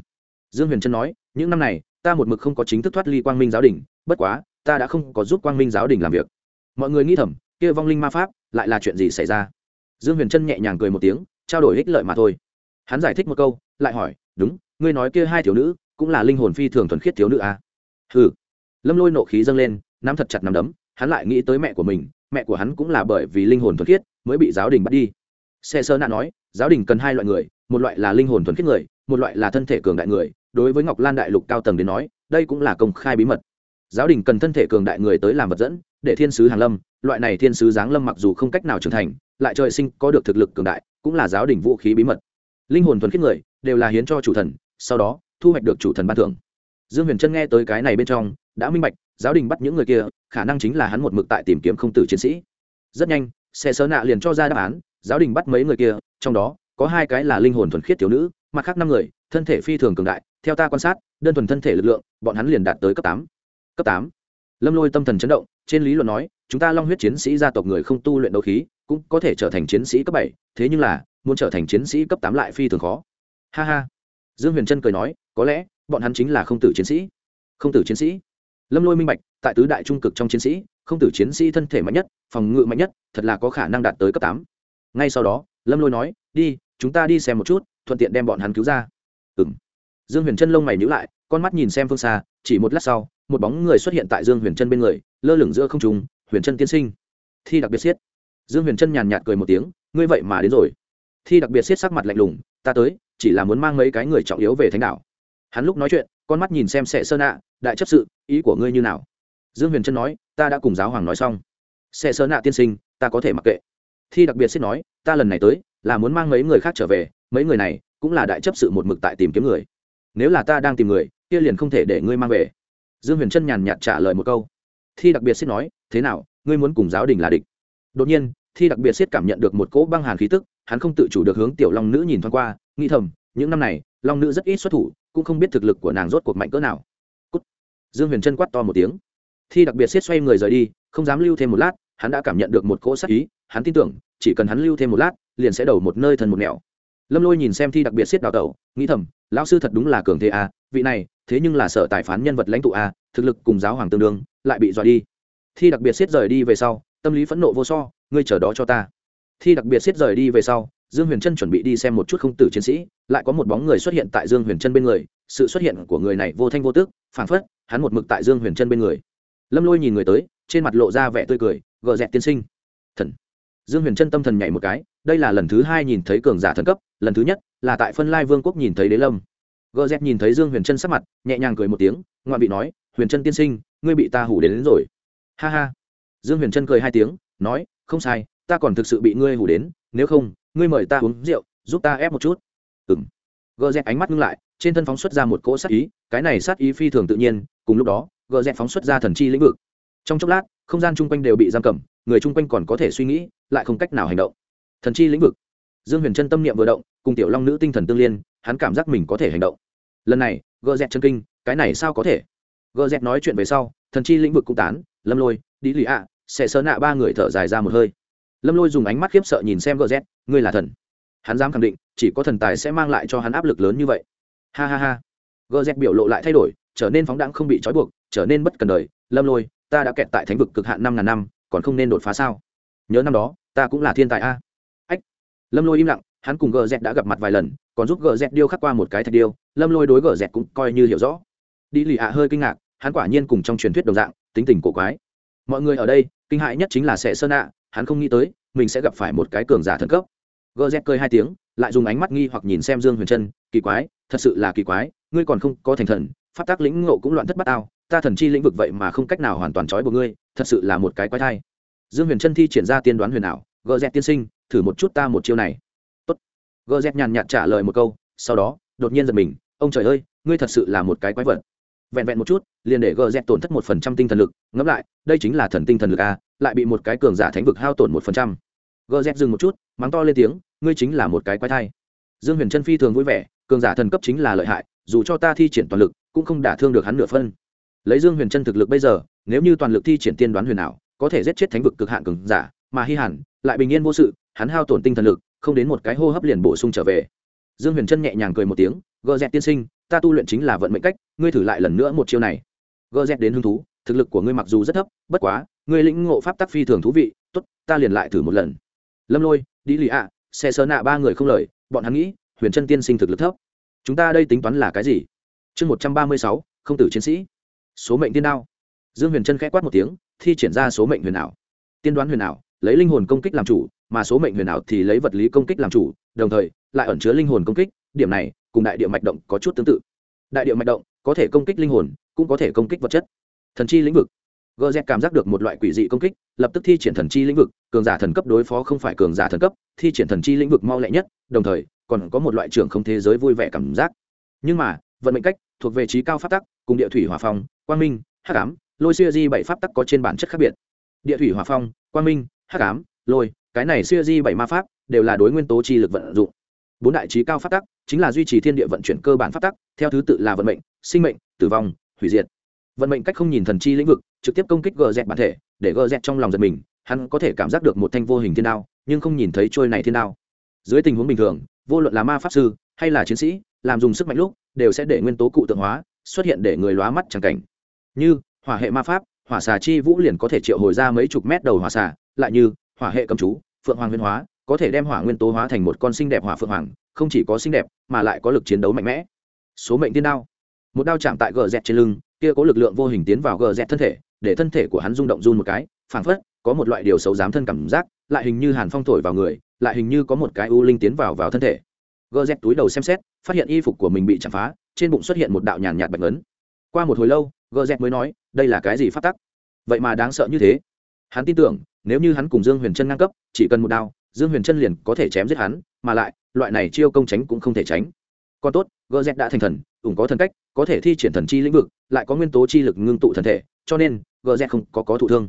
dương huyền trân nói những năm này ta một mực không có chính thức thoát ly quang minh giáo đình bất quá ta đã không có giúp quang minh giáo đình làm việc. Mọi người nghĩ thầm kia vong linh ma pháp lại là chuyện gì xảy ra? Dương huyền trân nhẹ nhàng cười một tiếng trao đổi ích lợi mà thôi. Hắn giải thích một câu lại hỏi đúng ngươi nói kia hai thiếu nữ cũng là linh hồn phi thường thuần khiết thiếu nữ à? hừ, lâm lôi nộ khí dâng lên nắm thật chặt nắm đấm hắn lại nghĩ tới mẹ của mình mẹ của hắn cũng là bởi vì linh hồn thuần khiết mới bị giáo đình bắt đi. Xe sơ nạ nói, giáo đình cần hai loại người, một loại là linh hồn thuần khiết người, một loại là thân thể cường đại người. Đối với ngọc lan đại lục cao tầng đến nói, đây cũng là công khai bí mật. Giáo đình cần thân thể cường đại người tới làm vật dẫn, để thiên sứ hàn lâm. Loại này thiên sứ giáng lâm mặc dù không cách nào trưởng thành, lại trời sinh có được thực lực cường đại, cũng là giáo đình vũ khí bí mật. Linh hồn thuần khiết người, đều là hiến cho chủ thần, sau đó, thu hoạch được chủ thần ban thưởng. Dương huyền trân nghe tới cái này bên trong, đã minh bạch, giáo đình bắt những người kia, khả năng chính là hắn một mực tại tìm kiếm không tử chiến sĩ. Rất nhanh xe sơ nạ liền cho ra đáp án, giáo đình bắt mấy người kia, trong đó, có hai cái là linh hồn thuần khiết thiếu nữ, mặt khác năm người, thân thể phi thường cường đại, theo ta quan sát, đơn thuần thân thể lực lượng, bọn hắn liền đạt tới cấp tám. Cấp tám. Lâm lôi tâm thần chấn động, trên lý luận nói, chúng ta long huyết chiến sĩ gia tộc người không tu luyện đấu khí, cũng có thể trở thành chiến sĩ cấp bảy, thế nhưng là, muốn trở thành chiến sĩ cấp tám lại phi thường khó. Ha ha. Dương huyền trân cười nói, có lẽ, bọn hắn chính là không tử chiến sĩ. Không tử chiến sĩ. Lâm lôi minh bạch, tại tứ đại trung cực trong chiến sĩ không tử chiến sĩ thân thể mạnh nhất, phòng ngự mạnh nhất, thật là có khả năng đạt tới cấp tám. Ngay sau đó, lâm lôi nói, đi, chúng ta đi xem một chút, thuận tiện đem bọn hắn cứu ra. Ừ m dương huyền trân lông mày nhữ lại, con mắt nhìn xem phương xa, chỉ một lát sau, một bóng người xuất hiện tại dương huyền trân bên người, lơ lửng giữa không trùng huyền trân tiên sinh. Thi đặc biệt siết dương huyền trân nhàn nhạt cười một tiếng, ngươi vậy mà đến rồi. Thi đặc biệt siết sắc mặt lạnh lùng, ta tới, chỉ là muốn mang mấy cái người trọng yếu về thánh đảo. Hắn lúc nói chuyện, con mắt nhìn xem sệ sơn ạ, đại chấp sự, ý của ngươi như nào? Dương huyền trân nói ta đã cùng giáo hoàng nói xong. Sẽ sơn nạ tiên sinh, ta có thể mặc kệ. Thi đặc biệt siết nói, ta lần này tới, là muốn mang mấy người khác trở về, mấy người này cũng là đại chấp sự một mực tại tìm kiếm người. Nếu là ta đang tìm người, kia liền không thể để ngươi mang về. Dương huyền trân nhàn nhạt trả lời một câu. Thi đặc biệt siết nói, thế nào, ngươi muốn cùng giáo đình là địch? Đột nhiên, thi đặc biệt siết cảm nhận được một cỗ băng hàn khí tức, hắn không tự chủ được hướng tiểu long nữ nhìn thoáng qua, nghĩ thầm, những năm này, long nữ rất ít xuất thủ, cũng không biết thực lực của nàng rốt cuộc mạnh cỡ nào. Cút. dương huyền trân quát to một tiếng thi đặc biệt xiết xoay người rời đi, không dám lưu thêm một lát, hắn đã cảm nhận được một cỗ sắc ý, hắn tin tưởng, chỉ cần hắn lưu thêm một lát, liền sẽ đầu một nơi thần một nẻo. Lâm lôi nhìn xem thi đặc biệt xiết đào tẩu, nghĩ thầm, lão sư thật đúng là cường thế a vị này, thế nhưng là sở tài phán nhân vật lãnh tụ a thực lực cùng giáo hoàng tương đương, lại bị dọa đi. Thi đặc biệt xiết rời đi về sau, tâm lý phẫn nộ vô so, ngươi chờ đó cho ta. Thi đặc biệt xiết rời đi về sau, dương huyền trân chuẩn bị đi xem một chút không tử chiến sĩ, lại có một bóng người xuất hiện tại dương huyền trân bên người, sự xuất hiện của người này vô thanh vô tức, phảng phất, hắn một mực tại dương huyền trân bên người lâm lôi nhìn người tới trên mặt lộ ra vẻ tươi cười gợ dẹt tiên sinh thần dương huyền trân tâm thần nhảy một cái đây là lần thứ hai nhìn thấy cường giả thần cấp lần thứ nhất là tại phân lai vương quốc nhìn thấy đế lâm gợ dẹt nhìn thấy dương huyền trân sắc mặt nhẹ nhàng cười một tiếng ngoại vị nói huyền trân tiên sinh ngươi bị ta hủ đến, đến rồi ha ha dương huyền trân cười hai tiếng nói không sai ta còn thực sự bị ngươi hủ đến nếu không ngươi mời ta uống rượu giúp ta ép một chút ừ m gợ dẹt ánh mắt ngưng lại trên thân phóng xuất ra một cỗ sát ý cái này sát ý phi thường tự nhiên cùng lúc đó gợ rẽ phóng xuất ra thần chi lĩnh vực. Trong chốc lát, không gian chung quanh đều bị giam cầm, người chung quanh còn có thể suy nghĩ, lại không cách nào hành động. Thần chi lĩnh vực. Dương huyền trân tâm niệm vừa động, cùng tiểu long nữ tinh thần tương liên, hắn cảm giác mình có thể hành động. Lần này gợ rẽ chân kinh, cái này sao có thể? Gợ rẽ nói chuyện về sau, thần chi lĩnh vực cũng tán, lâm lôi đi lì ạ sẽ sơ nạ ba người thở dài ra một hơi. Lâm lôi dùng ánh mắt khiếp sợ nhìn xem gợ rẽ ngươi là thần. Hắn dám khẳng định, chỉ có thần tài sẽ mang lại cho hắn áp lực lớn như vậy. Ha ha ha. Gợ rẽ biểu lộ lại thay đổi trở nên phóng đãng không bị trói buộc, trở nên bất cần đời. Lâm lôi, ta đã kẹt tại thánh vực cực hạn năm ngàn năm, còn không nên đột phá sao? Nhớ năm đó, ta cũng là thiên tài a. Ách. Lâm lôi im lặng, hắn cùng gờ dẹt đã gặp mặt vài lần, còn giúp gờ dẹt điêu khắc qua một cái thạch điêu. Lâm lôi đối gờ dẹt cũng coi như hiểu rõ. Đi lì ạ hơi kinh ngạc, hắn quả nhiên cùng trong truyền thuyết đồng dạng, tính tình cổ quái. Mọi người ở đây, kinh hại nhất chính là sẻ sơn ạ, hắn không nghĩ tới, mình sẽ gặp phải một cái cường giả thần cấp. Gờ dẹt cười hai tiếng, lại dùng ánh mắt nghi hoặc nhìn xem dương huyền trân, kỳ quái, thật sự là kỳ quái, ngươi còn không có thành thần Pháp tác lĩnh ngộ cũng loạn thất bát ao ta thần chi lĩnh vực vậy mà không cách nào hoàn toàn trói buộc ngươi, thật sự là một cái quái thai. Dương huyền trân thi triển ra tiên đoán huyền ảo, gờ dẹt tiên sinh, thử một chút ta một chiêu này. Tốt. gờ dẹt nhàn nhạt trả lời một câu, sau đó, đột nhiên giật mình, ông trời ơi, ngươi thật sự là một cái quái vật. Vẹn vẹn một chút, liền để gờ dẹt tổn thất một phần trăm tinh thần lực, ngẫm lại, đây chính là thần tinh thần lực a lại bị một cái cường giả thánh vực hao tổn một phần trăm. Gờ dẹt dừng một chút, mắng to lên tiếng, ngươi chính là một cái quái thai. Dương huyền trân phi thường vui vẻ, cường giả thần cấp chính là lợi hại, dù cho ta thi triển toàn lực cũng không đả thương được hắn nửa phân. Lấy dương huyền chân thực lực bây giờ, nếu như toàn lực thi triển tiên đoán huyền ảo, có thể giết chết thánh vực cực hạn cường giả, mà hy hẳn lại bình yên vô sự, hắn hao tổn tinh thần lực, không đến một cái hô hấp liền bổ sung trở về. Dương huyền chân nhẹ nhàng cười một tiếng gợ dẹt tiên sinh, ta tu luyện chính là vận mệnh cách, ngươi thử lại lần nữa một chiêu này. Gợ dẹt đến hứng thú, thực lực của ngươi mặc dù rất thấp, bất quá, ngươi lĩnh ngộ pháp tắc phi thường thú vị, tốt, ta liền lại thử một lần. Lâm lôi đi lì ạ xe sớ nạ ba người không lời, bọn hắn nghĩ, huyền chân tiên sinh thực lực thấp. Chúng ta đây tính toán là cái gì? Chương một trăm ba mươi sáu, không tử chiến sĩ. Số mệnh tiên đao. Dương huyền trân khẽ quát một tiếng, thi triển ra số mệnh huyền ảo. Tiên đoán huyền ảo, lấy linh hồn công kích làm chủ, mà số mệnh huyền ảo thì lấy vật lý công kích làm chủ, đồng thời lại ẩn chứa linh hồn công kích, điểm này cùng đại địa mạch động có chút tương tự. Đại địa mạch động có thể công kích linh hồn, cũng có thể công kích vật chất. Thần chi lĩnh vực. Gờ z cảm giác được một loại quỷ dị công kích, lập tức thi triển thần chi lĩnh vực, cường giả thần cấp đối phó không phải cường giả thần cấp, thi triển thần chi lĩnh vực mau lẹ nhất, đồng thời còn có một loại trưởng không thế giới vui vẻ cảm giác. Nhưng mà vận mệnh cách, thuộc về trí cao pháp tắc, cùng địa thủy hòa phong, quang minh, hắc ám, lôi siêu di bảy pháp tắc có trên bản chất khác biệt. Địa thủy hòa phong, quang minh, hắc ám, lôi, cái này siêu di bảy ma pháp đều là đối nguyên tố chi lực vận dụng. Bốn đại trí cao pháp tắc chính là duy trì thiên địa vận chuyển cơ bản pháp tắc, theo thứ tự là vận mệnh, sinh mệnh, tử vong, hủy diệt. Vận mệnh cách không nhìn thần chi lĩnh vực, trực tiếp công kích gờ dẹt bản thể, để gờ dẹt trong lòng giật mình, hắn có thể cảm giác được một thanh vô hình thiên đao, nhưng không nhìn thấy trôi này thiên đao. Dưới tình huống bình thường, vô luận là ma pháp sư hay là chiến sĩ làm dùng sức mạnh lúc, đều sẽ để nguyên tố cụ tượng hóa, xuất hiện để người lóa mắt chẳng cảnh. Như, hỏa hệ ma pháp, hỏa xà chi vũ liền có thể triệu hồi ra mấy chục mét đầu hỏa xà, lại như, hỏa hệ cầm chú, phượng hoàng nguyên hóa, có thể đem hỏa nguyên tố hóa thành một con xinh đẹp hỏa phượng hoàng, không chỉ có xinh đẹp, mà lại có lực chiến đấu mạnh mẽ. Số mệnh tiên đao. Một đao chạm tại gờ dẹt trên lưng, kia có lực lượng vô hình tiến vào gờ dẹt thân thể, để thân thể của hắn rung động run một cái, phảng phất có một loại điều xấu dám thân cảm giác, lại hình như hàn phong thổi vào người, lại hình như có một cái u linh tiến vào vào thân thể gờ dẹt túi đầu xem xét, phát hiện y phục của mình bị chạm phá, trên bụng xuất hiện một đạo nhàn nhạt bạch ấn qua một hồi lâu gờ dẹt mới nói, đây là cái gì phát tắc? Vậy mà đáng sợ như thế. Hắn tin tưởng, nếu như hắn cùng dương huyền trân ngang cấp, chỉ cần một đao, dương huyền trân liền có thể chém giết hắn, mà lại, loại này chiêu công tránh cũng không thể tránh. Còn tốt gờ z đã thành thần, ủng có thần cách, có thể thi triển thần chi lĩnh vực, lại có nguyên tố chi lực ngưng tụ thần thể, cho nên gờ z không có có thụ thương.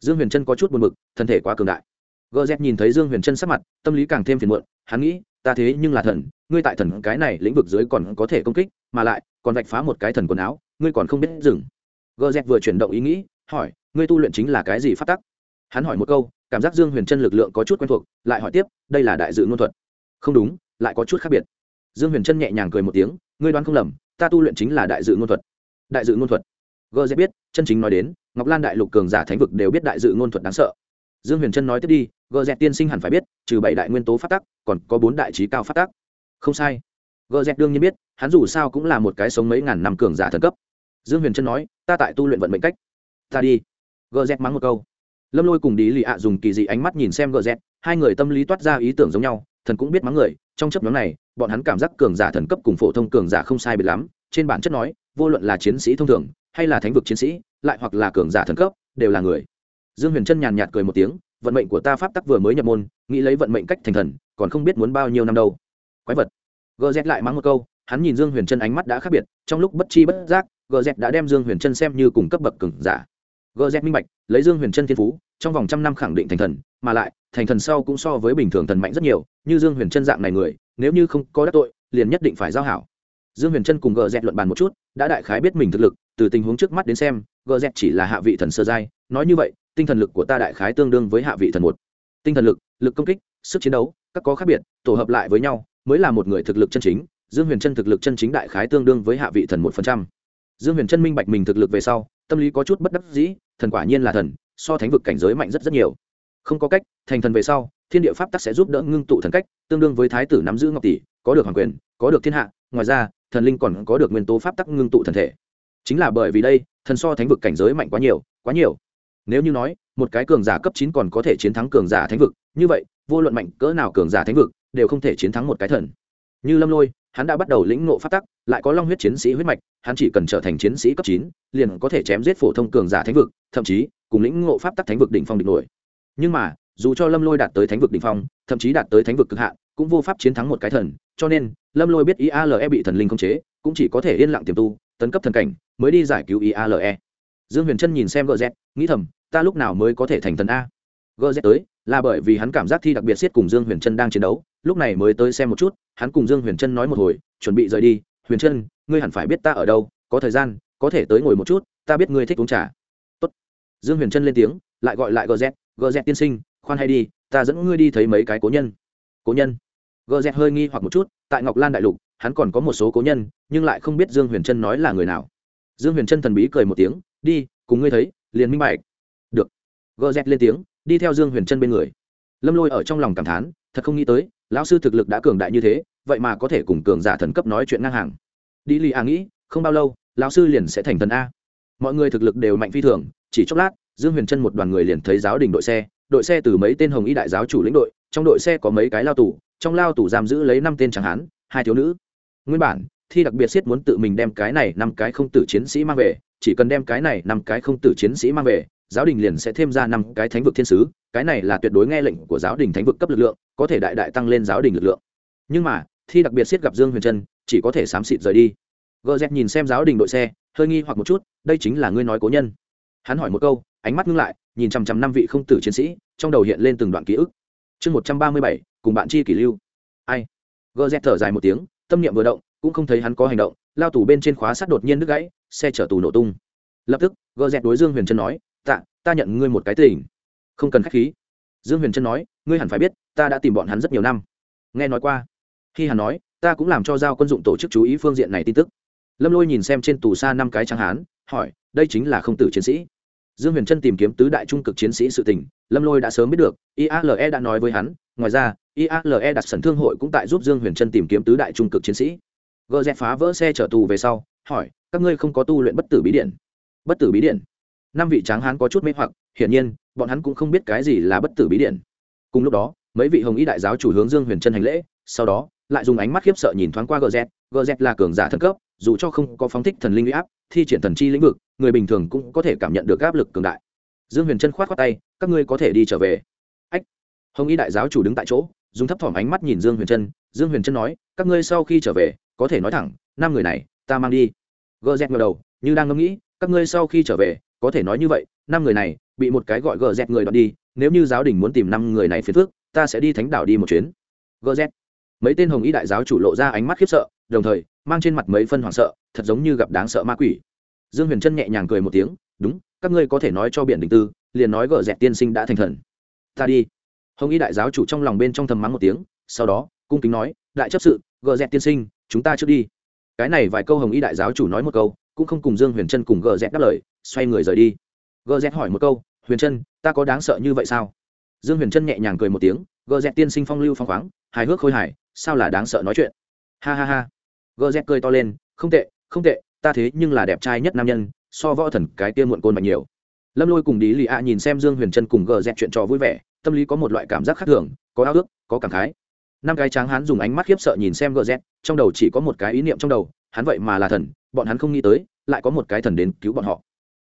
Dương huyền trân có chút buồn mực thần thể quá cường đại. Gờ z nhìn thấy dương huyền trân sắc mặt, tâm lý càng thêm phiền muộn, hắn nghĩ ta thế nhưng là thần, ngươi tại thần cái này lĩnh vực dưới còn có thể công kích, mà lại, còn vạch phá một cái thần quần áo, ngươi còn không biết dừng. Gờ z vừa chuyển động ý nghĩ, hỏi, ngươi tu luyện chính là cái gì phát tắc? Hắn hỏi một câu, cảm giác dương huyền trân lực lượng có chút quen thuộc, lại hỏi tiếp, đây là đại dự ngôn thuật. Không đúng, lại có chút khác biệt. Dương huyền trân nhẹ nhàng cười một tiếng, ngươi đoán không lầm, ta tu luyện chính là đại dự ngôn thuật. Đại dự ngôn thuật. Gờ dễ biết, chân chính nói đến, ngọc lan đại lục cường giả thánh vực đều biết đại dự ngôn thuật đáng sợ dương huyền trân nói tiếp đi gờ dẹt tiên sinh hẳn phải biết, trừ bảy đại nguyên tố phát tắc, còn có bốn đại trí cao phát tắc. Không sai. Gờ dẹt đương nhiên biết, hắn dù sao cũng là một cái sống mấy ngàn năm cường giả thần cấp. Dương huyền trân nói, ta tại tu luyện vận mệnh cách. Ta đi. Gờ dẹt mắng một câu. Lâm lôi cùng đi lì ạ dùng kỳ dị ánh mắt nhìn xem gờ dẹt hai người tâm lý toát ra ý tưởng giống nhau, thần cũng biết mắng người, trong chấp nhóm này, bọn hắn cảm giác cường giả thần cấp cùng phổ thông cường giả không sai biệt lắm, trên bản chất nói, vô luận là chiến sĩ thông thường, hay là thánh vực chiến sĩ, lại hoặc là cường giả thần cấp, đều là người dương huyền trân nhàn nhạt cười một tiếng, vận mệnh của ta pháp tắc vừa mới nhập môn, nghĩ lấy vận mệnh cách thành thần, còn không biết muốn bao nhiêu năm đâu. Quái vật. Gờ z lại mắng một câu, hắn nhìn dương huyền trân ánh mắt đã khác biệt, trong lúc bất chi bất giác gờ z đã đem dương huyền trân xem như cùng cấp bậc cường giả. Gờ z minh bạch, lấy dương huyền trân thiên phú, trong vòng trăm năm khẳng định thành thần, mà lại, thành thần sau cũng so với bình thường thần mạnh rất nhiều, như dương huyền trân dạng này người, nếu như không có đắc tội, liền nhất định phải giao hảo. Dương huyền trân cùng gờ dẹt luận bàn một chút, đã đại khái biết mình thực lực, từ tình huống trước mắt đến xem gờ dẹt chỉ là hạ vị thần sơ giai, nói như vậy tinh thần lực của ta đại khái tương đương với hạ vị thần một. Tinh thần lực lực công kích, sức chiến đấu, các có khác biệt, tổ hợp lại với nhau, mới là một người thực lực chân chính, dương huyền trân thực lực chân chính đại khái tương đương với hạ vị thần một phần trăm. Dương huyền trân minh bạch mình thực lực về sau, tâm lý có chút bất đắc dĩ, thần quả nhiên là thần, so thánh vực cảnh giới mạnh rất rất nhiều. Không có cách, thành thần về sau, thiên địa pháp tắc sẽ giúp đỡ ngưng tụ thần cách, tương đương với thái tử nắm giữ ngọc tỷ, có được hoàng quyền, có được thiên hạ, ngoài ra, thần linh còn có được nguyên tố pháp tắc ngưng tụ thần thể. Chính là bởi vì đây, thần so thánh vực cảnh giới mạnh quá nhiều quá nhiều nếu như nói, một cái cường giả cấp chín còn có thể chiến thắng cường giả thánh vực, như vậy, vô luận mạnh cỡ nào cường giả thánh vực, đều không thể chiến thắng một cái thần. Như lâm lôi, hắn đã bắt đầu lĩnh ngộ pháp tắc, lại có long huyết chiến sĩ huyết mạch, hắn chỉ cần trở thành chiến sĩ cấp chín, liền có thể chém giết phổ thông cường giả thánh vực, thậm chí, cùng lĩnh ngộ pháp tắc thánh vực đỉnh phong địch nổi. Nhưng mà, dù cho lâm lôi đạt tới thánh vực đỉnh phong, thậm chí đạt tới thánh vực cực hạn, cũng vô pháp chiến thắng một cái thần, cho nên, lâm lôi biết iale bị thần linh khống chế, cũng chỉ có thể yên lặng tiềm tu, tấn cấp thần cảnh, mới đi giải cứu iale dương huyền trân nhìn xem gz nghĩ thầm ta lúc nào mới có thể thành thần a? Gz tới, là bởi vì hắn cảm giác thi đặc biệt siết cùng dương huyền trân đang chiến đấu, lúc này mới tới xem một chút, hắn cùng dương huyền trân nói một hồi, chuẩn bị rời đi, huyền trân, ngươi hẳn phải biết ta ở đâu, có thời gian, có thể tới ngồi một chút, ta biết ngươi thích uống trà. Tốt. dương huyền trân lên tiếng, lại gọi lại gz gz tiên sinh, khoan hay đi, ta dẫn ngươi đi thấy mấy cái cố nhân. Cố nhân? Gờ dẹt hơi nghi hoặc một chút, tại ngọc lan đại lục, hắn còn có một số cố nhân, nhưng lại không biết dương huyền trân nói là người nào. Dương huyền trân thần bí cười một tiếng, đi, cùng ngươi thấy, liền minh bạch gờ dẹt lên tiếng, đi theo dương huyền trân bên người. Lâm lôi ở trong lòng cảm thán, thật không nghĩ tới, lão sư thực lực đã cường đại như thế, vậy mà có thể cùng cường giả thần cấp nói chuyện ngang hàng. Đi lì à nghĩ, không bao lâu, lão sư liền sẽ thành thần a. Mọi người thực lực đều mạnh phi thường, chỉ chốc lát, dương huyền trân một đoàn người liền thấy giáo đình đội xe đội xe từ mấy tên hồng y đại giáo chủ lĩnh đội, trong đội xe có mấy cái lao tù, trong lao tù giam giữ lấy năm tên tráng hán, hai thiếu nữ. Nguyên bản, thi đặc biệt siết muốn tự mình đem cái này năm cái không tử chiến sĩ mang về, chỉ cần đem cái này năm cái không tử chiến sĩ mang về giáo đình liền sẽ thêm ra năm cái thánh vực thiên sứ, cái này là tuyệt đối nghe lệnh của giáo đình thánh vực cấp lực lượng, có thể đại đại tăng lên giáo đình lực lượng. Nhưng mà, thi đặc biệt siết gặp dương huyền trân, chỉ có thể xám xịt rời đi. Gờ dẹt nhìn xem giáo đình đội xe, hơi nghi hoặc một chút, đây chính là ngươi nói cố nhân. Hắn hỏi một câu, ánh mắt ngưng lại, nhìn chằm chằm năm vị không tử chiến sĩ, trong đầu hiện lên từng đoạn ký ức. Chương một trăm ba mươi bảy, cùng bạn chi kỷ lưu. Ai? Gờ dẹt thở dài một tiếng, tâm niệm vừa động, cũng không thấy hắn có hành động, lao tủ bên trên khóa sắt đột nhiên đứt gãy, xe chở tù nổ tung. Lập tức gờ dẹt đối dương huyền trân nói ta nhận ngươi một cái tình. Không cần k h á c h khí. Dương huyền trân nói, ngươi hẳn phải biết, ta đã tìm bọn hắn rất nhiều năm. Nghe nói qua. Khi hắn nói, ta cũng làm cho giao quân dụng tổ chức chú ý phương diện này tin tức. Lâm lôi nhìn xem trên tù xa năm cái trang hán, hỏi, đây chính là không tử chiến sĩ. Dương huyền trân tìm kiếm tứ đại trung cực chiến sĩ sự tình, lâm lôi đã sớm biết được iale đã nói với hắn, ngoài ra iale đặt sẩn thương hội cũng tại giúp dương huyền trân tìm kiếm tứ đại trung cực chiến sĩ. Gờ dẹp phá vỡ xe chở tù về sau, hỏi, các ngươi không có tu luyện bất tử bí điện? Bất tử bí điện? Năm vị tráng hán có chút mê hoặc, hiển nhiên, bọn hắn cũng không biết cái gì là bất tử bí điện cùng lúc đó, mấy vị hồng y đại giáo chủ hướng dương huyền trân hành lễ, sau đó, lại dùng ánh mắt khiếp sợ nhìn thoáng qua gz gz là cường giả thần cấp, dù cho không có phóng thích thần linh huy áp, thi triển thần chi lĩnh vực, người bình thường cũng có thể cảm nhận được áp lực cường đại. Dương huyền trân k h o á t khoác tay, các ngươi có thể đi trở về. Ách. Hồng y đại giáo chủ đứng tại chỗ, dùng thấp thỏm ánh mắt nhìn dương huyền trân. Dương huyền trân nói, các ngươi sau khi trở về, có thể nói thẳng, năm người này, ta mang đi. Gz ngờ đầu, như đang ngẫm nghĩ, các ngươi sau khi trở về có thể nói như vậy, năm người này, bị một cái gọi gờ z người đoạt đi, nếu như giáo đình muốn tìm năm người này phiền phước ta sẽ đi thánh đảo đi một chuyến. Gờ z. Mấy tên hồng y đại giáo chủ lộ ra ánh mắt khiếp sợ, đồng thời, mang trên mặt mấy phân hoảng sợ, thật giống như gặp đáng sợ ma quỷ. Dương huyền trân nhẹ nhàng cười một tiếng, đúng, các ngươi có thể nói cho biển đình tư, liền nói gờ dẹt tiên sinh đã thành thần. Ta đi. Hồng y đại giáo chủ trong lòng bên trong thầm mắng một tiếng, sau đó, cung kính nói, đại chấp sự gờ dẹt tiên sinh, chúng ta trước đi. Cái này vài câu hồng y đại giáo chủ nói một câu cũng không cùng dương huyền trân cùng gờ rét đáp lời, xoay người rời đi. Gờ rét hỏi một câu, huyền trân, ta có đáng sợ như vậy sao? Dương huyền trân nhẹ nhàng cười một tiếng gờ rét tiên sinh phong lưu phong khoáng, hài hước khôi hài, sao là đáng sợ nói chuyện? Ha ha ha. Gờ rét cười to lên, không tệ không tệ, ta thế nhưng là đẹp trai nhất nam nhân, so võ thần cái tiên muộn côn mạnh nhiều. Lâm lôi cùng đi lì ạ nhìn xem dương huyền trân cùng gờ rét chuyện trò vui vẻ, tâm lý có một loại cảm giác khác thường, có ao ước, có cảm khái. Năm cái tráng hắn dùng ánh mắt khiếp sợ nhìn xem gờ rét trong đầu chỉ có một cái ý niệm trong đầu, hắn vậy mà là thần bọn hắn không nghĩ tới, lại có một cái thần đến cứu bọn họ.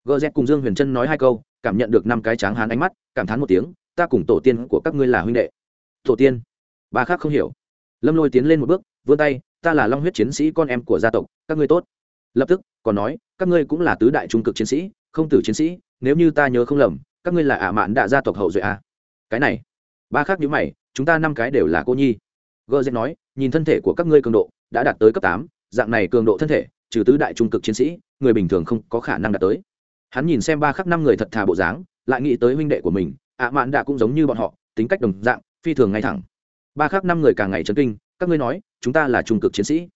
Gờ dẹt cùng dương huyền trân nói hai câu, cảm nhận được năm cái tráng hán ánh mắt, cảm thán một tiếng, ta cùng tổ tiên của các ngươi là huynh đệ. Tổ tiên? Ba khác không hiểu. Lâm lôi tiến lên một bước, vươn tay, ta là long huyết chiến sĩ con em của gia tộc, các ngươi tốt. Lập tức, còn nói, các ngươi cũng là tứ đại trung cực chiến sĩ, không tử chiến sĩ, nếu như ta nhớ không lầm, các ngươi là ả mạn đạ gia tộc hậu duệ à. cái này. Ba khác nhữ mày, chúng ta năm cái đều là cô nhi. Gơ dệt nói, nhìn thân thể của các ngươi cường độ, đã đạt tới cấp tám, dạng này cường độ thân thể trừ tứ đại trung cực chiến sĩ, người bình thường không có khả năng đạt tới. Hắn nhìn xem ba khắc năm người thật thà bộ dáng, lại nghĩ tới huynh đệ của mình, ạ mạn đạ cũng giống như bọn họ, tính cách đồng dạng, phi thường ngay thẳng. Ba khắc năm người càng ngày chấn kinh, các ngươi nói, chúng ta là trung cực chiến sĩ.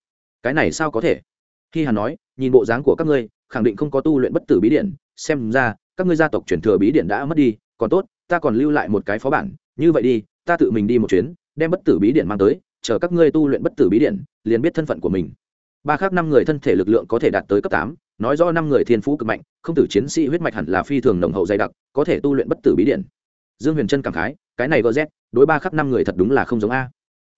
Cái này sao có thể? Khi hắn nói, nhìn bộ dáng của các ngươi, khẳng định không có tu luyện bất tử bí điện, xem ra, các ngươi gia tộc truyền thừa bí điện đã mất đi, còn tốt, ta còn lưu lại một cái phó bản, như vậy đi, ta tự mình đi một chuyến, đem bất tử bí điện mang tới, chờ các ngươi tu luyện bất tử bí điện, liền biết thân phận của mình ba khác năm người thân thể lực lượng có thể đạt tới cấp tám, nói rõ năm người thiên phú cực mạnh, không tử chiến sĩ huyết mạch hẳn là phi thường nồng hậu dày đặc, có thể tu luyện bất tử bí điện. Dương huyền trân cảm khái, cái này gz đối ba khắp năm người thật đúng là không giống a.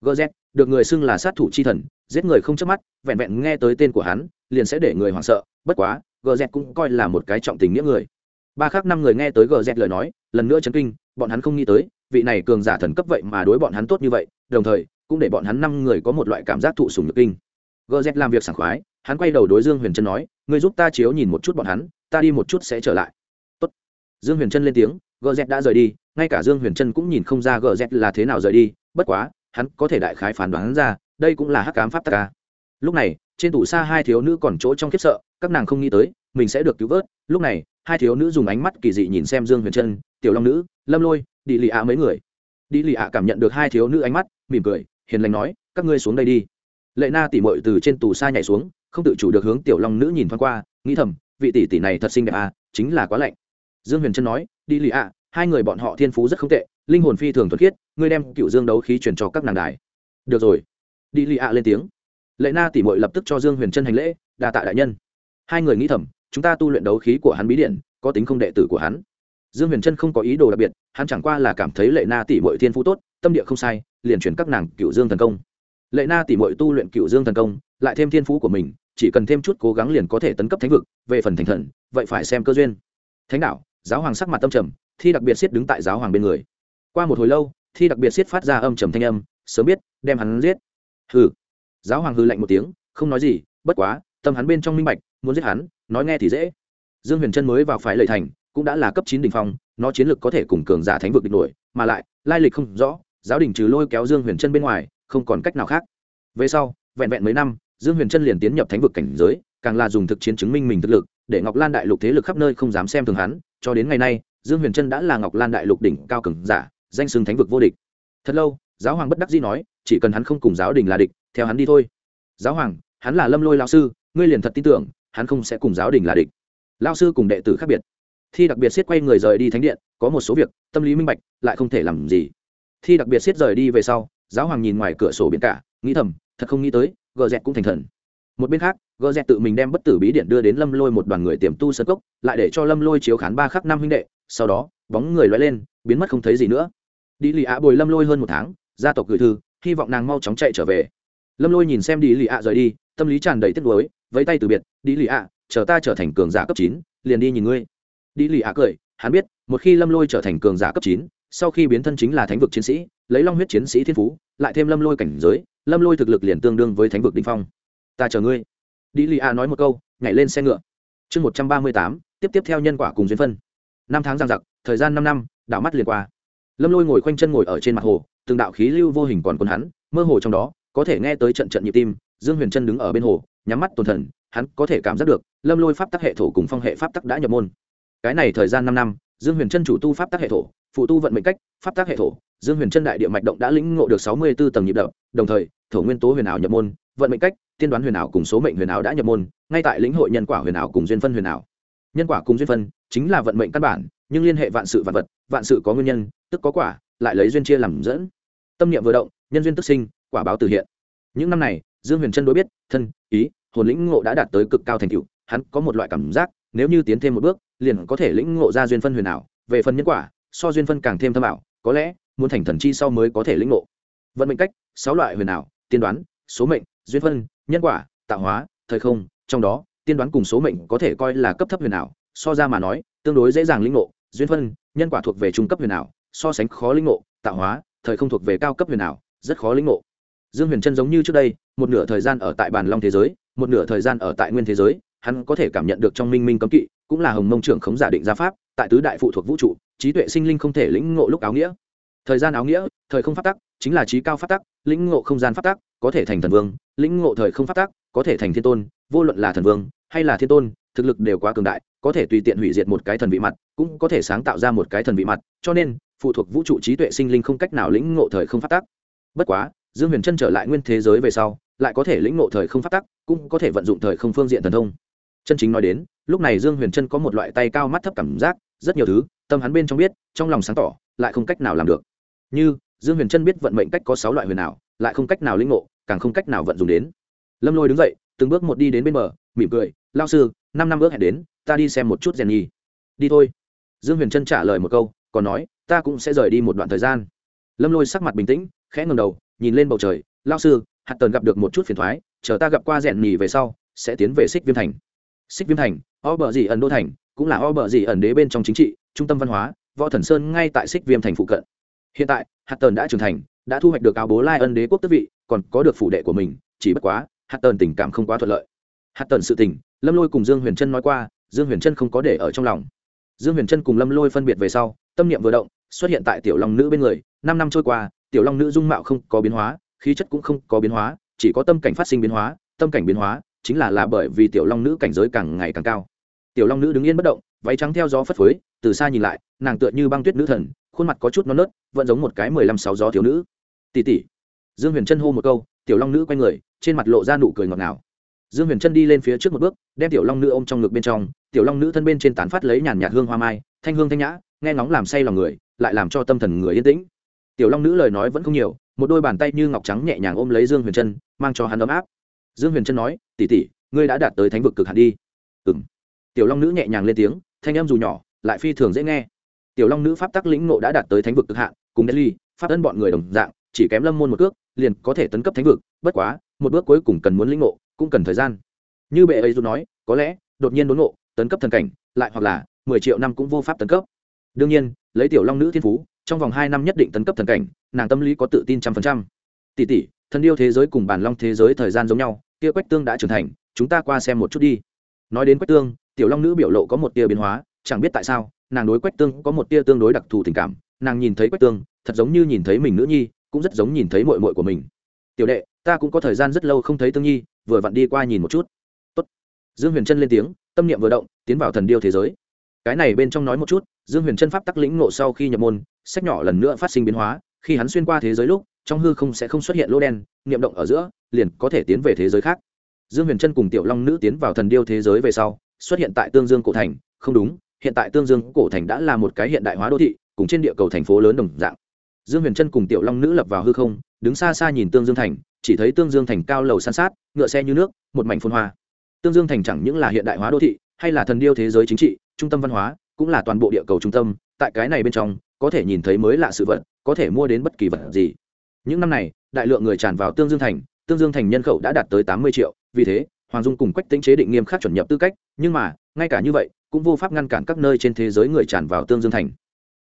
Gz được người xưng là sát thủ chi thần, giết người không chớp mắt, vẹn vẹn nghe tới tên của hắn, liền sẽ để người hoảng sợ, bất quá gz cũng coi là một cái trọng tình nghĩa người. Ba khác năm người nghe tới gz lời nói, lần nữa chấn kinh, bọn hắn không nghĩ tới, vị này cường giả thần cấp vậy mà đối bọn hắn tốt như vậy, đồng thời, cũng để bọn hắn năm người có một loại cảm giác thụ sùng nhược kinh gz làm việc sảng khoái, hắn quay đầu đối dương huyền trân nói người giúp ta chiếu nhìn một chút bọn hắn, ta đi một chút sẽ trở lại. Tốt. dương huyền trân lên tiếng gz đã rời đi, ngay cả dương huyền trân cũng nhìn không ra gz là thế nào rời đi, bất quá, hắn có thể đại khái phán đoán ra, đây cũng là hắc cám pháp tắc ca lúc này, trên tủ xa hai thiếu nữ còn chỗ trong khiếp sợ, các nàng không nghĩ tới, mình sẽ được cứu vớt. Lúc này, hai thiếu nữ dùng ánh mắt kỳ dị nhìn xem dương huyền trân, tiểu long nữ, lâm lôi đi lì ạ mấy người? Đi lì ạ cảm nhận được hai thiếu nữ ánh mắt, mỉm cười, hiền lành nói, các ngươi xuống đây đi lệ na tỉ mội từ trên tù xa nhảy xuống, không tự chủ được hướng tiểu long nữ nhìn thoáng qua, nghĩ thầm, vị tỷ tỷ này thật xinh đẹp à chính là quá lạnh. Dương huyền trân nói, đi lì ạ, hai người bọn họ thiên phú rất không tệ, linh hồn phi thường thuật khiết, ngươi đem cựu dương đấu khí truyền cho các nàng đài. Được rồi. Đi lì ạ lên tiếng. Lệ na tỉ mội lập tức cho dương huyền trân hành lễ, đa tạ đại nhân. Hai người nghĩ thầm, chúng ta tu luyện đấu khí của hắn bí điện, có tính không đệ tử của hắn. Dương huyền trân không có ý đồ đặc biệt, hắn chẳng qua là cảm thấy lệ na tỉ mội thiên phú tốt, tâm địa không sai, liền chuyển các nàng cựu dương thần công lệ na tỉ mọi tu luyện cựu dương thần công, lại thêm thiên phú của mình, chỉ cần thêm chút cố gắng liền có thể tấn cấp thánh vực, về phần thành thần, vậy phải xem cơ duyên. Thánh đạo, giáo hoàng sắc mặt tâm trầm, thi đặc biệt siết đứng tại giáo hoàng bên người. Qua một hồi lâu, thi đặc biệt siết phát ra âm trầm thanh âm, sớm biết, đem hắn giết. Hừ. Giáo hoàng hư lạnh một tiếng, không nói gì, bất quá, tâm hắn bên trong minh bạch, muốn giết hắn, nói nghe thì dễ. Dương huyền trân mới vào phải lợi thành, cũng đã là cấp chín đỉnh phong, nó chiến lược có thể cùng cường giả thánh vực địch nổi, mà lại, lai lịch không rõ, giáo đình trừ lôi kéo dương huyền trân bên ngoài không còn cách nào khác. Về sau, vẹn vẹn mấy năm, dương huyền trân liền tiến nhập thánh vực cảnh giới, càng là dùng thực chiến chứng minh mình thực lực, để ngọc lan đại lục thế lực khắp nơi không dám xem thường hắn. Cho đến ngày nay, dương huyền trân đã là ngọc lan đại lục đỉnh cao cường giả, danh xưng thánh vực vô địch. Thật lâu, giáo hoàng bất đắc dĩ nói, chỉ cần hắn không cùng giáo đình là địch, theo hắn đi thôi. Giáo hoàng, hắn là lâm lôi lao sư, ngươi liền thật tin tưởng, hắn không sẽ cùng giáo đình là địch. Lao sư cùng đệ tử khác biệt. Thi đặc biệt siết quay người rời đi thánh điện, có một số việc, tâm lý minh bạch, lại không thể làm gì. Thi đặc biệt siết rời đi về sau giáo hoàng nhìn ngoài cửa sổ biển cả, nghĩ thầm, thật không nghĩ tới, gờ dẹt cũng thành thần. Một bên khác, gờ dẹt tự mình đem bất tử bí điện đưa đến lâm lôi một đoàn người tiềm tu sơ cốc, lại để cho lâm lôi chiếu khán ba khắc năm huynh đệ, sau đó, bóng người loay lên, biến mất không thấy gì nữa. Đi lì ạ bồi lâm lôi hơn một tháng, gia tộc gửi thư, hy vọng nàng mau chóng chạy trở về. Lâm lôi nhìn xem đi lì ạ rời đi, tâm lý tràn đầy tiếc nuối, vẫy tay từ biệt, đi lì ạ, chờ ta trở thành cường giả cấp chín, liền đi nhìn ngươi. Đi lì ạ cười, hắn biết, một khi lâm lôi trở thành cường giả cấp chín sau khi biến thân chính là thánh vực chiến sĩ, lấy long huyết chiến sĩ thiên phú, lại thêm lâm lôi cảnh giới, lâm lôi thực lực liền tương đương với thánh vực đ phong. Ta chờ ngươi. Đi lì a nói một câu, nhảy lên xe ngựa. Chương một trăm ba mươi tám, tiếp tiếp theo nhân quả cùng duyên phân. Năm tháng giang giặc, thời gian năm năm, đảo mắt liền qua. Lâm lôi ngồi khoanh chân ngồi ở trên mặt hồ, từng đạo khí lưu vô hình còn quân hắn, mơ hồ trong đó, có thể nghe tới trận trận nhịp tim, dương huyền chân đứng ở bên hồ, nhắm mắt tồn thần, hắn có thể cảm giác được, lâm lôi pháp tắc hệ thổ cùng phong hệ pháp tắc đã nhập môn. Cái này thời gian năm năm, dương huyền chân chủ tu pháp tắc hệ thổ phụ tu vận mệnh cách, pháp tác hệ thổ, dương huyền chân đại địa mạch động đã lĩnh ngộ được sáu mươi b ố tầng nhịp đập, đồng thời, thổ nguyên tố huyền ảo nhập môn, vận mệnh cách, tiên đoán huyền ảo cùng số mệnh huyền ảo đã nhập môn, ngay tại lĩnh hội nhân quả huyền ảo cùng duyên phân huyền ảo. Nhân quả cùng duyên phân chính là vận mệnh căn bản, nhưng liên hệ vạn sự vạn vật, vạn sự có nguyên nhân, tức có quả, lại lấy duyên chia làm dẫn. Tâm niệm vừa động, nhân duyên tức sinh, quả báo từ hiện. Những năm này, dương huyền trân đối biết, thân, ý, hồn lĩnh ngộ đã đạt tới cực cao thành tựu, hắn có một loại cảm giác, nếu như tiến thêm một bước, liền có thể lĩnh ngộ ra duyên phân huyền ảo, về phần nhân quả so duyên phân càng thêm thâm ảo, có lẽ muốn thành thần chi sau mới có thể lĩnh ngộ. Vận mệnh cách, sáu loại huyền ảo, tiên đoán, số mệnh, duyên phân, nhân quả, tạo hóa, thời không, trong đó, tiên đoán cùng số mệnh có thể coi là cấp thấp huyền ảo, so ra mà nói, tương đối dễ dàng lĩnh ngộ. Duyên phân, nhân quả thuộc về trung cấp huyền ảo, so sánh khó lĩnh ngộ. Tạo hóa, thời không thuộc về cao cấp huyền ảo, rất khó lĩnh ngộ. Dương huyền trân giống như trước đây, một nửa thời gian ở tại bàn long thế giới, một nửa thời gian ở tại nguyên thế giới, hắn có thể cảm nhận được trong minh minh cấm kỵ, cũng là hồng mông trưởng khống giả định gia pháp, tại tứ đại phụ thuộc vũ trụ trí tuệ sinh linh không thể lĩnh ngộ lúc áo nghĩa. Thời gian áo nghĩa, thời không phát tắc, chính là trí cao phát tắc, lĩnh ngộ không gian phát tắc, có thể thành thần vương, lĩnh ngộ thời không phát tắc, có thể thành thiên tôn, vô luận là thần vương hay là thiên tôn, thực lực đều quá cường đại, có thể tùy tiện hủy diệt một cái thần vị mặt, cũng có thể sáng tạo ra một cái thần vị mặt, cho nên, phụ thuộc vũ trụ trí tuệ sinh linh không cách nào lĩnh ngộ thời không phát tắc. Bất quá, dương huyền trân trở lại nguyên thế giới về sau, lại có thể lĩnh ngộ thời không phát tắc, cũng có thể vận dụng thời không phương diện thần thông. Chân chính nói đến, lúc này dương huyền trân có một loại tay cao mắt thấp cảm giác, rất nhiều thứ tâm hắn bên trong biết, trong lòng sáng tỏ, lại không cách nào làm được. Như, dương huyền trân biết vận mệnh cách có sáu loại huyền nào lại không cách nào linh ngộ, càng không cách nào vận dụng đến. Lâm lôi đứng dậy, từng bước một đi đến bên bờ, mỉm cười lao sư, năm năm bước hẹn đến, ta đi xem một chút rèn nhi đi thôi. Dương huyền trân trả lời một câu, còn nói, ta cũng sẽ rời đi một đoạn thời gian. Lâm lôi sắc mặt bình tĩnh, khẽ ngầm đầu, nhìn lên bầu trời lao sư, hạt tần gặp được một chút phiền thoái, chờ ta gặp qua rèn nhì về sau, sẽ tiến về xích viêm thành. Xích viêm thành o bờ dị ẩn đô thành cũng là o bờ gì ẩn đế bên trong chính trị, trung tâm văn hóa, võ thần sơn ngay tại xích viêm thành phụ cận. Hiện tại, hạt tần đã trưởng thành, đã thu hoạch được áo bố lai ân đế quốc tước vị, còn có được phủ đệ của mình, chỉ bất quá, hạt tần tình cảm không quá thuận lợi. Hạt tần sự tình, lâm lôi cùng dương huyền trân nói qua, dương huyền trân không có để ở trong lòng. Dương huyền trân cùng lâm lôi phân biệt về sau, tâm niệm vừa động, xuất hiện tại tiểu long nữ bên người, năm năm trôi qua, tiểu long nữ dung mạo không có biến hóa, khí chất cũng không có biến hóa, chỉ có tâm cảnh phát sinh biến hóa, tâm cảnh biến hóa, chính là là bởi vì tiểu long nữ cảnh giới càng ngày càng cao tiểu long nữ đứng yên bất động váy trắng theo gió phất phới từ xa nhìn lại nàng tựa như băng tuyết nữ thần khuôn mặt có chút non nớt vẫn giống một cái mười lăm sáu gió thiếu nữ. Tỷ tỷ. Dương huyền Chân hô một câu tiểu long nữ quay người trên mặt lộ ra nụ cười ngọt ngào. Dương huyền Chân đi lên phía trước một bước đem tiểu long nữ ôm trong ngực bên trong tiểu long nữ thân bên trên tán phát lấy nhàn nhạt hương hoa mai thanh hương thanh nhã nghe ngóng làm say lòng người lại làm cho tâm thần người yên tĩnh. Tiểu long nữ lời nói vẫn không nhiều một đôi bàn tay như ngọc trắng nhẹ nhàng ôm lấy dương huyền Chân, mang cho hắn ấm áp. Dương huyền Chân nói tỉ tỉ ngươi đã đạt tới thánh vực cực hạn đi. Ừ m tiểu long nữ nhẹ nhàng lên tiếng, thanh em dù nhỏ, lại phi thường dễ nghe. Tiểu long nữ pháp tắc lĩnh nộ đã đạt tới thánh vực cực hạn, cùng delhi pháp ân bọn người đồng dạng, chỉ kém lâm môn một cước, liền có thể tấn cấp thánh vực, bất quá, một bước cuối cùng cần muốn lĩnh nộ cũng cần thời gian. Như bệ ấy dù nói, có lẽ, đột nhiên đốn nộ tấn cấp thần cảnh, lại hoặc là, mười triệu năm cũng vô pháp tấn cấp. Đương nhiên, lấy tiểu long nữ thiên phú, trong vòng hai năm nhất định tấn cấp thần cảnh, nàng tâm lý có tự tin trăm phần trăm. Tỷ tỷ, thần yêu thế giới cùng bản long thế giới thời gian giống nhau, kia quách tương đã trưởng thành, chúng ta qua xem một chút đi. Nói đến quách tương tiểu long nữ biểu lộ có một tia biến hóa, chẳng biết tại sao, nàng đối quách tương có một tia tương đối đặc thù tình cảm, nàng nhìn thấy quách tương, thật giống như nhìn thấy mình nữ nhi, cũng rất giống nhìn thấy mội mội của mình. Tiểu đệ, ta cũng có thời gian rất lâu không thấy tương nhi, vừa vặn đi qua nhìn một chút. Tốt. dương huyền trân lên tiếng, tâm niệm vừa động, tiến vào thần điêu thế giới. Cái này bên trong nói một chút, dương huyền Chân pháp tắc lĩnh ngộ sau khi nhập môn, sách nhỏ lần nữa phát sinh biến hóa, khi hắn xuyên qua thế giới lúc, trong hư không sẽ không xuất hiện lô đen, niệm động ở giữa, liền có thể tiến về thế giới khác. Dương huyền Chân cùng tiểu long nữ tiến vào thần điêu thế giới về sau xuất hiện tại tương dương cổ thành. Không đúng, hiện tại tương dương cổ thành đã là một cái hiện đại hóa đô thị, cùng trên địa cầu thành phố lớn đồng dạng. Dương huyền trân cùng tiểu long nữ lập vào hư không, đứng xa xa nhìn tương dương thành, chỉ thấy tương dương thành cao lầu san sát, ngựa xe như nước, một mảnh phun hoa. Tương dương thành chẳng những là hiện đại hóa đô thị, hay là thần điêu thế giới chính trị, trung tâm văn hóa, cũng là toàn bộ địa cầu trung tâm, tại cái này bên trong, có thể nhìn thấy mới lạ sự vật, có thể mua đến bất kỳ vật gì. Những năm này, đại lượng người tràn vào tương dương thành, tương dương thành nhân khẩu đã đạt tới tám mươi triệu, vì thế hoàng dung cùng quách tính chế định nghiêm khắc chuẩn nhập tư cách, nhưng mà, ngay cả như vậy, cũng vô pháp ngăn cản các nơi trên thế giới người tràn vào tương dương thành.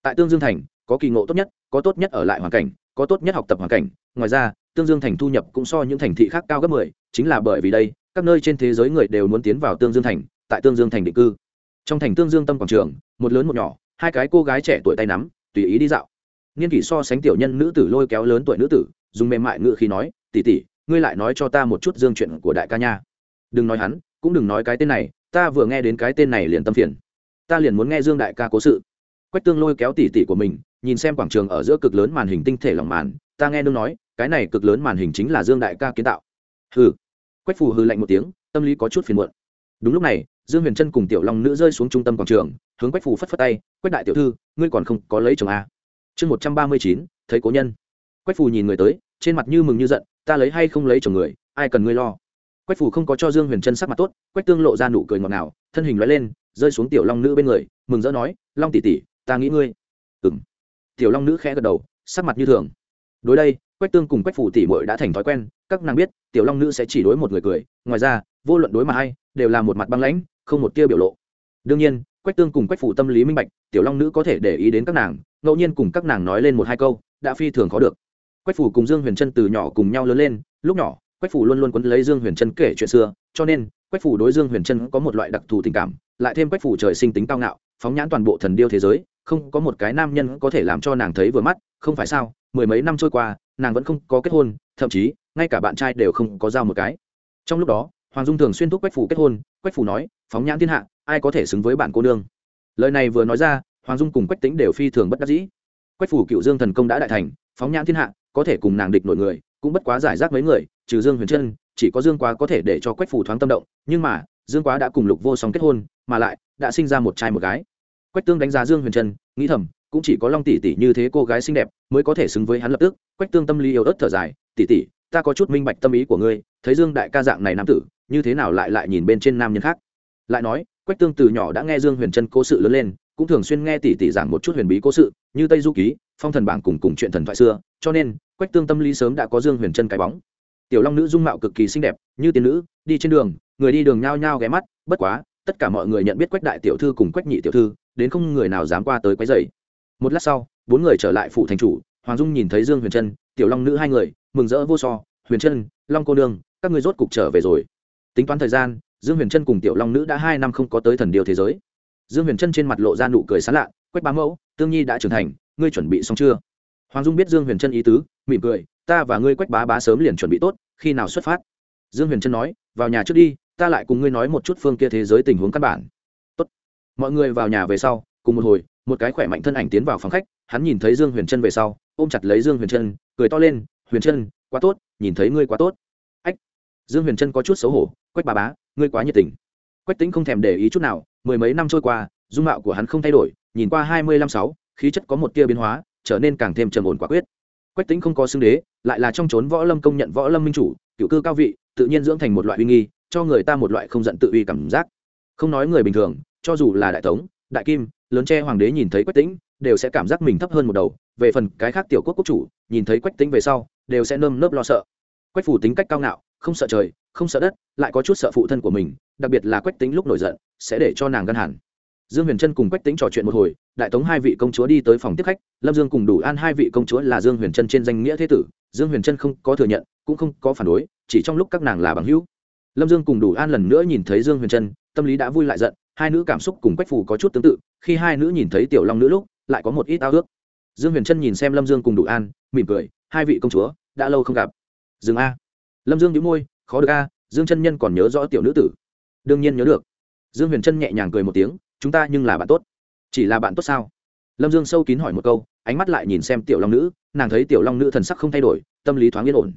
Tại tương dương thành, có kỳ ngộ tốt nhất, có tốt nhất ở lại hoàn cảnh, có tốt nhất học tập hoàn cảnh. Ngoài ra, tương dương thành thu nhập cũng so những thành thị khác cao gấp mười, chính là bởi vì đây, các nơi trên thế giới người đều muốn tiến vào tương dương thành, tại tương dương thành định cư. Trong thành tương dương tâm quảng trường, một lớn một nhỏ, hai cái cô gái trẻ tuổi tay nắm, tùy ý đi dạo. Niên kỷ so sánh tiểu nhân nữ tử lôi kéo lớn tuổi nữ tử, dùng mềm mại ngự khi nói tỉ tỉ ngươi lại nói cho ta một chút dương chuyện của đại ca nha đừng nói hắn, cũng đừng nói cái tên này, ta vừa nghe đến cái tên này liền tâm phiền. Ta liền muốn nghe dương đại ca cố sự. Quách tương lôi kéo tỉ tỉ của mình, nhìn xem quảng trường ở giữa cực lớn màn hình tinh thể lỏng màn, ta nghe nương nói, cái này cực lớn màn hình chính là dương đại ca kiến tạo. Hừ. Quách phù hư lạnh một tiếng, tâm lý có chút phiền muộn. Đúng lúc này, dương huyền trân cùng tiểu long nữ rơi xuống trung tâm quảng trường, hướng quách phù phất phất tay, quách đại tiểu thư, ngươi còn không có lấy chồng a chương một trăm ba mươi chín, thấy cố nhân. Quách phù nhìn người tới, trên mặt như mừng như giận, ta lấy hay không lấy chồng người, ai cần ngươi lo? Quách Phủ không có cho dương huyền trân sắc mặt tốt, quách tương lộ ra nụ cười ngọt ngào, thân hình loại lên, rơi xuống tiểu long nữ bên người, mừng rỡ nói, long tỷ tỷ, ta nghĩ ngươi. Ừng tiểu long nữ khẽ gật đầu, sắc mặt như thường. Đối đây, quách tương cùng quách phủ tỷ muội đã thành thói quen, các nàng biết, tiểu long nữ sẽ chỉ đối một người cười, ngoài ra, vô luận đối mặt hay đều là một mặt băng lãnh, không một tia biểu lộ. Đương nhiên, quách tương cùng quách phủ tâm lý minh bạch, tiểu long nữ có thể để ý đến các nàng, ngẫu nhiên cùng các nàng nói lên một hai câu, đã phi thường khó được. Quách phủ cùng dương huyền trân từ nhỏ cùng nhau lớn lên, lúc nhỏ quách phủ luôn luôn quấn lấy dương huyền trân kể chuyện xưa, cho nên, quách phủ đối dương huyền trân có một loại đặc thù tình cảm, lại thêm quách phủ trời sinh tính cao ngạo, phóng nhãn toàn bộ thần điêu thế giới, không có một cái nam nhân có thể làm cho nàng thấy vừa mắt, không phải sao, mười mấy năm trôi qua, nàng vẫn không có kết hôn, thậm chí, ngay cả bạn trai đều không có giao một cái. Trong lúc đó, hoàng dung thường xuyên thúc quách phủ kết hôn, quách phủ nói, phóng nhãn thiên hạ, ai có thể xứng với bạn cô nương? Lời này vừa nói ra, hoàng dung cùng quách tính đều phi thường bất đắc dĩ. Quách phủ cựu dương thần công đã đại thành, phóng nhãn thiên hạ, có thể cùng nàng địch nội người, cũng bất quá giải rác mấy người trừ dương huyền trân, chỉ có dương quá có thể để cho quách phủ thoáng tâm động, nhưng mà, dương quá đã cùng lục vô song kết hôn, mà lại, đã sinh ra một trai một gái. Quách tương đánh giá dương huyền trân, nghĩ thầm, cũng chỉ có long tỷ tỷ như thế cô gái xinh đẹp mới có thể xứng với hắn lập tức. Quách tương tâm lý yếu ớt thở dài, tỷ tỷ, ta có chút minh bạch tâm ý của ngươi, thấy dương đại ca dạng này nam tử, như thế nào lại lại nhìn bên trên nam nhân khác? Lại nói, quách tương từ nhỏ đã nghe dương huyền trân cố sự lớn lên, cũng thường xuyên nghe tỷ tỷ giảng một chút huyền bí cố sự, như tây du ký, phong thần bảng cùng cùng chuyện thần thoại xưa, cho nên, quách tương tâm lý sớm đã có dương huyền trân cái bóng tiểu long nữ dung mạo cực kỳ xinh đẹp, như tiên nữ, đi trên đường, người đi đường nhao nhao ghé mắt, bất quá, tất cả mọi người nhận biết quách đại tiểu thư cùng quách nhị tiểu thư, đến không người nào dám qua tới quấy rầy. Một lát sau, bốn người trở lại phủ thành chủ, hoàng dung nhìn thấy dương huyền trân, tiểu long nữ hai người, mừng rỡ vô so, huyền trân, long cô nương, các ngươi rốt cục trở về rồi. Tính toán thời gian, dương huyền trân cùng tiểu long nữ đã hai năm không có tới thần điều thế giới. Dương huyền trân trên mặt lộ ra nụ cười sán lạ, quách bá mẫu, tương nhi đã trưởng thành, ngươi chuẩn bị xong chưa? Hoàng dung biết dương huyền trân ý tứ, mỉm cười ta và ngươi quách bá bá sớm liền chuẩn bị tốt, khi nào xuất phát? Dương huyền trân nói, vào nhà trước đi, ta lại cùng ngươi nói một chút phương kia thế giới tình huống căn bản. Tốt. mọi người vào nhà về sau, cùng một hồi, một cái khỏe mạnh thân ảnh tiến vào phòng khách, hắn nhìn thấy dương huyền trân về sau, ôm chặt lấy dương huyền trân, cười to lên, huyền trân, quá tốt, nhìn thấy ngươi quá tốt. Ách. Dương huyền trân có chút xấu hổ, quách bà bá, ngươi quá nhiệt tình. Quách tính không thèm để ý chút nào, mười mấy năm trôi qua, dung mạo của hắn không thay đổi, nhìn qua hai mươi năm sáu, khí chất có một tia biến hóa, trở nên càng thêm trầm ổn quả quyết quách tính không có xưng đế, lại là trong trốn võ lâm công nhận võ lâm minh chủ cựu cư cao vị, tự nhiên dưỡng thành một loại uy nghi, cho người ta một loại không giận tự uy cảm giác. Không nói người bình thường, cho dù là đại tống, đại kim, lớn tre hoàng đế nhìn thấy quách tĩnh, đều sẽ cảm giác mình thấp hơn một đầu. Về phần cái khác tiểu quốc quốc chủ, nhìn thấy quách tĩnh về sau, đều sẽ nơm nớp lo sợ. Quách phủ tính cách cao ngạo, không sợ trời, không sợ đất, lại có chút sợ phụ thân của mình, đặc biệt là quách tính lúc nổi giận, sẽ để cho nàng gân hẳn dương huyền trân cùng quách tính trò chuyện một hồi, đại tống hai vị công chúa đi tới phòng tiếp khách, lâm dương cùng đủ an hai vị công chúa là dương huyền trân trên danh nghĩa thế tử, dương huyền trân không có thừa nhận, cũng không có phản đối, chỉ trong lúc các nàng là bằng hữu. Lâm dương cùng đủ an lần nữa nhìn thấy dương huyền trân, tâm lý đã vui lại giận, hai nữ cảm xúc cùng quách phù có chút tương tự, khi hai nữ nhìn thấy tiểu long nữ lúc, lại có một ít ao ước. Dương huyền trân nhìn xem lâm dương cùng đủ an, mỉm cười, hai vị công chúa, đã lâu không gặp. Dương a. Lâm dương đĩu môi, khó được a, dương chân nhân còn nhớ rõ tiểu nữ tử. Đương nhiên nhớ được. Dương huyền trân nhẹ nhàng cười một tiếng chúng ta nhưng là bạn tốt. Chỉ là bạn tốt sao? Lâm dương sâu kín hỏi một câu ánh mắt lại nhìn xem tiểu long nữ nàng thấy tiểu long nữ thần sắc không thay đổi tâm lý thoáng yên ổn.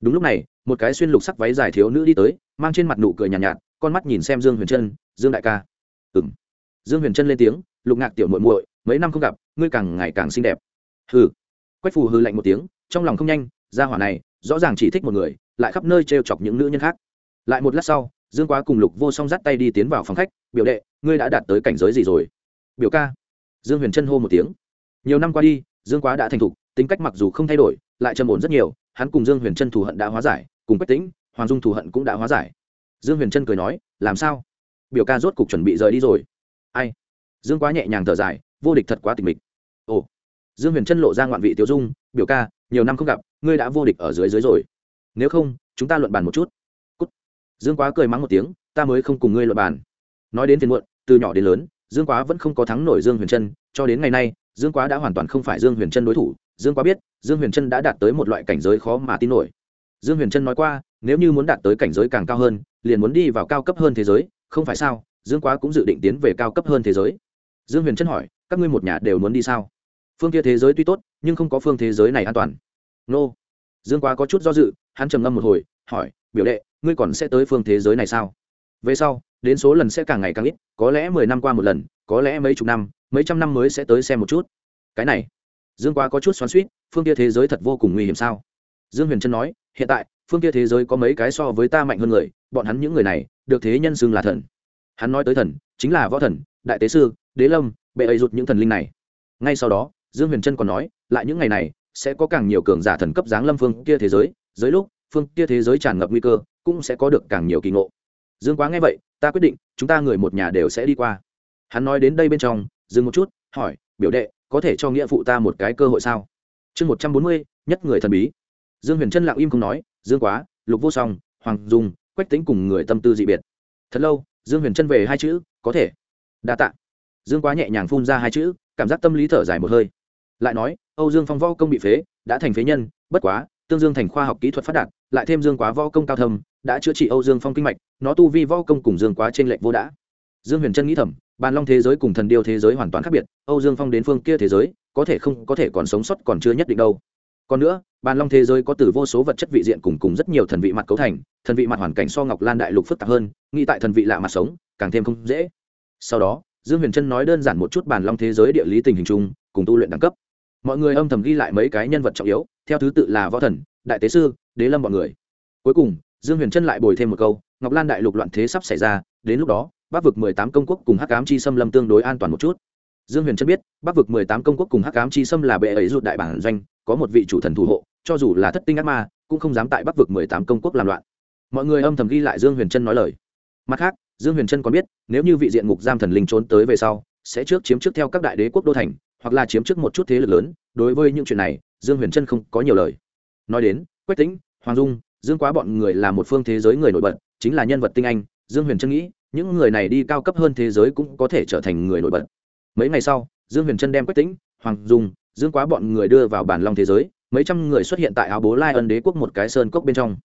Đúng lúc này một cái xuyên lục sắc váy dài thiếu nữ đi tới mang trên mặt nụ cười nhàn nhạt, nhạt con mắt nhìn xem dương huyền trân dương đại ca. Ừng dương huyền trân lên tiếng lục ngạc tiểu muội muội mấy năm không gặp ngươi càng ngày càng xinh đẹp. Hừ. Quách phù hư lạnh một tiếng trong lòng không nhanh gia hỏa này rõ ràng chỉ thích một người lại khắp nơi trêu chọc những nữ nhân khác. Lại một lát sau dương quá cùng lục vô song dắt tay đi tiến vào phòng khách biểu đệ ngươi đã đạt tới cảnh giới gì rồi? Biểu ca. Dương huyền trân hô một tiếng. Nhiều năm qua đi, dương quá đã thành thục, tính cách mặc dù không thay đổi, lại trầm ổn rất nhiều, hắn cùng dương huyền trân thù hận đã hóa giải, cùng quách tĩnh, hoàng dung thù hận cũng đã hóa giải. Dương huyền trân cười nói, làm sao? Biểu ca rốt cục chuẩn bị rời đi rồi. Ai? Dương quá nhẹ nhàng thở dài, vô địch thật quá tịch mịch. Ồ. Dương huyền trân lộ ra ngoạn vị tiêu dung, biểu ca, nhiều năm không gặp, ngươi đã vô địch ở dưới dưới rồi. Nếu không, chúng ta luận bàn một chút. Cút. dương quá cười mắng một tiếng, ta mới không cùng ngươi luận bàn. Nói đến phiền muộn từ nhỏ đến lớn, dương quá vẫn không có thắng nổi dương huyền trân, cho đến ngày nay, dương quá đã hoàn toàn không phải dương huyền trân đối thủ. Dương quá biết, dương huyền trân đã đạt tới một loại cảnh giới khó mà tin nổi. Dương huyền trân nói qua, nếu như muốn đạt tới cảnh giới càng cao hơn, liền muốn đi vào cao cấp hơn thế giới, không phải sao? Dương quá cũng dự định tiến về cao cấp hơn thế giới. Dương huyền trân hỏi, các ngươi một nhà đều muốn đi sao? Phương kia thế giới tuy tốt, nhưng không có phương thế giới này an toàn. Nô. Dương quá có chút do dự, hắn trầm ngâm một hồi, hỏi, biểu đệ, ngươi còn sẽ tới phương thế giới này sao? Về sau đến số lần sẽ càng ngày càng ít, có lẽ mười năm qua một lần, có lẽ mấy chục năm, mấy trăm năm mới sẽ tới xem một chút. Cái này, dương quá có chút xoắn suýt phương kia thế giới thật vô cùng nguy hiểm sao? Dương huyền trân nói, hiện tại, phương kia thế giới có mấy cái so với ta mạnh hơn người, bọn hắn những người này, được thế nhân xưng là thần. Hắn nói tới thần, chính là võ thần, đại tế sư, đế lâm, bệ ấy rụt những thần linh này. Ngay sau đó, dương huyền trân còn nói, lại những ngày này, sẽ có càng nhiều cường giả thần cấp giáng lâm phương kia thế giới, dưới lúc, phương kia thế giới tràn ngập nguy cơ, cũng sẽ có được càng nhiều kỳ ngộ. Dương quá nghe vậy ta quyết định, chúng ta người một nhà đều sẽ đi qua. Hắn nói đến đây bên trong, dừng một chút, hỏi, biểu đệ, có thể cho nghĩa phụ ta một cái cơ hội sao? Chương một trăm bốn mươi, nhất người thần bí. Dương huyền trân lặng im không nói, dương quá, lục vô song, hoàng dung, quách tính cùng người tâm tư dị biệt. Thật lâu, dương huyền trân về hai chữ, có thể. Đa t ạ dương quá nhẹ nhàng phun ra hai chữ, cảm giác tâm lý thở dài một hơi. Lại nói, âu dương phong võ công bị phế, đã thành phế nhân, bất quá, tương dương thành khoa học kỹ thuật phát đạt lại thêm dương quá võ công cao thâm, đã chữa trị âu dương phong kinh mạch, nó tu vi võ công cùng dương quá trên lệch vô đã. Dương huyền trân nghĩ thầm, bàn long thế giới cùng thần điêu thế giới hoàn toàn khác biệt, âu dương phong đến phương kia thế giới, có thể không, có thể còn sống sót còn chưa nhất định đâu. Còn nữa, bàn long thế giới có từ vô số vật chất vị diện cùng cùng rất nhiều thần vị mặt cấu thành, thần vị mặt hoàn cảnh so ngọc lan đại lục phức tạp hơn, nghĩ tại thần vị lạ mặt sống, càng thêm không dễ. Sau đó, dương huyền trân nói đơn giản một chút bàn long thế giới địa lý tình hình chung, cùng tu luyện đẳng cấp. Mọi người âm thầm ghi lại mấy cái nhân vật trọng yếu, theo thứ tự là võ thần đại tế sư, đế lâm b ọ n người. Cuối cùng, dương huyền trân lại bồi thêm một câu, ngọc lan đại lục loạn thế sắp xảy ra, đến lúc đó, bắc vực mười tám công quốc cùng hắc cám chi xâm lâm tương đối an toàn một chút. Dương huyền trân biết, bắc vực mười tám công quốc cùng hắc cám chi xâm là bệ ấy rụt đại bản doanh, có một vị chủ thần thủ hộ, cho dù là thất tinh ác ma, cũng không dám tại bắc vực mười tám công quốc làm loạn. Mọi người âm thầm ghi lại dương huyền trân nói lời. Mặt khác, dương huyền trân còn biết, nếu như vị diện ngục giam thần linh trốn tới về sau, sẽ trước chiếm trước theo các đại đế quốc đô thành, hoặc là chiếm trước một chút thế lực lớn, đối với những chuyện này, dương huyền trân không có nhiều lời nói đến, quách tĩnh, hoàng dung, dương quá bọn người là một phương thế giới người nổi bật, chính là nhân vật tinh anh, dương huyền trân nghĩ, những người này đi cao cấp hơn thế giới cũng có thể trở thành người nổi bật. Mấy ngày sau, dương huyền trân đem quách tĩnh, hoàng dung, dương quá bọn người đưa vào bản long thế giới, mấy trăm người xuất hiện tại áo bố lai ân đế quốc một cái sơn cốc bên trong.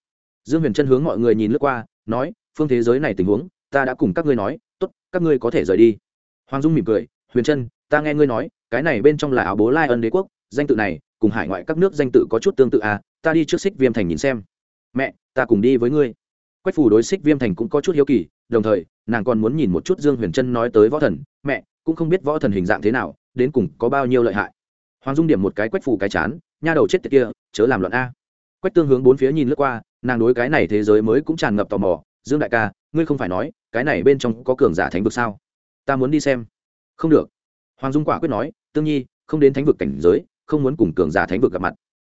Dương huyền trân hướng mọi người nhìn lướt qua, nói, phương thế giới này tình huống, ta đã cùng các ngươi nói, tốt, các ngươi có thể rời đi. Hoàng dung mỉm cười, huyền trân, ta nghe ngươi nói, cái này bên trong là áo bố lai ân đế quốc danh tự này, cùng hải ngoại các nước danh tự có chút tương tự à ta đi trước xích viêm thành nhìn xem. Mẹ, ta cùng đi với ngươi. Quách phù đối xích viêm thành cũng có chút hiếu kỳ, đồng thời, nàng còn muốn nhìn một chút dương huyền trân nói tới võ thần. Mẹ, cũng không biết võ thần hình dạng thế nào, đến cùng có bao nhiêu lợi hại. Hoàng dung điểm một cái quách phù cái chán, nha đầu chết tiệt kia, chớ làm loạn a. Quách tương hướng bốn phía nhìn lướt qua, nàng đối cái này thế giới mới cũng tràn ngập tò mò. Dương đại ca, ngươi không phải nói, cái này bên trong có cường giả thánh vực sao? Ta muốn đi xem. Không được. Hoàng dung quả quyết nói, tương nhi, không đến thánh vực cảnh giới không muốn cùng cường giả thánh vực gặp mặt.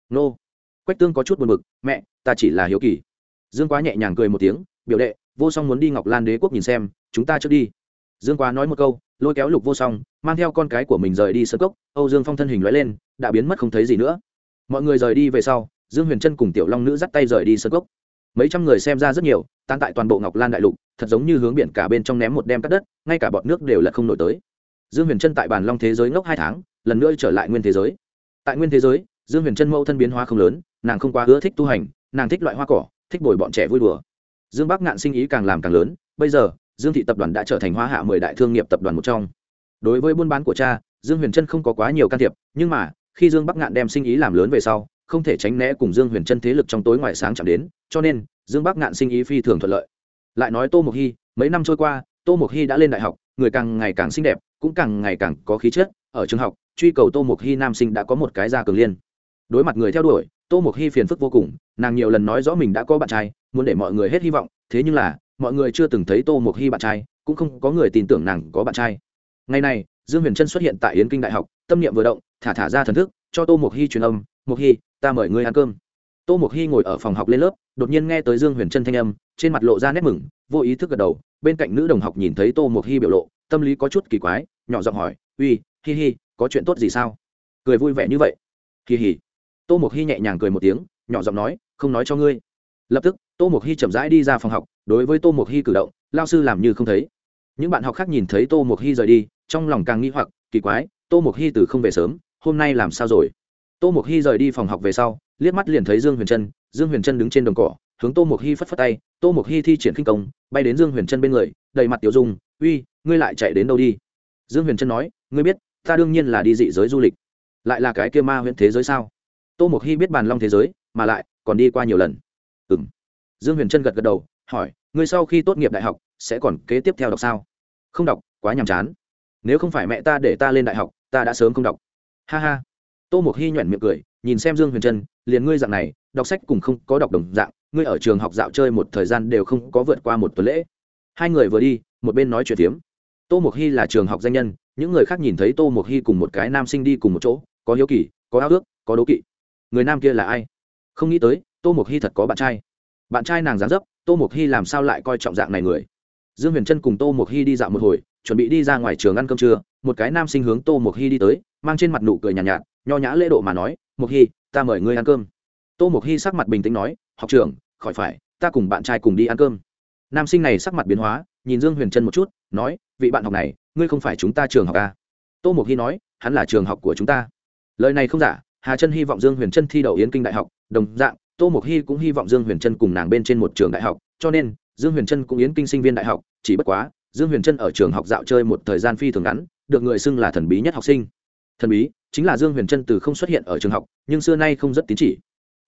Nô. Quách tương có chút buồn b ự c mẹ, ta chỉ là hiếu kỳ. Dương quá nhẹ nhàng cười một tiếng, biểu đệ, vô song muốn đi ngọc lan đế quốc nhìn xem, chúng ta trước đi. Dương quá nói một câu, lôi kéo lục vô song, mang theo con cái của mình rời đi sơ cốc, âu dương phong thân hình l lên, đã biến mất không thấy gì nữa. Mọi người rời đi về sau, dương huyền trân cùng tiểu long nữ dắt tay rời đi sơ cốc. Mấy trăm người xem ra rất nhiều tan tại toàn bộ ngọc lan đại lục, thật giống như hướng biển cả bên trong ném một đem cắt đất, ngay cả bọn nước đều là không nổi tới. Dương huyền trân tại bàn long thế giới ngốc hai tháng, lần nữa trở lại nguyên thế giới tại nguyên thế giới, dương huyền trân mẫu thân biến hóa không lớn, nàng không quá ưa thích tu hành, nàng thích loại hoa cỏ, thích bồi bọn trẻ vui đùa. Dương bắc ngạn sinh ý càng làm càng lớn, bây giờ, dương thị tập đoàn đã trở thành hoa hạ mười đại thương nghiệp tập đoàn một trong. Đối với buôn bán của cha, dương huyền trân không có quá nhiều can thiệp, nhưng mà, khi dương bắc ngạn đem sinh ý làm lớn về sau, không thể tránh né cùng dương huyền trân thế lực trong tối ngoài sáng chạm đến, cho nên, dương bắc ngạn sinh ý phi thường thuận lợi. Lại nói tô mộc hy, mấy năm trôi qua, tô mộc hy đã lên đại học, người càng ngày càng xinh đẹp, cũng càng ngày càng có khí chất ở trường học, truy cầu tô mục hy nam sinh đã có một cái ra cường liên. Đối mặt người theo đuổi, tô mục hy phiền phức vô cùng, nàng nhiều lần nói rõ mình đã có bạn trai, muốn để mọi người hết hy vọng, thế nhưng là, mọi người chưa từng thấy tô mục hy bạn trai, cũng không có người tin tưởng nàng có bạn trai. Ngày này, dương huyền trân xuất hiện tại yến kinh đại học, tâm niệm vừa động, thả thả ra thần thức, cho tô mục hy truyền âm mục hy, ta mời ngươi ăn cơm. Tô mục hy ngồi ở phòng học lên lớp, đột nhiên nghe tới dương huyền trân thanh âm, trên mặt lộ ra nét mừng, vô ý thức gật đầu, bên cạnh nữ đồng học nhìn thấy tô mục hy biểu lộ, tâm lý có chút kỳ quái, nhỏ giọng hỏi, uy hi hi, có chuyện tốt gì sao? Cười vui vẻ như vậy. Kỳ hi. Tô mộc Hi nhẹ nhàng cười một tiếng, nhỏ giọng nói, không nói cho ngươi. Lập tức, tô mộc Hi chậm rãi đi ra phòng học, đối với tô mộc Hi cử động, lao sư làm như không thấy. Những bạn học khác nhìn thấy tô mộc Hi rời đi, trong lòng càng nghi hoặc, kỳ quái, tô mộc Hi từ không về sớm, hôm nay làm sao rồi? Tô mộc Hi rời đi phòng học về sau, liếc mắt liền thấy dương huyền trân, dương huyền trân đứng trên đồng cỏ, hướng tô mộc Hi phất phất tay, tô mộc Hi thi triển khinh công, bay đến dương huyền trân bên người, đầy mặt tiểu dung, uy, ngươi lại chạy đến đâu đi? Dương huyền trân nói, ngươi biết ta đương nhiên là đi dị giới du lịch. Lại là cái kia ma huyện thế giới sao? Tô mộc hy biết bàn long thế giới, mà lại còn đi qua nhiều lần. Ừ m dương huyền trân gật gật đầu, hỏi, ngươi sau khi tốt nghiệp đại học, sẽ còn kế tiếp theo đọc sao? Không đọc, quá nhàm chán. Nếu không phải mẹ ta để ta lên đại học, ta đã sớm không đọc. Ha ha. Tô mộc hy nhoẻn miệng cười, nhìn xem dương huyền trân liền ngươi dạng này, đọc sách cùng không có đọc đồng dạng, ngươi ở trường học dạo chơi một thời gian đều không có vượt qua một tuần lễ. Hai người vừa đi, một bên nói chuyện phiếm. Tô mộc hy là trường học danh nhân những người khác nhìn thấy tô mộc hy cùng một cái nam sinh đi cùng một chỗ có hiếu kỳ có ao ước có đố kỵ. Người nam kia là ai? Không nghĩ tới tô mộc hy thật có bạn trai. Bạn trai nàng dán dấp tô mộc hy làm sao lại coi trọng dạng này người? Dương huyền trân cùng tô mộc hy đi dạo một hồi chuẩn bị đi ra ngoài trường ăn cơm trưa một cái nam sinh hướng tô mộc hy đi tới mang trên mặt nụ cười nhàn nhạt, nhạt nho nhã lễ độ mà nói mộc hy ta mời ngươi ăn cơm. Tô mộc hy sắc mặt bình tĩnh nói học trưởng khỏi phải ta cùng bạn trai cùng đi ăn cơm. Nam sinh này sắc mặt biến hóa nhìn dương huyền trân một chút nói vị bạn học này ngươi không phải chúng ta trường học à? tô Mục hy nói, hắn là trường học của chúng ta. Lời này không giả, hà trân hy vọng dương huyền trân thi đậu yến kinh đại học. Đồng dạng, tô Mục hy cũng hy vọng dương huyền trân cùng nàng bên trên một trường đại học. Cho nên, dương huyền trân cũng yến kinh sinh viên đại học. Chỉ bất quá, dương huyền trân ở trường học dạo chơi một thời gian phi thường ngắn, được người xưng là thần bí nhất học sinh. Thần bí chính là dương huyền trân từ không xuất hiện ở trường học, nhưng xưa nay không rất tín chỉ.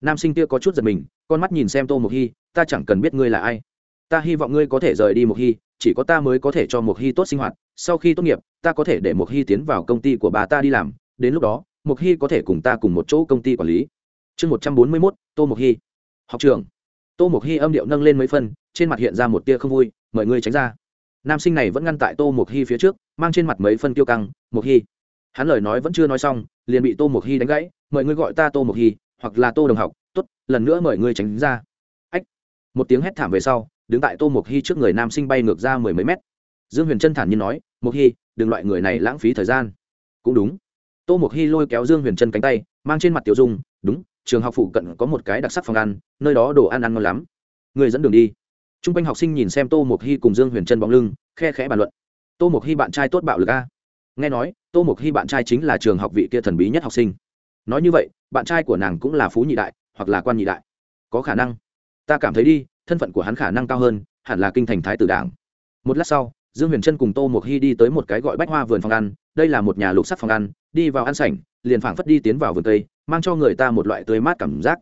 Nam sinh kia có chút giật mình, con mắt nhìn xem tô Mục hy ta chẳng cần biết ngươi là ai. Ta hy vọng ngươi có thể rời đi mục hy chỉ có ta mới có thể cho mộc hy tốt sinh hoạt, sau khi tốt nghiệp, ta có thể để mộc hy tiến vào công ty của bà ta đi làm, đến lúc đó, mộc hy có thể cùng ta cùng một chỗ công ty quản lý. Chương một trăm bốn mươi mốt, tô mộc hy. Học trường tô mộc hy âm điệu nâng lên mấy phân trên mặt hiện ra một tia không vui mời ngươi tránh ra. Nam sinh này vẫn ngăn tại tô mộc hy phía trước, mang trên mặt mấy phân tiêu căng, mộc hy. Hắn lời nói vẫn chưa nói xong, liền bị tô mộc hy đánh gãy mời ngươi gọi ta tô mộc hy, hoặc là tô đồng học t ố t lần nữa mời ngươi tránh ra. Ách. Một tiếng hét thảm về sau đứng tại tô mộc hy trước người nam sinh bay ngược ra mười mấy mét. Dương huyền trân thản nhiên nói, mộc hy, đừng loại người này lãng phí thời gian. Cũng đúng. Tô mộc hy lôi kéo dương huyền trân cánh tay, mang trên mặt tiểu dung, đúng, trường học phụ cận có một cái đặc sắc phòng ăn, nơi đó đồ ăn ăn ngon lắm. Người dẫn đường đi. T r u n g quanh học sinh nhìn xem tô mộc hy cùng dương huyền trân bóng lưng, khe khẽ bàn luận. Tô mộc hy bạn trai tốt bạo lực a. Nghe nói, tô mộc hy bạn trai chính là trường học vị kia thần bí nhất học sinh. Nói như vậy, bạn trai của nàng cũng là phú nhị đại hoặc là quan nhị đại. Có khả năng. Ta cảm thấy đi thân phận của hắn khả năng cao hơn hẳn là kinh thành thái tử đảng. Một lát sau dương huyền trân cùng tô mộc hy đi tới một cái gọi bách hoa vườn phòng ăn đây là một nhà lục sắc phòng ăn đi vào ăn sảnh liền phảng phất đi tiến vào vườn tây mang cho người ta một loại tươi mát cảm giác.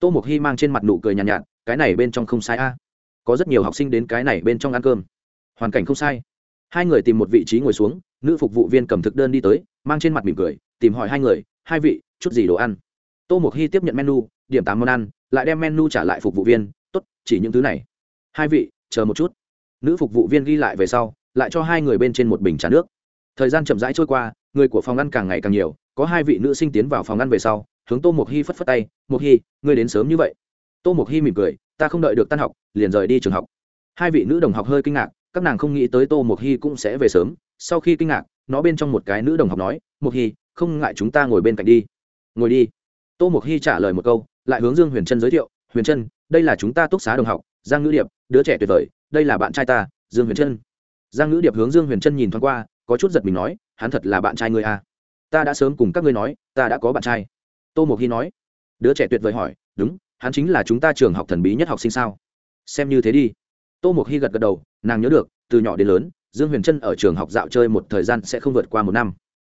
Tô mộc hy mang trên mặt nụ cười nhàn nhạt, nhạt cái này bên trong không sai a. Có rất nhiều học sinh đến cái này bên trong ăn cơm. Hoàn cảnh không sai. Hai người tìm một vị trí ngồi xuống nữ phục vụ viên cầm thực đơn đi tới mang trên mặt mỉm cười tìm hỏi hai người hai vị chút gì đồ ăn? Tô mộc hy tiếp nhận menu điểm tám món ăn lại đem menu trả lại phục vụ viên tốt, chỉ những thứ này. Hai vị, chờ một chút. Nữ phục vụ viên ghi lại về sau, lại cho hai người bên trên một bình trà nước. Thời gian chậm rãi trôi qua, người của phòng ăn càng ngày càng nhiều, có hai vị nữ sinh tiến vào phòng ăn về sau, hướng tô mộc hy phất phất tay, mộc hy ngươi đến sớm như vậy. Tô mộc hy mỉm cười, ta không đợi được tan học, liền rời đi trường học. Hai vị nữ đồng học hơi kinh ngạc, các nàng không nghĩ tới tô mộc hy cũng sẽ về sớm. Sau khi kinh ngạc, nó bên trong một cái nữ đồng học nói, mộc hy không ngại chúng ta ngồi bên cạnh đi. Ngồi đi. Tô mộc hy trả lời một câu, lại hướng dương huyền trân giới thiệu, huyền trân đây là chúng ta túc xá đồng học, giang ngữ điệp, đứa trẻ tuyệt vời, đây là bạn trai ta, dương huyền trân. Giang ngữ điệp hướng dương huyền trân nhìn thoáng qua, có chút giật mình nói, hắn thật là bạn trai ngươi à. ta đã sớm cùng các ngươi nói, ta đã có bạn trai. Tô mộc hy nói. Đứa trẻ tuyệt vời hỏi, đúng, hắn chính là chúng ta trường học thần bí nhất học sinh sao? Xem như thế đi. Tô mộc hy gật gật đầu, nàng nhớ được, từ nhỏ đến lớn, dương huyền trân ở trường học dạo chơi một thời gian sẽ không vượt qua một năm.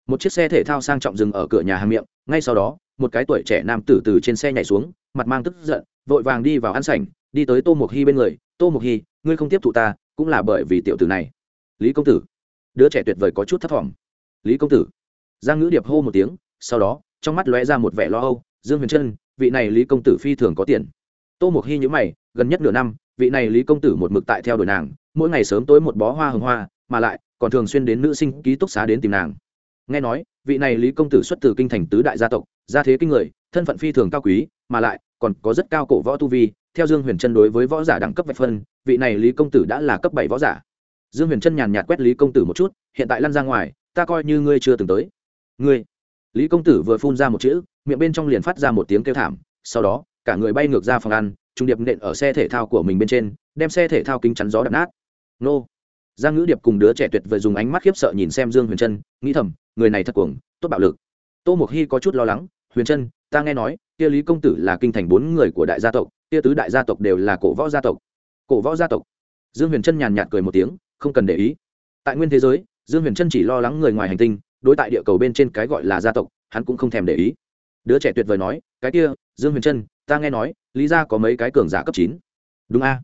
Một chiếc xe thể thao sang trọng dừng ở cửa nhà hàng miệng, ngay sau đó, một cái tuổi trẻ nam tử từ trên xe nhảy xuống, mặt mang tức giận vội vàng đi vào ăn sảnh, đi tới tô mộc hy bên người. Tô mộc hy ngươi không tiếp thụ ta, cũng là bởi vì tiểu tử này. Lý công tử. Đứa trẻ tuyệt vời có chút thất vọng lý công tử. Giang ngữ điệp hô một tiếng, sau đó, trong mắt lóe ra một vẻ lo âu. Dương huyền trân, vị này lý công tử phi thường có tiền. Tô mộc hy nhữ mày, gần nhất nửa năm, vị này lý công tử một mực tại theo đuổi nàng. Mỗi ngày sớm tối một bó hoa hồng hoa, mà lại còn thường xuyên đến nữ sinh ký túc xá đến tìm nàng. Nghe nói, vị này lý công tử xuất từ kinh thành tứ đại gia tộc, gia thế kinh người, thân phận phi thường cao quý, mà lại còn có rất cao cổ võ tu vi, theo dương huyền trân đối với võ giả đẳng cấp vạch phân, vị này lý công tử đã là cấp bảy võ giả. Dương huyền trân nhàn nhạt quét lý công tử một chút, hiện tại lăn ra ngoài, ta coi như ngươi chưa từng tới. Ngươi. Lý công tử vừa phun ra một chữ, miệng bên trong liền phát ra một tiếng kêu thảm, sau đó, cả người bay ngược ra phòng ăn, trung điệp nện ở xe thể thao của mình bên trên, đem xe thể thao kính chắn gió đập nát. Nô. Giang ngữ điệp cùng đứa trẻ tuyệt vời dùng ánh mắt khiếp sợ nhìn xem dương huyền trân nghĩ thầm, người này thật cuồng, tốt bạo lực. Tô mộc hy có chút lo lắng, huyền trân ta nghe nói kia lý công tử là kinh thành bốn người của đại gia tộc, kia tứ đại gia tộc đều là cổ võ gia tộc. Cổ võ gia tộc. Dương huyền trân nhàn nhạt cười một tiếng, không cần để ý. Tại nguyên thế giới, dương huyền trân chỉ lo lắng người ngoài hành tinh, đối tại địa cầu bên trên cái gọi là gia tộc, hắn cũng không thèm để ý. Đứa trẻ tuyệt vời nói, cái kia, dương huyền trân ta nghe nói, lý ra có mấy cái cường giả cấp chín. Đúng a.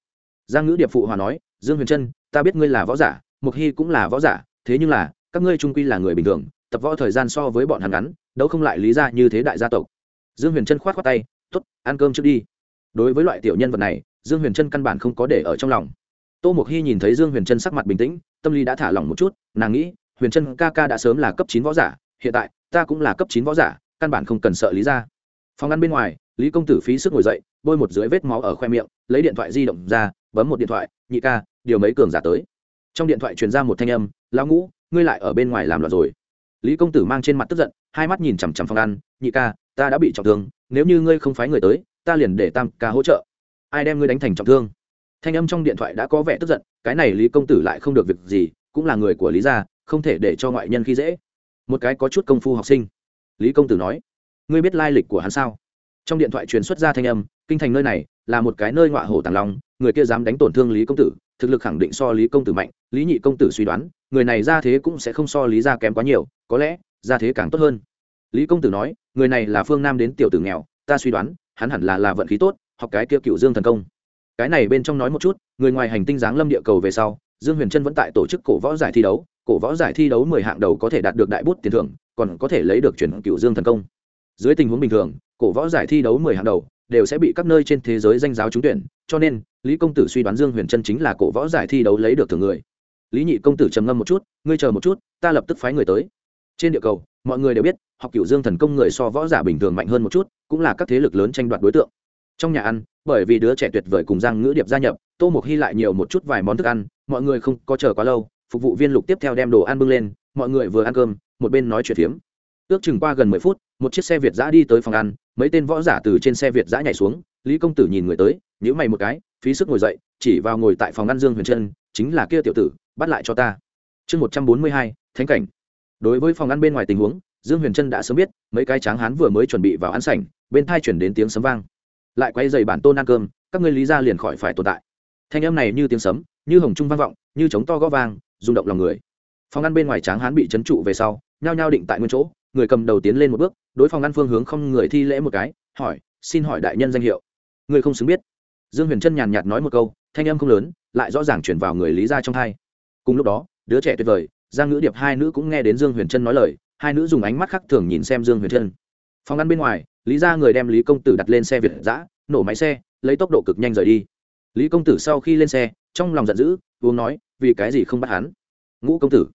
Giang ngữ điệp phụ hòa nói, dương huyền trân ta biết ngươi là võ giả mục hy cũng là võ giả, thế nhưng là, các ngươi trung quy là người bình thường, tập võ thời gian so với bọn hắn ngắn đâu không lại lý ra như thế đại gia tộc dương huyền trân k h o á t k tay t ố t ăn cơm trước đi. Đối với loại tiểu nhân vật này, dương huyền trân căn bản không có để ở trong lòng. Tô mộc hy nhìn thấy dương huyền trân sắc mặt bình tĩnh, tâm lý đã thả lỏng một chút, nàng nghĩ, huyền trân ca ca đã sớm là cấp chín võ giả, hiện tại, ta cũng là cấp chín võ giả, căn bản không cần sợ lý ra. Phòng ăn bên ngoài, lý công tử phí sức ngồi dậy, bôi một dưới vết máu ở khoe miệng, lấy điện thoại di động ra, bấm một điện thoại, nhị ca, điều mấy cường giả tới? Trong điện thoại truyền ra một thanh âm, lão ngũ, ngươi lại ở bên ngoài làm loạn rồi. Lý công tử mang trên mặt tức giận, hai mắt nhìn chằm chằm phòng ăn, nhị ca ta đã bị trọng thương, nếu như ngươi không phái người tới, ta liền để tam ca hỗ trợ. Ai đem ngươi đánh thành trọng thương? Thanh âm trong điện thoại đã có vẻ tức giận, cái này lý công tử lại không được việc gì, cũng là người của lý gia, không thể để cho ngoại nhân khi dễ. Một cái có chút công phu học sinh. Lý công tử nói, ngươi biết lai lịch của hắn sao? Trong điện thoại truyền xuất ra thanh âm, kinh thành nơi này là một cái nơi ngọa hổ tàng long, người kia dám đánh tổn thương lý công tử, thực lực khẳng định so lý công tử mạnh. Lý nhị công tử suy đoán, người này ra thế cũng sẽ không so lý ra kém quá nhiều, có lẽ ra thế càng tốt hơn lý công tử nói, người này là phương nam đến tiểu tử nghèo, ta suy đoán, hắn hẳn là là vận khí tốt, học cái kia cựu dương thần công. Cái này bên trong nói một chút, người ngoài hành tinh giáng lâm địa cầu về sau, dương huyền trân vẫn tại tổ chức cổ võ giải thi đấu, cổ võ giải thi đấu mười hạng đầu có thể đạt được đại bút tiền thưởng, còn có thể lấy được chuyển cựu dương thần công. Dưới tình huống bình thường, cổ võ giải thi đấu mười hạng đầu đều sẽ bị các nơi trên thế giới danh giáo trúng tuyển, cho nên, lý công tử suy đoán dương huyền trân chính là cổ võ giải thi đấu lấy được thưởng người. Lý nhị công tử trầm ngâm một chút, ngươi chờ một chút, ta lập tức phái người tới trên địa cầu, mọi người đều biết, học cựu dương thần công người so võ giả bình thường mạnh hơn một chút, cũng là các thế lực lớn tranh đoạt đối tượng. Trong nhà ăn, bởi vì đứa trẻ tuyệt vời cùng giang ngữ điệp gia nhập, tô mục hy lại nhiều một chút vài món thức ăn, mọi người không có chờ quá lâu, phục vụ viên lục tiếp theo đem đồ ăn bưng lên, mọi người vừa ăn cơm, một bên nói chuyện phiếm. Ước chừng qua gần mười phút, một chiếc xe việt giã đi tới phòng ăn, mấy tên võ giả từ trên xe việt giã nhảy xuống, lý công tử nhìn người tới nhữ mày một cái, phí sức ngồi dậy, chỉ vào ngồi tại phòng ăn dương huyền trân, chính là kia tiểu tử, bắt lại cho ta. Chương một trăm bốn mươi hai, thánh cảnh đối với phòng ăn bên ngoài tình huống, dương huyền trân đã sớm biết, mấy cái tráng hán vừa mới chuẩn bị vào ăn sảnh, bên thai chuyển đến tiếng sấm vang. Lại quay dày bản tôn ăn cơm, các ngươi lý ra liền khỏi phải tồn tại. Thanh âm này như tiếng sấm, như hồng trung vang vọng, như trống to gó vang, rung động lòng người. Phòng ăn bên ngoài tráng hán bị trấn trụ về sau, nhao nhao định tại nguyên chỗ, người cầm đầu tiến lên một bước, đối phòng ăn phương hướng không người thi lễ một cái, hỏi, xin hỏi đại nhân danh hiệu? Người không xứng biết. Dương huyền trân nhàn nhạt nói một câu, thanh âm không lớn, lại rõ ràng chuyển vào người lý ra trong thai cùng lúc đó, đứa trẻ tuyệt vời giang ngữ điệp hai nữ cũng nghe đến dương huyền trân nói lời, hai nữ dùng ánh mắt khác thường nhìn xem dương huyền trân. Phòng ăn bên ngoài, lý ra người đem lý công tử đặt lên xe việt giã nổ máy xe, lấy tốc độ cực nhanh rời đi. Lý công tử sau khi lên xe, trong lòng giận dữ, uống nói, vì cái gì không bắt hắn? Ngũ công tử.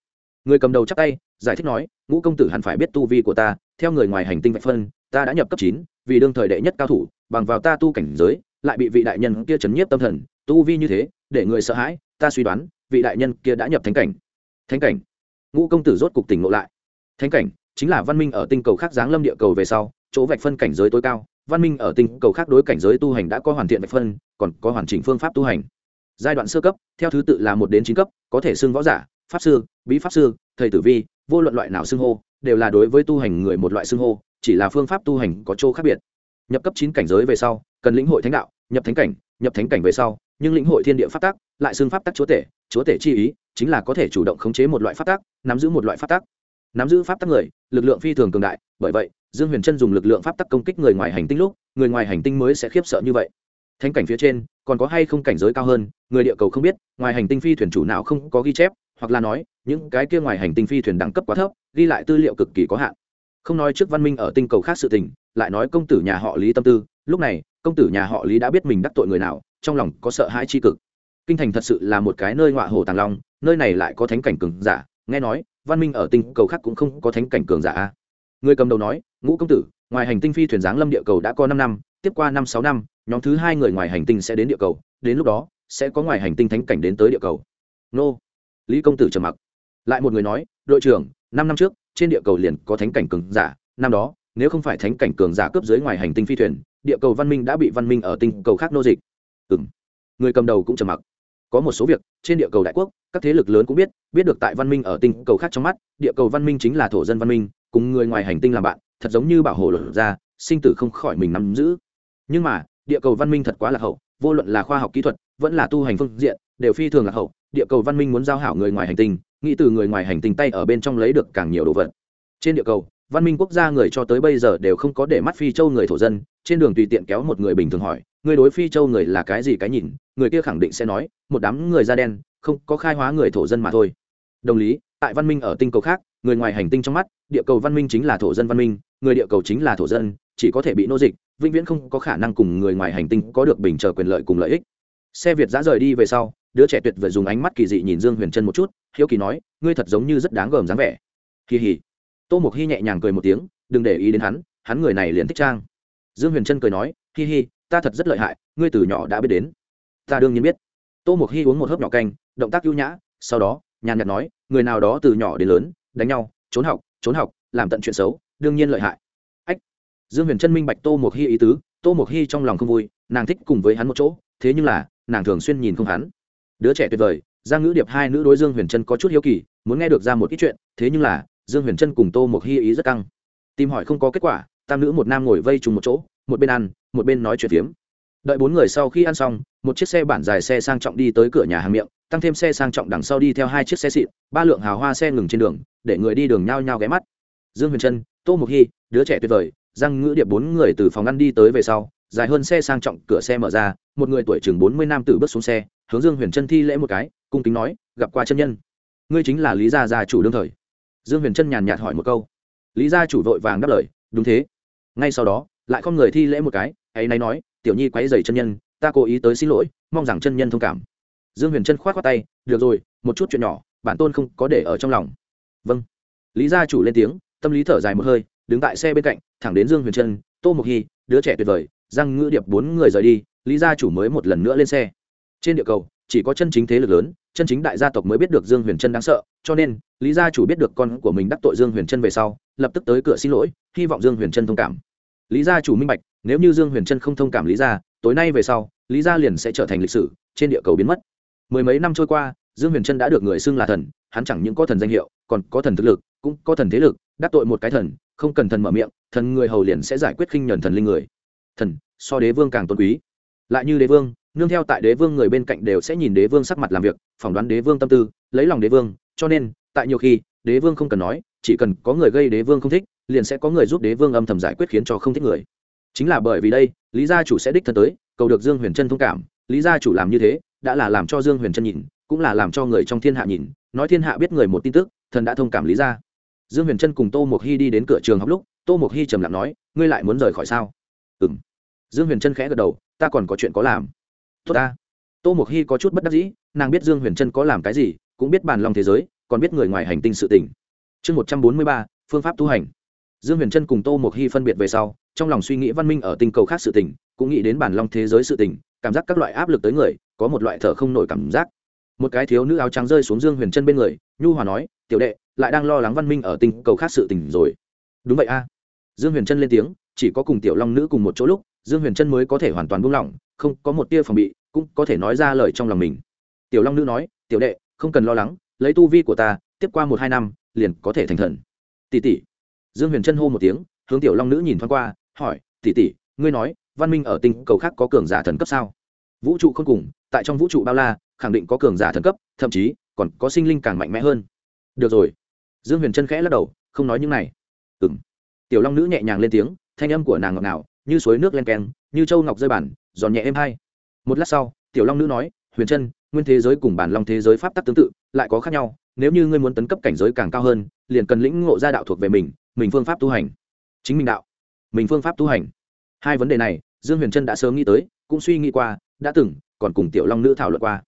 Người cầm đầu chắc tay, giải thích nói, ngũ công tử hẳn phải biết tu vi của ta, theo người ngoài hành tinh vạch phân, ta đã nhập cấp chín, vì đương thời đệ nhất cao thủ, bằng vào ta tu cảnh giới, lại bị vị đại nhân kia chấn nhiếp tâm thần, tu vi như thế, để người sợ hãi, ta suy đoán, vị đại nhân kia đã nhập thánh cảnh thánh cảnh. Ngũ công tử rốt cục tỉnh ngộ lại. Thánh cảnh chính là văn minh ở tinh cầu khác giáng lâm địa cầu về sau, chỗ vạch phân cảnh giới tối cao, văn minh ở tinh cầu khác đối cảnh giới tu hành đã có hoàn thiện vạch phân, còn có hoàn chỉnh phương pháp tu hành. Giai đoạn sơ cấp, theo thứ tự là một đến chín cấp, có thể xưng võ giả, pháp sư, bí pháp sư, thầy tử vi, vô luận loại nào xưng hô, đều là đối với tu hành người một loại xưng hô, chỉ là phương pháp tu hành có chỗ khác biệt. Nhập cấp chín cảnh giới về sau, cần lĩnh hội thánh đạo, nhập thánh cảnh, nhập thánh cảnh về sau, nhưng lĩnh hội thiên địa pháp tắc, lại xưng pháp tắc chúa tể chúa tể chi ý chính là có thể chủ động khống chế một loại pháp tắc, nắm giữ một loại pháp tắc. Nắm giữ pháp tắc người, lực lượng phi thường cường đại, bởi vậy, dương huyền trân dùng lực lượng pháp tắc công kích người ngoài hành tinh lúc, người ngoài hành tinh mới sẽ khiếp sợ như vậy. Thánh cảnh phía trên, còn có hay không cảnh giới cao hơn, người địa cầu không biết, ngoài hành tinh phi thuyền chủ nào không có ghi chép, hoặc là nói, những cái kia ngoài hành tinh phi thuyền đẳng cấp quá thấp, ghi lại tư liệu cực kỳ có hạn. Không nói trước văn minh ở tinh cầu khác sự tình, lại nói công tử nhà họ lý tâm tư, lúc này, công tử nhà họ lý đã biết mình đắc tội người nào, trong lòng có sợ hãi chi cực. Kinh thành thật sự là một cái nơi ngọa hồ tàng long nơi này lại có thánh cảnh cường giả, nghe nói, văn minh ở tinh cầu khác cũng không có thánh cảnh cường giả người cầm đầu nói, ngũ công tử, ngoài hành tinh phi thuyền giáng lâm địa cầu đã có năm năm, tiếp qua năm sáu năm, nhóm thứ hai người ngoài hành tinh sẽ đến địa cầu, đến lúc đó, sẽ có ngoài hành tinh thánh cảnh đến tới địa cầu. Nô. Lý công tử trầm mặc. Lại một người nói, đội trưởng, năm năm trước, trên địa cầu liền có thánh cảnh cường giả, năm đó, nếu không phải thánh cảnh cường giả cướp dưới ngoài hành tinh phi thuyền, địa cầu văn minh đã bị văn minh ở tinh cầu khác nô dịch. Ừ m người cầm đầu cũng trầm mặc có một số việc, trên địa cầu đại quốc, các thế lực lớn cũng biết biết được tại văn minh ở tinh cầu khác trong mắt, địa cầu văn minh chính là thổ dân văn minh, cùng người ngoài hành tinh làm bạn, thật giống như bảo hộ luật ra sinh tử không khỏi mình nắm giữ. Nhưng mà, địa cầu văn minh thật quá lạc hậu, vô luận là khoa học kỹ thuật, vẫn là tu hành phương diện, đều phi thường lạc hậu, địa cầu văn minh muốn giao hảo người ngoài hành tinh, nghĩ từ người ngoài hành tinh tay ở bên trong lấy được càng nhiều đồ vật. Trên địa cầu, văn minh quốc gia người cho tới bây giờ đều không có để mắt phi châu người thổ dân, trên đường tùy tiện kéo một người bình thường hỏi người đối phi châu người là cái gì cái nhìn, người kia khẳng định sẽ nói, một đám người da đen, không có khai hóa người thổ dân mà thôi. Đồng lý, tại văn minh ở tinh cầu khác, người ngoài hành tinh trong mắt, địa cầu văn minh chính là thổ dân văn minh, người địa cầu chính là thổ dân, chỉ có thể bị nô dịch, vĩnh viễn không có khả năng cùng người ngoài hành tinh có được bình chờ quyền lợi cùng lợi ích. Xe việt giã rời đi về sau, đứa trẻ tuyệt vời dùng ánh mắt kỳ dị nhìn dương huyền trân một chút, hiếu kỳ nói, ngươi thật giống như rất đáng gờm dáng vẻ. Kỳ hỉ. Tô mục hy nhẹ nhàng cười một tiếng, đừng để ý đến hắn hắn người này liền thích trang. Dương huyền trân cười nói, hi hi ta thật rất lợi hại, ngươi từ nhỏ đã biết đến. Ta đương nhiên biết. Tô mục hy uống một hớp nhỏ canh, động tác ưu nhã, sau đó, nhàn nhạt nói, người nào đó từ nhỏ đến lớn, đánh nhau, trốn học trốn học, làm tận chuyện xấu, đương nhiên lợi hại. Ách. Dương huyền trân minh bạch tô mục hy ý tứ, tô mục hy trong lòng không vui, nàng thích cùng với hắn một chỗ, thế nhưng là, nàng thường xuyên nhìn không hắn. Đứa trẻ tuyệt vời giang ngữ điệp hai nữ đối dương huyền trân có chút hiếu kỳ, muốn nghe được ra một ít chuyện, thế nhưng là, dương huyền trân cùng tô mục hy ý rất căng. Tìm hỏi không có kết quả, tam nữ một nam ngồi vây trùng một chỗ một bên ăn, một bên nói chuyện phiếm. Đợi bốn người sau khi ăn xong, một chiếc xe bản dài xe sang trọng đi tới cửa nhà hàng miệng, tăng thêm xe sang trọng đằng sau đi theo hai chiếc xe xịn, ba lượng hào hoa xe ngừng trên đường, để người đi đường nhao nhao ghé mắt. Dương huyền trân, tô mục hy đứa trẻ tuyệt vời, răng ngữ điệp bốn người từ phòng ăn đi tới về sau, dài hơn xe sang trọng cửa xe mở ra, một người tuổi chừng bốn mươi nam tử bước xuống xe, hướng dương huyền trân thi lễ một cái, cung kính nói, gặp qua chân nhân. Ngươi chính là lý gia gia chủ đương thời. Dương huyền trân nhàn nhạt hỏi một câu. Lý gia chủ vội vàng đáp lời, đúng thế. Ngay sau đó lại không người thi lễ một cái, ấy nay nói, tiểu nhi quấy dày chân nhân, ta cố ý tới xin lỗi, mong rằng chân nhân thông cảm. Dương huyền trân k h o á t khoác tay, được rồi, một chút chuyện nhỏ, bản tôn không có để ở trong lòng. Vâng. Lý gia chủ lên tiếng, tâm lý thở dài một hơi, đứng tại xe bên cạnh, thẳng đến dương huyền trân tô mộc hy, đứa trẻ tuyệt vời, răng ngữ điệp bốn người rời đi, lý gia chủ mới một lần nữa lên xe. Trên địa cầu, chỉ có chân chính thế lực lớn, chân chính đại gia tộc mới biết được dương huyền trân đáng sợ, cho nên, lý gia chủ biết được con của mình đắc tội dương huyền trân về sau, lập tức tới cửa xin lỗi, hy vọng dương huyền trân thông cảm lý gia chủ minh bạch, nếu như dương huyền trân không thông cảm lý gia, tối nay về sau, lý gia liền sẽ trở thành lịch sử, trên địa cầu biến mất. Mười mấy năm trôi qua, dương huyền trân đã được người xưng là thần, hắn chẳng những có thần danh hiệu, còn có thần thực lực, cũng có thần thế lực, đắc tội một cái thần, không cần thần mở miệng, thần người hầu liền sẽ giải quyết khinh nhuần thần linh người. Thần, so đế vương càng tôn quý. Lại như đế vương, nương theo tại đế vương người bên cạnh đều sẽ nhìn đế vương sắc mặt làm việc, phỏng đoán đế vương tâm tư, lấy lòng đế vương, cho nên, tại nhiều khi, đế vương không cần nói, chỉ cần có người gây đế vương không thích liền sẽ có người giúp đế vương âm thầm giải quyết khiến cho không thích người. Chính là bởi vì đây, lý gia chủ sẽ đích thân tới, cầu được dương huyền trân thông cảm. Lý gia chủ làm như thế, đã là làm cho dương huyền trân nhìn, cũng là làm cho người trong thiên hạ nhìn. Nói thiên hạ biết người một tin tức, thần đã thông cảm lý gia. Dương huyền trân cùng tô mộc hy đi đến cửa trường học lúc, tô mộc hy trầm lặng nói, ngươi lại muốn rời khỏi sao? Ừ m dương huyền trân khẽ gật đầu, ta còn có chuyện có làm. Tốt ta. Tô mộc hy có chút bất đắc dĩ, nàng biết dương huyền trân có làm cái gì, cũng biết bàn lòng thế giới, còn biết người ngoài hành tinh sự tỉnh chương một trăm bốn mươi ba, phương pháp tu hành dương huyền trân cùng tô mộc hy phân biệt về sau, trong lòng suy nghĩ văn minh ở tinh cầu khác sự tỉnh cũng nghĩ đến bản long thế giới sự tỉnh cảm giác các loại áp lực tới người, có một loại thở không nổi cảm giác. Một cái thiếu nữ áo trắng rơi xuống dương huyền Trân bên người, nhu hòa nói, tiểu đệ, lại đang lo lắng văn minh ở tình cầu khác sự tỉnh rồi. Đúng vậy a. Dương huyền Trân lên tiếng, chỉ có cùng tiểu long nữ cùng một chỗ lúc, dương huyền Trân mới có thể hoàn toàn buông lỏng, không có một tia phòng bị, cũng có thể nói ra lời trong lòng mình. Tiểu long nữ nói, tiểu đệ, không cần lo lắng, lấy tu vi của ta, tiếp qua một hai năm, liền có thể thành thần. Tỷ tỷ dương huyền chân hô một tiếng, hướng tiểu long nữ nhìn thoáng qua, hỏi, tỷ tỷ, ngươi nói, văn minh ở tinh cầu khác có cường giả thần cấp sao? Vũ trụ không cùng, tại trong vũ trụ bao la, khẳng định có cường giả thần cấp, thậm chí còn có sinh linh càng mạnh mẽ hơn. Được rồi. Dương huyền chân khẽ lắc đầu, không nói những này. Ừ m tiểu long nữ nhẹ nhàng lên tiếng, thanh âm của nàng ngọt ngào, như suối nước len keng, như châu ngọc rơi bản, giòn nhẹ êm hay một lát sau, tiểu long nữ nói, huyền chân, nguyên thế giới cùng bản long thế giới pháp tắc tương tự, lại có khác nhau. Nếu như ngươi muốn tấn cấp cảnh giới càng cao hơn, liền cần lĩnh ngộ ra đạo thuộc về mình mình phương pháp tu hành. Chính mình đạo. Mình phương pháp tu hành. Hai vấn đề này, dương huyền trân đã sớm nghĩ tới, cũng suy nghĩ qua, đã từng, còn cùng tiểu long nữ thảo luận qua.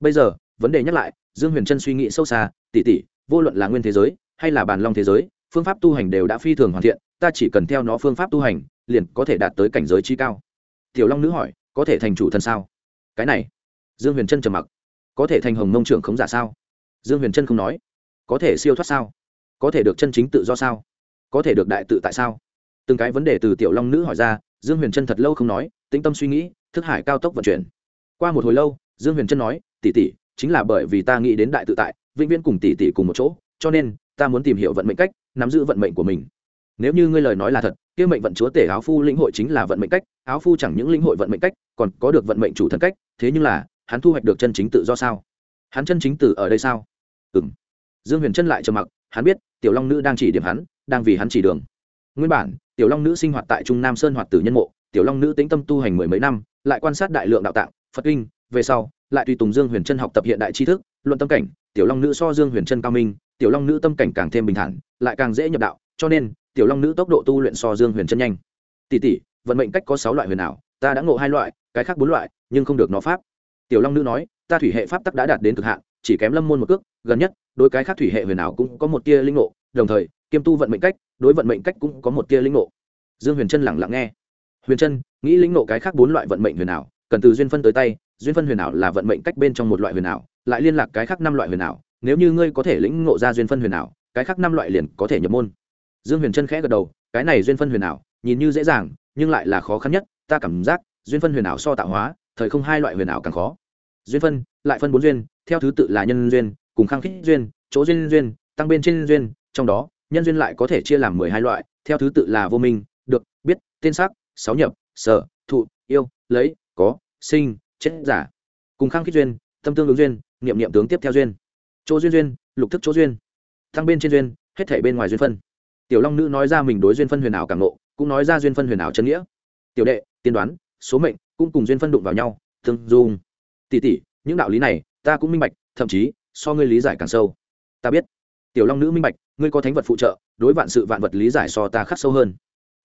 Bây giờ, vấn đề nhắc lại, dương huyền trân suy nghĩ sâu xa tỉ tỉ vô luận là nguyên thế giới, hay là bàn long thế giới, phương pháp tu hành đều đã phi thường hoàn thiện, ta chỉ cần theo nó phương pháp tu hành, liền có thể đạt tới cảnh giới trí cao. Tiểu long nữ hỏi, có thể thành chủ thần sao? Cái này. Dương huyền trân trầm mặc. Có thể thành hồng mông trưởng khống giả sao? Dương huyền trân không nói. Có thể siêu thoát sao? Có thể được chân chính tự do sao? Có thể được đại tự tại sao? Từng cái vấn đề từ tiểu long nữ hỏi ra, dương huyền trân thật lâu không nói, tĩnh tâm suy nghĩ, thức hải cao tốc vận chuyển. Qua một hồi lâu, dương huyền trân nói, tỷ tỷ, chính là bởi vì ta nghĩ đến đại tự tại, vĩnh viễn cùng tỷ tỷ cùng một chỗ, cho nên ta muốn tìm hiểu vận mệnh cách, nắm giữ vận mệnh của mình. Nếu như ngươi lời nói là thật, kia mệnh vận chúa tể áo phu lĩnh hội chính là vận mệnh cách, áo phu chẳng những lĩnh hội vận mệnh cách, còn có được vận mệnh chủ thần cách, thế nhưng là, hắn thu hoạch được chân chính tự do sao? Hắn chân chính tử ở đây sao? Ừ m dương huyền trân lại trầm mặc, hắn biết, tiểu long nữ đang chỉ điểm hắn đang vì hắn chỉ đường. Nguyên bản, tiểu long nữ sinh hoạt tại trung nam sơn hoạt tử nhân mộ, tiểu long nữ tính tâm tu hành mười mấy năm, lại quan sát đại lượng đạo tạng, phật kinh, về sau, lại tùy tùng dương huyền trân học tập hiện đại tri thức, luận tâm cảnh, tiểu long nữ so dương huyền trân cao minh, tiểu long nữ tâm cảnh càng thêm bình thản, lại càng dễ nhập đạo, cho nên, tiểu long nữ tốc độ tu luyện so dương huyền trân nhanh. Tỷ tỷ, vận mệnh cách có sáu loại huyền ảo, ta đã ngộ hai loại, cái khác bốn loại, nhưng không được nó pháp. Tiểu long nữ nói, ta thủy hệ pháp tắc đã đạt đến cực hạn, chỉ kém lâm môn một cước, gần nhất, đối cái khác thủy hệ huyền ảo cũng có một tia linh ngộ, đồng thời kiêm tu vận mệnh cách, đối vận mệnh cách cũng có một tia linh ngộ. Dương huyền trân lẳng lặng nghe. Huyền trân, nghĩ linh ngộ cái khác bốn loại vận mệnh huyền ảo, cần từ duyên phân tới tay, duyên phân huyền ảo là vận mệnh cách bên trong một loại huyền ảo, lại liên lạc cái khác năm loại huyền ảo, nếu như ngươi có thể lĩnh ngộ ra duyên phân huyền ảo, cái khác năm loại liền có thể nhập môn. Dương huyền trân khẽ gật đầu, cái này duyên phân huyền ảo, nhìn như dễ dàng, nhưng lại là khó khăn nhất, ta cảm giác, duyên phân huyền ảo so tạo hóa, thời không hai loại huyền ảo càng khó. Duyên phân, lại phân bốn duyên, theo thứ tự là nhân duyên, cùng khăng khít duyên, chỗ duyên duyên, tăng bên trên duyên, trong đó nhân duyên lại có thể chia làm mười hai loại theo thứ tự là vô minh được biết tên sắc sáu nhập sở thụ yêu lấy có sinh chết giả. Cùng khăng khít duyên tâm tương ứng duyên niệm niệm tướng tiếp theo duyên. Chỗ duyên duyên lục thức chỗ duyên. Thăng bên trên duyên hết thể bên ngoài duyên phân. Tiểu long nữ nói ra mình đối duyên phân huyền ảo càng nộ, cũng nói ra duyên phân huyền ảo chân nghĩa. Tiểu đệ tiên đoán số mệnh cũng cùng duyên phân đụng vào nhau tương dung. Tỷ tỷ những đạo lý này ta cũng minh bạch thậm chí so ngươi lý giải càng sâu. Ta biết. Tiểu long nữ minh bạch ngươi có thánh vật phụ trợ, đối vạn sự vạn vật lý giải so ta khắc sâu hơn.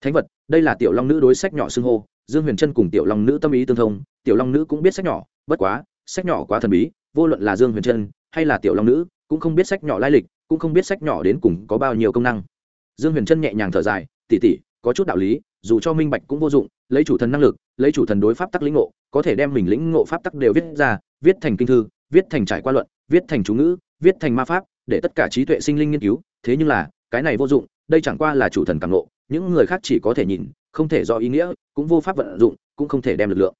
Thánh vật, đây là tiểu long nữ đối sách nhỏ xưng hô, dương huyền trân cùng tiểu long nữ tâm ý tương thông, tiểu long nữ cũng biết sách nhỏ, bất quá, sách nhỏ quá thần bí, vô luận là dương huyền trân hay là tiểu long nữ, cũng không biết sách nhỏ lai lịch, cũng không biết sách nhỏ đến cùng có bao nhiêu công năng. Dương huyền trân nhẹ nhàng thở dài tỉ tỉ có chút đạo lý, dù cho minh bạch cũng vô dụng, lấy chủ thần năng lực, lấy chủ thần đối pháp tắc lĩnh ngộ, có thể đem mình lĩnh ngộ pháp tắc đều viết ra, viết thành kinh thư, viết thành trải qua luận, viết thành chú ngữ, viết thành ma pháp để tất cả trí tuệ sinh linh nghiên cứu, thế nhưng là, cái này vô dụng, đây chẳng qua là chủ thần càng ngộ, những người khác chỉ có thể nhìn, không thể do ý nghĩa, cũng vô pháp vận dụng, cũng không thể đem lực lượng,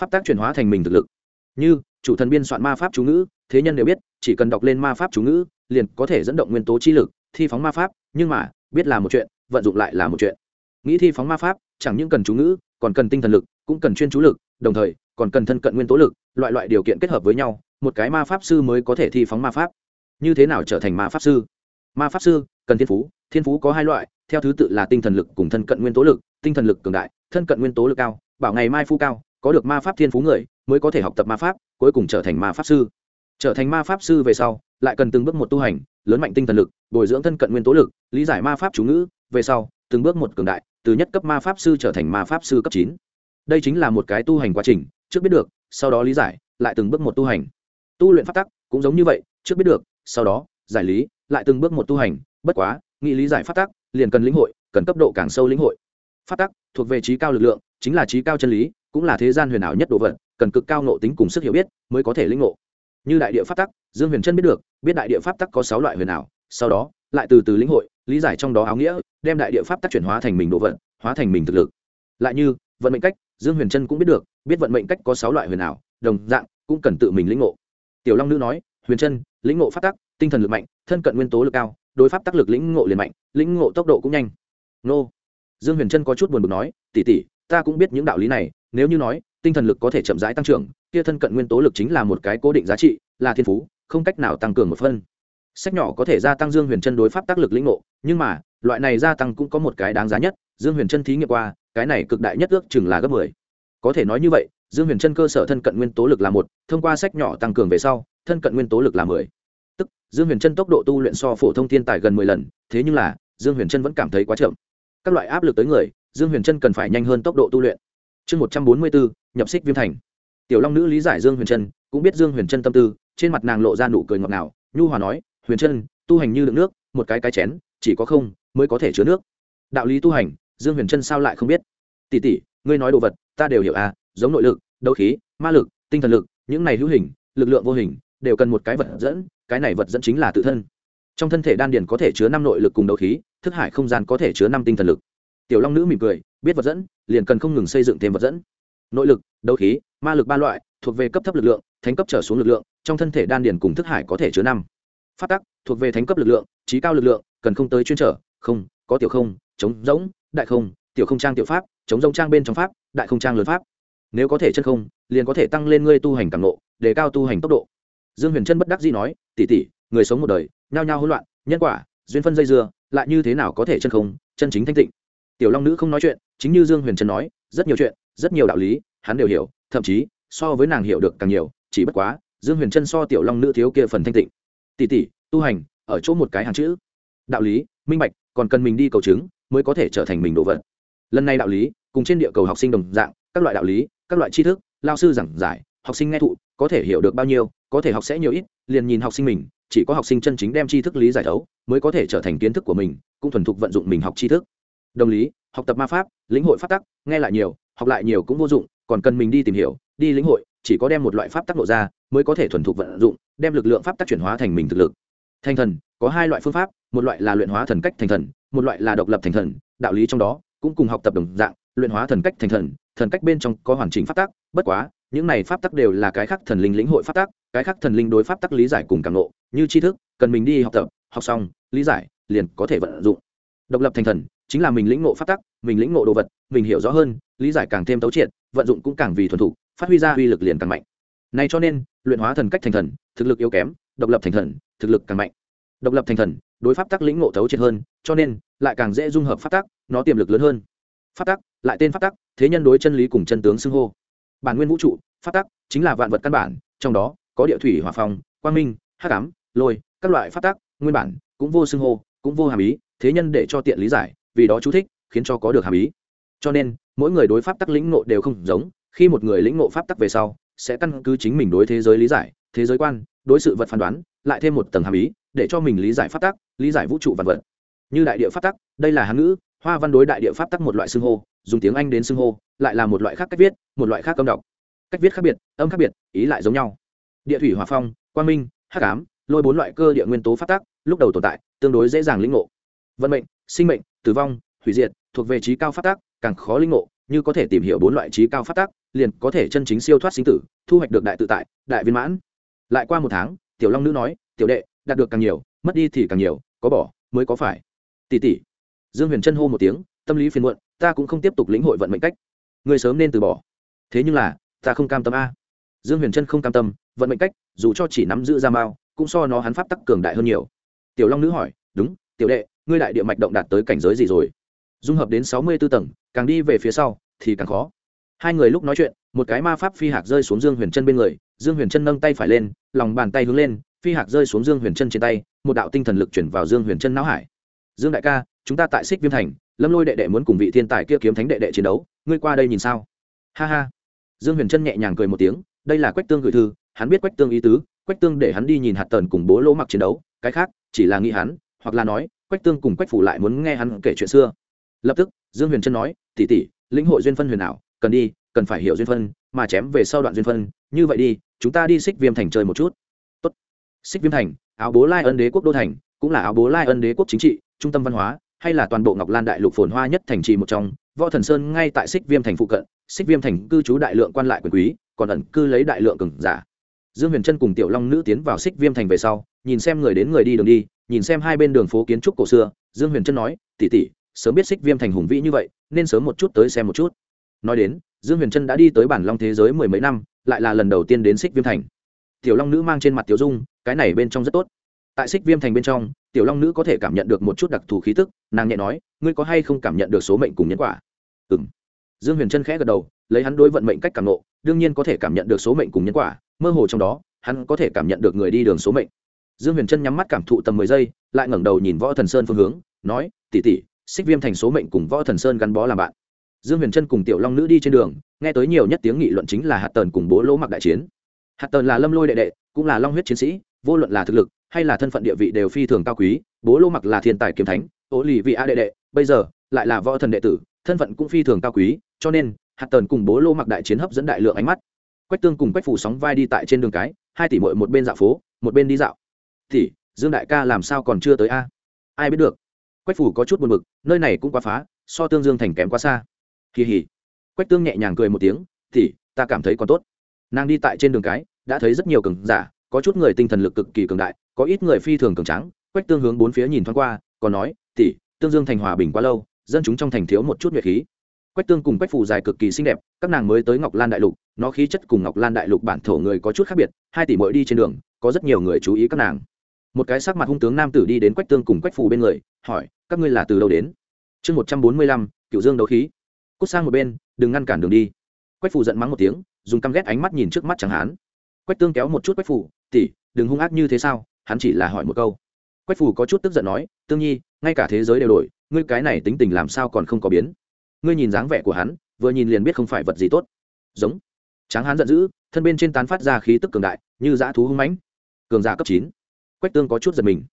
pháp tác chuyển hóa thành mình thực lực. Như, chủ thần biên soạn ma pháp chú ngữ, thế nhân đều biết, chỉ cần đọc lên ma pháp chú ngữ, liền có thể dẫn động nguyên tố chi lực, thi phóng ma pháp, nhưng mà, biết là một chuyện, vận dụng lại là một chuyện. Nghĩ thi phóng ma pháp, chẳng những cần chú ngữ, còn cần tinh thần lực, cũng cần chuyên chú lực, đồng thời, còn cần thân cận nguyên tố lực, loại loại điều kiện kết hợp với nhau, một cái ma pháp sư mới có thể thi phóng ma pháp như thế nào trở thành ma pháp sư? Ma pháp sư, cần thiên phú. Thiên phú có hai loại, theo thứ tự là tinh thần lực cùng thân cận nguyên tố lực. Tinh thần lực cường đại, thân cận nguyên tố lực cao, bảo ngày mai phu cao, có được ma pháp thiên phú người, mới có thể học tập ma pháp, cuối cùng trở thành ma pháp sư. Trở thành ma pháp sư về sau, lại cần từng bước một tu hành, lớn mạnh tinh thần lực, bồi dưỡng thân cận nguyên tố lực, lý giải ma pháp chú ngữ. Về sau, từng bước một cường đại, từ nhất cấp ma pháp sư trở thành ma pháp sư cấp chín. Đây chính là một cái tu hành quá trình, trước biết được, sau đó lý giải, lại từng bước một tu hành. Tu luyện pháp tắc cũng giống như vậy, trước biết được sau đó, giải lý, lại từng bước một tu hành, bất quá, nghị lý giải phát tắc, liền cần lĩnh hội, cần cấp độ càng sâu lĩnh hội. Phát tắc, thuộc về trí cao lực lượng, chính là trí cao chân lý, cũng là thế gian huyền ảo nhất đồ vật, cần cực cao nộ tính cùng sức hiểu biết mới có thể lĩnh ngộ. Như đại địa pháp tắc, dương huyền chân biết được, biết đại địa pháp tắc có sáu loại huyền ảo, sau đó, lại từ từ lĩnh hội, lý giải trong đó áo nghĩa, đem đại địa pháp tắc chuyển hóa thành mình độ vận hóa thành mình thực lực. Lại như, vận mệnh cách, dương huyền trân cũng biết được, biết vận mệnh cách có sáu loại huyền ảo, đồng dạng, cũng cần tự mình lĩnh ngộ. Tiểu long nữ nói huyền trân lĩnh ngộ pháp tắc, tinh thần lực mạnh, thân cận nguyên tố lực cao, đối pháp tác lực lĩnh ngộ liền mạnh, lĩnh ngộ tốc độ cũng nhanh. Nô. Dương huyền trân có chút buồn bực nói tỉ tỉ ta cũng biết những đạo lý này, nếu như nói, tinh thần lực có thể chậm rãi tăng trưởng, kia thân cận nguyên tố lực chính là một cái cố định giá trị, là thiên phú, không cách nào tăng cường một phân. Sách nhỏ có thể gia tăng dương huyền chân đối pháp tác lực lĩnh ngộ, nhưng mà, loại này gia tăng cũng có một cái đáng giá nhất, dương huyền chân thí nghiệm qua, cái này cực đại nhất ước chừng là gấp mười. Có thể nói như vậy, dương huyền chân cơ sở thân cận nguyên tố lực là một, thông qua sách nhỏ tăng cường về sau thân cận nguyên tố lực là mười. Tức, dương huyền chân tốc độ tu luyện so phổ thông thiên tài gần mười lần, thế nhưng là, dương huyền chân vẫn cảm thấy quá chậm. Các loại áp lực tới người, dương huyền chân cần phải nhanh hơn tốc độ tu luyện. Chương một trăm bốn mươi bốn, nhập xích viêm thành. Tiểu long nữ lý giải dương huyền chân, cũng biết dương huyền chân tâm tư, trên mặt nàng lộ ra nụ cười ngọt ngào, nhu hòa nói, huyền chân, tu hành như đựng nước, một cái cái chén, chỉ có không, mới có thể chứa nước. Đạo lý tu hành, dương huyền chân sao lại không biết? Tỷ tỷ, ngươi nói đồ vật, ta đều hiểu à giống nội lực, đấu khí, ma lực, tinh thần lực, những này hữu hình, lực lượng vô hình đều cần một cái vật dẫn cái này vật dẫn chính là tự thân. Trong thân thể đan điền có thể chứa năm nội lực cùng đấu khí thức hải không gian có thể chứa năm tinh thần lực. Tiểu long nữ mỉm cười biết vật dẫn liền cần không ngừng xây dựng thêm vật dẫn. Nội lực đấu khí ma lực ba loại thuộc về cấp thấp lực lượng thánh cấp trở xuống lực lượng trong thân thể đan điền cùng thức hải có thể chứa năm. Phát tắc thuộc về thánh cấp lực lượng trí cao lực lượng cần không tới chuyên trở không có tiểu không chống rỗng đại không tiểu không trang tiểu pháp chống rỗng trang bên trong pháp đại không trang lớn pháp. Nếu có thể chân không liền có thể tăng lên ngươi tu hành càng lộ, đề cao tu hành tốc độ dương huyền trân bất đắc dĩ nói tỉ tỉ người sống một đời, nhao nhao hỗn loạn, nhân quả, duyên phân dây dưa, lại như thế nào có thể chân không, chân chính thanh tịnh? Tiểu long nữ không nói chuyện, chính như dương huyền trân nói, rất nhiều chuyện, rất nhiều đạo lý, hắn đều hiểu, thậm chí, so với nàng hiểu được càng nhiều, chỉ bất quá, dương huyền trân so tiểu long nữ thiếu kia phần thanh tịnh. Tỷ tỷ, tu hành, ở chỗ một cái hàng chữ. Đạo lý, minh bạch, còn cần mình đi cầu chứng, mới có thể trở thành mình đồ vật. Lần này đạo lý, cùng trên địa cầu học sinh đồng dạng, các loại đạo lý, các loại tri thức, lao sư giảng giải, học sinh nghe thụ, có thể hiểu được bao nhiêu có thể học sẽ nhiều ít, liền nhìn học sinh mình, chỉ có học sinh chân chính đem tri thức lý giải thấu, mới có thể trở thành kiến thức của mình, cũng thuần thục vận dụng mình học tri thức. Đồng lý, học tập ma pháp, lĩnh hội pháp tắc, nghe lại nhiều, học lại nhiều cũng vô dụng, còn cần mình đi tìm hiểu, đi lĩnh hội, chỉ có đem một loại pháp tắc nộ ra, mới có thể thuần thục vận dụng, đem lực lượng pháp tắc chuyển hóa thành mình thực lực. Thành thần, có hai loại phương pháp, một loại là luyện hóa thần cách thành thần, một loại là độc lập thành thần, đạo lý trong đó cũng cùng học tập đồng dạng, luyện hóa thần cách thành thần thần cách bên trong có hoàn chỉnh pháp tắc, bất quá những này pháp tắc đều là cái khác thần linh lĩnh hội pháp tắc, cái khác thần linh đối pháp tắc lý giải cùng càng nộ như tri thức, cần mình đi học tập, học xong, lý giải, liền có thể vận dụng. Độc lập thành thần, chính là mình lĩnh ngộ pháp tắc, mình lĩnh ngộ đồ vật, mình hiểu rõ hơn, lý giải càng thêm tấu triệt, vận dụng cũng càng vì thuần thục, phát huy ra uy lực liền càng mạnh. Này cho nên, luyện hóa thần cách thành thần, thực lực yếu kém, độc lập thành thần, thực lực càng mạnh. Độc lập thành thần, đối pháp tắc lĩnh ngộ thấu triệt hơn, cho nên, lại càng dễ dung hợp pháp tắc, nó tiềm lực lớn hơn. Pháp tắc, lại tên pháp tắc, thế nhân đối chân lý cùng chân tướng xưng hô bản nguyên vũ trụ, pháp tắc chính là vạn vật căn bản, trong đó có địa thủy, hỏa phong, quang minh, hắc ám, lôi, các loại pháp tắc, nguyên bản cũng vô xưng hô, cũng vô hàm ý, thế nhân để cho tiện lý giải, vì đó chú thích, khiến cho có được hàm ý. Cho nên, mỗi người đối pháp tắc lĩnh ngộ đều không giống, khi một người lĩnh ngộ pháp tắc về sau, sẽ căn cứ chính mình đối thế giới lý giải, thế giới quan, đối sự vật phán đoán, lại thêm một tầng hàm ý, để cho mình lý giải pháp tắc, lý giải vũ trụ vật vật. Như đại địa pháp tắc, đây là hán ngữ hoa văn đối đại địa pháp tắc một loại xưng hô, dùng tiếng anh đến xưng hô, lại là một loại khác cách viết, một loại khác âm đọc. Cách viết khác biệt, âm khác biệt, ý lại giống nhau. Địa thủy hòa phong, quang minh, hắc ám, lôi bốn loại cơ địa nguyên tố pháp tắc, lúc đầu tồn tại, tương đối dễ dàng lĩnh ngộ. Vận mệnh, sinh mệnh, tử vong, hủy diệt, thuộc về trí cao pháp tắc, càng khó lĩnh ngộ, như có thể tìm hiểu bốn loại trí cao pháp tắc, liền có thể chân chính siêu thoát sinh tử, thu hoạch được đại tự tại, đại viên mãn. Lại qua một tháng, tiểu long nữ nói, tiểu đệ, đạt được càng nhiều, mất đi thì càng nhiều, có bỏ, mới có phải. Tỷ tỷ dương huyền chân hô một tiếng, tâm lý phiền muộn, ta cũng không tiếp tục lĩnh hội vận mệnh cách. Người sớm nên từ bỏ. Thế nhưng là, ta không cam tâm a. Dương huyền chân không cam tâm, vận mệnh cách, dù cho chỉ nắm giữ ra mao, cũng so nó hắn pháp tắc cường đại hơn nhiều. Tiểu long nữ hỏi, đúng, tiểu đệ, ngươi đại địa mạch động đạt tới cảnh giới gì rồi? Dung hợp đến sáu mươi b ố tầng, càng đi về phía sau, thì càng khó. Hai người lúc nói chuyện, một cái ma pháp phi hạc rơi xuống dương huyền chân bên người, dương huyền chân nâng tay phải lên, lòng bàn tay hướng lên, phi hạc rơi xuống dương huyền chân trên tay, một đạo tinh thần lực chuyển vào dương huyền chân não hải. Dương đại ca chúng ta tại xích viêm thành lâm lôi đệ đệ muốn cùng vị thiên tài kia kiếm thánh đệ đệ chiến đấu ngươi qua đây nhìn sao? Ha ha. Dương huyền Trân nhẹ nhàng cười một tiếng đây là quách tương gửi thư hắn biết quách tương ý tứ quách tương để hắn đi nhìn hạt tần cùng bố lỗ mặc chiến đấu cái khác chỉ là nghĩ hắn hoặc là nói quách tương cùng quách phủ lại muốn nghe hắn kể chuyện xưa. Lập tức dương huyền trân nói tỉ tỉ lĩnh hội duyên phân huyền ảo cần đi cần phải hiểu duyên phân mà chém về sau đoạn duyên phân như vậy đi chúng ta đi xích viêm thành chơi một chút. Tốt, xích viêm thành áo bố lai ân đế quốc đô thành cũng là áo bố lai ân đế quốc chính trị trung tâm văn hóa hay là toàn bộ ngọc lan đại lục phồn hoa nhất thành trì một trong, võ thần sơn ngay tại xích viêm thành phụ cận, xích viêm thành cư trú đại lượng quan lại quyền quý, còn ẩn cư lấy đại lượng cường giả. Dương huyền trân cùng tiểu long nữ tiến vào xích viêm thành về sau, nhìn xem người đến người đi đường đi, nhìn xem hai bên đường phố kiến trúc cổ xưa, dương huyền trân nói tỉ tỉ sớm biết xích viêm thành hùng vĩ như vậy, nên sớm một chút tới xem một chút. Nói đến, dương huyền trân đã đi tới bản long thế giới mười mấy năm, lại là lần đầu tiên đến xích viêm thành. Tiểu long nữ mang trên mặt tiểu dung, cái này bên trong rất tốt tại xích viêm thành bên trong, tiểu long nữ có thể cảm nhận được một chút đặc thù khí tức, nàng nhẹ nói, ngươi có hay không cảm nhận được số mệnh cùng nhân quả? Ừ m dương huyền trân khẽ gật đầu, lấy hắn đối vận mệnh cách cảm nộ đương nhiên có thể cảm nhận được số mệnh cùng nhân quả, mơ hồ trong đó, hắn có thể cảm nhận được người đi đường số mệnh. Dương huyền trân nhắm mắt cảm thụ tầm mười giây, lại ngẩng đầu nhìn võ thần sơn phương hướng, nói tỉ tỉ xích viêm thành số mệnh cùng võ thần sơn gắn bó làm bạn. Dương huyền trân cùng tiểu long nữ đi trên đường, nghe tới nhiều nhất tiếng nghị luận chính là hạt tần cùng bố lỗ mặc đại chiến. Hạt tần là lâm lôi đệ đệ, cũng là long huyết chiến sĩ vô luận là thực lực, hay là thân phận địa vị đều phi thường cao quý, bố lô mặc là thiên tài kiếm thánh ố lì vị a đệ đệ, bây giờ lại là võ thần đệ tử, thân phận cũng phi thường cao quý, cho nên, hạt tần cùng bố lô mặc đại chiến hấp dẫn đại lượng ánh mắt. Quách tương cùng quách phủ sóng vai đi tại trên đường cái, hai tỷ mội một bên dạo phố, một bên đi dạo. Thì dương đại ca làm sao còn chưa tới a? Ai biết được. Quách phủ có chút buồn b ự c nơi này cũng quá phá, so tương dương thành kém quá xa. Kỳ hỉ. Quách tương nhẹ nhàng cười một tiếng thì ta cảm thấy còn tốt. Nàng đi tại trên đường cái, đã thấy rất nhiều cường giả có chút người tinh thần lực cực kỳ cường đại, có ít người phi thường cường trắng quách tương hướng bốn phía nhìn thoáng qua, còn nói tỉ tương dương thành hòa bình quá lâu, dân chúng trong thành thiếu một chút nhuệ khí. Quách tương cùng quách phù dài cực kỳ xinh đẹp, các nàng mới tới ngọc lan đại lục, nó khí chất cùng ngọc lan đại lục bản thổ người có chút khác biệt, hai tỷ mỗi đi trên đường, có rất nhiều người chú ý các nàng. Một cái sắc mặt hung tướng nam tử đi đến quách tương cùng quách phù bên người, hỏi, các ngươi là từ đâu đến? Chương một trăm bốn mươi lăm cựu dương đấu khí. Cút sang một bên, đừng ngăn cản đường đi. Quách phù giận mắng một tiếng, dùng căm ghét ánh mắt nhìn trước mắt chẳng hán. Quách tương kéo một chút quách phù tỷ, đừng hung ác như thế sao? Hắn chỉ là hỏi một câu. Quách phù có chút tức giận nói, tương nhi, ngay cả thế giới đều đổi, ngươi cái này tính tình làm sao còn không có biến? Ngươi nhìn dáng vẻ của hắn, vừa nhìn liền biết không phải vật gì tốt. Giống. Tráng hán giận dữ, thân bên trên tán phát ra khí tức cường đại, như dã thú hung mãnh. Cường giả cấp chín. Quách tương có chút giật mình.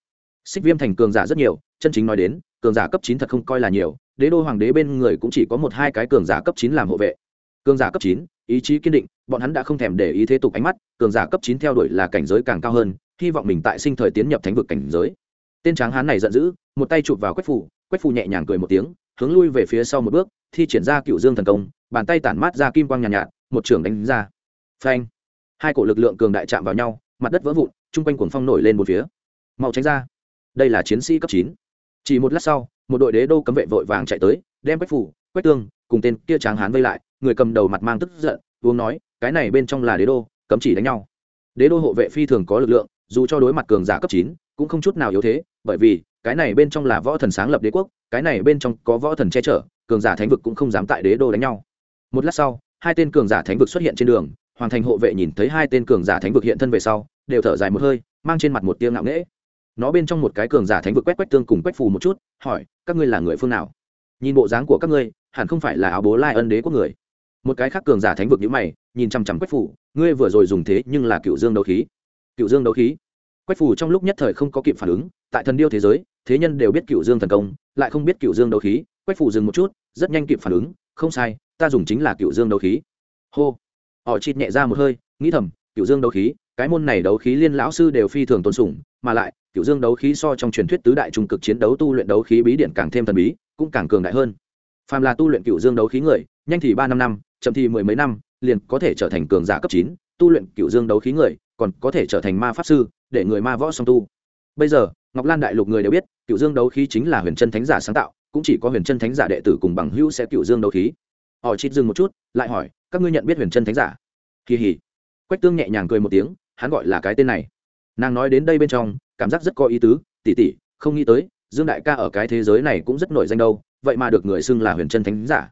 Xích viêm thành cường giả rất nhiều, chân chính nói đến, cường giả cấp chín thật không coi là nhiều, đế đô hoàng đế bên người cũng chỉ có một hai cái cường giả cấp chín làm hộ vệ cường giả cấp chín ý chí kiên định bọn hắn đã không thèm để ý thế tục ánh mắt cường giả cấp chín theo đuổi là cảnh giới càng cao hơn hy vọng mình tại sinh thời tiến nhập thánh vực cảnh giới. Tên tráng hán này giận dữ một tay chụp vào quách phủ quách phủ nhẹ nhàng cười một tiếng hướng lui về phía sau một bước thi triển ra cựu dương thần công bàn tay tản mát ra kim quang nhàn nhạt, nhạt một trường đánh ra. Phanh! Hai cổ lực lượng cường đại chạm vào nhau mặt đất vỡ vụn chung quanh cuồng phong nổi lên một phía. Mau tránh ra! Đây là chiến sĩ cấp chín. Chỉ một lát sau một đội đế đô cấm vệ vội vàng chạy tới đem quách phủ quách tương cùng tên kia tráng hán vây lại người cầm đầu mặt mang tức giận, uống nói, cái này bên trong là đế đô, cấm chỉ đánh nhau. Đế đô hộ vệ phi thường có lực lượng, dù cho đối mặt cường giả cấp chín, cũng không chút nào yếu thế, bởi vì, cái này bên trong là võ thần sáng lập đế quốc, cái này bên trong có võ thần che chở, cường giả thánh vực cũng không dám tại đế đô đánh nhau. Một lát sau, hai tên cường giả thánh vực xuất hiện trên đường, hoàng thành hộ vệ nhìn thấy hai tên cường giả thánh vực hiện thân về sau, đều thở dài một hơi, mang trên mặt một tiếng ngạo nghễ. Nó bên trong một cái cường giả thánh vực quét quét tương cùng quét phù một chút, hỏi, các ngươi là người phương nào? Nhìn bộ dáng của các ngươi, hẳn không phải là áo bố lai ân đế của người một cái khác cường giả thánh vực như mày nhìn chằm chằm quách phủ, ngươi vừa rồi dùng thế nhưng là cựu dương đấu khí. Cựu dương đấu khí? Quách phủ trong lúc nhất thời không có kịp phản ứng tại thần điêu thế giới thế nhân đều biết cựu dương thần công lại không biết cựu dương đấu khí. Quách phủ dừng một chút rất nhanh kịp phản ứng không sai ta dùng chính là cựu dương đấu khí. Hô. Họ chịt nhẹ ra một hơi nghĩ thầm cựu dương đấu khí cái môn này đấu khí liên lão sư đều phi thường tôn sủng mà lại cựu dương đấu khí so trong truyền thuyết tứ đại trung cực chiến đấu tu luyện đấu khí bí điện càng thêm thần bí cũng càng cường đại hơn. Phàm là tu luyện cựu dương đấu khí người nhanh thì ba năm năm chậm thì mười mấy năm, liền có thể trở thành cường giả cấp chín, tu luyện cựu dương đấu khí người, còn có thể trở thành ma pháp sư, để người ma võ song tu. Bây giờ, ngọc lan đại lục người đều biết, cựu dương đấu khí chính là huyền chân thánh giả sáng tạo, cũng chỉ có huyền chân thánh giả đệ tử cùng bằng hữu sẽ cựu dương đấu khí. Họ chít dừng một chút, lại hỏi, các ngươi nhận biết huyền chân thánh giả? Kỳ hỉ. Quách tương nhẹ nhàng cười một tiếng, hắn gọi là cái tên này. Nàng nói đến đây bên trong, cảm giác rất có ý tứ tỉ tỉ không nghĩ tới, dương đại ca ở cái thế giới này cũng rất nổi danh đâu, vậy mà được người xưng là huyền chân thánh giả.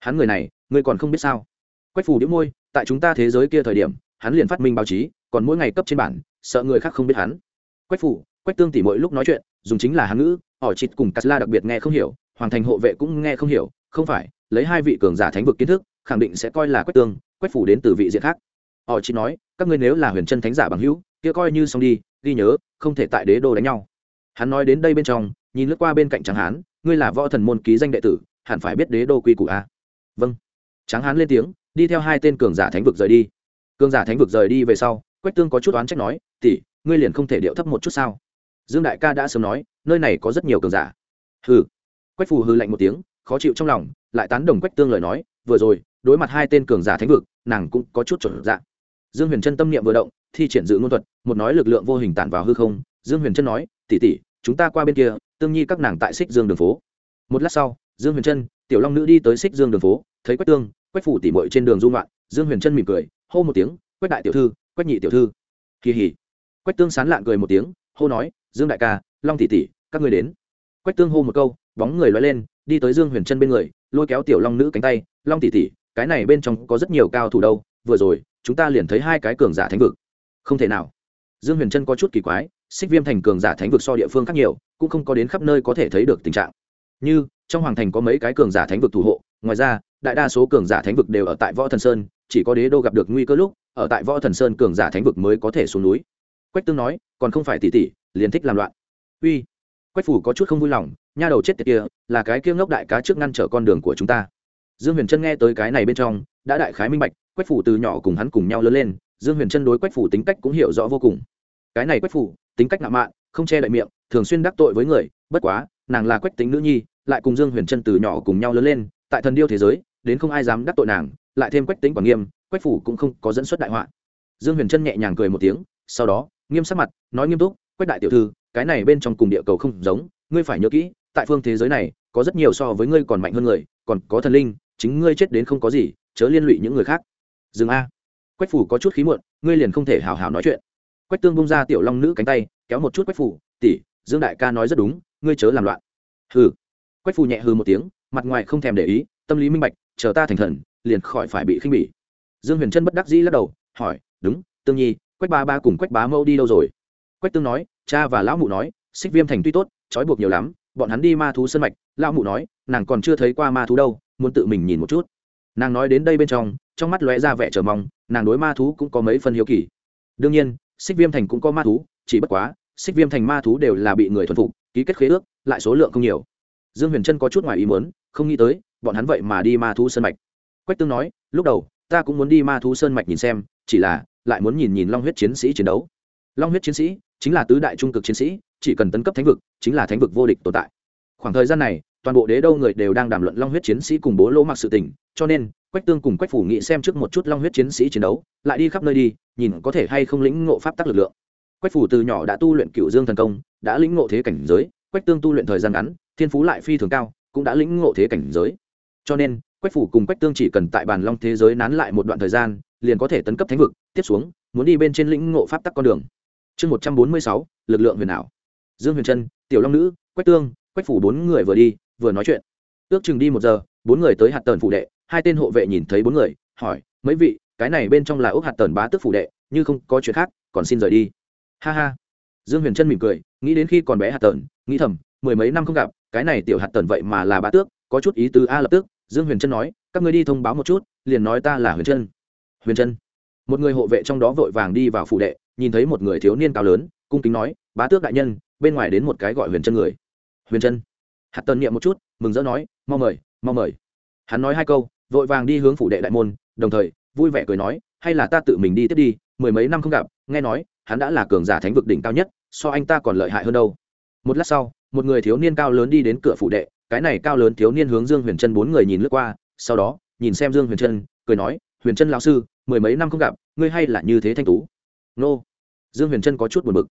Hắn người này ngươi còn không biết sao? Quách phù đĩu môi, tại chúng ta thế giới kia thời điểm, hắn liền phát minh báo chí, còn mỗi ngày cấp trên bản, sợ người khác không biết hắn. Quách phủ quách tương tỉ mỗi lúc nói chuyện, dùng chính là hán ngữ họ chịt cùng cắt la đặc biệt nghe không hiểu, hoàng thành hộ vệ cũng nghe không hiểu, không phải, lấy hai vị cường giả thánh vực kiến thức, khẳng định sẽ coi là quách tương, quách phủ đến từ vị diện khác. Họ chịt nói, các ngươi nếu là huyền chân thánh giả bằng hữu, kia coi như xong đi, ghi nhớ, không thể tại đế đô đánh nhau. Hắn nói đến đây bên trong, nhìn lướt qua bên cạnh tráng hán, ngươi là võ thần môn ký danh đệ tử, hẳn phải biết đế đô quy củ a. Vâng tráng hán lên tiếng, đi theo hai tên cường giả thánh vực rời đi. Cường giả thánh vực rời đi về sau, quách tương có chút oán trách nói, tỷ, ngươi liền không thể điệu thấp một chút sao? Dương đại ca đã sớm nói, nơi này có rất nhiều cường giả. Hừ. Quách phù hư lạnh một tiếng, khó chịu trong lòng, lại tán đồng quách tương lời nói, vừa rồi, đối mặt hai tên cường giả thánh vực, nàng cũng có chút chuẩn dạng dương huyền trân tâm niệm vừa động, thi triển dự ngôn thuật, một nói lực lượng vô hình tản vào hư không. Dương huyền trân nói tỉ tỉ chúng ta qua bên kia, tương nhi các nàng tại xích dương đường phố. Một lát sau, dương huyền trân tiểu long nữ đi tới xích dương đường phố thấy quách tương, quách phủ tỉ mội trên đường dung loạn dương huyền trân mỉm cười, hô một tiếng, quách đại tiểu thư, quách nhị tiểu thư. Kỳ hỉ. Quách tương sán lạn cười một tiếng, hô nói, dương đại ca, long tỷ tỷ, các người đến. Quách tương hô một câu, bóng người loay lên, đi tới dương huyền trân bên người, lôi kéo tiểu long nữ cánh tay, long tỷ tỷ, cái này bên trong có rất nhiều cao thủ đâu, vừa rồi, chúng ta liền thấy hai cái cường giả thánh vực. Không thể nào. Dương huyền trân có chút kỳ quái, xích viêm thành cường giả thánh vực so địa phương khác nhiều, cũng không có đến khắp nơi có thể thấy được tình trạng. Như, trong hoàng thành có mấy cái cường giả thánh vực thủ hộ, ngoài ra đại đa số cường giả thánh vực đều ở tại võ thần sơn, chỉ có đế đô gặp được nguy cơ lúc, ở tại võ thần sơn cường giả thánh vực mới có thể xuống núi. Quách tương nói, còn không phải tỷ tỷ liền thích làm loạn. Uy, quách phủ có chút không vui lòng, nha đầu chết tiệt kia, là cái kia ngốc đại cá trước ngăn trở con đường của chúng ta. Dương huyền trân nghe tới cái này bên trong, đã đại khái minh bạch, quách phủ từ nhỏ cùng hắn cùng nhau lớn lên, dương huyền trân đối quách phủ tính cách cũng hiểu rõ vô cùng. Cái này quách phủ, tính cách ngạo mạn, không che đậy miệng, thường xuyên đắc tội với người, bất quá, nàng là quách tính nữ nhi, lại cùng dương huyền trân từ nhỏ cùng nhau lớn lên, tại thần điêu thế giới đến không ai dám đắc tội nàng, lại thêm quách tính quản nghiêm, quách phủ cũng không có dẫn xuất đại họa. Dương huyền trân nhẹ nhàng cười một tiếng, sau đó, nghiêm sắc mặt, nói nghiêm túc, quách đại tiểu thư, cái này bên trong cùng địa cầu không giống, ngươi phải nhớ kỹ, tại phương thế giới này, có rất nhiều so với ngươi còn mạnh hơn người, còn có thần linh, chính ngươi chết đến không có gì, chớ liên lụy những người khác. Dừng a. Quách phủ có chút khí muộn, ngươi liền không thể hào hào nói chuyện. Quách tương bung ra tiểu long nữ cánh tay, kéo một chút quách phủ, tỷ, dương đại ca nói rất đúng, ngươi chớ làm loạn. Hừ. Quách phủ nhẹ hừ một tiếng, mặt ngoài không thèm để ý, tâm lý minh bạch chờ ta thành thần, liền khỏi phải bị khinh bỉ. Dương huyền trân bất đắc dĩ lắc đầu, hỏi, đúng, tương nhi, quách ba ba cùng quách bá mẫu đi đâu rồi? Quách tương nói, cha và lão mụ nói, xích viêm thành tuy tốt, trói buộc nhiều lắm, bọn hắn đi ma thú sân mạch, lão mụ nói, nàng còn chưa thấy qua ma thú đâu, muốn tự mình nhìn một chút. Nàng nói đến đây bên trong trong mắt lóe ra vẻ chờ mong, nàng đối ma thú cũng có mấy phần hiếu kỳ. Đương nhiên, xích viêm thành cũng có ma thú, chỉ bất quá, xích viêm thành ma thú đều là bị người thuần phục, ký kết khế ước, lại số lượng không nhiều. Dương huyền trân có chút ngoài ý muốn, không nghĩ tới bọn hắn vậy mà đi ma thú sơn mạch. Quách tương nói, lúc đầu, ta cũng muốn đi ma thú sơn mạch nhìn xem, chỉ là, lại muốn nhìn nhìn long huyết chiến sĩ chiến đấu. Long huyết chiến sĩ chính là tứ đại trung cực chiến sĩ, chỉ cần tấn cấp thánh vực, chính là thánh vực vô địch tồn tại. Khoảng thời gian này, toàn bộ đế đâu người đều đang đàm luận long huyết chiến sĩ cùng bố lỗ mặc sự tình, cho nên, quách tương cùng quách phủ nghĩ xem trước một chút long huyết chiến sĩ chiến đấu, lại đi khắp nơi đi, nhìn có thể hay không lĩnh ngộ pháp tắc lực lượng. Quách phủ từ nhỏ đã tu luyện cựu dương thần công, đã lĩnh ngộ thế cảnh giới, quách tương tu luyện thời gian ngắn, thiên phú lại phi thường cao, cũng đã lĩnh ngộ thế cảnh giới cho nên, quách phủ cùng quách tương chỉ cần tại bàn long thế giới nán lại một đoạn thời gian, liền có thể tấn cấp thánh vực, tiếp xuống, muốn đi bên trên lĩnh ngộ pháp tắc con đường. Chương một trăm bốn mươi sáu, lực lượng huyền ảo. Dương huyền trân, tiểu long nữ, quách tương, quách phủ bốn người vừa đi, vừa nói chuyện. Ước chừng đi một giờ, bốn người tới hạt tần phủ đệ, hai tên hộ vệ nhìn thấy bốn người, hỏi, mấy vị, cái này bên trong là ốc hạt tần bá tước phủ đệ, như không có chuyện khác, còn xin rời đi. Ha ha. Dương huyền trân mỉm cười, nghĩ đến khi còn bé hạt tần, nghĩ thầm, mười mấy năm không gặp, cái này tiểu hạt tần vậy mà là bá tước, có chút ý tứ a lập tức dương huyền trân nói, các người đi thông báo một chút, liền nói ta là huyền trân. Huyền trân. Một người hộ vệ trong đó vội vàng đi vào phủ đệ, nhìn thấy một người thiếu niên cao lớn, cung kính nói, bá tước đại nhân, bên ngoài đến một cái gọi huyền trân người. Huyền trân. Hạt tần niệm một chút, mừng rỡ nói, mau mời mau mời. Hắn nói hai câu, vội vàng đi hướng phủ đệ đại môn, đồng thời, vui vẻ cười nói, hay là ta tự mình đi tiếp đi, mười mấy năm không gặp, nghe nói, hắn đã là cường giả thánh vực đỉnh cao nhất, so anh ta còn lợi hại hơn đâu. Một lát sau, một người thiếu niên cao lớn đi đến cửa phủ đệ cái này cao lớn thiếu niên hướng dương huyền trân bốn người nhìn lướt qua, sau đó, nhìn xem dương huyền trân, cười nói, huyền trân lão sư, mười mấy năm không gặp, ngươi hay là như thế thanh tú. Nô. Dương huyền trân có chút buồn bực.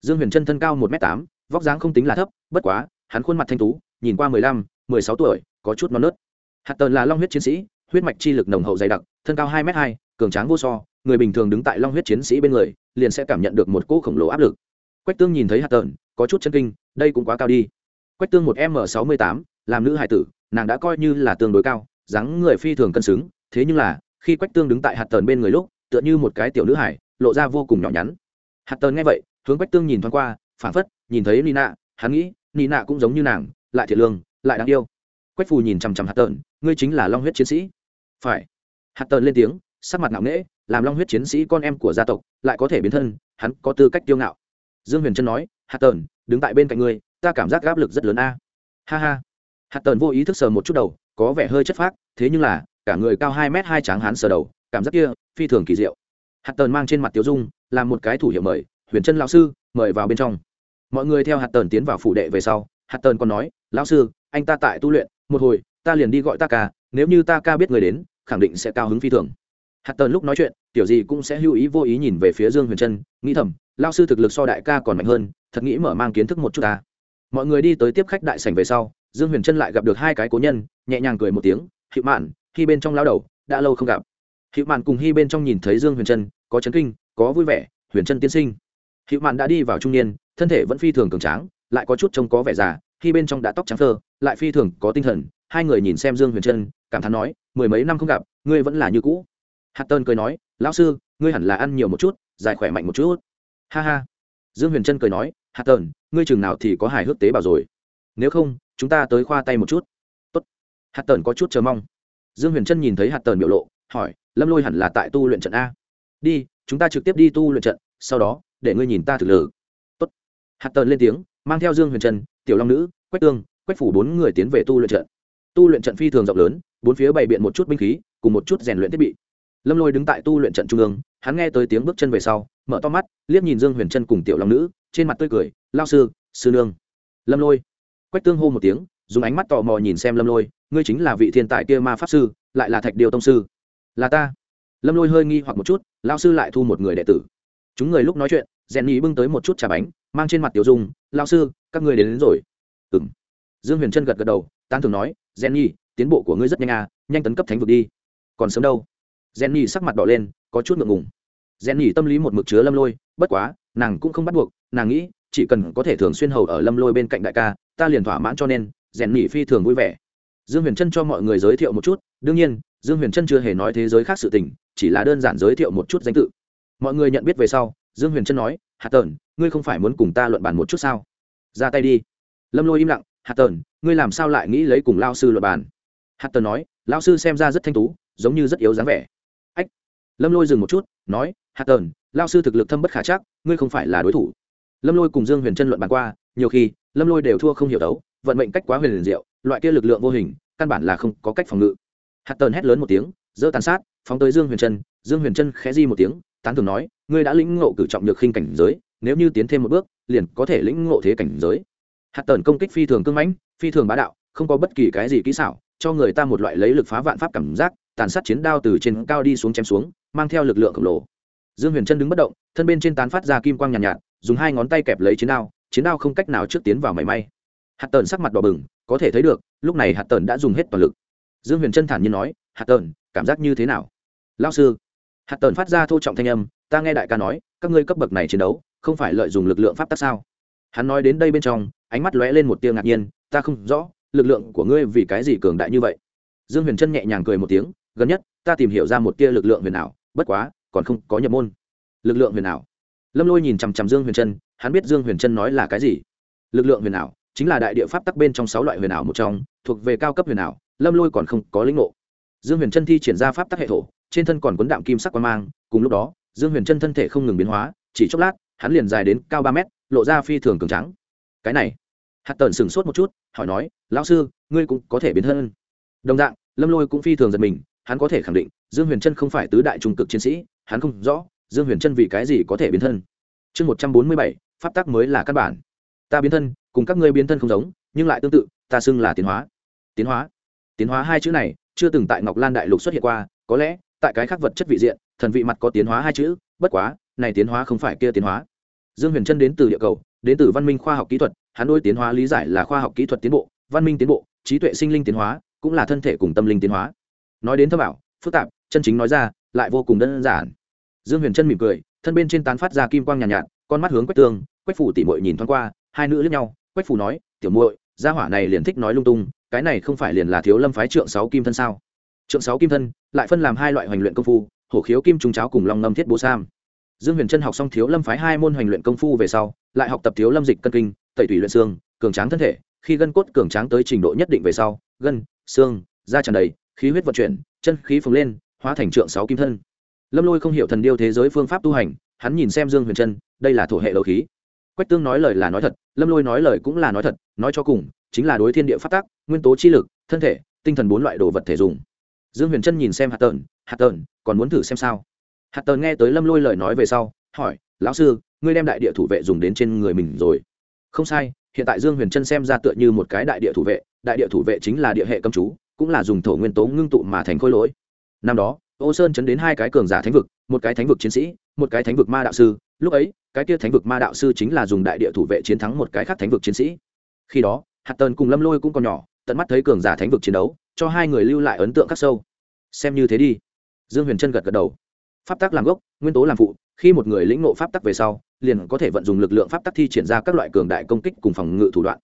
Dương huyền trân thân cao một m tám, vóc dáng không tính là thấp, bất quá, hắn khuôn mặt thanh tú, nhìn qua mười lăm, mười sáu tuổi, có chút non nớt. Hạt tần là long huyết chiến sĩ, huyết mạch chi lực nồng hậu dày đặc, thân cao hai m hai, cường tráng vô so, người bình thường đứng tại long huyết chiến sĩ bên người, liền sẽ cảm nhận được một cỗ khổng lồ áp lực. Quách tương nhìn thấy hạt tần, có chút chân kinh, đây cũng quá cao đi quách tương một m sáu mươi tám, làm nữ hải tử, nàng đã coi như là tương đối cao, dáng người phi thường cân xứng, thế nhưng là, khi quách tương đứng tại hạt tần bên người lúc, tựa như một cái tiểu nữ hải lộ ra vô cùng nhỏ nhắn. Hạt tần nghe vậy, hướng quách tương nhìn thoáng qua, phảng phất, nhìn thấy nina, hắn nghĩ, nina cũng giống như nàng, lại thiệt lương, lại đáng yêu. Quách phù nhìn chằm chằm hạt tần, ngươi chính là long huyết chiến sĩ. Phải. Hạt tần lên tiếng, sắc mặt ngạo nghễ, làm long huyết chiến sĩ con em của gia tộc lại có thể biến thân, hắn có tư cách tiêu ngạo. Dương huyền trân nói, hạt tần, đứng tại bên cạnh ngươi ta cảm giác áp lực rất lớn a. Ha ha. Hạt tần vô ý thức sờ một chút đầu, có vẻ hơi chất phác, thế nhưng là, cả người cao hai m hai tráng hán sờ đầu, cảm giác kia, phi thường kỳ diệu. Hạt tần mang trên mặt tiêu dung, làm một cái thủ hiệu mời, huyền chân lão sư, mời vào bên trong. Mọi người theo hạt tần tiến vào phủ đệ về sau, hạt tần còn nói, lão sư, anh ta tại tu luyện, một hồi, ta liền đi gọi ta ca, nếu như ta ca biết người đến, khẳng định sẽ cao hứng phi thường. Hạt tần lúc nói chuyện, tiểu gì cũng sẽ hữu ý vô ý nhìn về phía dương huyền trân, nghĩ thầm lao sư thực lực so đại ca còn mạnh hơn, thật nghĩ mở mang kiến thức một chút ta mọi người đi tới tiếp khách đại sảnh về sau, dương huyền trân lại gặp được hai cái cố nhân, nhẹ nhàng cười một tiếng hiệu mạn, khi bên trong lao đầu, đã lâu không gặp. Hiệu mạn cùng hy bên trong nhìn thấy dương huyền trân có chấn kinh, có vui vẻ, huyền trân tiên sinh. Hiệu mạn đã đi vào trung niên, thân thể vẫn phi thường cường tráng, lại có chút trông có vẻ già, khi bên trong đã tóc trắng thơ lại phi thường có tinh thần. Hai người nhìn xem dương huyền trân cảm thán nói, mười mấy năm không gặp, ngươi vẫn là như cũ. Hạt tơn cười nói, lão sư, ngươi hẳn là ăn nhiều một chút dài khỏe mạnh một chút. Ha ha. Dương huyền trân cười nói hạt tờn, ngươi chừng nào thì có hài hước tế bào rồi. Nếu không, chúng ta tới khoa tay một chút. Tốt. hạt tờn có chút chờ mong. Dương huyền trân nhìn thấy hạt tờn biểu lộ, hỏi, lâm lôi hẳn là tại tu luyện trận a? Đi, chúng ta trực tiếp đi tu luyện trận, sau đó, để ngươi nhìn ta thực lực Tốt. hạt tờn lên tiếng, mang theo dương huyền trân tiểu long nữ, quách tương, quách phủ bốn người tiến về tu luyện trận. Tu luyện trận phi thường rộng lớn, bốn phía bày biện một chút binh khí, cùng một chút rèn luyện thiết bị. Lâm lôi đứng tại tu luyện trận trung ương, hắn nghe tới tiếng bước chân về sau, mở to mắt, liếc nhìn dương huyền trân cùng tiểu long nữ trên mặt tươi cười lao sư sư nương. Lâm lôi. Quách tương hô một tiếng dùng ánh mắt tò mò nhìn xem lâm lôi ngươi chính là vị thiên tài kia ma pháp sư lại là thạch điều tông sư. Là ta. Lâm lôi hơi nghi hoặc một chút lao sư lại thu một người đệ tử. Chúng người lúc nói chuyện rèn nhì bưng tới một chút trà bánh mang trên mặt tiểu dung lao sư các người đến, đến rồi. Ừ m dương huyền trân gật gật đầu tán thường nói rèn nhì tiến bộ của ngươi rất nhanh à nhanh tấn cấp thánh vực đi. Còn sớm đâu. Rèn nhì sắc mặt đỏ lên có chút ngượng ngùng rèn nhỉ tâm lý một mực chứa lâm lôi, bất quá, nàng cũng không bắt buộc, nàng nghĩ, chỉ cần có thể thường xuyên hầu ở lâm lôi bên cạnh đại ca, ta liền thỏa mãn cho nên rèn nhỉ phi thường vui vẻ. Dương huyền trân cho mọi người giới thiệu một chút, đương nhiên, dương huyền trân chưa hề nói thế giới khác sự tình, chỉ là đơn giản giới thiệu một chút danh tự. Mọi người nhận biết về sau, dương huyền trân nói Hạ tờn, ngươi không phải muốn cùng ta luận bàn một chút sao? Ra tay đi. Lâm lôi im lặng Hạ tờn, ngươi làm sao lại nghĩ lấy cùng lao sư luận bàn? Hạ tờn nói lao sư xem ra rất thanh tú, giống như rất yếu dáng vẻ lâm lôi dừng một chút, nói hạt tờn, lao sư thực lực thâm bất khả chắc, ngươi không phải là đối thủ. Lâm lôi cùng dương huyền trân luận bàn qua, nhiều khi, lâm lôi đều thua không hiểu đấu, vận mệnh cách quá huyền liền diệu, loại kia lực lượng vô hình, căn bản là không có cách phòng ngự. Hạt tờn hét lớn một tiếng dỡ tàn sát, phóng tới dương huyền trân, dương huyền trân khẽ di một tiếng, tán thường nói, ngươi đã lĩnh ngộ cử trọng nhược khinh cảnh giới, nếu như tiến thêm một bước, liền có thể lĩnh ngộ thế cảnh giới. Hạt tờn công kích phi thường cưng mãnh, phi thường bá đạo, không có bất kỳ cái gì kỹ xảo, cho người ta một loại lấy lực phá vạn pháp cảm giác tàn sát chiến đao từ trên cao đi xuống chém xuống mang theo lực lượng khổng lồ. Dương huyền chân đứng bất động thân bên trên tán phát ra kim quang nhàn nhạt, nhạt dùng hai ngón tay kẹp lấy chiến đao chiến đao không cách nào trước tiến vào mảy may. Hạt tần sắc mặt đỏ bừng có thể thấy được lúc này hạt tần đã dùng hết toàn lực. Dương huyền chân thản nhiên nói hạt tần cảm giác như thế nào? Lao sư. Hạt tần phát ra thô trọng thanh âm ta nghe đại ca nói các ngươi cấp bậc này chiến đấu không phải lợi dụng lực lượng pháp tắc sao? Hắn nói đến đây bên trong ánh mắt lóe lên một tia ngạc nhiên ta không rõ lực lượng của ngươi vì cái gì cường đại như vậy. Dương huyền trân nhẹ nhàng cười một tiếng gần nhất, ta tìm hiểu ra một tia lực lượng huyền ảo, bất quá, còn không có nhập môn. Lực lượng huyền ảo. Lâm lôi nhìn chằm chằm dương huyền trân, hắn biết dương huyền trân nói là cái gì. Lực lượng huyền ảo, chính là đại địa pháp tắc bên trong sáu loại huyền ảo một trong, thuộc về cao cấp huyền ảo, lâm lôi còn không có lĩnh ngộ. Dương huyền trân thi triển ra pháp tắc hệ thổ, trên thân còn cuốn đạm kim sắc quan mang, cùng lúc đó, dương huyền trân thân thể không ngừng biến hóa, chỉ chốc lát, hắn liền dài đến cao ba mét, lộ ra phi thường cường trắng cái này, hạt tần sửng sốt một chút, hỏi nói, lão sư, ngươi cũng có thể biến hơn. đồng dạng, lâm lôi cũng phi thường giật mình hắn có thể khẳng định, dương huyền trân không phải tứ đại trung cực chiến sĩ, hắn không rõ, dương huyền trân vì cái gì có thể biến thân. Chương một trăm bốn mươi bảy, pháp tắc mới là căn bản. Ta biến thân, cùng các ngươi biến thân không giống, nhưng lại tương tự, ta xưng là tiến hóa. Tiến hóa. Tiến hóa hai chữ này, chưa từng tại ngọc lan đại lục xuất hiện qua, có lẽ, tại cái khác vật chất vị diện, thần vị mặt có tiến hóa hai chữ, bất quá, này tiến hóa không phải kia tiến hóa. Dương huyền trân đến từ địa cầu, đến từ văn minh khoa học kỹ thuật, hắn đôi tiến hóa lý giải là khoa học kỹ thuật tiến bộ, văn minh tiến bộ, trí tuệ sinh linh tiến hóa, cũng là thân thể cùng tâm linh tiến hóa nói đến thâm ảo phức tạp chân chính nói ra lại vô cùng đơn giản. Dương huyền trân mỉm cười thân bên trên tán phát ra kim quang nhàn nhạt, nhạt con mắt hướng quách tương quách phủ tỉ mội nhìn thoáng qua hai nữ lẫn nhau quách phủ nói tiểu muội gia hỏa này liền thích nói lung tung cái này không phải liền là thiếu lâm phái trượng sáu kim thân sao? Trượng sáu kim thân lại phân làm hai loại hoành luyện công phu hổ khiếu kim trung cháo cùng long ngâm thiết bố sam. Dương huyền trân học xong thiếu lâm phái hai môn hoành luyện công phu về sau lại học tập thiếu lâm dịch cân kinh tẩy thủy luyện xương cường tráng thân thể khi gân cốt cường tráng tới trình độ nhất định về sau gân xương da tràn đầy khí huyết vận chuyển, chân khí phồng lên, hóa thành trượng sáu kim thân. Lâm lôi không hiểu thần điêu thế giới phương pháp tu hành, hắn nhìn xem dương huyền trân, đây là thổ hệ đầu khí. Quách tương nói lời là nói thật, lâm lôi nói lời cũng là nói thật, nói cho cùng, chính là đối thiên địa phát tác, nguyên tố chi lực, thân thể, tinh thần bốn loại đồ vật thể dùng. Dương huyền trân nhìn xem hạt tờn hạt tờn, còn muốn thử xem sao? Hạt tờn nghe tới lâm lôi lời nói về sau, hỏi, lão sư, ngươi đem đại địa thủ vệ dùng đến trên người mình rồi. Không sai, hiện tại dương huyền trân xem ra tựa như một cái đại địa thủ vệ, đại địa thủ vệ chính là địa hệ cấm chú cũng là dùng thổ nguyên tố ngưng tụ mà thành khôi lỗi. Năm đó, ô sơn chấn đến hai cái cường giả thánh vực, một cái thánh vực chiến sĩ, một cái thánh vực ma đạo sư. Lúc ấy, cái kia thánh vực ma đạo sư chính là dùng đại địa thủ vệ chiến thắng một cái khác thánh vực chiến sĩ. Khi đó, hạt tần cùng lâm lôi cũng còn nhỏ, tận mắt thấy cường giả thánh vực chiến đấu, cho hai người lưu lại ấn tượng khắc sâu. Xem như thế đi. Dương huyền trân gật gật đầu. Pháp tắc làm gốc, nguyên tố làm phụ, khi một người lĩnh ngộ pháp tắc về sau, liền có thể vận dụng lực lượng pháp tắc thi triển ra các loại cường đại công kích cùng phòng ngự thủ đoạn.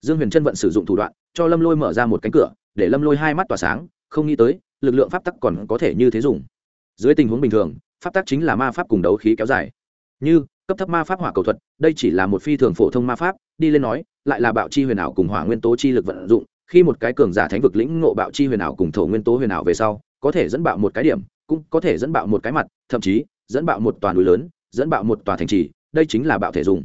Dương huyền trân vận sử dụng thủ đoạn, cho lâm lôi mở ra một cánh cửa để lâm lôi hai mắt tỏa sáng, không nghĩ tới, lực lượng pháp tắc còn có thể như thế dùng. Dưới tình huống bình thường, pháp tắc chính là ma pháp cùng đấu khí kéo dài. Như, cấp thấp ma pháp hỏa cầu thuật, đây chỉ là một phi thường phổ thông ma pháp, đi lên nói, lại là bạo chi huyền ảo cùng hỏa nguyên tố chi lực vận dụng, khi một cái cường giả thánh vực lĩnh ngộ bạo chi huyền ảo cùng thổ nguyên tố huyền ảo về sau, có thể dẫn bạo một cái điểm, cũng có thể dẫn bạo một cái mặt, thậm chí, dẫn bạo một toàn núi lớn, dẫn bạo một tòa thành trì, đây chính là bạo thể dùng.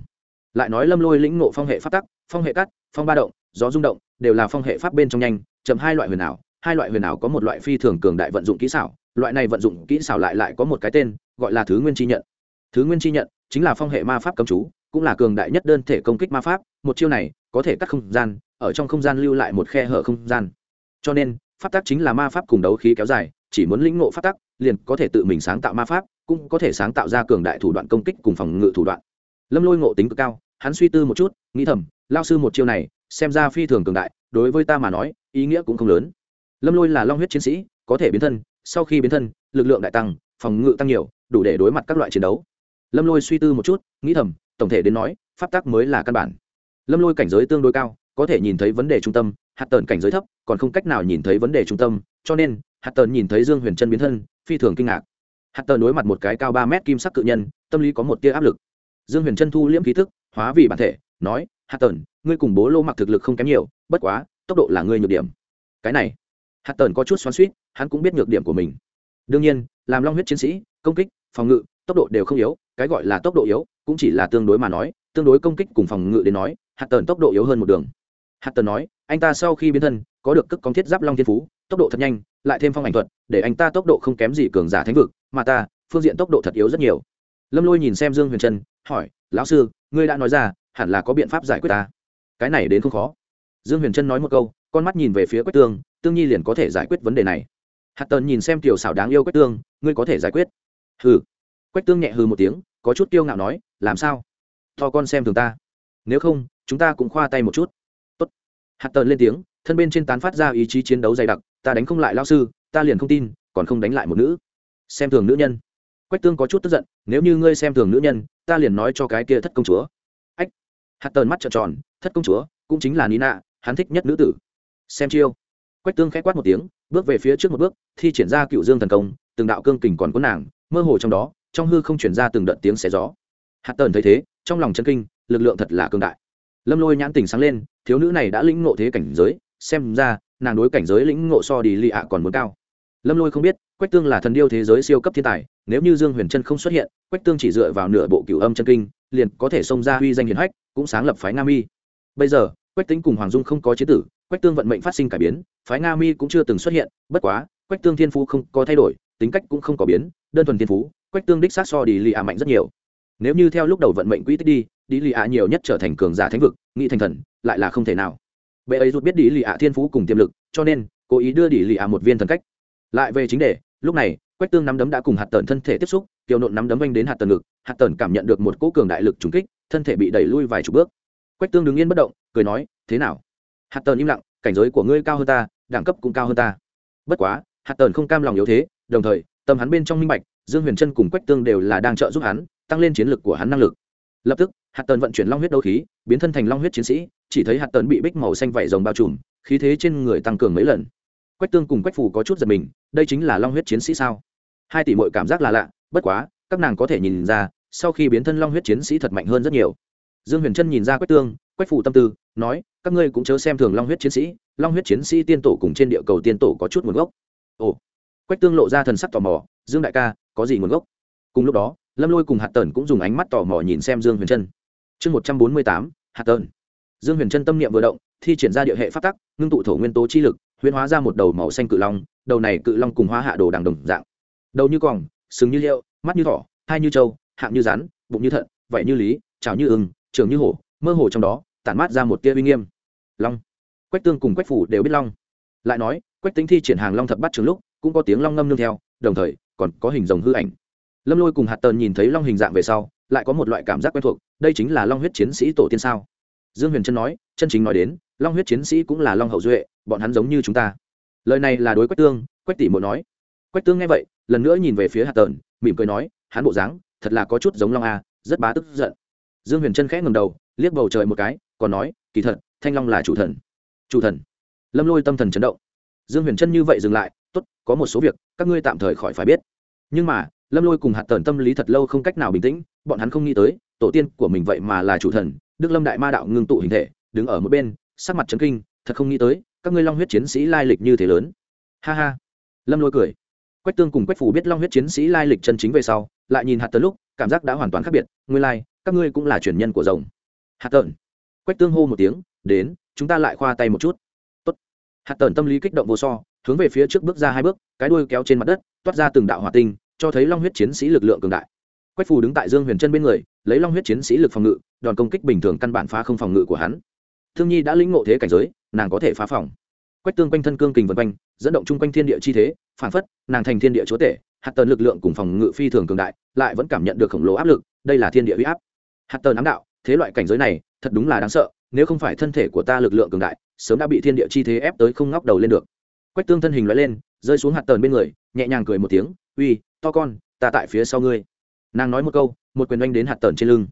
Lại nói lâm lôi lĩnh ngộ phong hệ pháp tắc, phong hệ cắt, phong ba động, gió rung động, đều là phong hệ pháp bên trong nhanh chậm hai loại huyền ảo, hai loại huyền ảo có một loại phi thường cường đại vận dụng kỹ xảo, loại này vận dụng kỹ xảo lại lại có một cái tên, gọi là thứ nguyên chi nhận. Thứ nguyên chi nhận chính là phong hệ ma pháp cấm chú, cũng là cường đại nhất đơn thể công kích ma pháp, một chiêu này có thể cắt không gian, ở trong không gian lưu lại một khe hở không gian. Cho nên, pháp tắc chính là ma pháp cùng đấu khí kéo dài, chỉ muốn lĩnh ngộ pháp tắc, liền có thể tự mình sáng tạo ma pháp, cũng có thể sáng tạo ra cường đại thủ đoạn công kích cùng phòng ngự thủ đoạn. Lâm lôi ngộ tính cực cao, hắn suy tư một chút, nghĩ thầm, lao sư một chiêu này, xem ra phi thường cường đại, đối với ta mà nói ý nghĩa cũng không lớn. Lâm lôi là long huyết chiến sĩ, có thể biến thân, sau khi biến thân, lực lượng đại tăng, phòng ngự tăng nhiều, đủ để đối mặt các loại chiến đấu. Lâm lôi suy tư một chút, nghĩ thầm, tổng thể đến nói, pháp tắc mới là căn bản. Lâm lôi cảnh giới tương đối cao, có thể nhìn thấy vấn đề trung tâm, hạt tần cảnh giới thấp, còn không cách nào nhìn thấy vấn đề trung tâm, cho nên, hạt tần nhìn thấy dương huyền chân biến thân, phi thường kinh ngạc. Hạt tần đối mặt một cái cao ba mét kim sắc cự nhân, tâm lý có một tia áp lực. Dương huyền chân thu liễm khí thức, hóa vì bản thể, nói, hạt tần ngươi cùng bố lô mặc thực lực không kém nhiều, bất quá tốc độ là ngươi nhược điểm. Cái này hạt tần có chút xoắn suýt hắn cũng biết nhược điểm của mình. Đương nhiên, làm long huyết chiến sĩ, công kích, phòng ngự, tốc độ đều không yếu, cái gọi là tốc độ yếu, cũng chỉ là tương đối mà nói, tương đối công kích cùng phòng ngự đến nói hạt tần tốc độ yếu hơn một đường. Hạt tần nói, anh ta sau khi biến thân, có được Cực công thiết giáp long thiên phú, tốc độ thật nhanh, lại thêm phong ảnh thuật, để anh ta tốc độ không kém gì cường giả thánh vực, mà ta, phương diện tốc độ thật yếu rất nhiều. Lâm lôi nhìn xem dương huyền trân, hỏi, lão sư, ngươi đã nói ra, hẳn là có biện pháp giải quyết ta. Cái này đến không khó dương huyền trân nói một câu, con mắt nhìn về phía quách tương tương nhi liền có thể giải quyết vấn đề này. Hạt tần nhìn xem tiểu xảo đáng yêu quách tương, ngươi có thể giải quyết. Hừ. Quách tương nhẹ hừ một tiếng, có chút tiêu ngạo nói, làm sao? To con xem thường ta. Nếu không, chúng ta cũng khoa tay một chút. Tốt. hạt tần lên tiếng, thân bên trên tán phát ra ý chí chiến đấu dày đặc, ta đánh không lại lao sư, ta liền không tin, còn không đánh lại một nữ. Xem thường nữ nhân. Quách tương có chút tức giận, nếu như ngươi xem thường nữ nhân, ta liền nói cho cái kia thất công chúa. Ách. Hạt tần mắt trợn tròn, thất công chúa, cũng chính là nina hắn thích nhất nữ tử. Xem chiêu. Quách tương k h quát một tiếng, bước về phía trước một bước, thi triển ra cựu dương thần công, từng đạo cương kình còn có nàng, mơ hồ trong đó, trong hư không chuyển ra từng đợt tiếng xé gió. Hạt tần thấy thế, trong lòng chân kinh, lực lượng thật là cương đại. Lâm lôi nhãn tình sáng lên, thiếu nữ này đã lĩnh ngộ thế cảnh giới, xem ra, nàng đối cảnh giới lĩnh ngộ so đi lì ạ còn muốn cao. Lâm lôi không biết, quách tương là thần điêu thế giới siêu cấp thiên tài, nếu như dương huyền trân không xuất hiện, quách tương chỉ dựa vào nửa bộ cựu âm chân kinh, liền có thể xông ra uy danh hiền hách, cũng sáng lập phái nam y. bây giờ quách tính cùng hoàng dung không có chế tử, quách tương vận mệnh phát sinh cải biến, phái nga mi cũng chưa từng xuất hiện, bất quá, quách tương thiên phú không có thay đổi, tính cách cũng không có biến, đơn thuần thiên phú, quách tương đích sát so đi lì ạ mạnh rất nhiều. Nếu như theo lúc đầu vận mệnh quỹ tích đi đi lì ạ nhiều nhất trở thành cường giả thánh vực nghị thành thần, lại là không thể nào. Bệ ấy rút biết đi lì ạ thiên phú cùng tiềm lực, cho nên, cố ý đưa đi lì ạ một viên thần cách. Lại về chính đề, lúc này, quách tương nắm đấm đã cùng hạt tần thân thể tiếp xúc kiều nộn nắm đấm anh đến hạt tần ngực, hạt tần cảm nhận được một cỗ cường đại lực trùng kích, thân thể bị đẩy lui vài chục bước quách tương đứng yên bất động, cười nói, thế nào? Hạt tần im lặng, cảnh giới của ngươi cao hơn ta, đẳng cấp cũng cao hơn ta. Bất quá, hạt tần không cam lòng yếu thế, đồng thời, tâm hắn bên trong minh bạch, dương huyền trân cùng quách tương đều là đang trợ giúp hắn, tăng lên chiến lực của hắn năng lực. Lập tức, hạt tần vận chuyển long huyết đấu khí, biến thân thành long huyết chiến sĩ, chỉ thấy hạt tần bị bích màu xanh vảy rồng bao trùm, khí thế trên người tăng cường mấy lần. Quách tương cùng quách phù có chút giật mình, đây chính là long huyết chiến sĩ sao? Hai tỷ mọi cảm giác là lạ, bất quá, các nàng có thể nhìn ra, sau khi biến thân long huyết chiến sĩ thật mạnh hơn rất nhiều dương huyền trân nhìn ra quách tương, quách Phủ tâm tư, nói, các ngươi cũng chớ xem thường long huyết chiến sĩ, long huyết chiến sĩ tiên tổ cùng trên địa cầu tiên tổ có chút nguồn gốc. Ồ. Quách tương lộ ra thần sắc tò mò, dương đại ca, có gì nguồn gốc? Cùng lúc đó, lâm lôi cùng hạt tần cũng dùng ánh mắt tò mò nhìn xem dương huyền trân chương một trăm bốn mươi tám, hạt tần dương huyền trân tâm niệm vừa động, thi triển ra địa hệ phát tắc, ngưng tụ thổ nguyên tố chi lực, huyễn hóa ra một đầu màu xanh cự long, đầu này cự long cùng hóa hạ đồ đằng đồng dạng. Đầu như còng, sừng như liệu, mắt như thỏ, hai như trâu, hạng như rắn, bụng như thận vậy như lý trào như ưng trường như hổ, mơ hồ trong đó, tản mát ra một tia uy nghiêm. Long. Quách tương cùng quách phủ đều biết long. Lại nói, quách tính thi triển hàng long thập bắt trường lúc, cũng có tiếng long ngâm nương theo, đồng thời, còn có hình rồng hư ảnh. Lâm lôi cùng hạt tần nhìn thấy long hình dạng về sau, lại có một loại cảm giác quen thuộc, đây chính là long huyết chiến sĩ tổ tiên sao? Dương huyền trân nói, chân chính nói đến, long huyết chiến sĩ cũng là long hậu duệ, bọn hắn giống như chúng ta. Lời này là đối quách tương, quách tỷ mộ nói. Quách tương nghe vậy, lần nữa nhìn về phía hạt tần, mỉm cười nói, hắn bộ dáng, thật là có chút giống long a, rất bá tức giận dương huyền trân khẽ ngầm đầu, liếc bầu trời một cái, còn nói, kỳ thật, thanh long là chủ thần. Chủ thần? Lâm lôi tâm thần chấn động. Dương huyền trân như vậy dừng lại, tốt, có một số việc, các ngươi tạm thời khỏi phải biết. Nhưng mà, lâm lôi cùng hạt tần tâm lý thật lâu không cách nào bình tĩnh, bọn hắn không nghĩ tới, tổ tiên của mình vậy mà là chủ thần, đức lâm đại ma đạo ngưng tụ hình thể, đứng ở một bên, sắc mặt trấn kinh, thật không nghĩ tới, các ngươi long huyết chiến sĩ lai lịch như thế lớn. Ha ha. Lâm lôi cười. Quách tương cùng quách phủ biết long huyết chiến sĩ lai lịch chân chính về sau, lại nhìn hạt tần lúc, cảm giác đã hoàn toàn khác biệt ngươi lai các ngươi cũng là truyền nhân của rồng. Hạt tần quách tương hô một tiếng, đến, chúng ta lại khoa tay một chút. Tốt. hạt tần tâm lý kích động vô so, hướng về phía trước bước ra hai bước, cái đuôi kéo trên mặt đất, toát ra từng đạo hỏa tinh, cho thấy long huyết chiến sĩ lực lượng cường đại. Quách phù đứng tại dương huyền chân bên người, lấy long huyết chiến sĩ lực phòng ngự đòn công kích bình thường căn bản phá không phòng ngự của hắn. Thương nhi đã lĩnh ngộ thế cảnh giới, nàng có thể phá phòng. Quách tương quanh thân cương kình vân quanh, dẫn động chung quanh thiên địa chi thế, phản phất, nàng thành thiên địa chúa tể hạt tần lực lượng cùng phòng ngự phi thường cường đại, lại vẫn cảm nhận được khổng lồ áp lực, đây là thiên địa huy áp hạt tờ nắm đạo, thế loại cảnh giới này, thật đúng là đáng sợ, nếu không phải thân thể của ta lực lượng cường đại, sớm đã bị thiên địa chi thế ép tới không ngóc đầu lên được. Quách tương thân hình loại lên, rơi xuống hạt tờn bên người, nhẹ nhàng cười một tiếng, uy, to con, ta tại phía sau ngươi. Nàng nói một câu, một quyền oanh đến hạt tờn trên lưng.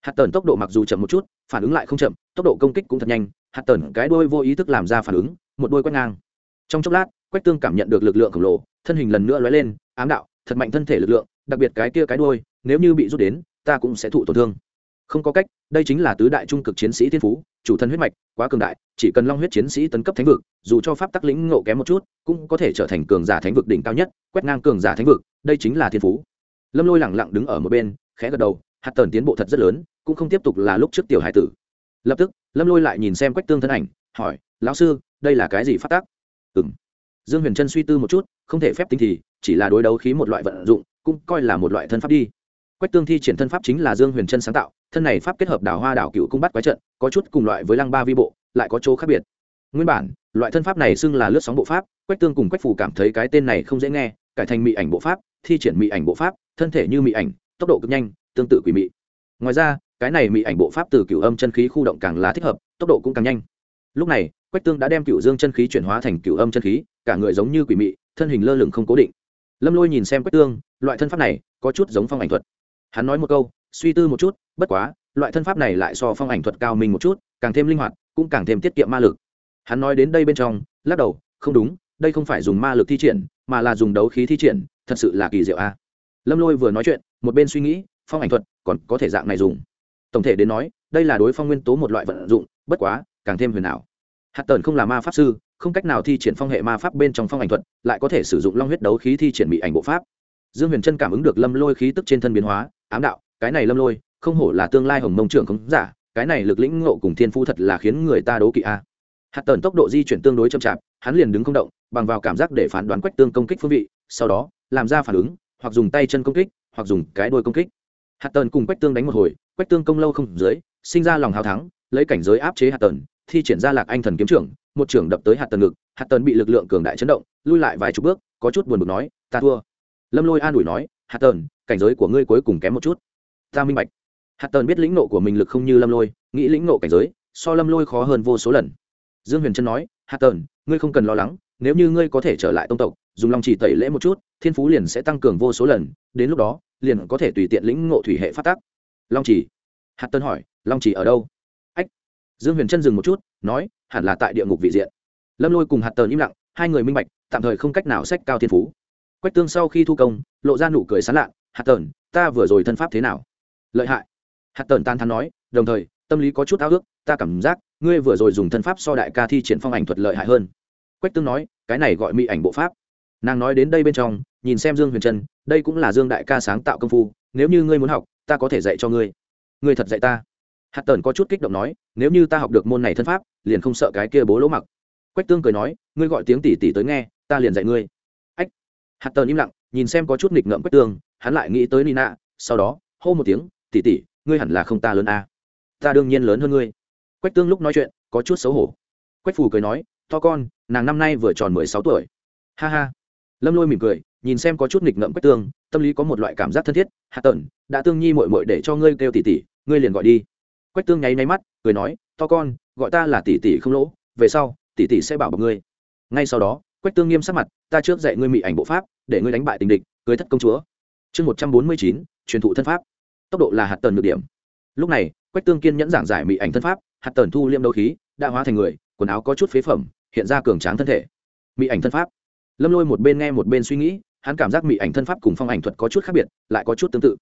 Hạt tờn tốc độ mặc dù chậm một chút, phản ứng lại không chậm, tốc độ công kích cũng thật nhanh, hạt tờn cái đôi vô ý thức làm ra phản ứng, một đôi quét ngang. Trong chốc lát, quách tương cảm nhận được lực lượng khổng lồ, thân hình lần nữa lóe lên, ám đạo, thật mạnh thân thể lực lượng, đặc biệt cái kia cái đôi nếu như bị rút đến, ta cũng sẽ thụ tổn thương không có cách, đây chính là tứ đại trung cực chiến sĩ thiên phú, chủ thân huyết mạch, quá cường đại, chỉ cần long huyết chiến sĩ tấn cấp thánh vực, dù cho pháp tắc lĩnh ngộ kém một chút, cũng có thể trở thành cường giả thánh vực đỉnh cao nhất, quét ngang cường giả thánh vực, đây chính là thiên phú. Lâm lôi lẳng lặng đứng ở một bên, khẽ gật đầu, hạt tần tiến bộ thật rất lớn, cũng không tiếp tục là lúc trước tiểu hải tử. Lập tức, lâm lôi lại nhìn xem quách tương thân ảnh, hỏi, lão sư, đây là cái gì phát tác ừ m dương huyền trân suy tư một chút, không thể phép tính thì, chỉ là đối đấu khí một loại vận dụng, cũng coi là một loại thân pháp đi quách tương thi triển thân pháp chính là dương huyền trân sáng tạo, thân này pháp kết hợp đảo hoa đảo cựu cung bắt quái trận, có chút cùng loại với lăng ba vi bộ, lại có chỗ khác biệt. Nguyên bản, loại thân pháp này xưng là lướt sóng bộ pháp, quách tương cùng quách phủ cảm thấy cái tên này không dễ nghe, cải thành mị ảnh bộ pháp, thi triển mị ảnh bộ pháp, thân thể như mị ảnh, tốc độ cực nhanh, tương tự quỷ mị. Ngoài ra, cái này mị ảnh bộ pháp từ cựu âm chân khí khu động càng là thích hợp, tốc độ cũng càng nhanh. Lúc này, quách tương đã đem cựu dương chân khí chuyển hóa thành cựu âm chân khí, cả người giống như quỷ mị, thân hình lơ lửng không cố định. Lâm lôi nhìn xem quách tương, loại thân pháp này có chút giống phong ảnh thuật hắn nói một câu, suy tư một chút, bất quá, loại thân pháp này lại so phong ảnh thuật cao mình một chút, càng thêm linh hoạt, cũng càng thêm tiết kiệm ma lực. Hắn nói đến đây bên trong, lắc đầu, không đúng, đây không phải dùng ma lực thi triển, mà là dùng đấu khí thi triển, thật sự là kỳ diệu a. Lâm lôi vừa nói chuyện, một bên suy nghĩ, phong ảnh thuật còn có thể dạng này dùng. Tổng thể đến nói, đây là đối phong nguyên tố một loại vận dụng, bất quá, càng thêm huyền ảo. Hạt tần không là ma pháp sư, không cách nào thi triển phong hệ ma pháp bên trong phong ảnh thuật, lại có thể sử dụng long huyết đấu khí thi triển bị ảnh bộ pháp dương huyền trân cảm ứng được lâm lôi khí tức trên thân biến hóa, ám đạo, cái này lâm lôi, không hổ là tương lai hồng mông trưởng không giả, cái này lực lĩnh ngộ cùng thiên phu thật là khiến người ta đố kỵ a. Hạt tần tốc độ di chuyển tương đối chậm chạp, hắn liền đứng không động, bằng vào cảm giác để phán đoán quách tương công kích phương vị, sau đó, làm ra phản ứng, hoặc dùng tay chân công kích, hoặc dùng cái đôi công kích. Hạt tần cùng quách tương đánh một hồi, quách tương công lâu không dưới, sinh ra lòng hào thắng, lấy cảnh giới áp chế hạt tần, thi triển ra lạc anh thần kiếm trưởng, một trưởng đập tới hạt tần ngực, hạt tần bị lực lượng cường đại chấn động, lui lại vài chục bước, có chút buồn bực nói, ta thua lâm lôi an ủi nói hạt tần, cảnh giới của ngươi cuối cùng kém một chút. Ta minh bạch. Hạt tần biết lĩnh nộ của mình lực không như lâm lôi, nghĩ lĩnh nộ cảnh giới, so lâm lôi khó hơn vô số lần. Dương huyền trân nói hạt tần, ngươi không cần lo lắng, nếu như ngươi có thể trở lại tông tộc, dùng lòng chỉ tẩy lễ một chút, thiên phú liền sẽ tăng cường vô số lần, đến lúc đó, liền có thể tùy tiện lĩnh ngộ thủy hệ phát tác long chỉ? Hạt tân hỏi, long chỉ ở đâu? Ách. Dương huyền chân dừng một chút, nói, hẳn là tại địa ngục vị diện. Lâm lôi cùng hạt tờn im lặng, hai người minh bạch, tạm thời không cách nào sách cao thiên phú quách tương sau khi thu công lộ ra nụ cười sán lạn, hạt tờn ta vừa rồi thân pháp thế nào? Lợi hại. Hạt tờn tan thắn nói đồng thời tâm lý có chút ao ước ta cảm giác ngươi vừa rồi dùng thân pháp so đại ca thi triển phong ảnh thuật lợi hại hơn. Quách tương nói cái này gọi mỹ ảnh bộ pháp. Nàng nói đến đây bên trong nhìn xem dương huyền trân đây cũng là dương đại ca sáng tạo công phu nếu như ngươi muốn học ta có thể dạy cho ngươi. Ngươi thật dạy ta? Hạt tần có chút kích động nói nếu như ta học được môn này thân pháp liền không sợ cái kia bố lỗ mặc. Quách tương cười nói ngươi gọi tiếng tỉ tỉ tới nghe ta liền dạy ngươi hạt tần im lặng, nhìn xem có chút nghịch ngợm quách tương, hắn lại nghĩ tới nina, sau đó, hô một tiếng tỉ tỉ ngươi hẳn là không ta lớn a ta đương nhiên lớn hơn ngươi. Quách tương lúc nói chuyện, có chút xấu hổ. Quách phù cười nói, to con, nàng năm nay vừa tròn mười sáu tuổi. Ha ha. Lâm lôi mỉm cười, nhìn xem có chút nghịch ngợm quách tương, tâm lý có một loại cảm giác thân thiết. Hạ tần đã tương nhi mội mội để cho ngươi kêu tỷ tỷ, ngươi liền gọi đi. Quách tương nháy nháy mắt, cười nói, to con, gọi ta là tỷ tỷ không lỗ, về sau, tỷ tỷ sẽ bảo bọc ngươi. Ngay sau đó quách tương nghiêm sắc mặt, ta trước dạy ngươi mị ảnh bộ pháp, để ngươi đánh bại tình địch, cưới thất công chúa. Chương một trăm bốn mươi chín, truyền thụ thân pháp. Tốc độ là hạt tần được điểm. Lúc này, quách tương kiên nhẫn giảng giải mị ảnh thân pháp, hạt tần thu liêm đấu khí, đã hóa thành người, quần áo có chút phế phẩm, hiện ra cường tráng thân thể. Mị ảnh thân pháp. Lâm lôi một bên nghe một bên suy nghĩ, hắn cảm giác mị ảnh thân pháp cùng phong ảnh thuật có chút khác biệt, lại có chút tương tự.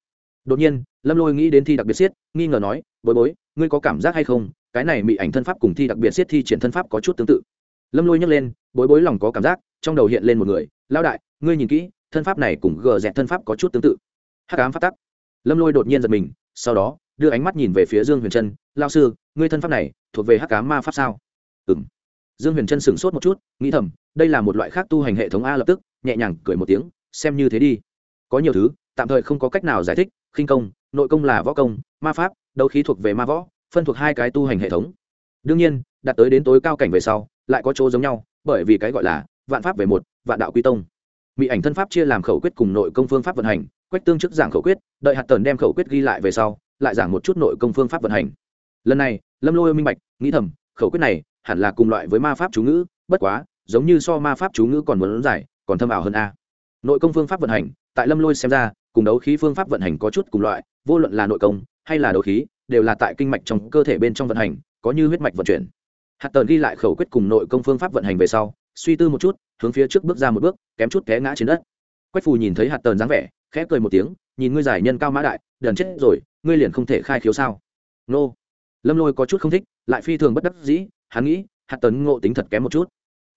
Đột nhiên, lâm lôi nghĩ đến thi đặc biệt siết nghi ngờ nói, bối bối, ngươi có cảm giác hay không? Cái này mị ảnh thân pháp cùng thi đặc biệt siết thi triển thân pháp có chút tương tự. Lâm lôi nhấc lên bối bối lòng có cảm giác, trong đầu hiện lên một người lao đại, ngươi nhìn kỹ, thân pháp này cùng gờ dẹt thân pháp có chút tương tự. Hắc ám phát tắc. Lâm lôi đột nhiên giật mình, sau đó, đưa ánh mắt nhìn về phía dương huyền trân lao sư, ngươi thân pháp này thuộc về hắc ám ma pháp sao? Ừ m dương huyền trân sửng sốt một chút, nghĩ thầm, đây là một loại khác tu hành hệ thống a lập tức, nhẹ nhàng cười một tiếng, xem như thế đi. Có nhiều thứ, tạm thời không có cách nào giải thích, khinh công, nội công là võ công, ma pháp, đấu khí thuộc về ma võ, phân thuộc hai cái tu hành hệ thống. Đương nhiên, đạt tới đến tối cao cảnh về sau, lại có chỗ giống nhau bởi vì cái gọi là vạn pháp về một, vạn đạo quy tông. Mỹ ảnh thân pháp chia làm khẩu quyết cùng nội công phương pháp vận hành, quách tương chức giảng khẩu quyết, đợi hạt tần đem khẩu quyết ghi lại về sau, lại giảng một chút nội công phương pháp vận hành. Lần này, lâm lôi minh bạch, nghĩ thầm, khẩu quyết này hẳn là cùng loại với ma pháp chú ngữ, bất quá, giống như so ma pháp chú ngữ còn muốn giải còn thâm ảo hơn a. Nội công phương pháp vận hành, tại lâm lôi xem ra, cùng đấu khí phương pháp vận hành có chút cùng loại, vô luận là nội công hay là đấu khí, đều là tại kinh mạch trong cơ thể bên trong vận hành, có như huyết mạch vận chuyển hạt tần ghi lại khẩu quyết cùng nội công phương pháp vận hành về sau, suy tư một chút, hướng phía trước bước ra một bước, kém chút té ngã trên đất. Quách phù nhìn thấy hạt tần dáng vẻ, khẽ cười một tiếng, nhìn ngươi giải nhân cao mã đại, đần chết rồi, ngươi liền không thể khai khiếu sao? Nô. Lâm lôi có chút không thích, lại phi thường bất đắc dĩ, hắn nghĩ, hạt tần ngộ tính thật kém một chút.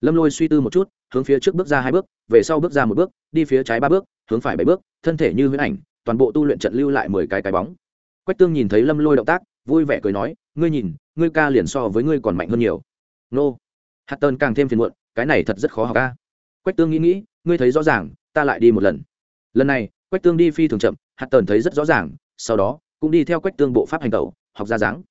Lâm lôi suy tư một chút, hướng phía trước bước ra hai bước, về sau bước ra một bước, đi phía trái ba bước, hướng phải bảy bước, thân thể như huyễn ảnh, toàn bộ tu luyện trận lưu lại mười cái cái bóng. Quách tương nhìn thấy lâm lôi động tác, vui vẻ cười nói, ngươi nhìn ngươi ca liền so với ngươi còn mạnh hơn nhiều. Nô. Hạt tần càng thêm phiền muộn, cái này thật rất khó học ca. Quách tương nghĩ nghĩ, ngươi thấy rõ ràng, ta lại đi một lần. Lần này, quách tương đi phi thường chậm hạt tần thấy rất rõ ràng, sau đó, cũng đi theo quách tương bộ pháp hành tẩu, học ra dáng.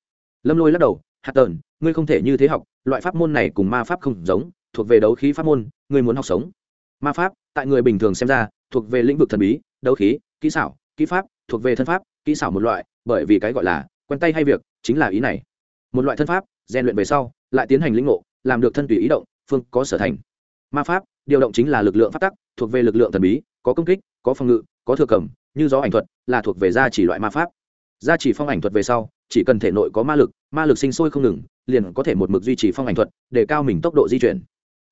Lâm lôi lắc đầu hạt tần ngươi không thể như thế học, loại pháp môn này cùng ma pháp không giống, thuộc về đấu khí pháp môn, ngươi muốn học sống. Ma pháp, tại người bình thường xem ra, thuộc về lĩnh vực thần bí, đấu khí, kỹ xảo, kỹ pháp, thuộc về thân pháp, kỹ xảo một loại, bởi vì cái gọi là quen tay hay việc, chính là ý này một loại thân pháp, rèn luyện về sau, lại tiến hành lĩnh ngộ, làm được thân tùy ý động, phương có sở thành. Ma pháp, điều động chính là lực lượng phát tắc, thuộc về lực lượng thần bí, có công kích, có phòng ngự, có thừa cầm, như gió ảnh thuật, là thuộc về gia chỉ loại ma pháp. Gia chỉ phong ảnh thuật về sau, chỉ cần thể nội có ma lực ma lực sinh sôi không ngừng, liền có thể một mực duy trì phong ảnh thuật, để cao mình tốc độ di chuyển.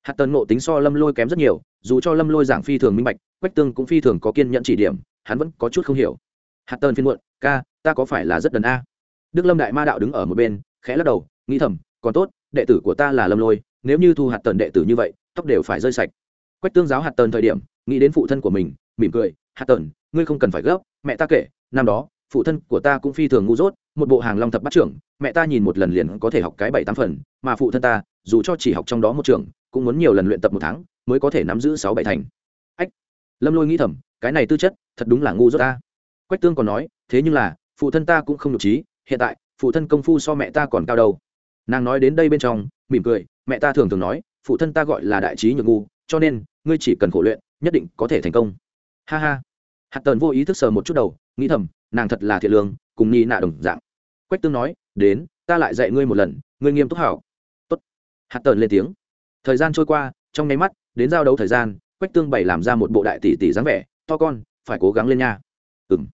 Hạt tần ngộ tính so lâm lôi kém rất nhiều, dù cho lâm lôi giảng phi thường minh bạch, quách tương cũng phi thường có kiên nhận chỉ điểm, hắn vẫn có chút không hiểu. Hạt tần phiên muộn, ca, ta có phải là rất đần a? Đức lâm đại ma đạo đứng ở một bên khẽ lắc đầu, nghĩ thầm, còn tốt, đệ tử của ta là lâm lôi, nếu như thu hạt tần đệ tử như vậy, tóc đều phải rơi sạch. Quách tương giáo hạt tần thời điểm, nghĩ đến phụ thân của mình, mỉm cười, hạt tần, ngươi không cần phải gấp, mẹ ta kể, năm đó, phụ thân của ta cũng phi thường ngu dốt, một bộ hàng long thập bắt trưởng, mẹ ta nhìn một lần liền có thể học cái bảy tám phần, mà phụ thân ta, dù cho chỉ học trong đó một trường, cũng muốn nhiều lần luyện tập một tháng, mới có thể nắm giữ sáu bảy thành. Ách, lâm lôi nghĩ thầm, cái này tư chất, thật đúng là ngu dốt ta. Quách tương còn nói, thế nhưng là, phụ thân ta cũng không nhục trí, hiện tại phụ thân công phu so mẹ ta còn cao đâu. Nàng nói đến đây bên trong, mỉm cười, mẹ ta thường thường nói, phụ thân ta gọi là đại trí nhược ngu, cho nên, ngươi chỉ cần khổ luyện, nhất định có thể thành công. Ha ha. Hạt tần vô ý thức sờ một chút đầu, nghĩ thầm, nàng thật là thiện lương, cùng nhi nạ đồng dạng. Quách tương nói, đến, ta lại dạy ngươi một lần, ngươi nghiêm túc hảo. Tốt. Hạt tần lên tiếng. Thời gian trôi qua, trong nháy mắt, đến giao đấu thời gian, quách tương bày làm ra một bộ đại tỷ tỷ dáng vẻ, to con, phải cố gắng lên nha. Ừng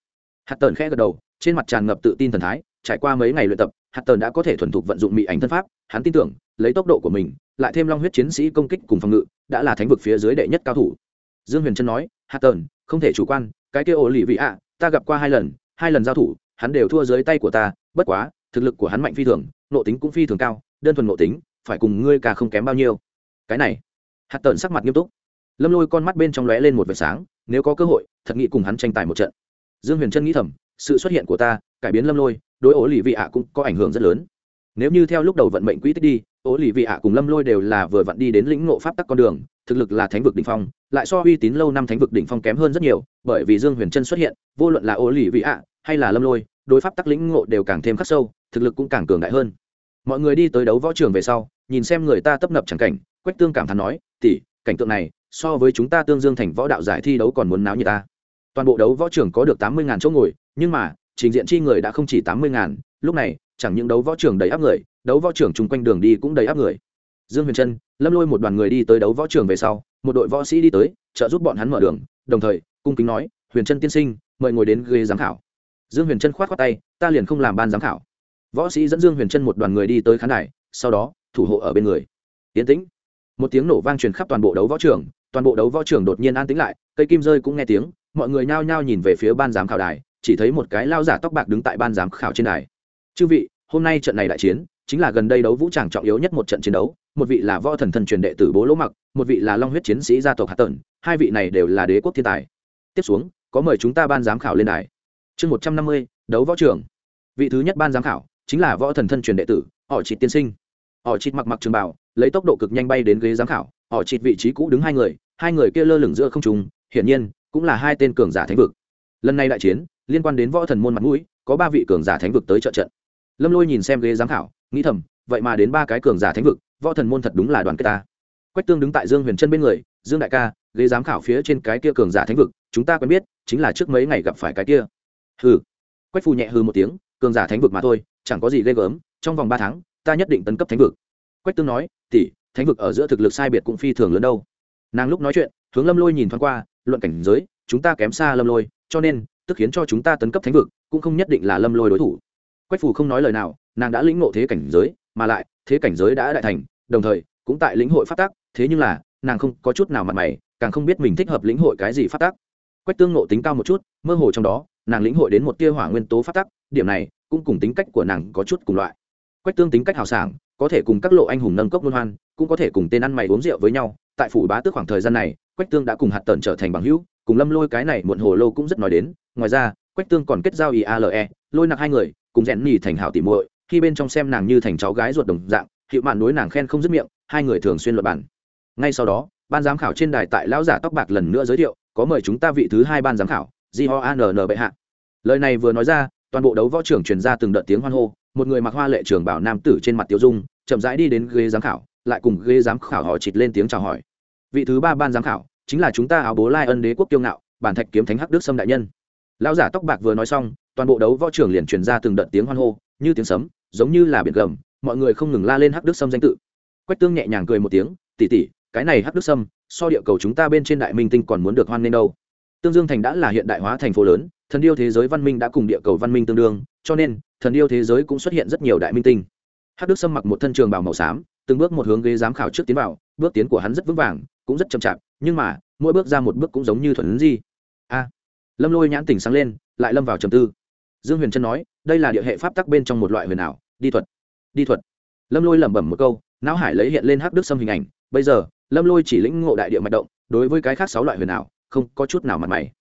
hạt tần khẽ gật đầu, trên mặt tràn ngập tự tin thần thái trải qua mấy ngày luyện tập hạt tần đã có thể thuần thục vận dụng mỹ ảnh thân pháp, hắn tin tưởng, lấy tốc độ của mình, lại thêm long huyết chiến sĩ công kích cùng phòng ngự, đã là thánh vực phía dưới đệ nhất cao thủ. Dương huyền trân nói hạt tần không thể chủ quan, cái kia ổ lì vị ạ ta gặp qua hai lần hai lần giao thủ, hắn đều thua dưới tay của ta, bất quá, thực lực của hắn mạnh phi thường nộ tính cũng phi thường cao, đơn thuần nộ tính, phải cùng ngươi cả không kém bao nhiêu. Cái này hạt tần sắc mặt nghiêm túc. Lâm lôi con mắt bên trong lóe lên một vệt sáng, nếu có cơ hội, thật nghĩ cùng hắn tranh tài một trận. Dương huyền trân nghĩ thầm, sự xuất hiện của ta, cải biến lâm lôi đối ố lì vị ạ cũng có ảnh hưởng rất lớn. Nếu như theo lúc đầu vận mệnh quỹ tích đi ố lì vị ạ cùng lâm lôi đều là vừa vặn đi đến lĩnh ngộ pháp tắc con đường, thực lực là thánh vực đỉnh phong, lại so uy tín lâu năm thánh vực đỉnh phong kém hơn rất nhiều, bởi vì dương huyền trân xuất hiện, vô luận là ố lì vị ạ hay là lâm lôi, đối pháp tắc lĩnh ngộ đều càng thêm khắc sâu, thực lực cũng càng cường đại hơn. Mọi người đi tới đấu võ trường về sau, nhìn xem người ta tấp nập chẳng cảnh, quách tương cảm thán nói tỉ cảnh tượng này, so với chúng ta tương dương thành võ đạo giải thi đấu còn muốn náo như ta. Toàn bộ đấu võ trường có được tám mươi chỗ ngồi, nhưng mà trình diện chi người đã không chỉ tám mươi ngàn. lúc này, chẳng những đấu võ trường đầy áp người, đấu võ trường chung quanh đường đi cũng đầy áp người. Dương huyền trân, lâm lôi một đoàn người đi tới đấu võ trường về sau, một đội võ sĩ đi tới, trợ giúp bọn hắn mở đường, đồng thời, cung kính nói, huyền trân tiên sinh, mời ngồi đến ghế giám khảo. Dương huyền trân k h o á t khoác tay, ta liền không làm ban giám khảo. Võ sĩ dẫn dương huyền trân một đoàn người đi tới khán đài, sau đó, thủ hộ ở bên người. Yến tĩnh. Một tiếng nổ vang truyền khắp toàn bộ đấu võ trường toàn bộ đấu võ trường đột nhiên an tĩnh lại, cây kim rơi cũng nghe tiếng, mọi người nhao nhao nhìn về phía ban giám khảo đài chỉ thấy một cái lao giả tóc bạc đứng tại ban giám khảo trên đài. Chư vị, hôm nay trận này đại chiến, chính là gần đây đấu vũ tràng trọng yếu nhất một trận chiến đấu, một vị là võ thần thần truyền đệ tử bố lỗ mặc, một vị là long huyết chiến sĩ gia tộc hạ tần, hai vị này đều là đế quốc thiên tài. Tiếp xuống, có mời chúng ta ban giám khảo lên đài. Chương một trăm năm mươi, đấu võ trường. Vị thứ nhất ban giám khảo chính là võ thần thân truyền đệ tử, họ trịt tiên sinh. Họ trịt mặc mặc trường bảo lấy tốc độ cực nhanh bay đến ghế giám khảo. Họ trịt vị trí cũ đứng hai người hai người kia lơ lửng giữa không trung, hiển nhiên cũng là hai tên cường giả thánh vực. Lần này đại chiến liên quan đến võ thần môn mặt mũi, có ba vị cường giả thánh vực tới trợ trận. Lâm lôi nhìn xem ghế giám khảo, nghĩ thầm, vậy mà đến ba cái cường giả thánh vực, võ thần môn thật đúng là đoàn kết ta. Quách tương đứng tại dương huyền chân bên người, dương đại ca, ghế giám khảo phía trên cái kia cường giả thánh vực, chúng ta quen biết, chính là trước mấy ngày gặp phải cái kia. Hừ. Quách phù nhẹ hừ một tiếng, cường giả thánh vực mà thôi, chẳng có gì ghê gớm, trong vòng ba tháng, ta nhất định tấn cấp thánh vực. Quách tương nói, tỷ, thánh vực ở giữa thực lực sai biệt cũng phi thường lớn đâu. Nàng lúc nói chuyện, hướng lâm lôi nhìn thoáng qua, luận cảnh giới, chúng ta kém xa lâm lôi, cho nên tức khiến cho chúng ta tấn cấp thánh vực, cũng không nhất định là lâm lôi đối thủ. Quách phù không nói lời nào, nàng đã lĩnh ngộ thế cảnh giới, mà lại, thế cảnh giới đã đại thành, đồng thời, cũng tại lĩnh hội phát tác thế nhưng là, nàng không có chút nào mặt mày, càng không biết mình thích hợp lĩnh hội cái gì phát tác quách tương ngộ tính cao một chút, mơ hồ trong đó, nàng lĩnh hội đến một tia hỏa nguyên tố phát tác điểm này, cũng cùng tính cách của nàng có chút cùng loại. Quách tương tính cách hào sảng, có thể cùng các lộ anh hùng nâng cốc luân hoan, cũng có thể cùng tên ăn mày uống rượu với nhau. Tại phủ bá tước khoảng thời gian này, quách tương đã cùng hạt tần trở thành bằng hữu, cùng lâm lôi cái này muộn hồ lô cũng rất nói đến ngoài ra, quách tương còn kết giao iale lôi nặng hai người, cùng rèn nhì thành hảo tỉ muội, khi bên trong xem nàng như thành cháu gái ruột đồng dạng, hiệu mạn đối nàng khen không dứt miệng, hai người thường xuyên luận bản ngay sau đó, ban giám khảo trên đài tại lão giả tóc bạc lần nữa giới thiệu, có mời chúng ta vị thứ hai ban giám khảo di ho n bệ hạ. Lời này vừa nói ra, toàn bộ đấu võ trưởng truyền ra từng đợt tiếng hoan hô, một người mặc hoa lệ trường bảo nam tử trên mặt tiêu dung, chậm rãi đi đến ghế giám khảo, lại cùng ghế giám khảo họ chịt lên tiếng chào hỏi. Vị thứ ba ban giám khảo, chính là chúng ta áo bố lai ân đế quốc kiêu ngạo, bản thạch kiếm thánh hắc đức sâm đại nhân lão giả tóc bạc vừa nói xong, toàn bộ đấu võ trưởng liền truyền ra từng đợt tiếng hoan hô, như tiếng sấm, giống như là biển gầm, mọi người không ngừng la lên hắc đức sâm danh tự. Quách tương nhẹ nhàng cười một tiếng tỉ tỉ cái này hắc đức sâm, so địa cầu chúng ta bên trên đại minh tinh còn muốn được hoan nghênh đâu. Tương dương thành đã là hiện đại hóa thành phố lớn, thần điêu thế giới văn minh đã cùng địa cầu văn minh tương đương, cho nên, thần điêu thế giới cũng xuất hiện rất nhiều đại minh tinh. Hắc đức sâm mặc một thân trường bảo màu xám, từng bước một hướng ghế giám khảo trước tiến vào, bước tiến của hắn rất vững vàng, cũng rất chậm chạp, nhưng mà, mỗi bước ra một bước cũng giống như thuần di. A lâm lôi nhãn tỉnh sáng lên, lại lâm vào trầm tư. Dương huyền trân nói, đây là địa hệ pháp tắc bên trong một loại huyền ảo, đi thuật. Đi thuật. Lâm lôi lẩm bẩm một câu, não hải lấy hiện lên hắc đức xâm hình ảnh. Bây giờ, lâm lôi chỉ lĩnh ngộ đại địa mạch động, đối với cái khác sáu loại huyền ảo, không có chút nào mặt mày.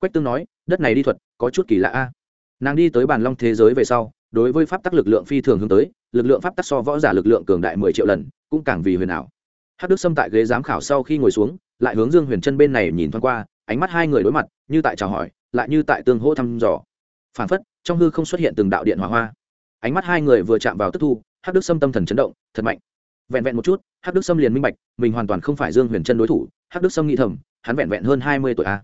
Quách tương nói, đất này đi thuật, có chút kỳ lạ a. Nàng đi tới bàn long thế giới về sau, đối với pháp tắc lực lượng phi thường hướng tới, lực lượng pháp tắc so võ giả lực lượng cường đại mười triệu lần, cũng càng vì huyền ảo. Hắc đức xâm tại ghế giám khảo sau khi ngồi xuống, lại hướng dương huyền chân bên này nhìn thoáng qua ánh mắt hai người đối mặt, như tại chào hỏi, lại như tại tương hỗ thăm dò. Phản phất, trong hư không xuất hiện từng đạo điện hỏa hoa. Ánh mắt hai người vừa chạm vào tức thu, hắc đức sâm tâm thần chấn động, thật mạnh. Vẹn vẹn một chút, hắc đức sâm liền minh bạch, mình hoàn toàn không phải dương huyền chân đối thủ, hắc đức sâm nghĩ thầm, hắn vẹn vẹn hơn hai mươi tuổi a.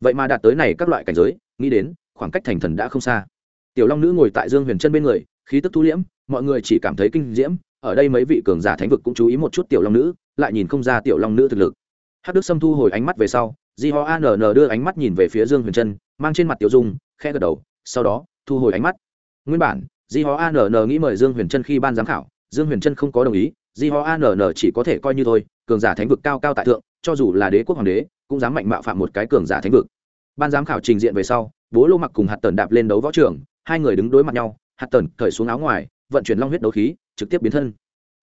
Vậy mà đạt tới này các loại cảnh giới, nghĩ đến, khoảng cách thành thần đã không xa. Tiểu long nữ ngồi tại dương huyền chân bên người, khí tức thu liễm, mọi người chỉ cảm thấy kinh diễm, ở đây mấy vị cường giả thánh vực cũng chú ý một chút tiểu long nữ, lại nhìn không ra tiểu long nữ thực lực. Hắc đức sâm thu hồi ánh mắt về sau di ho ann đưa ánh mắt nhìn về phía dương huyền trân mang trên mặt tiểu dung khe gật đầu sau đó thu hồi ánh mắt. Nguyên bản di ho ann nghĩ mời dương huyền trân khi ban giám khảo dương huyền trân không có đồng ý di ho ann chỉ có thể coi như thôi cường giả thánh vực cao cao tại thượng cho dù là đế quốc hoàng đế cũng dám mạnh mạo phạm một cái cường giả thánh vực. Ban giám khảo trình diện về sau bố lô mặc cùng hạt tần đạp lên đấu võ trường hai người đứng đối mặt nhau hạt tần cởi xuống áo ngoài vận chuyển long huyết đấu khí trực tiếp biến thân.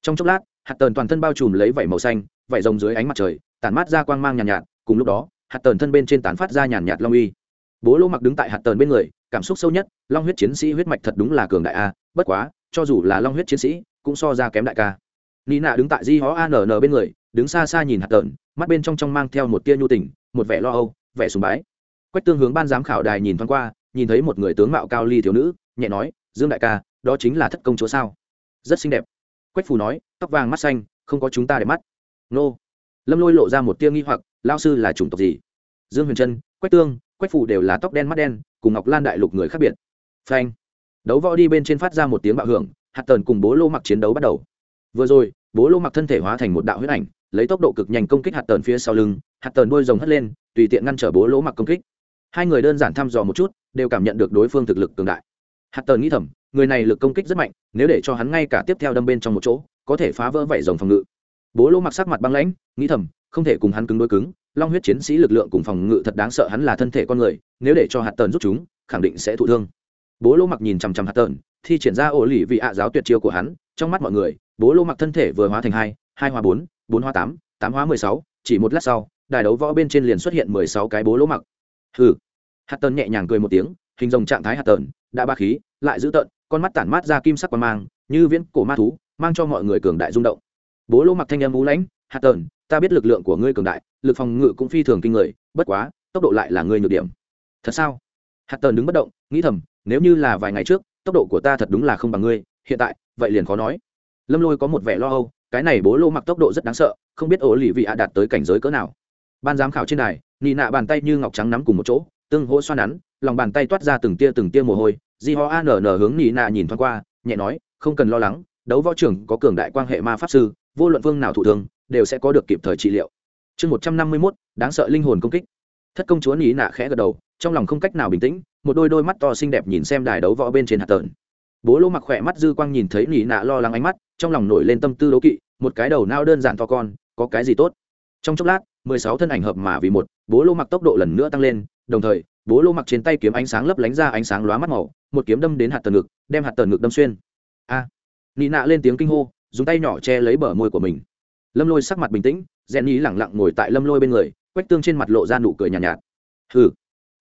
Trong chốc lát hạt tần toàn thân bao trùm lấy vảy màu xanh vảy rồng dưới ánh mặt trời tản mát ra quang mang nhàn nhạt, nhạt cùng lúc đó hạt tần thân bên trên tán phát ra nhàn nhạt long uy. Bố lô mặc đứng tại hạt tần bên người, cảm xúc sâu nhất, long huyết chiến sĩ huyết mạch thật đúng là cường đại a, bất quá, cho dù là long huyết chiến sĩ, cũng so ra kém đại ca. Nị nạ đứng tại di hó ann bên người, đứng xa xa nhìn hạt tần mắt bên trong trong mang theo một tia nhu tình, một vẻ lo âu, vẻ sùng bái. Quách tương hướng ban giám khảo đài nhìn thoáng qua, nhìn thấy một người tướng mạo cao ly thiếu nữ, nhẹ nói, dương đại ca, đó chính là thất công chúa sao? Rất xinh đẹp. Quách phù nói, tóc vàng mắt xanh, không có chúng ta để mắt. Nô. Lâm lôi lộ ra một tia nghi hoặc lao sư là chủng tộc gì? Dương huyền trân, quách tương, quách Phủ đều là tóc đen mắt đen, cùng ngọc lan đại lục người khác biệt. Phanh. Đấu võ đi bên trên phát ra một tiếng bạo hưởng, hạt tần cùng bố lô mặc chiến đấu bắt đầu. Vừa rồi, bố lô mặc thân thể hóa thành một đạo huyết ảnh, lấy tốc độ cực nhanh công kích hạt tần phía sau lưng, hạt tần đôi rồng hất lên, tùy tiện ngăn trở bố lỗ mặc công kích. Hai người đơn giản thăm dò một chút, đều cảm nhận được đối phương thực lực cường đại. Hạt tần nghĩ thầm, người này lực công kích rất mạnh, nếu để cho hắn ngay cả tiếp theo đâm bên trong một chỗ, có thể phá vỡ vảy rồng phòng ngự. Bố lỗ mặc sắc mặt băng lãnh, nghĩ thầm không thể cùng hắn cứng đối cứng, long huyết chiến sĩ lực lượng cùng phòng ngự thật đáng sợ hắn là thân thể con người, nếu để cho hạt tần rút chúng, khẳng định sẽ thụ thương. Bố lỗ mặc nhìn chằm chằm hạt tần thi triển ra ổ lì vị ạ giáo tuyệt chiêu của hắn, trong mắt mọi người, bố lỗ mặc thân thể vừa hóa thành hai hai hóa bốn bốn hóa tám tám hóa mười sáu, chỉ một lát sau, đài đấu võ bên trên liền xuất hiện mười sáu cái bố lỗ mặc. Hừ. Hạt tần nhẹ nhàng cười một tiếng, hình dòng trạng thái hạt tần đã ba khí, lại dữ tợn, con mắt tản mát ra kim sắc qua mang, như viễn cổ ma thú, mang cho mọi người cường đại rung động. Bố lỗ mặc thanh âm vũ lãnh hạt tần ta biết lực lượng của ngươi cường đại, lực phòng ngự cũng phi thường kinh người, bất quá, tốc độ lại là ngươi nhược điểm. Thật sao? Hạt tần đứng bất động, nghĩ thầm, nếu như là vài ngày trước, tốc độ của ta thật đúng là không bằng ngươi, hiện tại, vậy liền khó nói. Lâm lôi có một vẻ lo âu, cái này bố lô mặc tốc độ rất đáng sợ, không biết ổ lì vị ạ đạt tới cảnh giới cỡ nào. Ban giám khảo trên đài, nị nạ bàn tay như ngọc trắng nắm cùng một chỗ, tương hỗ xoa nắn, lòng bàn tay toát ra từng tia từng tia mồ hôi, di ho an nở hướng nị nạ nhìn thoáng qua, nhẹ nói, không cần lo lắng, đấu võ trưởng có cường đại quan hệ ma pháp sư, vô luận vương nào thủ thường đều sẽ có được kịp thời trị liệu. Chương một trăm năm mươi mốt đáng sợ linh hồn công kích. Thất công chúa nị nạ khẽ gật đầu trong lòng không cách nào bình tĩnh một đôi đôi mắt to xinh đẹp nhìn xem đài đấu võ bên trên hạt tợn bố lô mặc khỏe mắt dư quang nhìn thấy nị nạ lo lắng ánh mắt trong lòng nổi lên tâm tư đố kỵ một cái đầu nao đơn giản to con có cái gì tốt? Trong chốc lát mười sáu thân ảnh hợp mà vì một bố lô mặc tốc độ lần nữa tăng lên đồng thời bố lô mặc trên tay kiếm ánh sáng lấp lánh ra ánh sáng lóa mắt màu một kiếm đâm đến hạt tần ngực đem hạt tần ngực đâm xuyên. A! À, nị nạ lên tiếng kinh hô dùng tay nhỏ che lấy bờ môi của mình lâm lôi sắc mặt bình tĩnh rèn nhí lẳng lặng ngồi tại lâm lôi bên người quách tương trên mặt lộ ra nụ cười nhàn nhạt, nhạt. Hừ.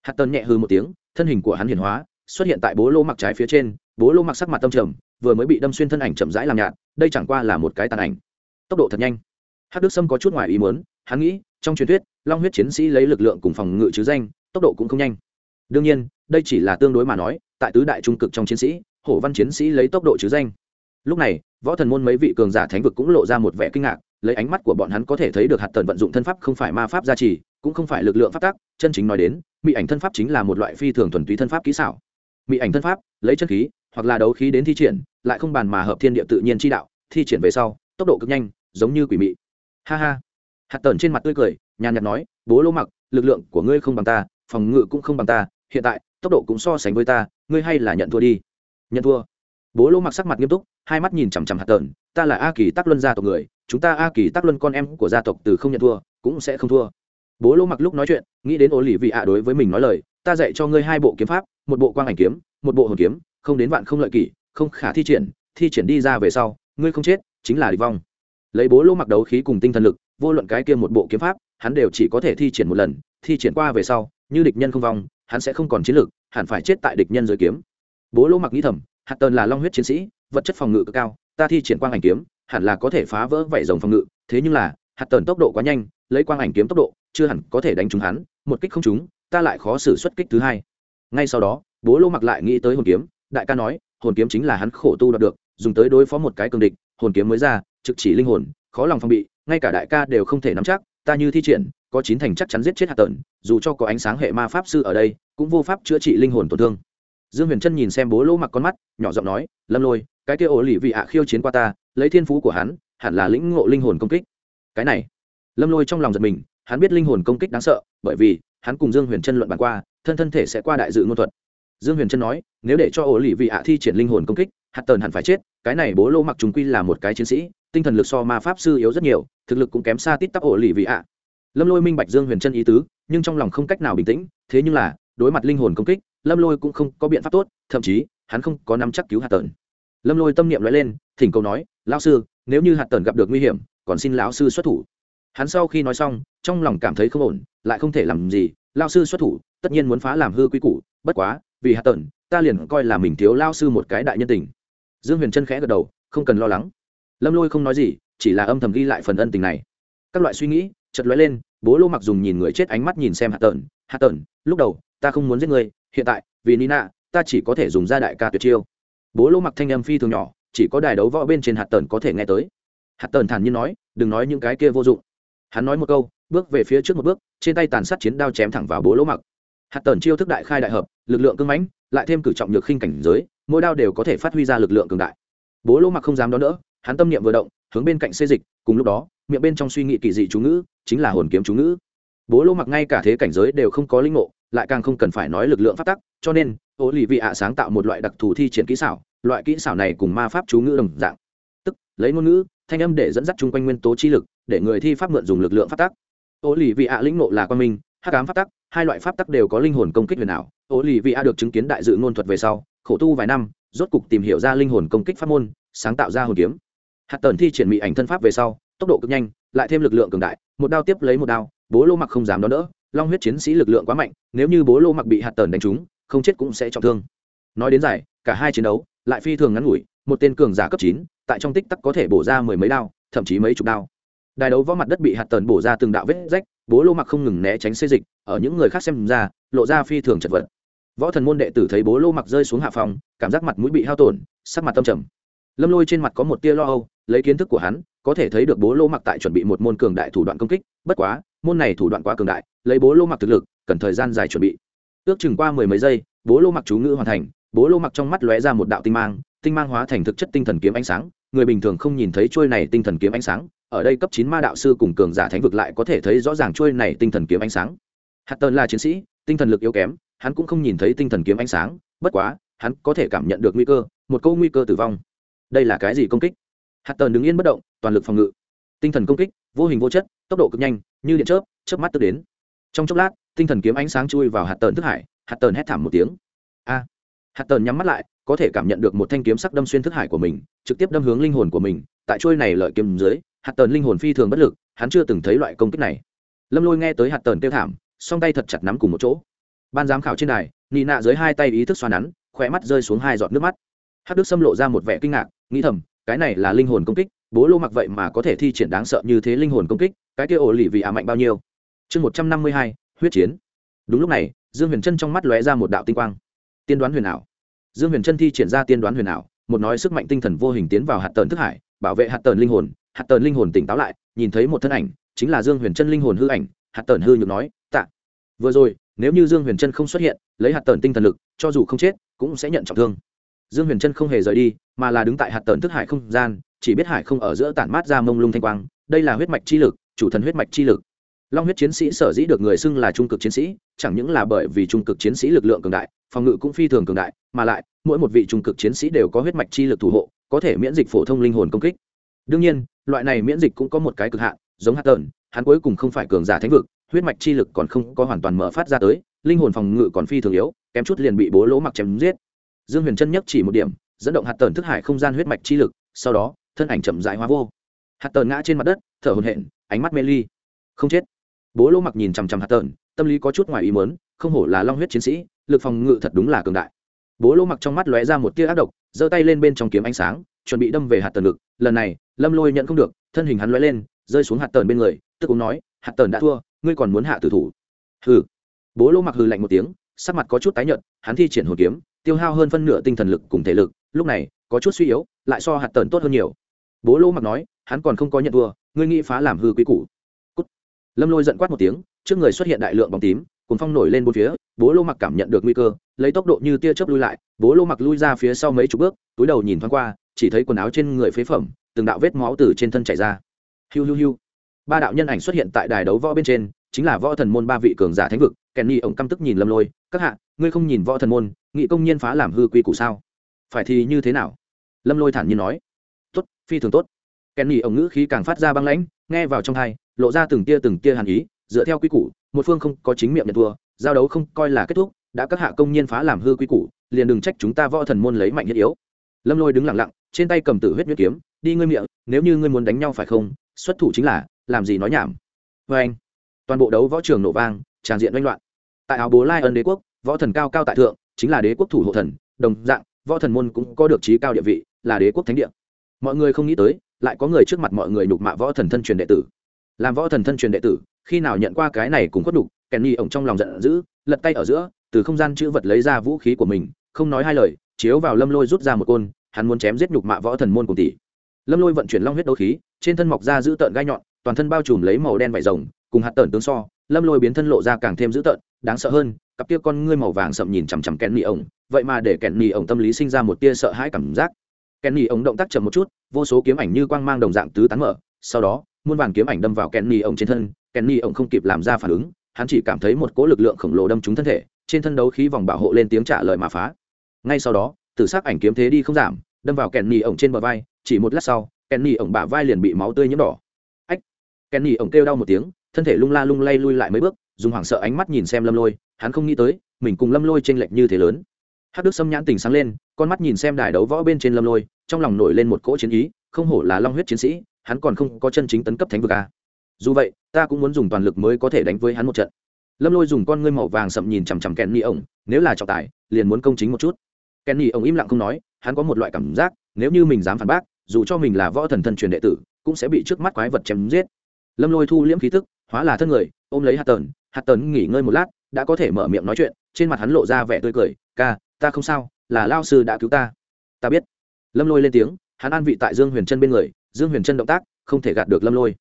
Hạt tần nhẹ hừ một tiếng thân hình của hắn hiển hóa xuất hiện tại bố lô mặc trái phía trên bố lô mặc sắc mặt tâm trầm vừa mới bị đâm xuyên thân ảnh chậm rãi làm nhạt đây chẳng qua là một cái tàn ảnh. Tốc độ thật nhanh. Hắc đức sâm có chút ngoài ý muốn hắn nghĩ trong truyền thuyết long huyết chiến sĩ lấy lực lượng cùng phòng ngự chứ danh tốc độ cũng không nhanh. Đương nhiên đây chỉ là tương đối mà nói tại tứ đại trung cực trong chiến sĩ hổ văn chiến sĩ lấy tốc độ chứ danh. Lúc này võ thần môn mấy vị cường giả thánh vực cũng lộ ra một vẻ kinh ngạc lấy ánh mắt của bọn hắn có thể thấy được hạt tần vận dụng thân pháp không phải ma pháp gia trì, cũng không phải lực lượng pháp tắc, chân chính nói đến, mỹ ảnh thân pháp chính là một loại phi thường thuần túy thân pháp kỹ xảo. Mỹ ảnh thân pháp, lấy chân khí, hoặc là đấu khí đến thi triển, lại không bàn mà hợp thiên địa tự nhiên chi đạo, thi triển về sau, tốc độ cực nhanh, giống như quỷ mị. Ha ha. Hạt tần trên mặt tươi cười, nhàn nhạt nói, bố lỗ mặc, lực lượng của ngươi không bằng ta, phòng ngự cũng không bằng ta, hiện tại, tốc độ cũng so sánh với ta, ngươi hay là nhận thua đi. Nhận thua. Bố lỗ mặc sắc mặt nghiêm túc, hai mắt nhìn chằm chằm hạt tần, ta là a kỳ tắc luân gia tộc người chúng ta a kỳ tắc luân con em của gia tộc từ không nhận thua, cũng sẽ không thua. Bố lỗ mặc lúc nói chuyện, nghĩ đến ô lì vị ạ đối với mình nói lời, ta dạy cho ngươi hai bộ kiếm pháp, một bộ quang ảnh kiếm, một bộ hồn kiếm, không đến vạn không lợi kỷ, không khả thi triển thi triển đi ra về sau, ngươi không chết, chính là địch vong. Lấy bố lỗ mặc đấu khí cùng tinh thần lực, vô luận cái kia một bộ kiếm pháp, hắn đều chỉ có thể thi triển một lần, thi triển qua về sau, như địch nhân không vong, hắn sẽ không còn chiến lực, hẳn phải chết tại địch nhân dưới kiếm. Bố lỗ mặc nghĩ thầm, hạt tần là long huyết chiến sĩ, vật chất phòng ngự cực cao, ta thi triển quang ảnh kiếm hẳn là có thể phá vỡ vảy rồng phòng ngự, thế nhưng là, hạt tần tốc độ quá nhanh, lấy quang ảnh kiếm tốc độ, chưa hẳn có thể đánh trúng hắn, một kích không trúng, ta lại khó xử xuất kích thứ hai. Ngay sau đó, bố lô mặc lại nghĩ tới hồn kiếm, đại ca nói, hồn kiếm chính là hắn khổ tu đạt được, dùng tới đối phó một cái cường địch, hồn kiếm mới ra, trực chỉ linh hồn, khó lòng phòng bị, ngay cả đại ca đều không thể nắm chắc, ta như thi triển, có chín thành chắc chắn giết chết hạt tần, dù cho có ánh sáng hệ ma pháp sư ở đây, cũng vô pháp chữa trị linh hồn tổn thương. Dương huyền trân nhìn xem bố lỗ mặc con mắt, nhỏ giọng nói, lâm lôi, cái kia ổ lì vị ạ khiêu chiến qua ta lấy thiên phú của hắn, hẳn là lĩnh ngộ linh hồn công kích. Cái này, lâm lôi trong lòng giật mình, hắn biết linh hồn công kích đáng sợ, bởi vì hắn cùng dương huyền trân luận bàn qua, thân thân thể sẽ qua đại dự ngôn thuật. Dương huyền trân nói, nếu để cho ổ lì vị ạ thi triển linh hồn công kích, hạt tờn hẳn phải chết, cái này bố lô mặc chúng quy là một cái chiến sĩ, tinh thần lực so ma pháp sư yếu rất nhiều, thực lực cũng kém xa tít tắp ổ lì vị ạ. Lâm lôi minh bạch dương huyền trân ý tứ, nhưng trong lòng không cách nào bình tĩnh, thế nhưng là, đối mặt linh hồn công kích, lâm lôi cũng không có biện pháp tốt, thậm chí, hắn không có nắm chắc cứu hạt tờn. Lâm lôi tâm niệm nói lên thỉnh cầu nói, lão sư, nếu như hạt tần gặp được nguy hiểm, còn xin lão sư xuất thủ. Hắn sau khi nói xong, trong lòng cảm thấy không ổn, lại không thể làm gì. Lao sư xuất thủ, tất nhiên muốn phá làm hư quy củ, bất quá, vì hạt tần ta liền coi là mình thiếu lao sư một cái đại nhân tình. Dương huyền chân khẽ gật đầu, không cần lo lắng. Lâm lôi không nói gì, chỉ là âm thầm ghi lại phần ân tình này. Các loại suy nghĩ chật lóe lên, bố lô mặc dùng nhìn người chết ánh mắt nhìn xem hạt tần hạt tần lúc đầu, ta không muốn giết người hiện tại, vì nina, ta chỉ có thể dùng ra đại ca tuyệt chiêu. Bố lô mặc thanh âm phi thường nhỏ chỉ có đài đấu võ bên trên hạt tần có thể nghe tới. Hạt tần thản nhiên nói, đừng nói những cái kia vô dụng. Hắn nói một câu, bước về phía trước một bước, trên tay tàn sát chiến đao chém thẳng vào bố lỗ mặc. Hạt tần chiêu thức đại khai đại hợp, lực lượng cưng mãnh, lại thêm cử trọng nhược khinh cảnh giới, mỗi đao đều có thể phát huy ra lực lượng cường đại. Bố lỗ mặc không dám đón đỡ, hắn tâm niệm vừa động, hướng bên cạnh xê dịch, cùng lúc đó, miệng bên trong suy nghĩ kỳ dị chú ngữ, chính là hồn kiếm chú ngữ. Bố lỗ mặc ngay cả thế cảnh giới đều không có linh ngộ, lại càng không cần phải nói lực lượng phát tắc, cho nên ô lì vị ạ sáng tạo một loại đặc thù thi triển kỹ xảo loại kỹ xảo này cùng ma pháp chú ngữ đồng dạng. Tức, lấy ngôn ngữ, thanh âm để dẫn dắt chung quanh nguyên tố chi lực, để người thi pháp mượn dùng lực lượng phát tắc. Ô lì vị ạ lĩnh ngộ là quan minh, hắc ám phát tắc, hai loại pháp tắc đều có linh hồn công kích huyền ảo. Ô lì vị ạ được chứng kiến đại dự ngôn thuật về sau, khổ tu vài năm, rốt cục tìm hiểu ra linh hồn công kích pháp môn, sáng tạo ra hồn kiếm. Hạt tần thi triển mỹ ảnh thân pháp về sau, tốc độ cực nhanh, lại thêm lực lượng cường đại, một đao tiếp lấy một đao, bố lô mặc không dám đón đỡ, long huyết chiến sĩ lực lượng quá mạnh, nếu như bố lô mặc bị hạt tần đánh trúng, không chết cũng sẽ trọng thương. Nói đến giải, cả hai chiến đấu lại phi thường ngắn ngủi, một tên cường giả cấp chín, tại trong tích tắc có thể bổ ra mười mấy đao, thậm chí mấy chục đao. Đài đấu võ mặt đất bị hạt tần bổ ra từng đạo vết rách, bố lô mặc không ngừng né tránh xê dịch, ở những người khác xem ra, lộ ra phi thường chật vật. Võ thần môn đệ tử thấy bố lô mặc rơi xuống hạ phòng, cảm giác mặt mũi bị hao tổn, sắc mặt tâm trầm. Lâm lôi trên mặt có một tia lo âu, lấy kiến thức của hắn, có thể thấy được bố lô mặc tại chuẩn bị một môn cường đại thủ đoạn công kích, bất quá, môn này thủ đoạn quá cường đại, lấy bố lô mặc thực lực, cần thời gian dài chuẩn bị. Ước chừng qua mười mấy giây, bố lô mặc chú ngữ hoàn thành bố lô mặc trong mắt lóe ra một đạo tinh mang tinh mang hóa thành thực chất tinh thần kiếm ánh sáng, người bình thường không nhìn thấy trôi này tinh thần kiếm ánh sáng, ở đây cấp chín ma đạo sư cùng cường giả thánh vực lại có thể thấy rõ ràng trôi này tinh thần kiếm ánh sáng. Hạt tần là chiến sĩ, tinh thần lực yếu kém, hắn cũng không nhìn thấy tinh thần kiếm ánh sáng, bất quá, hắn có thể cảm nhận được nguy cơ, một câu nguy cơ tử vong. Đây là cái gì công kích? Hạt tần đứng yên bất động, toàn lực phòng ngự. Tinh thần công kích, vô hình vô chất, tốc độ cực nhanh, như điện chớp chớp mắt tức đến. Trong chốc lát, tinh thần kiếm ánh sáng chui vào hạt tần thức hải, hạt tần hét thảm một tiếng. A! Hạt tần nhắm mắt lại, có thể cảm nhận được một thanh kiếm sắc đâm xuyên thức hải của mình, trực tiếp đâm hướng linh hồn của mình. Tại trôi này lợi kiếm dưới, hạt tần linh hồn phi thường bất lực, hắn chưa từng thấy loại công kích này. Lâm lôi nghe tới hạt tần kêu thảm, song tay thật chặt nắm cùng một chỗ. Ban giám khảo trên đài, nị nạ dưới hai tay ý thức xoa nắn khỏe mắt rơi xuống hai giọt nước mắt. Hát đức xâm lộ ra một vẻ kinh ngạc, nghĩ thầm, cái này là linh hồn công kích, bố lô mặc vậy mà có thể thi triển đáng sợ như thế linh hồn công kích, cái kia ổ lì vì ả mạnh bao nhiêu? Chương một trăm năm mươi hai, huyết chiến. Đúng lúc này, dương huyền trân trong mắt lóe ra một đạo tinh quang tiên đoán huyền ảo. Dương huyền chân thi triển ra tiên đoán huyền ảo, một nói sức mạnh tinh thần vô hình tiến vào hạt tần thức hải, bảo vệ hạt tần linh hồn, hạt tần linh hồn tỉnh táo lại, nhìn thấy một thân ảnh, chính là dương huyền chân linh hồn hư ảnh, hạt tần hư nhược nói, tạ. Vừa rồi, nếu như dương huyền chân không xuất hiện, lấy hạt tần tinh thần lực, cho dù không chết, cũng sẽ nhận trọng thương. Dương huyền chân không hề rời đi, mà là đứng tại hạt tần thức hải không gian, chỉ biết hải không ở giữa tản mát ra mông lung thanh quang, đây là huyết mạch chi lực, chủ thần huyết mạch chi lực long huyết chiến sĩ sở dĩ được người xưng là trung cực chiến sĩ, chẳng những là bởi vì trung cực chiến sĩ lực lượng cường đại, phòng ngự cũng phi thường cường đại, mà lại, mỗi một vị trung cực chiến sĩ đều có huyết mạch chi lực thủ hộ, có thể miễn dịch phổ thông linh hồn công kích. Đương nhiên, loại này miễn dịch cũng có một cái cực hạn, giống hạt tần hắn cuối cùng không phải cường giả thánh vực, huyết mạch chi lực còn không có hoàn toàn mở phát ra tới, linh hồn phòng ngự còn phi thường yếu, kém chút liền bị bố lỗ mặc chém giết. Dương huyền chân nhất chỉ một điểm, dẫn động hạt tần thức hải không gian huyết mạch chi lực, sau đó, thân ảnh chậm dại hóa vô. Hạt tần ngã trên mặt đất, thở hồn hện ánh mắt mê ly. Không chết bố lỗ mặc nhìn chằm chằm hạt tần tâm lý có chút ngoài ý mớn không hổ là long huyết chiến sĩ, lực phòng ngự thật đúng là cường đại. Bố lỗ mặc trong mắt lóe ra một tia ác độc, giơ tay lên bên trong kiếm ánh sáng, chuẩn bị đâm về hạt tần ngực. Lần này, lâm lôi nhận không được, thân hình hắn lóe lên, rơi xuống hạt tần bên người, tức cũng nói, hạt tần đã thua, ngươi còn muốn hạ tử thủ? Hừ. Bố lỗ mặc hừ lạnh một tiếng, sắc mặt có chút tái nhợt, hắn thi triển hồn kiếm, tiêu hao hơn phân nửa tinh thần lực cùng thể lực, lúc này, có chút suy yếu, lại so hạt tần tốt hơn nhiều. Bố lỗ mặc nói, hắn còn không có nhận thua, ngươi nghĩ phá làm hư quý củ? Lâm lôi giận quát một tiếng, trước người xuất hiện đại lượng bóng tím cuốn phong nổi lên bốn phía, bố lô mặc cảm nhận được nguy cơ, lấy tốc độ như tia chớp lui lại, bố lô mặc lui ra phía sau mấy chục bước, túi đầu nhìn thoáng qua, chỉ thấy quần áo trên người phế phẩm, từng đạo vết máu từ trên thân chảy ra. Hiu hiu hiu. Ba đạo nhân ảnh xuất hiện tại đài đấu võ bên trên, chính là võ thần môn ba vị cường giả thánh vực kèn nhi ổng căm tức nhìn lâm lôi, các hạ, ngươi không nhìn võ thần môn, nghị công nhiên phá làm hư quy củ sao? Phải thì như thế nào? Lâm lôi thản nhiên nói. Tốt, phi thường tốt. Kèn nhi ổng ngữ khí càng phát ra băng lãnh, nghe vào trong thai lộ ra từng tia từng tia hàn ý, dựa theo quy củ, một phương không có chính miệng nhận thua, giao đấu không coi là kết thúc, đã các hạ công nhiên phá làm hư quy củ, liền đừng trách chúng ta võ thần môn lấy mạnh nhất yếu. Lâm lôi đứng lặng lặng, trên tay cầm tử huyết huyết kiếm, đi ngươi miệng, nếu như ngươi muốn đánh nhau phải không, xuất thủ chính là, làm gì nói nhảm. Vê anh. Toàn bộ đấu võ trường nổ vang, tràn diện oanh loạn. Tại áo bố lai ân đế quốc, võ thần cao cao tại thượng, chính là đế quốc thủ hộ thần, đồng dạng, võ thần môn cũng có được trí cao địa vị, là đế quốc thánh địa. Mọi người không nghĩ tới, lại có người trước mặt mọi người nhục mạ võ thần thân truyền đệ tử làm võ thần thân truyền đệ tử, khi nào nhận qua cái này cũng khuất đục kèn nhi ổng trong lòng giận dữ, lật tay ở giữa, từ không gian chữ vật lấy ra vũ khí của mình, không nói hai lời, chiếu vào lâm lôi rút ra một côn, hắn muốn chém giết nhục mạ võ thần môn cùng tỷ. Lâm lôi vận chuyển long huyết đấu khí, trên thân mọc ra giữ tợn gai nhọn, toàn thân bao trùm lấy màu đen vải rồng, cùng hạt tợn tướng so, lâm lôi biến thân lộ ra càng thêm dữ tợn, đáng sợ hơn, cặp kia con ngươi màu vàng sậm nhìn chằm chằm kẹn nỉ ổng, vậy mà để kẹn nỉ ổng tâm lý sinh ra một tia sợ hãi cảm giác. Kẹn nỉ ổng động tác chậm một chút, vô số kiếm ảnh như quang mang đồng dạng tứ tán mở, sau đó muôn vàn kiếm ảnh đâm vào Kenny ông trên thân, Kenny ông không kịp làm ra phản ứng, hắn chỉ cảm thấy một cỗ lực lượng khổng lồ đâm trúng thân thể, trên thân đấu khí vòng bảo hộ lên tiếng trả lời mà phá. Ngay sau đó, tử sắc ảnh kiếm thế đi không giảm, đâm vào Kenny ông trên bờ vai, chỉ một lát sau, Kenny ông bả vai liền bị máu tươi nhuộm đỏ. Ách! Kenny ông kêu đau một tiếng, thân thể lung la lung lay lui lại mấy bước, dùng hoảng sợ ánh mắt nhìn xem lâm lôi, hắn không nghĩ tới, mình cùng lâm lôi chênh lệch như thế lớn. Hắc đức sâm nhãn tỉnh sáng lên, con mắt nhìn xem đài đấu võ bên trên lâm lôi, trong lòng nổi lên một cỗ chiến ý, không hổ là long huyết chiến sĩ hắn còn không có chân chính tấn cấp thánh vực à. dù vậy, ta cũng muốn dùng toàn lực mới có thể đánh với hắn một trận. Lâm lôi dùng con ngươi màu vàng sậm nhìn chằm chằm kèn ni ổng nếu là trọng tài, liền muốn công chính một chút. Kèn ni ổng im lặng không nói, hắn có một loại cảm giác, nếu như mình dám phản bác, dù cho mình là võ thần thân truyền đệ tử, cũng sẽ bị trước mắt quái vật chém giết. Lâm lôi thu liễm khí thức, hóa là thân người, ôm lấy hạt tần. Hạt tần nghỉ ngơi một lát, đã có thể mở miệng nói chuyện, trên mặt hắn lộ ra vẻ tươi cười, ca, ta không sao, là lao sư đã cứu ta. Ta biết. Lâm lôi lên tiếng, hắn an vị tại dương huyền chân bên người dương huyền trân động tác, không thể gạt được lâm lôi.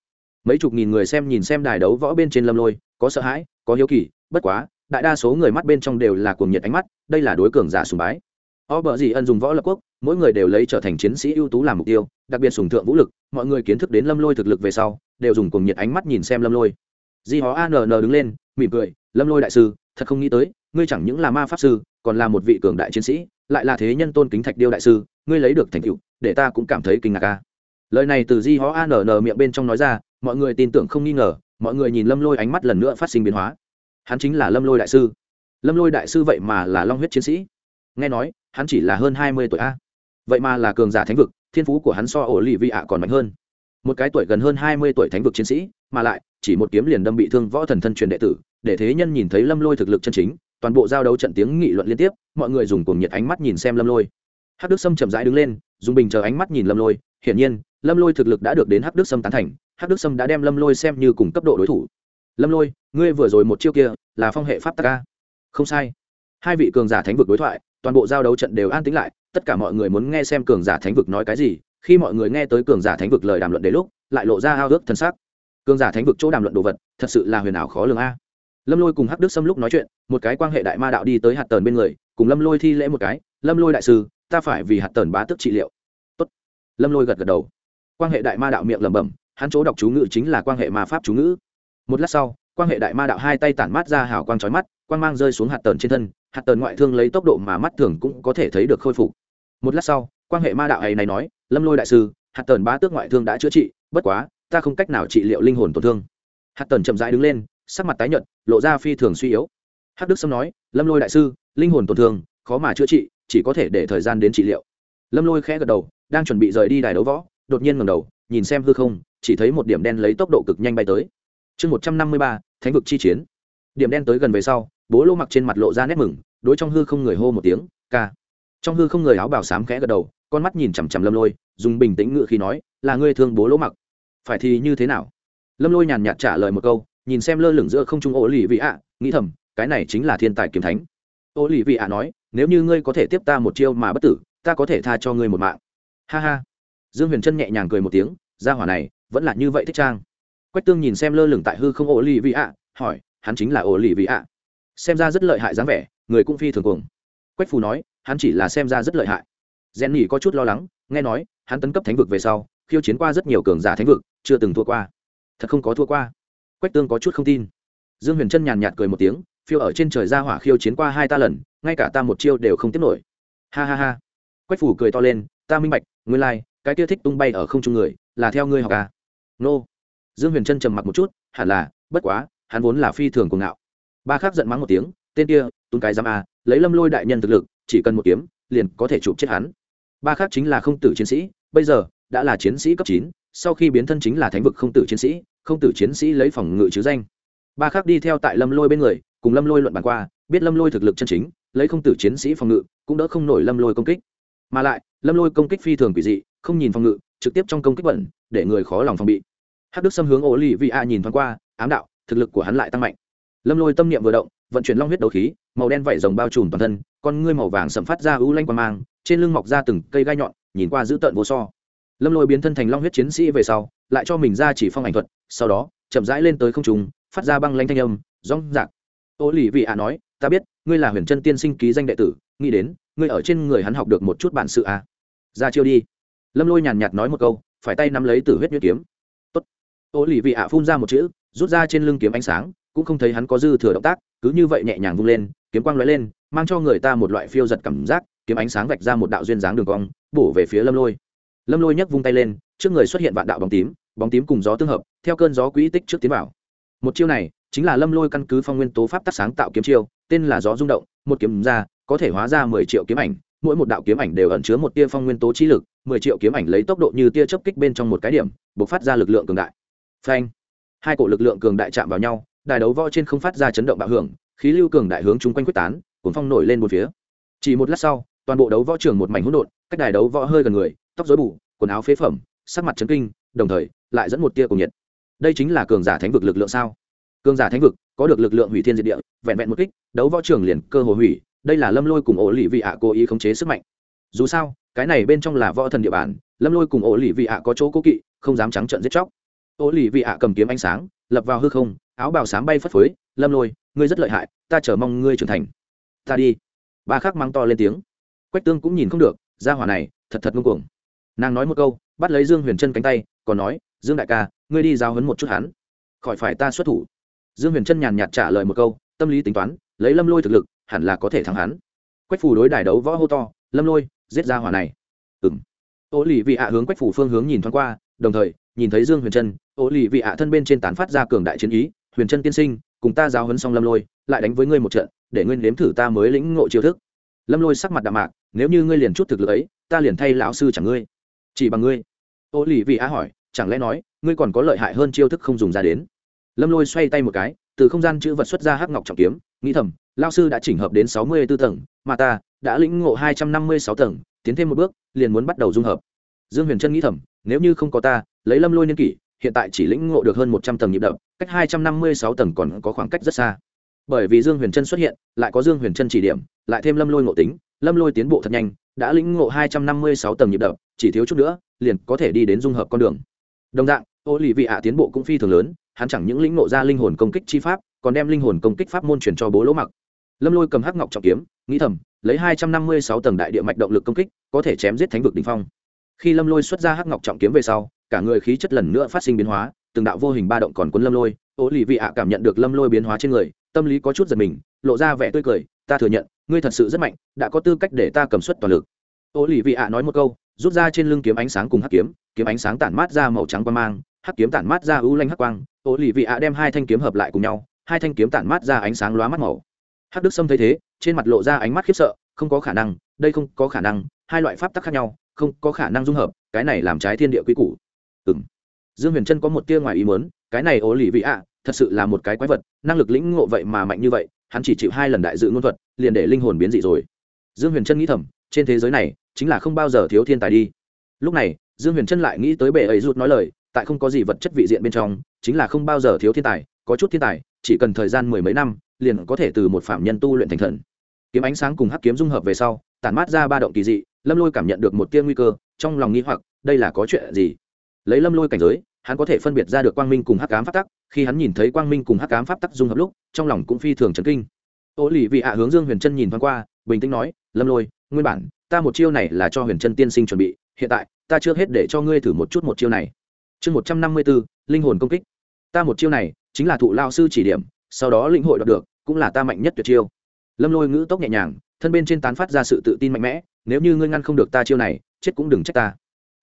Mấy chục nghìn người xem nhìn xem đài đấu võ bên trên lâm lôi, có sợ hãi, có hiếu kỳ, bất quá, đại đa số người mắt bên trong đều là cuồng nhiệt ánh mắt, đây là đối cường giả sùng bái. O bờ gì ân dùng võ lập quốc, mỗi người đều lấy trở thành chiến sĩ ưu tú làm mục tiêu, đặc biệt sùng thượng vũ lực, mọi người kiến thức đến lâm lôi thực lực về sau, đều dùng cuồng nhiệt ánh mắt nhìn xem lâm lôi. Di hó ann đứng lên, mỉm cười, lâm lôi đại sư, thật không nghĩ tới, ngươi chẳng những là ma pháp sư, còn là một vị cường đại chiến sĩ, lại là thế nhân tôn kính thạch điêu đại sư, ngươi lấy được thành tựu, để ta cũng cảm thấy kinh ngạc ca lời này từ di hó n miệng bên trong nói ra, mọi người tin tưởng không nghi ngờ, mọi người nhìn lâm lôi ánh mắt lần nữa phát sinh biến hóa. Hắn chính là lâm lôi đại sư. Lâm lôi đại sư vậy mà là long huyết chiến sĩ. Nghe nói, hắn chỉ là hơn hai mươi tuổi a. Vậy mà là cường giả thánh vực, thiên phú của hắn so ổ lì vị ạ còn mạnh hơn. Một cái tuổi gần hơn hai mươi tuổi thánh vực chiến sĩ, mà lại, chỉ một kiếm liền đâm bị thương võ thần thân truyền đệ tử, để thế nhân nhìn thấy lâm lôi thực lực chân chính, toàn bộ giao đấu trận tiếng nghị luận liên tiếp, mọi người dùng cùng nhiệt ánh mắt nhìn xem lâm lôi. Hắc đức sâm chậm rãi đứng lên, dùng bình chờ ánh mắt nhìn lâm lôi hiển nhiên, lâm lôi thực lực đã được đến hắc đức sâm tán thành, hắc đức sâm đã đem lâm lôi xem như cùng cấp độ đối thủ. Lâm lôi, ngươi vừa rồi một chiêu kia là phong hệ pháp tắc ca không sai. Hai vị cường giả thánh vực đối thoại, toàn bộ giao đấu trận đều an tĩnh lại, tất cả mọi người muốn nghe xem cường giả thánh vực nói cái gì, khi mọi người nghe tới cường giả thánh vực lời đàm luận đến lúc, lại lộ ra ao ước thân xác cường giả thánh vực chỗ đàm luận đồ vật, thật sự là huyền ảo khó lường a. Lâm lôi cùng hắc đức Sâm lúc nói chuyện, một cái quan hệ đại ma đạo đi tới hạt tờn bên người, cùng lâm lôi thi lễ một cái, lâm lôi đại sư, ta phải vì hạt tờn bá tức trị liệu lâm lôi gật gật đầu. Quan hệ đại ma đạo miệng lẩm bẩm, hắn chỗ đọc chú ngữ chính là quan hệ ma pháp chú ngữ. Một lát sau quan hệ đại ma đạo hai tay tản mát ra hào quang trói mắt, quang mang rơi xuống hạt tờn trên thân, hạt tờn ngoại thương lấy tốc độ mà mắt thường cũng có thể thấy được khôi phục. Một lát sau quan hệ ma đạo ấy này nói, lâm lôi đại sư, hạt tờn bá tước ngoại thương đã chữa trị, bất quá, ta không cách nào trị liệu linh hồn tổn thương. Hạt tần chậm rãi đứng lên, sắc mặt tái nhợt, lộ ra phi thường suy yếu. Hắc đức sâm nói, lâm lôi đại sư, linh hồn tổn thương khó mà chữa trị, chỉ có thể để thời gian đến trị liệu lâm lôi khẽ gật đầu, đang chuẩn bị rời đi đài đấu võ, đột nhiên ngẩng đầu, nhìn xem hư không, chỉ thấy một điểm đen lấy tốc độ cực nhanh bay tới. Chương một trăm năm mươi ba, thánh vực chi chiến. Điểm đen tới gần về sau, bố lô mặc trên mặt lộ ra nét mừng, đối trong hư không người hô một tiếng, ca. Trong hư không người áo bào xám khẽ gật đầu, con mắt nhìn chằm chằm lâm lôi, dùng bình tĩnh ngự khi nói, là ngươi thương bố lỗ mặc. Phải thì như thế nào? Lâm lôi nhàn nhạt trả lời một câu, nhìn xem lơ lửng giữa không trung ô lì vị ạ nghĩ thầm, cái này chính là thiên tài kiếm thánh. Ô lì vị ạ nói, nếu như ngươi có thể tiếp ta một chiêu mà bất tử ta có thể tha cho ngươi một mạng. Ha ha. Dương huyền trân nhẹ nhàng cười một tiếng ra hỏa này, vẫn là như vậy thích trang. Quách tương nhìn xem lơ lửng tại hư không ổ lì vị ạ hỏi, hắn chính là ổ lì vị ạ xem ra rất lợi hại dáng vẻ, người cũng phi thường cùng quách phù nói, hắn chỉ là xem ra rất lợi hại. Rèn nhỉ có chút lo lắng, nghe nói, hắn tấn cấp thánh vực về sau, khiêu chiến qua rất nhiều cường giả thánh vực, chưa từng thua qua. Thật không có thua qua. Quách tương có chút không tin. Dương huyền trân nhàn nhạt cười một tiếng, phiêu ở trên trời ra hỏa khiêu chiến qua hai ta lần, ngay cả ta một chiêu đều không tiếp nổi. Ha ha ha quách phủ cười to lên ta minh bạch nguyên lai、like, cái kia thích tung bay ở không trung người là theo ngươi học à. nô. Dương huyền trân trầm mặc một chút hẳn là bất quá hắn vốn là phi thường cuồng ngạo. Ba khác giận mắng một tiếng tên kia tung cái giam à, lấy lâm lôi đại nhân thực lực chỉ cần một kiếm liền có thể chụp chết hắn. Ba khác chính là không tử chiến sĩ bây giờ đã là chiến sĩ cấp chín sau khi biến thân chính là thánh vực không tử chiến sĩ không tử chiến sĩ lấy phòng ngự chứ danh. Ba khác đi theo tại lâm lôi bên người cùng lâm lôi luận bàn qua biết lâm lôi thực lực chân chính lấy không tử chiến sĩ phòng ngự cũng đỡ không nổi lâm lôi công kích mà lại, lâm lôi công kích phi thường quỷ dị, không nhìn phòng ngự, trực tiếp trong công kích bẩn, để người khó lòng phòng bị. Hát đức xâm hướng ổ lì vị a nhìn thoáng qua, ám đạo, thực lực của hắn lại tăng mạnh. Lâm lôi tâm niệm vừa động, vận chuyển long huyết đấu khí, màu đen vẩy rồng bao trùm toàn thân, con ngươi màu vàng sầm phát ra ưu lanh qua mang, trên lưng mọc ra từng cây gai nhọn, nhìn qua dữ tợn vô so. Lâm lôi biến thân thành long huyết chiến sĩ về sau, lại cho mình ra chỉ phong ảnh thuật, sau đó, chậm rãi lên tới không trùng phát ra băng lanh thanh âm, rong rạc. Ô lì vị a nói, ta biết, ngươi là huyền chân tiên sinh ký danh đệ tử, nghĩ đến ngươi ở trên người hắn học được một chút bản sự à. ra chiêu đi. Lâm lôi nhàn nhạt nói một câu, phải tay nắm lấy tử huyết nhuyễn kiếm. Tốt. Ô lì vị ạ phun ra một chữ, rút ra trên lưng kiếm ánh sáng, cũng không thấy hắn có dư thừa động tác, cứ như vậy nhẹ nhàng vung lên, kiếm quang lóe lên, mang cho người ta một loại phiêu giật cảm giác, kiếm ánh sáng vạch ra một đạo duyên dáng đường cong, bổ về phía lâm lôi. Lâm lôi nhấc vung tay lên, trước người xuất hiện vạn đạo bóng tím bóng tím cùng gió tương hợp, theo cơn gió quỹ tích trước tiến vào. Một chiêu này, chính là lâm lôi căn cứ phong nguyên tố pháp tác sáng tạo kiếm chiêu, tên là gió rung động, một kiếm ra có thể hóa ra mười triệu kiếm ảnh, mỗi một đạo kiếm ảnh đều ẩn chứa một tia phong nguyên tố trí lực, mười triệu kiếm ảnh lấy tốc độ như tia chớp kích bên trong một cái điểm buộc phát ra lực lượng cường đại. Phanh! Hai cổ lực lượng cường đại chạm vào nhau, đài đấu võ trên không phát ra chấn động bạo hưởng, khí lưu cường đại hướng chung quanh quyết tán cuốn phong nổi lên một phía. Chỉ một lát sau, toàn bộ đấu võ trường một mảnh hỗn độn, cách đài đấu võ hơi gần người, tóc rối bù, quần áo phế phẩm, sắc mặt chấn kinh, đồng thời, lại dẫn một tia cùng nhiệt. Đây chính là cường giả thánh vực lực lượng sao? Cường giả thánh vực, có được lực lượng hủy thiên diệt địa, vẹn vẹn một kích, đấu võ trường liền cơ hồ hủy đây là lâm lôi cùng ổ lì vị ạ cố ý khống chế sức mạnh. Dù sao, cái này bên trong là võ thần địa bàn, lâm lôi cùng ổ lì vị ạ có chỗ cố kỵ, không dám trắng trợn giết chóc. Ổ lì vị ạ cầm kiếm ánh sáng, lập vào hư không, áo bào sám bay phất phới, lâm lôi, ngươi rất lợi hại, ta chờ mong ngươi trưởng thành. Ta đi. Ba khắc mang to lên tiếng. Quách tương cũng nhìn không được ra hỏa này, thật thật ngưng cuồng. Nàng nói một câu, bắt lấy dương huyền chân cánh tay, còn nói, dương đại ca, ngươi đi giao hấn một chút hắn, khỏi phải ta xuất thủ. Dương huyền chân nhàn nhạt trả lời một câu, tâm lý tính toán, lấy lâm lôi thực lực hẳn là có thể thắng hắn. Quách phủ đối đài đấu võ hô to, lâm lôi, giết ra hỏa này. Ừ m ô lì vị ạ hướng quách phủ phương hướng nhìn thoáng qua, đồng thời, nhìn thấy dương huyền trân ô lì vị ạ thân bên trên tán phát ra cường đại chiến ý, huyền trân tiên sinh, cùng ta giao hấn xong lâm lôi, lại đánh với ngươi một trận, để ngươi nếm thử ta mới lĩnh ngộ chiêu thức. Lâm lôi sắc mặt đạm mạc, nếu như ngươi liền chút thực lực ấy, ta liền thay lão sư chẳng ngươi. Chỉ bằng ngươi? Ô lì vị ạ hỏi, chẳng lẽ nói, ngươi còn có lợi hại hơn chiêu thức không dùng ra đến? Lâm lôi xoay tay một cái, từ không gian chữ vật xuất ra hắc ngọc trọng kiếm, nghĩ thầm lao sư đã chỉnh hợp đến sáu mươi b ố tầng, mà ta đã lĩnh ngộ hai trăm năm mươi sáu tầng, tiến thêm một bước, liền muốn bắt đầu dung hợp. Dương huyền trân nghĩ thầm, nếu như không có ta, lấy lâm lôi niên kỷ, hiện tại chỉ lĩnh ngộ được hơn một trăm tầng nhịp đập, cách hai trăm năm mươi sáu tầng còn có khoảng cách rất xa. Bởi vì dương huyền trân xuất hiện, lại có dương huyền trân chỉ điểm, lại thêm lâm lôi ngộ tính, lâm lôi tiến bộ thật nhanh, đã lĩnh ngộ hai trăm năm mươi sáu tầng nhịp đập, chỉ thiếu chút nữa, liền có thể đi đến dung hợp con đường. Đồng dạng ô lì vị ạ tiến bộ cũng phi thường lớn, hắn chẳng những lĩnh ngộ ra linh hồn công kích chi pháp, còn đem linh hồn công kích pháp môn truyền cho bố lỗ mặc lâm lôi cầm hắc ngọc trọng kiếm, nghĩ thầm, lấy hai trăm năm mươi sáu tầng đại địa mạch động lực công kích, có thể chém giết thánh vực đ ỉ n h phong. Khi lâm lôi xuất ra hắc ngọc trọng kiếm về sau, cả người khí chất lần nữa phát sinh biến hóa, từng đạo vô hình ba động còn cuốn lâm lôi. Ô lì vị ạ cảm nhận được lâm lôi biến hóa trên người, tâm lý có chút giật mình, lộ ra vẻ tươi cười, ta thừa nhận, ngươi thật sự rất mạnh, đã có tư cách để ta cầm suất toàn lực. Ô lì vị ạ nói một câu, rút ra trên lưng kiếm ánh sáng cùng hắc kiếm kiếm ánh sáng tản mát ra màu trắng qua mang, hắc kiếm tản mát ra ưu lanh hắc quang. Ô lì vị ạ đem hai thanh kiếm hợp lại cùng nhau, hai thanh kiếm tản mát ra ánh sáng lóa mắt màu hắc đức sâm thấy thế, trên mặt lộ ra ánh mắt khiếp sợ, không có khả năng, đây không có khả năng, hai loại pháp tắc khác nhau, không có khả năng dung hợp, cái này làm trái thiên địa quy củ. Ừng dương huyền trân có một tia ngoài ý muốn, cái này ố lì vị ạ, thật sự là một cái quái vật, năng lực lĩnh ngộ vậy mà mạnh như vậy, hắn chỉ chịu hai lần đại dự ngôn thuật, liền để linh hồn biến dị rồi. Dương huyền trân nghĩ thầm, trên thế giới này, chính là không bao giờ thiếu thiên tài đi. Lúc này, dương huyền trân lại nghĩ tới bệ ấy rút nói lời, tại không có gì vật chất vị diện bên trong, chính là không bao giờ thiếu thiên tài, có chút thiên tài, chỉ cần thời gian mười mấy năm liền có thể từ một phạm nhân tu luyện thành thần. Kiếm ánh sáng cùng hắc kiếm dung hợp về sau, tản mát ra ba động kỳ dị, lâm lôi cảm nhận được một tia nguy cơ, trong lòng nghi hoặc, đây là có chuyện gì? Lấy lâm lôi cảnh giới, hắn có thể phân biệt ra được quang minh cùng hắc cám pháp tắc, khi hắn nhìn thấy quang minh cùng hắc cám pháp tắc dung hợp lúc, trong lòng cũng phi thường chấn kinh. Ô lì vị ạ hướng dương huyền trân nhìn thoáng qua, bình tĩnh nói, lâm lôi, nguyên bản, ta một chiêu này là cho huyền trân tiên sinh chuẩn bị, hiện tại, ta chưa hết để cho ngươi thử một chút một chiêu này. Chương một trăm năm mươi b ố linh hồn công kích. Ta một chiêu này, chính là thụ lao sư chỉ điểm sau đó lĩnh hội đoạt được, cũng là ta mạnh nhất tuyệt chiêu. Lâm lôi ngữ tốc nhẹ nhàng, thân bên trên tán phát ra sự tự tin mạnh mẽ, nếu như ngươi ngăn không được ta chiêu này, chết cũng đừng trách ta.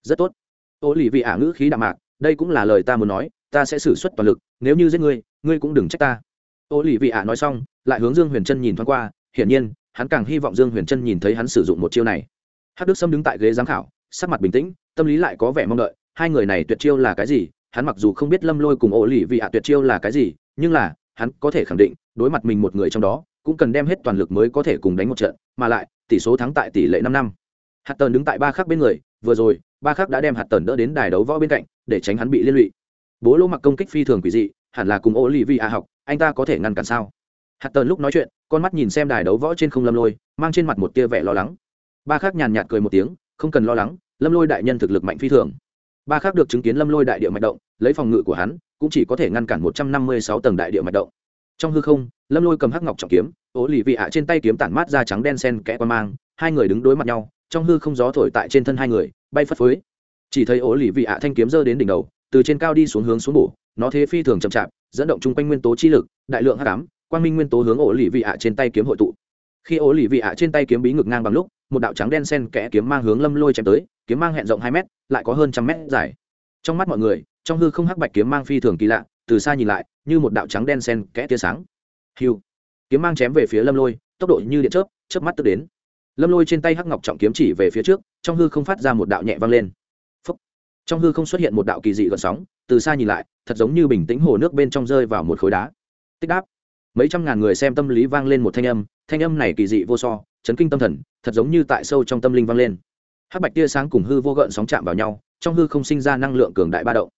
Rất tốt. Ô lì vị ả ngữ khí đạm mạc, đây cũng là lời ta muốn nói, ta sẽ xử suất toàn lực, nếu như giết ngươi ngươi cũng đừng trách ta. Ô lì vị ả nói xong, lại hướng dương huyền trân nhìn thoáng qua, hiển nhiên, hắn càng hy vọng dương huyền trân nhìn thấy hắn sử dụng một chiêu này. Hát đức sâm đứng tại ghế giám khảo, sắc mặt bình tĩnh, tâm lý lại có vẻ mong đợi, hai người này tuyệt chiêu là cái gì, hắn mặc dù không biết lâm lôi cùng ô lì vị ả tuyệt chiêu là cái gì, nhưng là hắn có thể khẳng định, đối mặt mình một người trong đó, cũng cần đem hết toàn lực mới có thể cùng đánh một trận, mà lại, tỷ số thắng tại tỷ lệ năm năm. Hạt tần đứng tại ba khắc bên người, vừa rồi, ba khắc đã đem hạt tần đỡ đến đài đấu võ bên cạnh, để tránh hắn bị liên lụy. Bố lỗ mặc công kích phi thường quỷ dị, hẳn là cùng ô lì vi a học, anh ta có thể ngăn cản sao? Hạt tần lúc nói chuyện, con mắt nhìn xem đài đấu võ trên không lâm lôi, mang trên mặt một tia vẻ lo lắng. Ba khắc nhàn nhạt cười một tiếng, không cần lo lắng, lâm lôi đại nhân thực lực mạnh phi thường. Ba khắc được chứng kiến lâm lôi đại địa mạch động, lấy phòng ngự của hắn cũng chỉ có thể ngăn cản một trăm năm mươi sáu tầng đại địa mạch động. Trong hư không, lâm lôi cầm hắc ngọc trọng kiếm ố lì vị ạ trên tay kiếm tản mát ra trắng đen sen kẽ qua mang, hai người đứng đối mặt nhau, trong hư không gió thổi tại trên thân hai người, bay phất phới. Chỉ thấy ố lì vị ạ thanh kiếm giơ đến đỉnh đầu, từ trên cao đi xuống hướng xuống bổ, nó thế phi thường chậm chạp, dẫn động chung quanh nguyên tố chi lực, đại lượng hắc ám, quang minh nguyên tố hướng ổ lì vị ạ trên tay kiếm hội tụ. Khi ổ lì vị ạ trên tay kiếm bí ngực ngang bằng lúc, một đạo trắng đen sen kẽ kiếm mang hướng lâm lôi chém tới, kiếm mang hẹn rộng hai mét, lại có hơn trăm mét dài. Trong mắt mọi người trong hư không hắc bạch kiếm mang phi thường kỳ lạ, từ xa nhìn lại, như một đạo trắng đen sen kẽ tia sáng. Hiu. Kiếm mang chém về phía lâm lôi, tốc độ như điện chớp chớp mắt tức đến. Lâm lôi trên tay hắc ngọc trọng kiếm chỉ về phía trước, trong hư không phát ra một đạo nhẹ vang lên. Phúc. trong hư không xuất hiện một đạo kỳ dị gợn sóng, từ xa nhìn lại, thật giống như bình tĩnh hồ nước bên trong rơi vào một khối đá. Tích đáp. Mấy trăm ngàn người xem tâm lý vang lên một thanh âm thanh âm này kỳ dị vô so, chấn kinh tâm thần, thật giống như tại sâu trong tâm linh vang lên. Hắc bạch tia sáng cùng hư vô gợn sóng chạm vào nhau, trong hư không sinh ra năng lượng cường đại ba động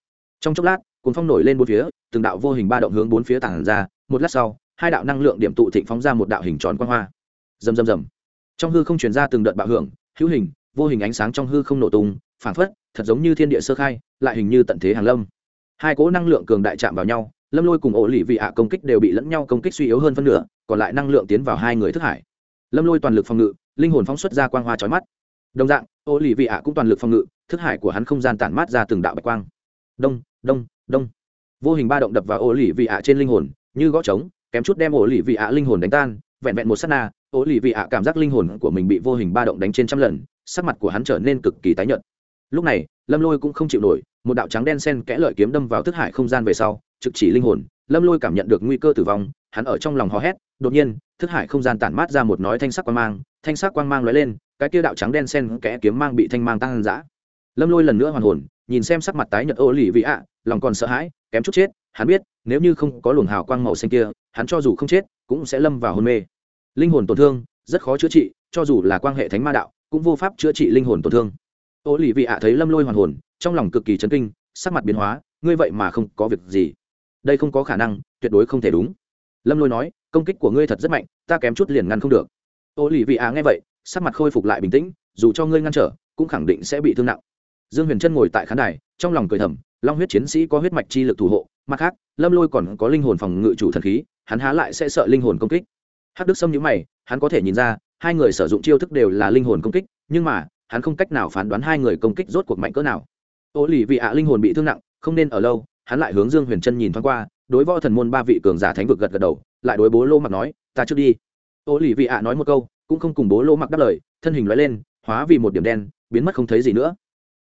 trong chốc lát cuốn phong nổi lên bốn phía, từng đạo vô hình ba động hướng bốn phía tản ra, một lát sau, hai đạo năng lượng điểm tụ thịnh phóng ra một đạo hình tròn quang hoa. Rầm rầm rầm. Trong hư không truyền ra từng đợt bạo hưởng, hữu hình, vô hình ánh sáng trong hư không nổ tung, phảng phất, thật giống như thiên địa sơ khai, lại hình như tận thế hàng lâm. Hai cỗ năng lượng cường đại chạm vào nhau, lâm lôi cùng ổ lì vị ạ công kích đều bị lẫn nhau công kích suy yếu hơn phân nửa, còn lại năng lượng tiến vào hai người thức hải. Lâm lôi toàn lực phòng ngự, linh hồn phóng xuất ra quang hoa trói mắt. Đồng dạng, ổ lì vị ạ cũng toàn lực phòng ngự, thức hải của hắn không gian tản mát ra từng đạo bạch quang. Đông đông đông. Vô hình ba động đập vào ô lì vị ạ trên linh hồn, như gõ trống, kém chút đem ô lì vị ạ linh hồn đánh tan. Vẹn vẹn một s á t na ô lì vị ạ cảm giác linh hồn của mình bị vô hình ba động đánh trên trăm lần, sắc mặt của hắn trở nên cực kỳ tái nhợt. Lúc này, lâm lôi cũng không chịu nổi, một đạo trắng đen sen kẽ lợi kiếm đâm vào thức hải không gian về sau, trực chỉ linh hồn. Lâm lôi cảm nhận được nguy cơ tử vong, hắn ở trong lòng hò hét, đột nhiên, thức hải không gian tản mát ra một nói thanh sắc quang mang, thanh sắc quang mang lóe lên, cái kia đạo trắng đen sen kẽ kiếm mang bị thanh mang tăng giã lâm lôi lần nữa hoàn hồn nhìn xem sắc mặt tái nhợt ô lì vị ạ, lòng còn sợ hãi, kém chút chết, hắn biết, nếu như không có luồng hào quang màu xanh kia, hắn cho dù không chết, cũng sẽ lâm vào hôn mê. Linh hồn tổn thương, rất khó chữa trị, cho dù là quan hệ thánh ma đạo, cũng vô pháp chữa trị linh hồn tổn thương. Ô lì vị ạ thấy lâm lôi hoàn hồn, trong lòng cực kỳ chấn kinh, sắc mặt biến hóa, ngươi vậy mà không có việc gì. Đây không có khả năng, tuyệt đối không thể đúng. Lâm lôi nói, công kích của ngươi thật rất mạnh, ta kém chút liền ngăn không được. Ô lì vị ạ nghe vậy, sắc mặt khôi phục lại bình tĩnh, dù cho ngươi ngăn trở, cũng khẳng định sẽ bị thương nặng dương huyền trân ngồi tại khán đài, trong lòng cười thầm, long huyết chiến sĩ có huyết mạch chi lực thủ hộ, mặt khác, lâm lôi còn có linh hồn phòng ngự chủ thần khí, hắn há lại sẽ sợ linh hồn công kích. Hát đức sâm nhữ mày, hắn có thể nhìn ra, hai người sử dụng chiêu thức đều là linh hồn công kích, nhưng mà, hắn không cách nào phán đoán hai người công kích rốt cuộc mạnh cỡ nào. Ô lì vị ạ, linh hồn bị thương nặng, không nên ở lâu, hắn lại hướng dương huyền trân nhìn thoáng qua, đối võ thần môn ba vị cường giả thánh vực gật gật đầu, lại đối bố lô mặc nói, ta trước đi. Ô lì vị ạ nói một câu, cũng không cùng bố lô mặc đáp lời, thân hình loại lên, hóa vì một điểm đen, biến mất không thấy gì nữa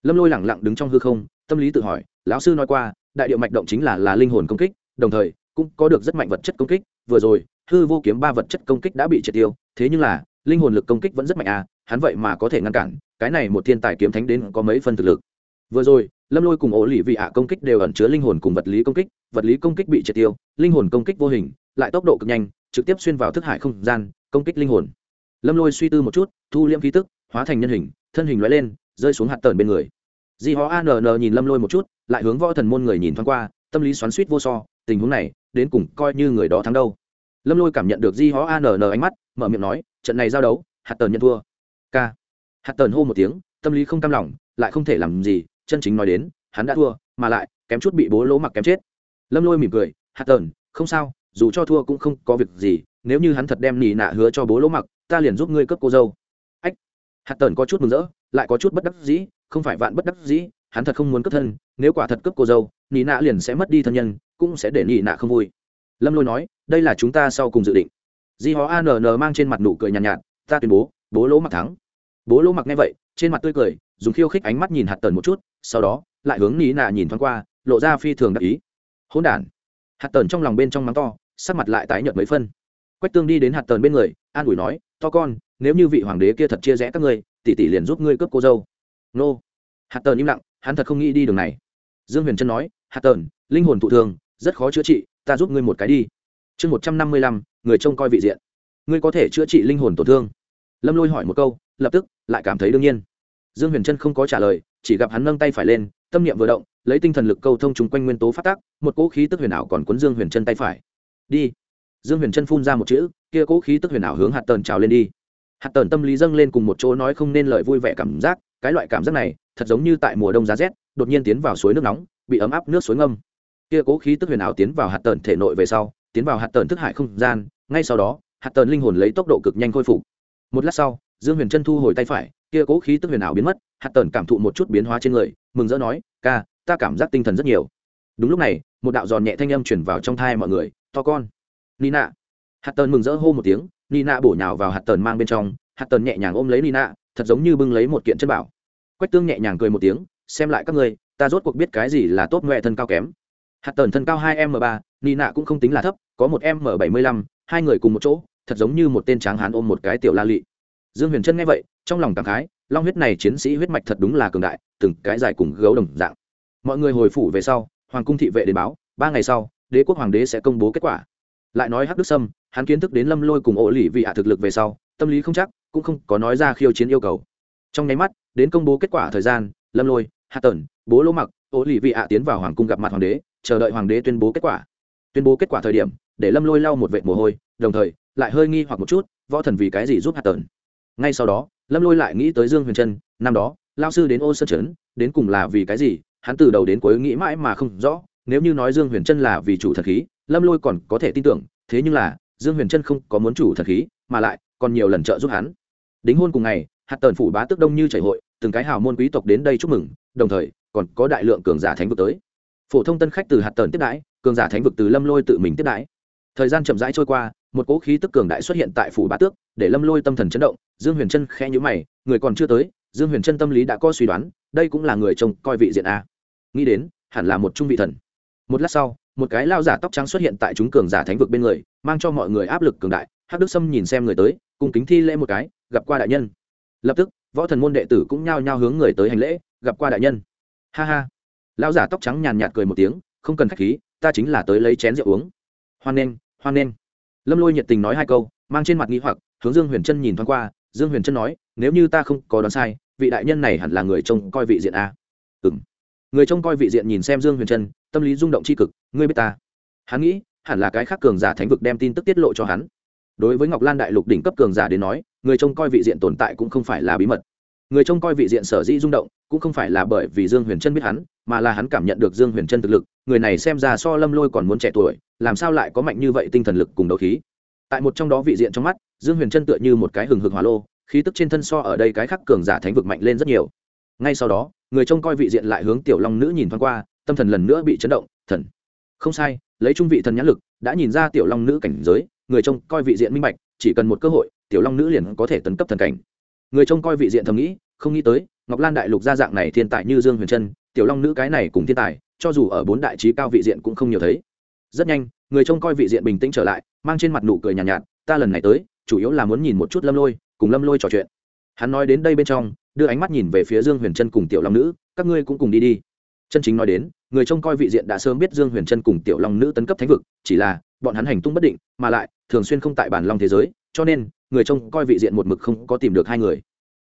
lâm lôi lẳng lặng đứng trong hư không, tâm lý tự hỏi, lão sư nói qua, đại điệu mạch động chính là là linh hồn công kích, đồng thời, cũng có được rất mạnh vật chất công kích, vừa rồi, hư vô kiếm ba vật chất công kích đã bị triệt tiêu, thế nhưng là, linh hồn lực công kích vẫn rất mạnh à hắn vậy mà có thể ngăn cản, cái này một thiên tài kiếm thánh đến có mấy phân thực lực. Vừa rồi, lâm lôi cùng ổ lì vị ạ công kích đều ẩn chứa linh hồn cùng vật lý công kích, vật lý công kích bị triệt tiêu, linh hồn công kích vô hình, lại tốc độ cực nhanh, trực tiếp xuyên vào thức hải không gian, công kích linh hồn. Lâm lôi suy tư một chút, thu liễm khí tức, hóa thành nhân hình, thân hình loại lên, rơi xuống hạt tờn bên người di hó ann nhìn lâm lôi một chút, lại hướng võ thần môn người nhìn thoáng qua, tâm lý xoắn suýt vô so, tình huống này, đến cùng coi như người đó thắng đâu. Lâm lôi cảm nhận được di hó ann ánh mắt, mở miệng nói, trận này giao đấu, hạt tờn nhận thua. K hạt tờn hô một tiếng, tâm lý không cam lòng, lại không thể làm gì, chân chính nói đến, hắn đã thua, mà lại, kém chút bị bố lỗ mặc kém chết. Lâm lôi mỉm cười, hạt tờn không sao, dù cho thua cũng không có việc gì, nếu như hắn thật đem nỉ nạ hứa cho bố lỗ mặc, ta liền giúp ngươi cướp cô dâu. Ách. Hạt tờn có chút mừng rỡ, lại có chút bất đắc dĩ không phải vạn bất đắc dĩ hắn thật không muốn cướp thân nếu quả thật cướp cô dâu nị nạ liền sẽ mất đi thân nhân cũng sẽ để nị nạ không vui. Lâm lôi nói đây là chúng ta sau cùng dự định. Di hó ann mang trên mặt nụ cười nhàn nhạt, nhạt ta tuyên bố bố lỗ mặc thắng. Bố lỗ mặc nghe vậy trên mặt tươi cười dùng khiêu khích ánh mắt nhìn hạt tần một chút sau đó lại hướng nị nạ nhìn thoáng qua lộ ra phi thường đắc ý. Hỗn đản. Hạt tần trong lòng bên trong mắng to sắc mặt lại tái nhợt mấy phân. Quách tương đi đến hạt tần bên người an ủi nói to con nếu như vị hoàng đế kia thật chia rẽ các ngươi tỷ tỷ liền giúp ngươi cướp cô dâu nô. Hạt tần im lặng, hắn thật không nghĩ đi đường này. Dương huyền trân nói, hạt tần linh hồn thụ thường, rất khó chữa trị, ta giúp ngươi một cái đi. Chương một trăm năm mươi lăm, người trông coi vị diện. Ngươi có thể chữa trị linh hồn tổn thương? Lâm lôi hỏi một câu, lập tức, lại cảm thấy đương nhiên. Dương huyền trân không có trả lời, chỉ gặp hắn nâng tay phải lên, tâm niệm vừa động, lấy tinh thần lực câu thông chung quanh nguyên tố phát tác, một cỗ khí tức huyền ảo còn cuốn dương huyền trân tay phải. Đi. Dương huyền trân phun ra một chữ, kia cỗ khí tức huyền ảo hướng hạt tần trào lên đi. Hạt tần tâm lý dâng lên cùng một chỗ nói không nên lời vui vẻ cảm giác cái loại cảm giác này, thật giống như tại mùa đông giá rét, đột nhiên tiến vào suối nước nóng, bị ấm áp nước suối ngâm. Kia cố khí tức huyền ảo tiến vào hạt tần thể nội về sau, tiến vào hạt tần thức hải không gian, ngay sau đó, hạt tần linh hồn lấy tốc độ cực nhanh khôi phục. Một lát sau, dương huyền chân thu hồi tay phải, kia cố khí tức huyền ảo biến mất, hạt tần cảm thụ một chút biến hóa trên người, mừng rỡ nói, ca, ta cảm giác tinh thần rất nhiều. Đúng lúc này, một đạo giòn nhẹ thanh âm chuyển vào trong thai mọi người, to con. Nina. Hạt tần mừng rỡ hô một tiếng, nina bổ nhào vào hạt tần mang bên trong, hạt tần nhẹ nhàng ôm lấy nina thật giống như bưng lấy một kiện chân bảo. Quách tương nhẹ nhàng cười một tiếng, xem lại các ngươi, ta rốt cuộc biết cái gì là tốt ngoại thân cao kém. Hạt tần thân cao hai m ba Nạ cũng không tính là thấp, có một m bảy mươi lăm, hai người cùng một chỗ, thật giống như một tên tráng hán ôm một cái tiểu la lị. Dương huyền trân nghe vậy, trong lòng cảm khái, long huyết này chiến sĩ huyết mạch thật đúng là cường đại, từng cái dài cùng gấu đồng dạng. Mọi người hồi phủ về sau, hoàng cung thị vệ đến báo, ba ngày sau, đế quốc hoàng đế sẽ công bố kết quả. Lại nói hắc đức sâm, hắn kiến thức đến lâm lôi cùng ổ lì vị hạ thực lực về sau, tâm lý không chắc cũng không có nói ra khiêu chiến yêu cầu. Trong nháy mắt, đến công bố kết quả thời gian, lâm lôi, hạ tần, bố lỗ mặc ô lì vị ạ tiến vào hoàng cung gặp mặt hoàng đế, chờ đợi hoàng đế tuyên bố kết quả. Tuyên bố kết quả thời điểm, để lâm lôi lau một vệt mồ hôi, đồng thời, lại hơi nghi hoặc một chút, võ thần vì cái gì giúp hạ tần? Ngay sau đó, lâm lôi lại nghĩ tới dương huyền trân, năm đó lao sư đến ô sơn trấn, đến cùng là vì cái gì, hắn từ đầu đến cuối nghĩ mãi mà không rõ, nếu như nói dương huyền trân là vì chủ thần khí, lâm lôi còn có thể tin tưởng, thế nhưng là, dương huyền trân không có muốn chủ thần khí, mà lại còn nhiều lần trợ giúp hắn đính hôn cùng ngày, hạt tần phủ bá tức đông như chảy hội, từng cái hào môn quý tộc đến đây chúc mừng, đồng thời, còn có đại lượng cường giả thánh vực tới. Phổ thông tân khách từ hạt tần tiếp đãi, cường giả thánh vực từ lâm lôi tự mình tiếp đãi. Thời gian chậm rãi trôi qua, một cỗ khí tức cường đại xuất hiện tại phủ bá tước, để lâm lôi tâm thần chấn động, dương huyền trân khẽ nhữ mày, người còn chưa tới, dương huyền trân tâm lý đã có suy đoán, đây cũng là người trông coi vị diện a. Nghĩ đến, hẳn là một trung vị thần. Một lát sau, một cái lao giả tóc trắng xuất hiện tại chúng cường giả thánh vực bên người, mang cho mọi người áp lực cường đại, hắc đức sâm nhìn xem người tới cùng kính thi lễ một cái gặp qua đại nhân. Lập tức, võ thần môn đệ tử cũng nhao nhao hướng người tới hành lễ, gặp qua đại nhân. Ha ha. Lão giả tóc trắng nhàn nhạt cười một tiếng, không cần khách khí, ta chính là tới lấy chén rượu uống. Hoan nghênh hoan nghênh. Lâm lôi nhiệt tình nói hai câu, mang trên mặt nghi hoặc, hướng dương huyền trân nhìn thoáng qua, dương huyền trân nói, nếu như ta không có đoán sai, vị đại nhân này hẳn là người trông coi vị diện a. Ừ m người trông coi vị diện nhìn xem dương huyền trân tâm lý rung động c h i cực, ngươi biết ta. Hắn nghĩ, hẳn là cái khác cường giả thánh vực đem tin tức tiết lộ cho hắn. Đối với ngọc lan đại lục đỉnh cấp cường giả đến nói người trông coi vị diện tồn tại cũng không phải là bí mật. Người trông coi vị diện sở dĩ rung động, cũng không phải là bởi vì dương huyền trân biết hắn, mà là hắn cảm nhận được dương huyền trân thực lực, người này xem ra so lâm lôi còn muốn trẻ tuổi, làm sao lại có mạnh như vậy tinh thần lực cùng đấu khí. Tại một trong đó vị diện trong mắt, dương huyền trân tựa như một cái hừng hực hỏa lô, khí tức trên thân so ở đây cái khắc cường giả thánh vực mạnh lên rất nhiều. Ngay sau đó, người trông coi vị diện lại hướng tiểu long nữ nhìn thoáng qua, tâm thần lần nữa bị chấn động, thần. Không sai, lấy trung vị thần nhãn lực, đã nhìn ra tiểu long nữ cảnh giới người trông coi vị diện minh bạch chỉ cần một cơ hội tiểu long nữ liền có thể tấn cấp thần cảnh. Người trông coi vị diện thầm nghĩ không nghĩ tới ngọc lan đại lục gia dạng này thiên tài như dương huyền trân tiểu long nữ cái này cùng thiên tài cho dù ở bốn đại trí cao vị diện cũng không nhiều thấy. Rất nhanh người trông coi vị diện bình tĩnh trở lại mang trên mặt nụ cười nhàn nhạt, nhạt ta lần này tới chủ yếu là muốn nhìn một chút lâm lôi cùng lâm lôi trò chuyện. Hắn nói đến đây bên trong đưa ánh mắt nhìn về phía dương huyền trân cùng tiểu long nữ các ngươi cũng cùng đi đi. Chân chính nói đến người trông coi vị diện đã sớm biết dương huyền trân cùng tiểu long nữ tấn cấp thánh vực chỉ là bọn hắn hành tung bất định mà lại thường xuyên không tại bản long thế giới, cho nên, người trông coi vị diện một mực không có tìm được hai người.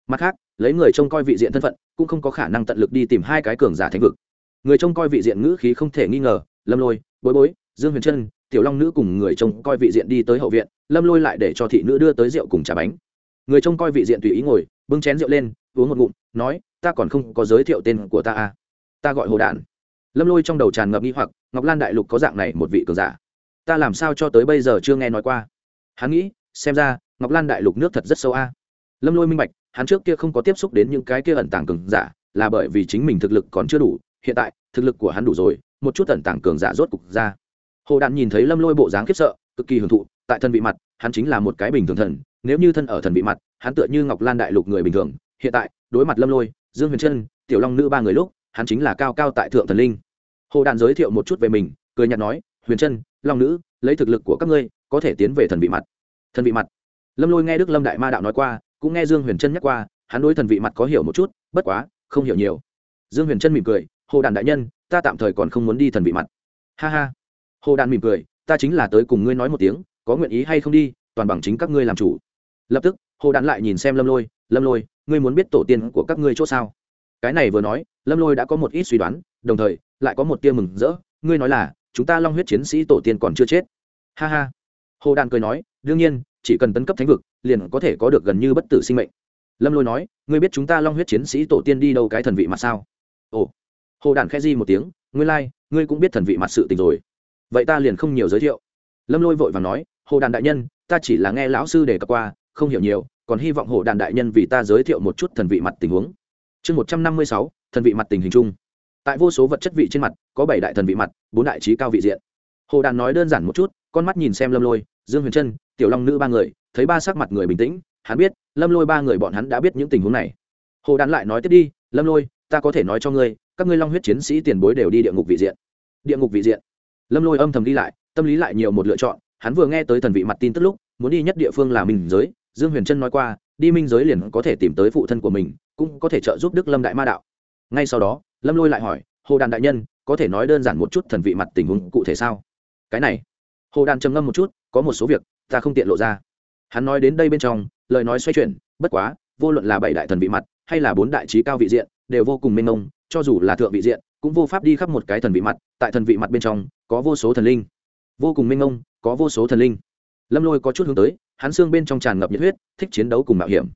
Mặt khác, lấy người trông coi vị diện thân phận, cũng không có khả năng tận lực đi tìm hai cái cường giả thánh vực. Người trông coi vị diện ngữ khí không thể nghi ngờ, lâm lôi, bối bối, dương huyền trân, tiểu long nữ cùng người trông coi vị diện đi tới hậu viện, lâm lôi lại để cho thị nữ đưa tới rượu cùng trà bánh. Người trông coi vị diện tùy ý ngồi, bưng chén rượu lên, uống một ngụm, nói, ta còn không có giới thiệu tên của ta à. Ta gọi hồ đản. Lâm lôi trong đầu tràn ngập nghi hoặc, ngọc lan đại lục có dạng này một vị cường giả ta làm sao cho tới bây giờ chưa nghe nói qua? Hắn nghĩ, xem ra, ngọc lan đại lục nước thật rất sâu a. Lâm lôi minh bạch, hắn trước kia không có tiếp xúc đến những cái kia ẩn tàng cường giả, là bởi vì chính mình thực lực còn chưa đủ, hiện tại, thực lực của hắn đủ rồi, một chút ẩn tàng cường giả rốt cục ra. Hồ đạn nhìn thấy lâm lôi bộ dáng khiếp sợ, cực kỳ hưởng thụ, tại thân vị mặt, hắn chính là một cái bình thường thần, nếu như thân ở thần vị mặt, hắn tựa như ngọc lan đại lục người bình thường. Hiện tại, đối mặt lâm lôi, dương huyền trân, tiểu long nữ ba người lúc, hắn chính là cao cao tại thượng thần linh. Hồ đạn giới thiệu một chút về mình, cười nhạt nói, huyền trân long nữ, lấy thực lực của các ngươi, có thể tiến về thần vị mặt. Thần vị mặt. Lâm lôi nghe đức lâm đại ma đạo nói qua, cũng nghe dương huyền trân nhắc qua, hắn đối thần vị mặt có hiểu một chút, bất quá, không hiểu nhiều. Dương huyền trân mỉm cười, hồ đàn đại nhân, ta tạm thời còn không muốn đi thần vị mặt. Ha ha. Hồ đàn mỉm cười, ta chính là tới cùng ngươi nói một tiếng, có nguyện ý hay không đi, toàn bằng chính các ngươi làm chủ. Lập tức, hồ đàn lại nhìn xem lâm lôi lâm lôi, ngươi muốn biết tổ tiên của các ngươi chỗ sao? Cái này vừa nói, lâm lôi đã có một ít suy đoán, đồng thời, lại có một tia mừng rỡ. Ngươi nói là chúng ta long huyết chiến sĩ tổ tiên còn chưa chết. Ha ha. Hồ đàn cười nói đương nhiên chỉ cần tấn cấp thánh vực liền có thể có được gần như bất tử sinh mệnh. Lâm lôi nói ngươi biết chúng ta long huyết chiến sĩ tổ tiên đi đâu cái thần vị mặt sao? Ồ. Hồ đàn khẽ di một tiếng ngươi lai、like, ngươi cũng biết thần vị mặt sự tình rồi. Vậy ta liền không nhiều giới thiệu. Lâm lôi vội và nói hồ đàn đại nhân ta chỉ là nghe lão sư đề cập qua không hiểu nhiều còn hy vọng hồ đàn đại nhân vì ta giới thiệu một chút thần vị mặt tình huống. Chương một trăm năm mươi sáu thần vị mặt tình hình chung tại vô số vật chất vị trên mặt, có bảy đại thần vị mặt, bốn đại trí cao vị diện. Hồ đàn nói đơn giản một chút, con mắt nhìn xem lâm lôi, dương huyền trân, tiểu long nữ ba người, thấy ba sắc mặt người bình tĩnh, hắn biết, lâm lôi ba người bọn hắn đã biết những tình huống này. Hồ đàn lại nói tiếp đi, lâm lôi, ta có thể nói cho ngươi, các ngươi long huyết chiến sĩ tiền bối đều đi địa ngục vị diện. Địa ngục vị diện. Lâm lôi âm thầm đi lại, tâm lý lại nhiều một lựa chọn, hắn vừa nghe tới thần vị mặt tin tức lúc, muốn đi nhất địa phương là minh giới, dương huyền trân nói qua, đi minh giới liền có thể tìm tới phụ thân của mình, cũng có thể trợ giúp đức lâm đại ma đạo. Ngay sau đó lâm lôi lại hỏi, hồ đàn đại nhân, có thể nói đơn giản một chút thần vị mặt tình huống cụ thể sao? Cái này. Hồ đàn trầm ngâm một chút, có một số việc, ta không tiện lộ ra. Hắn nói đến đây bên trong, lời nói xoay chuyển, bất quá, vô luận là bảy đại thần vị mặt, hay là bốn đại trí cao vị diện, đều vô cùng mênh mông, cho dù là thượng vị diện, cũng vô pháp đi khắp một cái thần vị mặt, tại thần vị mặt bên trong, có vô số thần linh. Vô cùng mênh mông, có vô số thần linh. Lâm lôi có chút hướng tới, hắn xương bên trong tràn ngập nhiệt huyết, thích chiến đấu cùng mạo hiểm.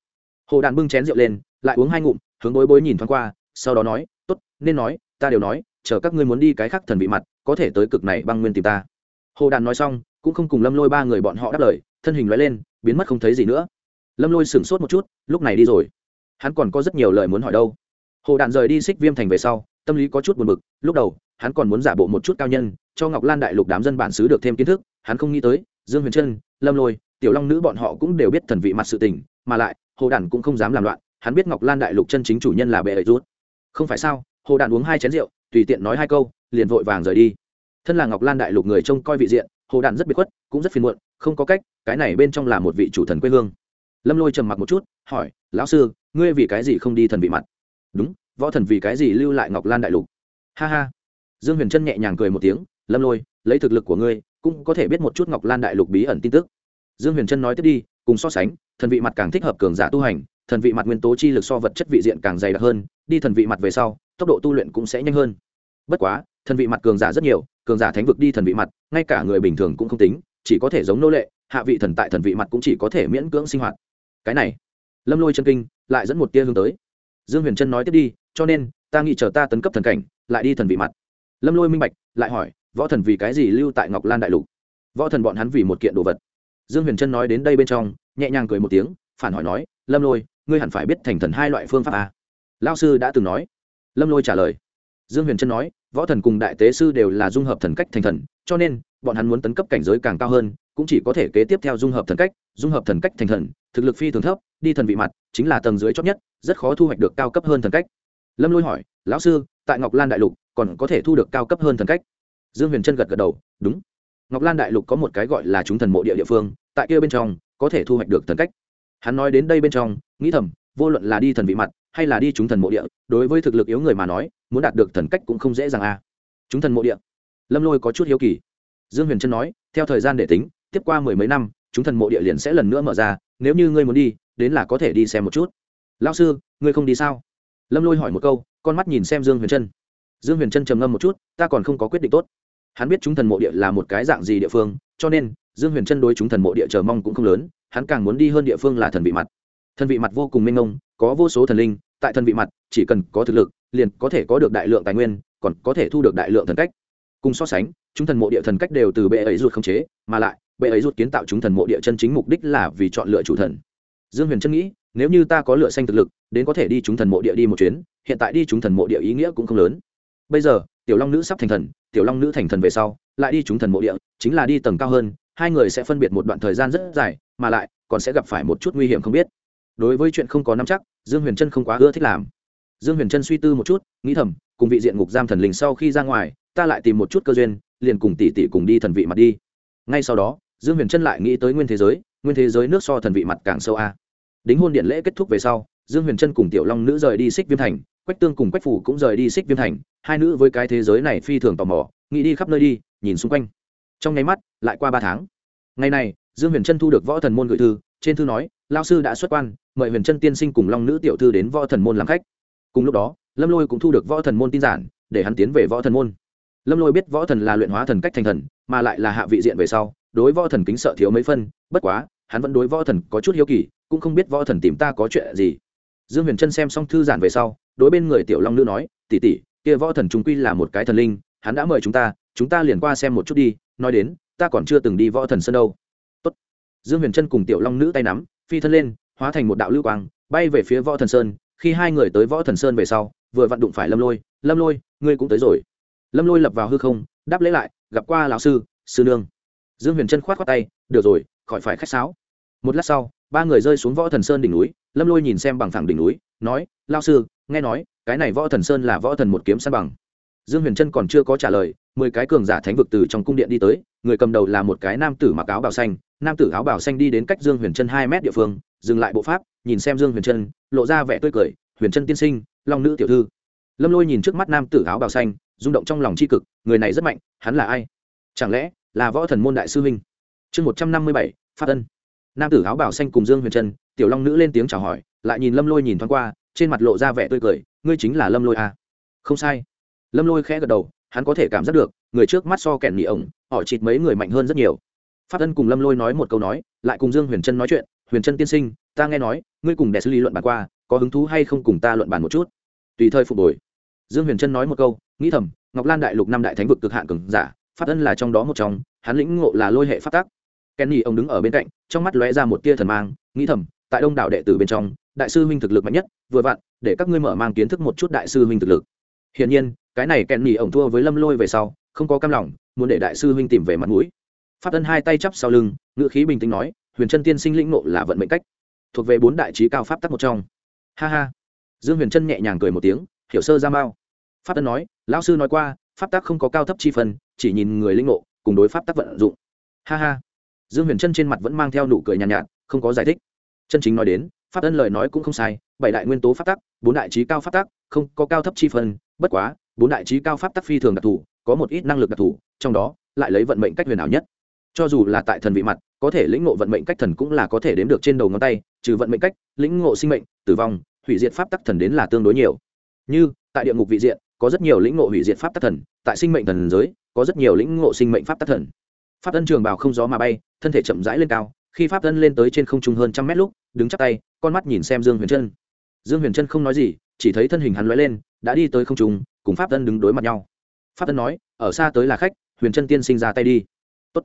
Hồ đàn bưng chén rượu lên, lại uống hai ngụm, hướng bối bối nhìn thoáng qua sau đó nói tốt, nên nói ta đều nói chờ các ngươi muốn đi cái khác thần vị mặt có thể tới cực này băng nguyên tìm ta. Hồ đàn nói xong cũng không cùng lâm lôi ba người bọn họ đáp lời thân hình nói lên biến mất không thấy gì nữa. Lâm lôi sửng sốt một chút lúc này đi rồi. Hắn còn có rất nhiều lời muốn hỏi đâu. Hồ đàn rời đi xích viêm thành về sau tâm lý có chút buồn bực lúc đầu hắn còn muốn giả bộ một chút cao nhân cho ngọc lan đại lục đám dân bản xứ được thêm kiến thức hắn không nghĩ tới dương huyền trân lâm lôi tiểu long nữ bọn họ cũng đều biết thần vị mặt sự tình mà lại hồ đàn cũng không dám làm loạn hắn biết ngọc lan đại lục chân chính chủ nhân là bệ ấy rút không phải sao? Hồ đạn uống hai chén rượu, tùy tiện nói hai câu, liền vội vàng rời đi. Thân là ngọc lan đại lục người trông coi vị diện, hồ đạn rất bị khuất, cũng rất phiền muộn, không có cách, cái này bên trong là một vị chủ thần quê hương. Lâm lôi trầm mặc một chút, hỏi, lão sư, ngươi vì cái gì không đi thần vị mặt? Đúng, võ thần vì cái gì lưu lại ngọc lan đại lục? Ha ha. Dương huyền trân nhẹ nhàng cười một tiếng, lâm lôi, lấy thực lực của ngươi, cũng có thể biết một chút ngọc lan đại lục bí ẩn tin tức. Dương huyền trân nói tiếp đi, cùng so sánh, thần vị mặt càng thích hợp cường giả tu hành, thần vị mặt nguyên tố chi lực so vật chất vị diện càng dày đặc hơn đi thần vị mặt về sau, tốc độ tu luyện cũng sẽ nhanh hơn. Bất quá, thần vị mặt cường giả rất nhiều, cường giả thánh vực đi thần vị mặt, ngay cả người bình thường cũng không tính, chỉ có thể giống nô lệ, hạ vị thần tại thần vị mặt cũng chỉ có thể miễn cưỡng sinh hoạt. Cái này, lâm lôi chân kinh lại dẫn một tia hướng tới. Dương huyền trân nói tiếp đi, cho nên, ta nghĩ chờ ta tấn cấp thần cảnh, lại đi thần vị mặt. Lâm lôi minh bạch, lại hỏi, võ thần vì cái gì lưu tại ngọc lan đại lục? Võ thần bọn hắn vì một kiện đồ vật. Dương huyền trân nói đến đây bên trong, nhẹ nhàng cười một tiếng, phản hỏi nói, lâm lôi, ngươi hẳn phải biết thành thần hai loại phương pháp à? Lao sư đã từng nói. Lâm lôi trả lời. Dương huyền trân nói, võ thần cùng đại tế sư đều là dung hợp thần cách thành thần, cho nên, bọn hắn muốn tấn cấp cảnh giới càng cao hơn, cũng chỉ có thể kế tiếp theo dung hợp thần cách, dung hợp thần cách thành thần, thực lực phi thường thấp, đi thần vị mặt, chính là tầng dưới chót nhất, rất khó thu hoạch được cao cấp hơn thần cách. Lâm lôi hỏi, lão sư, tại ngọc lan đại lục, còn có thể thu được cao cấp hơn thần cách? Dương huyền trân gật gật đầu, đúng. Ngọc lan đại lục có một cái gọi là chúng thần mộ địa địa phương, tại kia bên trong, có thể thu hoạch được thần cách. Hắn nói đến đây bên trong, nghĩ thầm, vô luận là đi thần vị mặt hay là đi chúng thần mộ địa, đối với thực lực yếu người mà nói, muốn đạt được thần cách cũng không dễ dàng a à. chúng thần mộ địa. Lâm lôi có chút hiếu kỳ. Dương huyền trân nói, theo thời gian để tính, tiếp qua mười mấy năm, chúng thần mộ địa liền sẽ lần nữa mở ra, nếu như ngươi muốn đi, đến là có thể đi xem một chút. Lao sư, ngươi không đi sao? Lâm lôi hỏi một câu, con mắt nhìn xem dương huyền trân. Dương huyền trân trầm ngâm một chút, ta còn không có quyết định tốt. Hắn biết chúng thần mộ địa là một cái dạng gì địa phương, cho nên, dương huyền trân đối chúng thần mộ địa chờ mong cũng không lớn, hắn càng muốn đi hơn địa phương là thần vị mặt. Thần vị mặt vô cùng minh ông có vô số thần linh tại thần vị mặt, chỉ cần có thực lực, liền có thể có được đại lượng tài nguyên, còn có thể thu được đại lượng thần cách. Cùng so sánh, chúng thần mộ địa thần cách đều từ bệ ấy rút khống chế, mà lại, bệ ấy rút kiến tạo chúng thần mộ địa chân chính mục đích là vì chọn lựa chủ thần. Dương huyền trân nghĩ, nếu như ta có lựa xanh thực lực, đến có thể đi chúng thần mộ địa đi một chuyến, hiện tại đi chúng thần mộ địa ý nghĩa cũng không lớn. Bây giờ, tiểu long nữ sắp thành thần, tiểu long nữ thành thần về sau, lại đi chúng thần mộ địa, chính là đi tầng cao hơn, hai người sẽ phân biệt một đoạn thời gian rất dài, mà lại, còn sẽ gặp phải một chút nguy hiểm không biết đối với chuyện không có nắm chắc, dương huyền trân không quá ưa thích làm. Dương huyền trân suy tư một chút, nghĩ thầm, cùng vị diện ngục giam thần linh sau khi ra ngoài, ta lại tìm một chút cơ duyên, liền cùng tỷ tỷ cùng đi thần vị mặt đi. Ngay sau đó, dương huyền trân lại nghĩ tới nguyên thế giới, nguyên thế giới nước so thần vị mặt càng sâu a. Đính hôn điện lễ kết thúc về sau, dương huyền trân cùng tiểu long nữ rời đi xích viêm thành, quách tương cùng quách phủ cũng rời đi xích viêm thành, hai nữ với cái thế giới này phi thường tò mò, nghĩ đi khắp nơi đi, nhìn xung quanh. Trong nháy mắt, lại qua ba tháng. Ngày này, dương huyền trân thu được võ thần môn gửi thư trên thư nói lao sư đã xuất quan, mời huyền trân tiên sinh cùng long nữ tiểu thư đến võ thần môn làm khách. Cùng lúc đó, lâm lôi cũng thu được võ thần môn tin giản, để hắn tiến về võ thần môn. Lâm lôi biết võ thần là luyện hóa thần cách thành thần, mà lại là hạ vị diện về sau, đối võ thần kính sợ thiếu mấy phân, bất quá, hắn vẫn đối võ thần có chút hiếu kỳ, cũng không biết võ thần tìm ta có chuyện gì. Dương huyền trân xem xong thư giản về sau, đối bên người tiểu long nữ nói tỉ tỉ kia võ thần chúng quy là một cái thần linh, hắn đã mời chúng ta chúng ta liền qua xem một chút đi, nói đến, ta còn chưa từng đi võ thần sân đâu dương huyền trân cùng tiểu long nữ tay nắm, phi thân lên, hóa thành một đạo lưu quang, bay về phía võ thần sơn. Khi hai người tới võ thần sơn về sau, vừa vặn đụng phải lâm lôi lâm lôi, ngươi cũng tới rồi. Lâm lôi lập vào hư không, đáp lễ lại, gặp qua lão sư sư nương. Dương huyền trân khoát khoát tay, được rồi, khỏi phải khách sáo. Một lát sau, ba người rơi xuống võ thần sơn đỉnh núi, lâm lôi nhìn xem bằng thẳng đỉnh núi, nói lao sư, nghe nói, cái này võ thần sơn là võ thần một kiếm san bằng. Dương huyền trân còn chưa có trả lời mười cái cường giả thánh vực từ trong cung điện đi tới, người cầm đầu là một cái nam tử mặc áo bào xanh. Nam tử áo bào xanh đi đến cách dương huyền trân hai mét địa phương, dừng lại bộ pháp, nhìn xem dương huyền trân lộ ra vẻ tươi cười, huyền trân tiên sinh, long nữ tiểu thư. Lâm lôi nhìn trước mắt nam tử áo bào xanh, rung động trong lòng c h i cực, người này rất mạnh, hắn là ai? Chẳng lẽ là võ thần môn đại sư huynh? Chương một trăm năm mươi bảy, phát ân. Nam tử áo bào xanh cùng dương huyền trân tiểu long nữ lên tiếng chào hỏi, lại nhìn lâm lôi nhìn thoáng qua, trên mặt lộ ra vẻ tươi cười, ngươi chính là lâm lôi à. không sai. Lâm lôi khẽ gật đầu hắn có thể cảm giác được, người trước mắt so kẹn nhị ổng, họ chịt mấy người mạnh hơn rất nhiều. Phát ân cùng lâm lôi nói một câu nói, lại cùng dương huyền trân nói chuyện, huyền trân tiên sinh, ta nghe nói, ngươi cùng đệ sư lý luận bàn qua, có hứng thú hay không cùng ta luận bàn một chút? Tùy thời phục hồi. Dương huyền trân nói một câu, nghĩ thầm, ngọc lan đại lục năm đại thánh vực cực hạn cường giả phát ân là trong đó một trong, hắn lĩnh ngộ là lôi hệ phát tác kenny ông đứng ở bên cạnh, trong mắt lóe ra một tia thần mang, nghĩ thầm, tại đông đảo đệ tử bên trong, đại sư huynh thực lực mạnh nhất, vừa vặn, để các ngươi mở mang kiến thức một chút đại sư huynh thực lực hiển nhiên cái này kẹn nhì ổng thua với lâm lôi về sau không có cam lòng muốn để đại sư huynh tìm về mặt mũi. Phát ân hai tay chắp sau lưng ngữ khí bình tĩnh nói huyền chân tiên sinh lĩnh ngộ là vận mệnh cách thuộc về bốn đại trí cao pháp tắc một trong. Ha ha. Dương huyền trân nhẹ nhàng cười một tiếng hiểu sơ ra mao pháp ân nói lão sư nói qua pháp tắc không có cao thấp chi phân chỉ nhìn người linh ngộ cùng đối pháp tắc vận dụng. Ha ha. Dương huyền trân trên mặt vẫn mang theo nụ cười nhàn nhạt, nhạt không có giải thích. Chân chính nói đến pháp ân lời nói cũng không sai bảy đại nguyên tố pháp tắc bốn đại trí cao pháp tắc không có cao thấp chi phân bất quá, bốn đại trí cao pháp tắc phi thường đặc thù, có một ít năng lực đặc thù, trong đó lại lấy vận mệnh cách huyền ảo nhất. Cho dù là tại thần vị mặt, có thể lĩnh ngộ vận mệnh cách thần cũng là có thể đếm được trên đầu ngón tay, trừ vận mệnh cách, lĩnh ngộ sinh mệnh, tử vong, hủy diệt pháp tắc thần đến là tương đối nhiều. Như, tại địa ngục vị diện, có rất nhiều lĩnh ngộ hủy diệt pháp tắc thần, tại sinh mệnh thần giới, có rất nhiều lĩnh ngộ sinh mệnh pháp tắc thần. Pháp tân trường bào không gió mà bay, thân thể chậm rãi lên cao, khi pháp tân lên tới trên không trung hơn trăm mét lúc, đứng chắc tay, con mắt nhìn xem dương huyền trân. Dương huyền trân không nói gì chỉ thấy thân hình hắn lóe lên, đã đi tới không trung, cùng pháp tân đứng đối mặt nhau. Pháp tân nói, ở xa tới là khách, huyền chân tiên sinh ra tay đi. Tốt.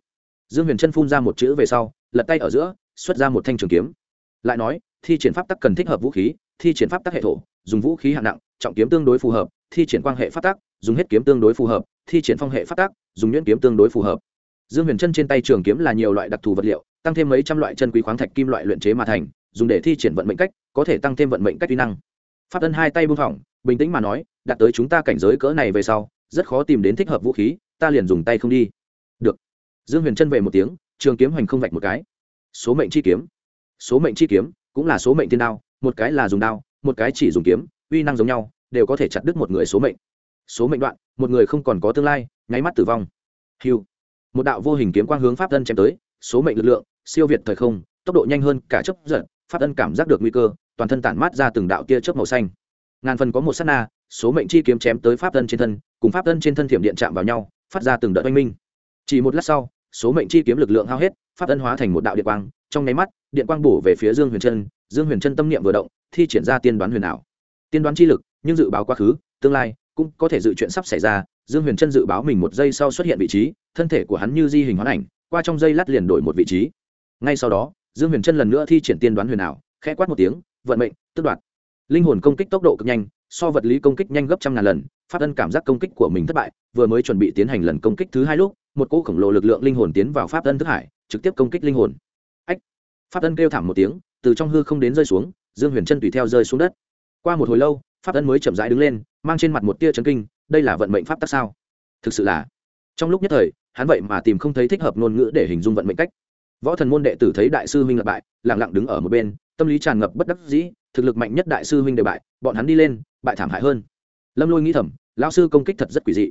dương huyền chân phun ra một chữ về sau, lật tay ở giữa, xuất ra một thanh trường kiếm. Lại nói, thi triển pháp tắc cần thích hợp vũ khí, thi triển pháp tắc hệ thổ, dùng vũ khí hạng nặng, trọng kiếm tương đối phù hợp, thi triển quan hệ pháp tắc, dùng hết kiếm tương đối phù hợp, thi triển phong hệ pháp tắc, dùng nhuyễn kiếm tương đối phù hợp. Dương huyền chân trên tay trường kiếm là nhiều loại đặc thù vật liệu, tăng thêm mấy trăm loại chân quý khoáng thạch kim loại luyện chế mà thành, dùng để thi triển vận mệnh cách, có thể tăng thêm vận mệnh cách kỹ năng pháp ân hai tay buông phỏng, bình tĩnh mà nói đạt tới chúng ta cảnh giới cỡ này về sau, rất khó tìm đến thích hợp vũ khí, ta liền dùng tay không đi. Được. Dương huyền chân về một tiếng, trường kiếm hoành không vạch một cái. Số mệnh chi kiếm. Số mệnh chi kiếm, cũng là số mệnh thiên đao, một cái là dùng đao, một cái chỉ dùng kiếm, uy năng giống nhau, đều có thể chặt đứt một người số mệnh. Số mệnh đoạn, một người không còn có tương lai, nháy mắt tử vong. Hiu một đạo vô hình kiếm quang hướng pháp thân chém tới, số mệnh lực lượng, siêu việt thời không, tốc độ nhanh hơn cả chấp giật, pháp thân cảm giác được nguy cơ toàn thân tản mát ra từng đạo tia chớp màu xanh. Ngàn phần có một sát na, số mệnh chi kiếm chém tới pháp thân trên thân, cùng pháp thân trên thân thiểm điện chạm vào nhau, phát ra từng đợt oanh minh. Chỉ một lát sau, số mệnh chi kiếm lực lượng hao hết, pháp thân hóa thành một đạo điện quang, trong nháy mắt, điện quang bổ về phía dương huyền trân dương huyền trân tâm niệm vừa động, thi triển ra tiên đoán huyền ảo. Tiên đoán chi lực, nhưng dự báo quá khứ, tương lai, cũng có thể dự chuyện sắp xảy ra, dương huyền trân dự báo mình một giây sau xuất hiện vị trí, thân thể của hắn như di hình hoán ảnh, qua trong giây lát liền đổi một vị trí. Ngay sau đó, dương huyền trân lần nữa thi triển tiên đoán huyền ảo, khẽ quát một tiếng vận mệnh tức đoạt. Linh hồn công kích tốc độ cực nhanh, so vật lý công kích nhanh gấp trăm ngàn lần phát ân cảm giác công kích của mình thất bại, vừa mới chuẩn bị tiến hành lần công kích thứ hai lúc, một cỗ khổng lồ lực lượng linh hồn tiến vào pháp ân thức hải, trực tiếp công kích linh hồn. Ách! Pháp ân kêu thảm một tiếng, từ trong hư không đến rơi xuống, dương huyền trân tùy theo rơi xuống đất. Qua một hồi lâu, pháp ân mới chậm rãi đứng lên, mang trên mặt một tia chấn kinh, đây là vận mệnh pháp tắc sao? Thực sự là, trong lúc nhất thời, hắn vậy mà tìm không thấy thích hợp ngôn ngữ để hình dung vận mệnh cách. Võ thần môn đệ tử thấy đại sư huynh lặp bại lẳng lặng đứng ở một bên tâm lý tràn ngập bất đắc dĩ, thực lực mạnh nhất đại sư huynh đều bại, bọn hắn đi lên, bại thảm hại hơn. Lâm lôi nghĩ thầm, lão sư công kích thật rất quỷ dị.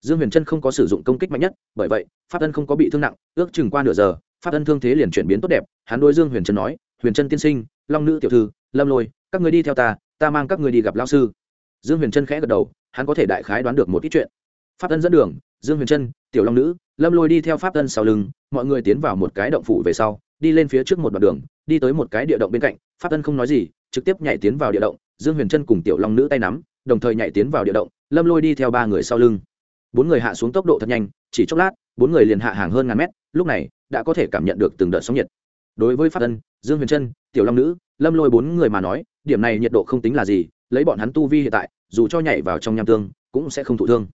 Dương huyền trân không có sử dụng công kích mạnh nhất, bởi vậy, pháp ân không có bị thương nặng, ước chừng qua nửa giờ, pháp ân thương thế liền chuyển biến tốt đẹp, hắn đôi dương huyền trân nói, huyền trân tiên sinh, long nữ tiểu thư, lâm lôi, các người đi theo ta ta mang các người đi gặp lão sư. Dương huyền trân khẽ gật đầu, hắn có thể đại khái đoán được một ít chuyện. Pháp tân dẫn đường, dương huyền trân tiểu long nữ, lâm lôi đi theo pháp tân sau lưng, mọi người tiến vào một cái động phủ về sau đi lên phía trước một đoạn đường, đi tới một cái địa động bên cạnh, pháp tân không nói gì, trực tiếp nhảy tiến vào địa động, dương huyền trân cùng tiểu long nữ tay nắm, đồng thời nhảy tiến vào địa động, lâm lôi đi theo ba người sau lưng. Bốn người hạ xuống tốc độ thật nhanh, chỉ chốc lát, bốn người liền hạ hàng hơn ngàn mét, lúc này, đã có thể cảm nhận được từng đợt sóng nhiệt. Đối với pháp tân dương huyền trân, tiểu long nữ, lâm lôi bốn người mà nói, điểm này nhiệt độ không tính là gì, lấy bọn hắn tu vi hiện tại, dù cho nhảy vào trong nham tương, cũng sẽ không thụ thương.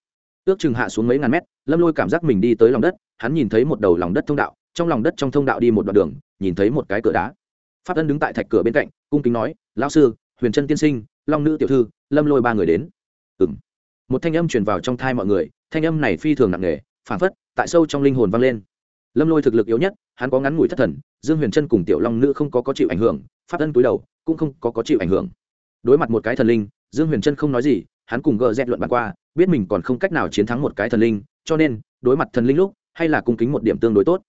Ước chừng hạ xuống mấy ngàn mét, lâm lôi cảm giác mình đi tới lòng đất, hắn nhìn thấy một đầu lòng đất thông đạo trong lòng đất trong thông đạo đi một đoạn đường, nhìn thấy một cái cửa đá. Pháp ân đứng tại thạch cửa bên cạnh, cung kính nói, lão sư, huyền trân tiên sinh, long nữ tiểu thư, lâm lôi ba người đến. Ừ m một thanh âm truyền vào trong thai mọi người, thanh âm này phi thường nặng nề phản phất tại sâu trong linh hồn vang lên. Lâm lôi thực lực yếu nhất, hắn có ngắn ngủi thất thần, dương huyền trân cùng tiểu long nữ không có có chịu ảnh hưởng, pháp ân túi đầu, cũng không có có chịu ảnh hưởng. Đối mặt một cái thần linh, dương huyền trân không nói gì, hắn cùng gờ dẹt luận bàn qua, biết mình còn không cách nào chiến thắng một cái thần linh, cho nên, đối mặt thần linh lúc, hay là cung kính một điểm tương đối tốt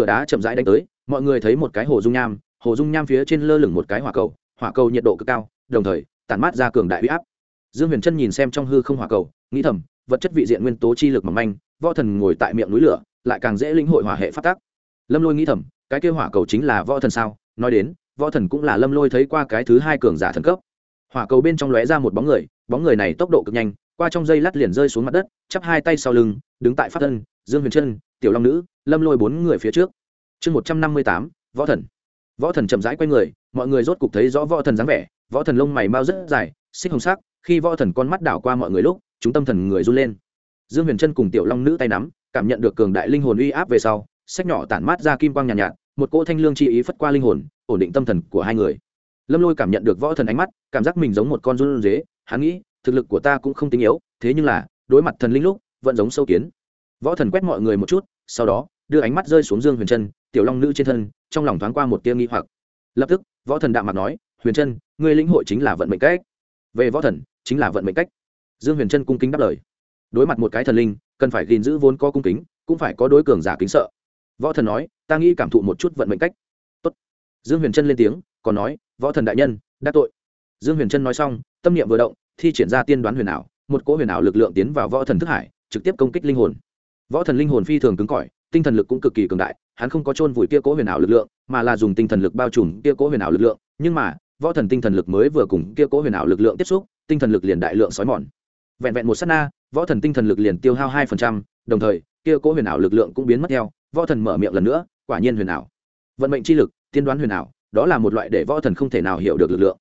cửa đá chậm rãi đánh tới, mọi người thấy một cái hồ dung nham, hồ dung nham phía trên lơ lửng một cái hỏa cầu hỏa cầu nhiệt độ cực cao, đồng thời, tản mát ra cường đại huy áp. Dương huyền trân nhìn xem trong hư không hỏa cầu, nghĩ thầm, vật chất vị diện nguyên tố chi lực mỏng manh, võ thần ngồi tại miệng núi lửa, lại càng dễ linh hội hỏa hệ phát tác lâm lôi nghĩ thầm, cái kêu hỏa cầu chính là võ thần sao? Nói đến, võ thần cũng là lâm lôi thấy qua cái thứ hai cường giả thần cấp. Hỏa cầu bên trong lóe ra một bóng người bóng người này tốc độ cực nhanh, qua trong dây lát liền rơi xuống mặt đất, chắp hai tay sau lưng, đứng tại phát thân, dương huyền trân tiểu long nữ lâm lôi bốn người phía trước. Chương một trăm năm mươi tám võ thần. Võ thần chậm rãi q u a y người mọi người rốt cục thấy rõ võ thần dáng vẻ. Võ thần lông mày mau rất dài xích hồng sắc khi võ thần con mắt đảo qua mọi người lúc chúng tâm thần người run lên. Dương huyền trân cùng tiểu long nữ tay nắm cảm nhận được cường đại linh hồn uy áp về sau sách nhỏ tản mát ra kim quang nhàn nhạt, nhạt một cỗ thanh lương chi ý phất qua linh hồn ổn định tâm thần của hai người. Lâm lôi cảm nhận được võ thần ánh mắt cảm giác mình giống một con run dế hắn nghĩ thực lực của ta cũng không tinh yếu thế nhưng là đối mặt thần linh lúc vẫn giống sâu kiến võ thần quét mọi người một chút, sau đó, đưa ánh mắt rơi xuống dương huyền trân, tiểu long nữ trên thân, trong lòng thoáng qua một tiêu nghi hoặc. Lập tức, võ thần đạm mặt nói, huyền trân người lĩnh hội chính là vận mệnh cách. Về võ thần, chính là vận mệnh cách. Dương huyền trân cung kính đáp lời. Đối mặt một cái thần linh, cần phải gìn giữ vốn có cung kính, cũng phải có đối cường giả kính sợ. Võ thần nói, ta nghĩ cảm thụ một chút vận mệnh cách. Tốt. dương huyền trân lên tiếng, còn nói, võ thần đại nhân, đã tội. Dương huyền trân nói xong, tâm niệm vừa động, thi triển ra tiên đoán huyền ảo, một cỗ huyền ảo lực lượng tiến vào võ thần thức hải, trực tiếp công kích linh hồn võ thần linh hồn phi thường cứng cỏi, tinh thần lực cũng cực kỳ cường đại, hắn không có chôn vùi kia cố huyền ảo lực lượng, mà là dùng tinh thần lực bao trùm kia cố huyền ảo lực lượng. Nhưng mà, võ thần tinh thần lực mới vừa cùng kia cố huyền ảo lực lượng tiếp xúc, tinh thần lực liền đại lượng xói mòn. Vẹn vẹn một s á t na, võ thần tinh thần lực liền tiêu hao hai phần trăm, đồng thời, kia cố huyền ảo lực lượng cũng biến mất theo, võ thần mở miệng lần nữa, quả nhiên huyền ảo. Vận mệnh chi lực, tiên đoán huyền ảo, đó là một loại để võ thần không thể nào hiểu được lực lượng.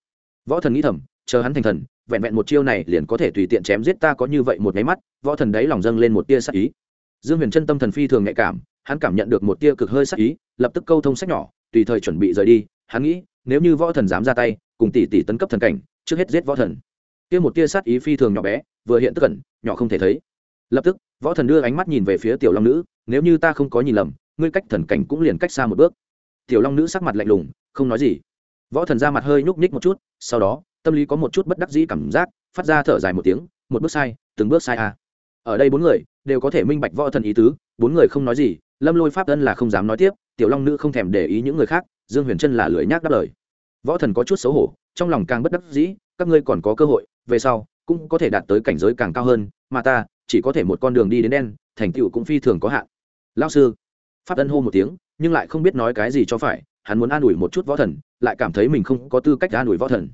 Võ thần nghĩ thầm, chờ hắn thành thần, vẹn vẹn một chiêu này liền có thể tùy tiện chém giết ta có như vậy một nháy mắt, võ thần đấy lòng dâng lên một tia sắc ý dương huyền chân tâm thần phi thường nhạy cảm, hắn cảm nhận được một tia cực hơi sắc ý, lập tức câu thông sách nhỏ, tùy thời chuẩn bị rời đi. Hắn nghĩ, nếu như võ thần dám ra tay, cùng tỷ tỷ tấn cấp thần cảnh, trước hết giết võ thần. Kia một tia sát ý phi thường nhỏ bé, vừa hiện tức cẩn nhỏ không thể thấy. Lập tức, võ thần đưa ánh mắt nhìn về phía tiểu long nữ, nếu như ta không có nhìn lầm, ngươi cách thần cảnh cũng liền cách xa một bước. Tiểu long nữ sắc mặt lạnh lùng, không nói gì. Võ thần ra mặt hơi nhúc nhích một chút, sau đó, tâm lý có một chút bất đắc dĩ cảm giác, phát ra thở dài một tiếng, một bước sai, từng bước sai à ở đây bốn người, đều có thể minh bạch võ thần ý tứ, bốn người không nói gì, lâm lôi pháp ân là không dám nói tiếp, tiểu long nữ không thèm để ý những người khác, dương huyền trân là lười nhác đáp lời. Võ thần có chút xấu hổ, trong lòng càng bất đắc dĩ, các ngươi còn có cơ hội, về sau, cũng có thể đạt tới cảnh giới càng cao hơn, mà ta, chỉ có thể một con đường đi đến đen, thành tựu cũng phi thường có hạn. Lao sư, pháp ân hô một tiếng, nhưng lại không biết nói cái gì cho phải, hắn muốn an ủi một chút võ thần, lại cảm thấy mình không có tư cách an ủi võ thần.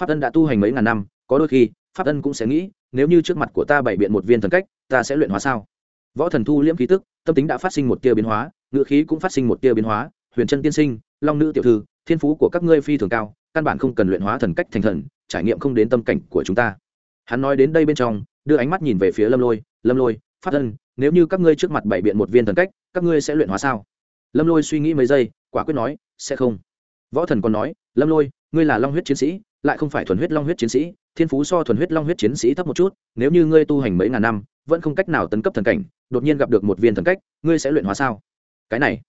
Pháp ân đã tu hành mấy ngàn năm, có đôi khi, pháp ân cũng sẽ nghĩ nếu như trước mặt của ta bày biện một viên thần cách, ta sẽ luyện hóa sao? Võ thần thu liễm khí tức, tâm tính đã phát sinh một tia biến hóa ngự khí cũng phát sinh một tia biến hóa, huyền chân tiên sinh, long nữ tiểu thư, thiên phú của các ngươi phi thường cao, căn bản không cần luyện hóa thần cách thành thần, trải nghiệm không đến tâm cảnh của chúng ta. Hắn nói đến đây bên trong, đưa ánh mắt nhìn về phía lâm lôi lâm lôi, phát ân, nếu như các ngươi trước mặt bày biện một viên thần cách, các ngươi sẽ luyện hóa sao? Lâm lôi suy nghĩ mấy giây, quả quyết nói, sẽ không. Võ thần còn nói, lâm lôi, ngươi là long huyết chiến sĩ, lại không phải thuần huyết long huyết chiến sĩ thiên phú so thuần huyết long huyết chiến sĩ thấp một chút, nếu như ngươi tu hành mấy ngàn năm, vẫn không cách nào tấn cấp thần cảnh, đột nhiên gặp được một viên thần cách, ngươi sẽ luyện hóa sao? Cái này,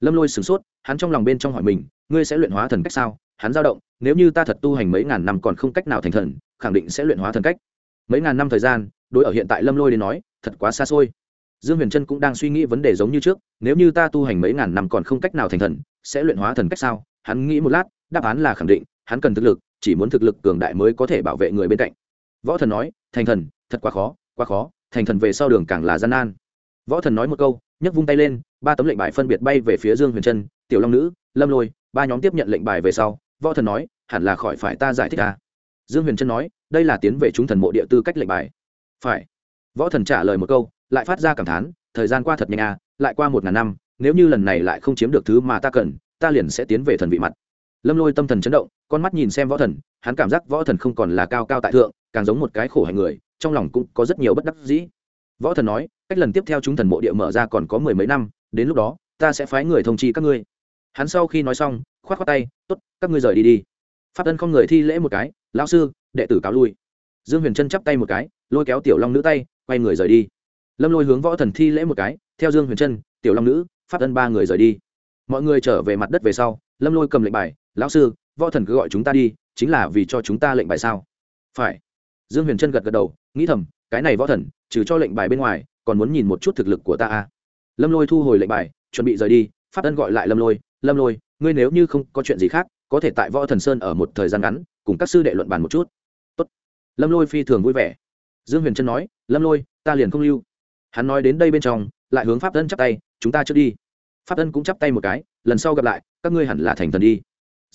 lâm lôi sửng sốt, hắn trong lòng bên trong hỏi mình, ngươi sẽ luyện hóa thần cách sao? Hắn dao động, nếu như ta thật tu hành mấy ngàn năm còn không cách nào thành thần, khẳng định sẽ luyện hóa thần cách. Mấy ngàn năm thời gian, đối ở hiện tại lâm lôi đến nói, thật quá xa xôi. Dương huyền trân cũng đang suy nghĩ vấn đề giống như trước, nếu như ta tu hành mấy ngàn năm còn không cách nào thành thần, sẽ luyện hóa thần cách sao? Hắn nghĩ một lát, đáp án là khẳng định, hắn cần thực lực chỉ muốn thực lực cường đại mới có thể bảo vệ người bên cạnh. Võ thần nói, thành thần, thật quá khó quá khó, thành thần về sau đường càng là gian nan. Võ thần nói một câu, nhấc vung tay lên, ba tấm lệnh bài phân biệt bay về phía dương huyền trân, tiểu long nữ, lâm lôi, ba nhóm tiếp nhận lệnh bài về sau, võ thần nói, hẳn là khỏi phải ta giải thích à. dương huyền trân nói, đây là tiến về chúng thần mộ địa tư cách lệnh bài. Phải. Võ thần trả lời một câu, lại phát ra cảm thán, thời gian qua thật nhanh à lại qua một ngàn năm, nếu như lần này lại không chiếm được thứ mà ta cần, ta liền sẽ tiến về thần vị mặt lâm lôi tâm thần chấn động, con mắt nhìn xem võ thần, hắn cảm giác võ thần không còn là cao cao tại thượng, càng giống một cái khổ hành người, trong lòng cũng có rất nhiều bất đắc dĩ. Võ thần nói, cách lần tiếp theo chúng thần mộ địa mở ra còn có mười mấy năm, đến lúc đó, ta sẽ phái người thông chi các ngươi. Hắn sau khi nói xong k h o á t khoác tay t ố t các ngươi rời đi đi. Pháp ân không người thi lễ một cái, lão sư, đệ tử cáo lui. Dương huyền trân chắp tay một cái, lôi kéo tiểu long nữ tay, quay người rời đi. Lâm lôi hướng võ thần thi lễ một cái, theo dương huyền trân tiểu long nữ, pháp ân ba người rời đi. Mọi người trở về mặt đất về sau, lâm lôi cầm lệnh bài lão sư, võ thần cứ gọi chúng ta đi, chính là vì cho chúng ta lệnh bài sao? Phải. Dương huyền trân gật gật đầu, nghĩ thầm, cái này võ thần, trừ cho lệnh bài bên ngoài, còn muốn nhìn một chút thực lực của ta à. lâm lôi thu hồi lệnh bài, chuẩn bị rời đi, pháp ân gọi lại lâm lôi lâm lôi, ngươi nếu như không có chuyện gì khác, có thể tại võ thần sơn ở một thời gian ngắn, cùng các sư đệ luận bàn một chút. Tốt. lâm lôi phi thường vui vẻ. Dương huyền trân nói, lâm lôi, ta liền không lưu. Hắn nói đến đây bên trong, lại hướng pháp ân chắp tay, chúng ta trước đi. Pháp ân cũng chắp tay một cái, lần sau gặp lại, các ngươi hẳn là thành thần đi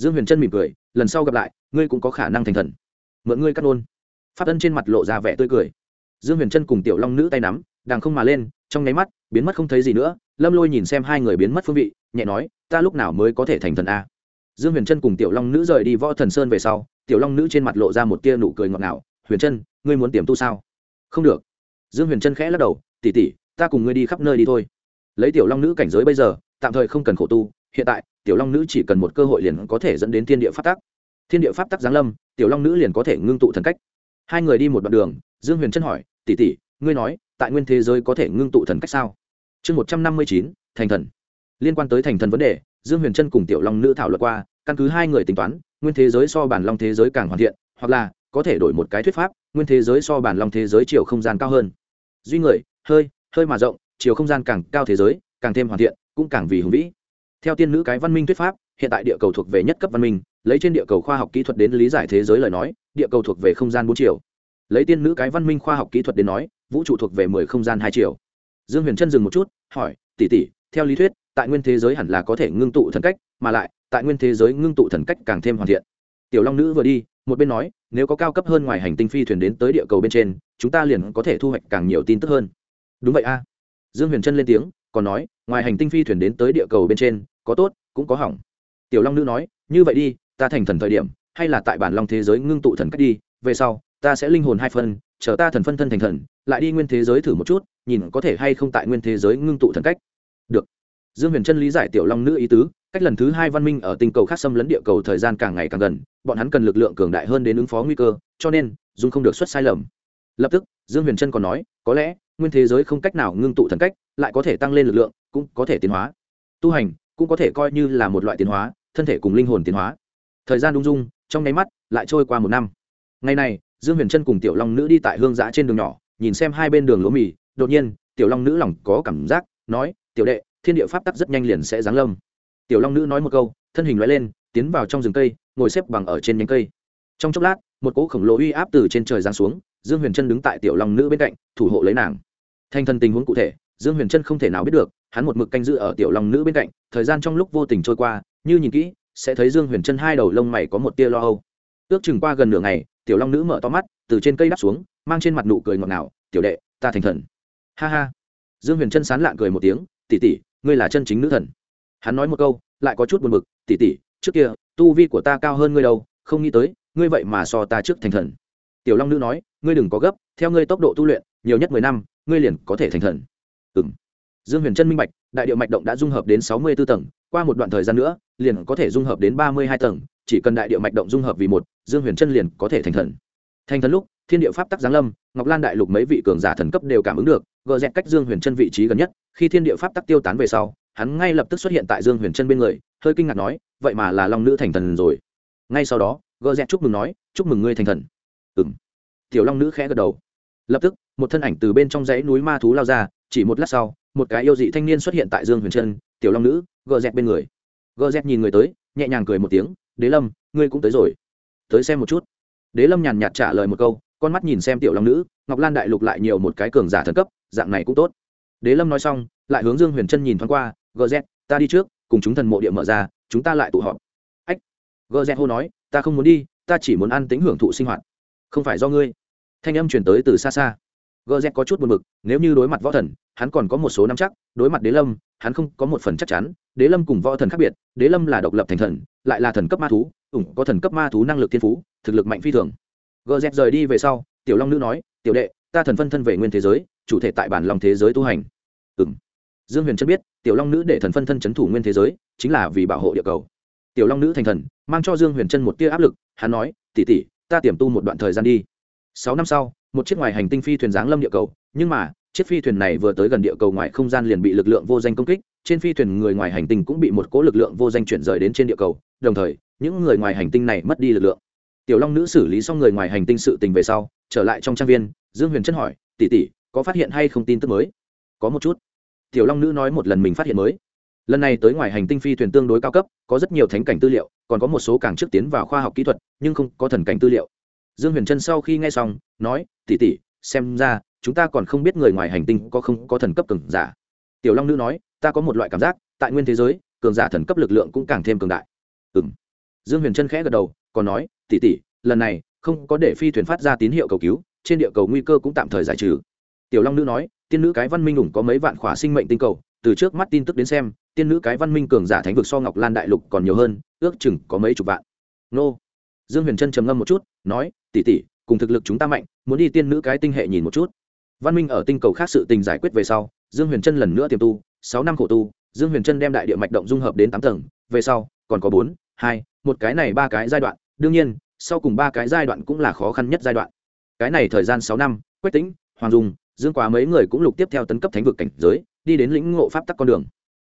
dương huyền trân mỉm cười, lần sau gặp lại, ngươi cũng có khả năng thành thần. Mượn ngươi cắt nôn Phát ân trên mặt lộ ra vẻ tươi cười. Dương huyền trân cùng tiểu long nữ tay nắm đàng không mà lên, trong nháy mắt, biến mất không thấy gì nữa. Lâm lôi nhìn xem hai người biến mất phương vị, nhẹ nói, ta lúc nào mới có thể thành thần a? Dương huyền trân cùng tiểu long nữ rời đi võ thần sơn về sau, tiểu long nữ trên mặt lộ ra một tia nụ cười ngọt ngào, huyền trân ngươi muốn tiềm tu sao? Không được. Dương huyền trân khẽ lắc đầu tỉ tỉ ta cùng ngươi đi khắp nơi đi thôi. Lấy tiểu long nữ cảnh giới bây giờ, tạm thời không cần khổ tu, hiện tại tiểu long nữ chỉ cần một cơ hội liền có thể dẫn đến thiên địa pháp tắc. Thiên địa pháp tắc giáng lâm, tiểu long nữ liền có thể ngưng tụ thần cách. Hai người đi một đoạn đường, dương huyền Chân hỏi tỉ tỉ ngươi nói, tại nguyên thế giới có thể ngưng tụ thần cách sao? Chương một trăm năm mươi chín, thành thần. Liên quan tới thành thần vấn đề, dương huyền Chân cùng tiểu long nữ thảo luận qua, căn cứ hai người tính toán, nguyên thế giới so bản long thế giới càng hoàn thiện, hoặc là có thể đổi một cái thuyết pháp, nguyên thế giới so bản long thế giới chiều không gian cao hơn. Duy người, hơi hơi mà rộng, chiều không gian càng cao thế giới, càng thêm hoàn thiện, cũng càng vì hùng vĩ theo tiên nữ cái văn minh thuyết pháp, hiện tại địa cầu thuộc về nhất cấp văn minh, lấy trên địa cầu khoa học kỹ thuật đến lý giải thế giới lời nói, địa cầu thuộc về không gian bốn chiều. Lấy tiên nữ cái văn minh khoa học kỹ thuật đến nói, vũ trụ thuộc về mười không gian hai chiều. Dương huyền trân dừng một chút, hỏi, tỷ tỷ, theo lý thuyết, tại nguyên thế giới hẳn là có thể ngưng tụ thần cách, mà lại, tại nguyên thế giới ngưng tụ thần cách càng thêm hoàn thiện. Tiểu long nữ vừa đi, một bên nói, nếu có cao cấp hơn ngoài hành tinh phi thuyền đến tới địa cầu bên trên, chúng ta liền có thể thu hoạch càng nhiều tin tức hơn. Đúng vậy a. Dương huyền trân lên tiếng còn nói, ngoài hành tinh phi thuyền đến tới địa cầu bên trên, có tốt, cũng có hỏng. Tiểu long nữ nói, như vậy đi, ta thành thần thời điểm, hay là tại bản long thế giới ngưng tụ thần cách đi, về sau, ta sẽ linh hồn hai phân, chờ ta thần phân thân thành thần, lại đi nguyên thế giới thử một chút, nhìn có thể hay không tại nguyên thế giới ngưng tụ thần cách. Được. Dương huyền trân lý giải tiểu long nữ ý tứ, cách lần thứ hai văn minh ở tinh cầu khác xâm lấn địa cầu thời gian càng ngày càng gần, bọn hắn cần lực lượng cường đại hơn đến ứng phó nguy cơ, cho nên dung không được xuất sai lầm. Lập tức, dương huyền trân còn nói, có lẽ, nguyên thế giới không cách nào ngưng tụ thần cách lại có thể tăng lên lực lượng, cũng có thể tiến hóa. Tu hành cũng có thể coi như là một loại tiến hóa, thân thể cùng linh hồn tiến hóa. Thời gian đung dung, trong nháy mắt, lại trôi qua một năm. Ngày này, dương huyền trân cùng tiểu long nữ đi tại hương giã trên đường nhỏ, nhìn xem hai bên đường lúa mì. Đột nhiên, tiểu long nữ lòng có cảm giác, nói, tiểu đệ, thiên địa pháp tắc rất nhanh liền sẽ giáng lâm. Tiểu long nữ nói một câu, thân hình loại lên, tiến vào trong rừng cây, ngồi xếp bằng ở trên nhánh cây. Trong chốc lát, một cỗ khổng lồ uy áp từ trên trời giáng xuống, dương huyền trân đứng tại tiểu long nữ bên cạnh, thủ hộ lấy nàng. Thanh thân tình huống cụ thể dương huyền trân không thể nào biết được, hắn một mực canh giữ ở tiểu long nữ bên cạnh, thời gian trong lúc vô tình trôi qua, như nhìn kỹ, sẽ thấy dương huyền trân hai đầu lông mày có một tia lo âu. Ước chừng qua gần nửa ngày, tiểu long nữ mở to mắt, từ trên cây đắp xuống, mang trên mặt nụ cười ngọt ngào, tiểu đệ, ta thành thần. Ha ha. Dương huyền trân sán lạn cười một tiếng tỉ tỉ ngươi là chân chính nữ thần. Hắn nói một câu, lại có chút buồn bực tỉ tỉ trước kia, tu vi của ta cao hơn ngươi đâu, không nghĩ tới, ngươi vậy mà so ta trước thành thần. Tiểu long nữ nói, ngươi đừng có gấp, theo ngươi tốc độ tu luyện, nhiều nhất mười năm, ngươi liền có thể thành thần ừng dương huyền trân minh bạch, đại điệu mạch động đã dung hợp đến sáu mươi b ố tầng, qua một đoạn thời gian nữa, liền có thể dung hợp đến ba mươi hai tầng, chỉ cần đại điệu mạch động dung hợp vì một, dương huyền trân liền có thể thành thần. Thành thần lúc, thiên địa pháp tắc giáng lâm, ngọc lan đại lục mấy vị cường giả thần cấp đều cảm ứng được, gờ rẽ cách dương huyền trân vị trí gần nhất, khi thiên địa pháp tắc tiêu tán về sau, hắn ngay lập tức xuất hiện tại dương huyền trân bên người, hơi kinh ngạc nói, vậy mà là long nữ thành thần rồi. Ngay sau đó, gờ rẽ chúc mừng nói, chúc mừng ngươi thành thần. Ừ m tiểu long nữ khẽ gật đầu. Lập tức, một thân ảnh từ bên trong dãy núi ma thú lao ra chỉ một lát sau, một cái yêu dị thanh niên xuất hiện tại dương huyền trân, tiểu long nữ, gờ dẹt bên người. Gờ dẹt nhìn người tới, nhẹ nhàng cười một tiếng, đế lâm, ngươi cũng tới rồi. Tới xem một chút. Đế lâm nhàn nhạt trả lời một câu, con mắt nhìn xem tiểu long nữ, ngọc lan đại lục lại nhiều một cái cường giả thần cấp, dạng này cũng tốt. Đế lâm nói xong, lại hướng dương huyền trân nhìn thoáng qua, gờ gz ta đi trước, cùng chúng thần mộ địa mở ra, chúng ta lại tụ họp. Ách, gờ rẽ hô nói, ta không muốn đi, ta chỉ muốn ăn tính hưởng thụ sinh hoạt. Không phải do ngươi. Thanh âm chuyển tới từ xa xa gờ rẽ có chút buồn b ự c nếu như đối mặt võ thần, hắn còn có một số năm chắc, đối mặt đế lâm, hắn không có một phần chắc chắn. Đế lâm cùng võ thần khác biệt, đế lâm là độc lập thành thần, lại là thần cấp ma thú, ủng có thần cấp ma thú năng lực thiên phú, thực lực mạnh phi thường. Gờ rẽ rời đi về sau, tiểu long nữ nói, tiểu đệ, ta thần phân thân về nguyên thế giới, chủ thể tại bản lòng thế giới tu hành. Ừ m dương huyền chân biết, tiểu long nữ để thần phân thân c h ấ n thủ nguyên thế giới, chính là vì bảo hộ địa cầu. Tiểu long nữ thành thần, mang cho dương huyền chân một tia áp lực, hắn nói tỉ tỉ ta tiềm tu một đoạn thời gian đi. Sáu năm sau một chiếc ngoài hành tinh phi thuyền giáng lâm địa cầu, nhưng mà, chiếc phi thuyền này vừa tới gần địa cầu ngoài không gian liền bị lực lượng vô danh công kích, trên phi thuyền người ngoài hành tinh cũng bị một cỗ lực lượng vô danh chuyển rời đến trên địa cầu, đồng thời, những người ngoài hành tinh này mất đi lực lượng. Tiểu long nữ xử lý xong người ngoài hành tinh sự tình về sau, trở lại trong trang viên, dương huyền chân hỏi tỉ tỉ có phát hiện hay không tin tức mới? Có một chút. Tiểu long nữ nói một lần mình phát hiện mới. Lần này tới ngoài hành tinh phi thuyền tương đối cao cấp, có rất nhiều thánh cảnh tư liệu, còn có một số càng trước tiến vào khoa học kỹ thuật, nhưng không có thần cảnh tư liệu dương huyền trân sau khi nghe xong, nói tỉ tỉ xem ra, chúng ta còn không biết người ngoài hành tinh có không có thần cấp cường giả. Tiểu long nữ nói, ta có một loại cảm giác, tại nguyên thế giới, cường giả thần cấp lực lượng cũng càng thêm cường đại. Ừ m dương huyền trân khẽ gật đầu, còn nói tỉ tỉ lần này, không có để phi thuyền phát ra tín hiệu cầu cứu, trên địa cầu nguy cơ cũng tạm thời giải trừ. Tiểu long nữ nói, tiên nữ cái văn minh ủng có mấy vạn khỏa sinh mệnh tinh cầu, từ trước mắt tin tức đến xem, tiên nữ cái văn minh cường giả thánh vực so ngọc lan đại lục còn nhiều hơn, ước chừng có mấy chục vạn. Nô dương huyền trân trầm ngâm một chút, nói tỉ tỉ cùng thực lực chúng ta mạnh, muốn đi tiên nữ cái tinh hệ nhìn một chút. Văn minh ở tinh cầu khác sự tình giải quyết về sau, dương huyền trân lần nữa tiềm tu, sáu năm khổ tu, dương huyền trân đem đại địa mạch động dung hợp đến tám tầng, về sau, còn có bốn, hai, một cái này ba cái giai đoạn, đương nhiên, sau cùng ba cái giai đoạn cũng là khó khăn nhất giai đoạn. Cái này thời gian sáu năm, quách tính hoàng dung, dương quá mấy người cũng lục tiếp theo tấn cấp thánh vực cảnh giới, đi đến lĩnh ngộ pháp tắc con đường.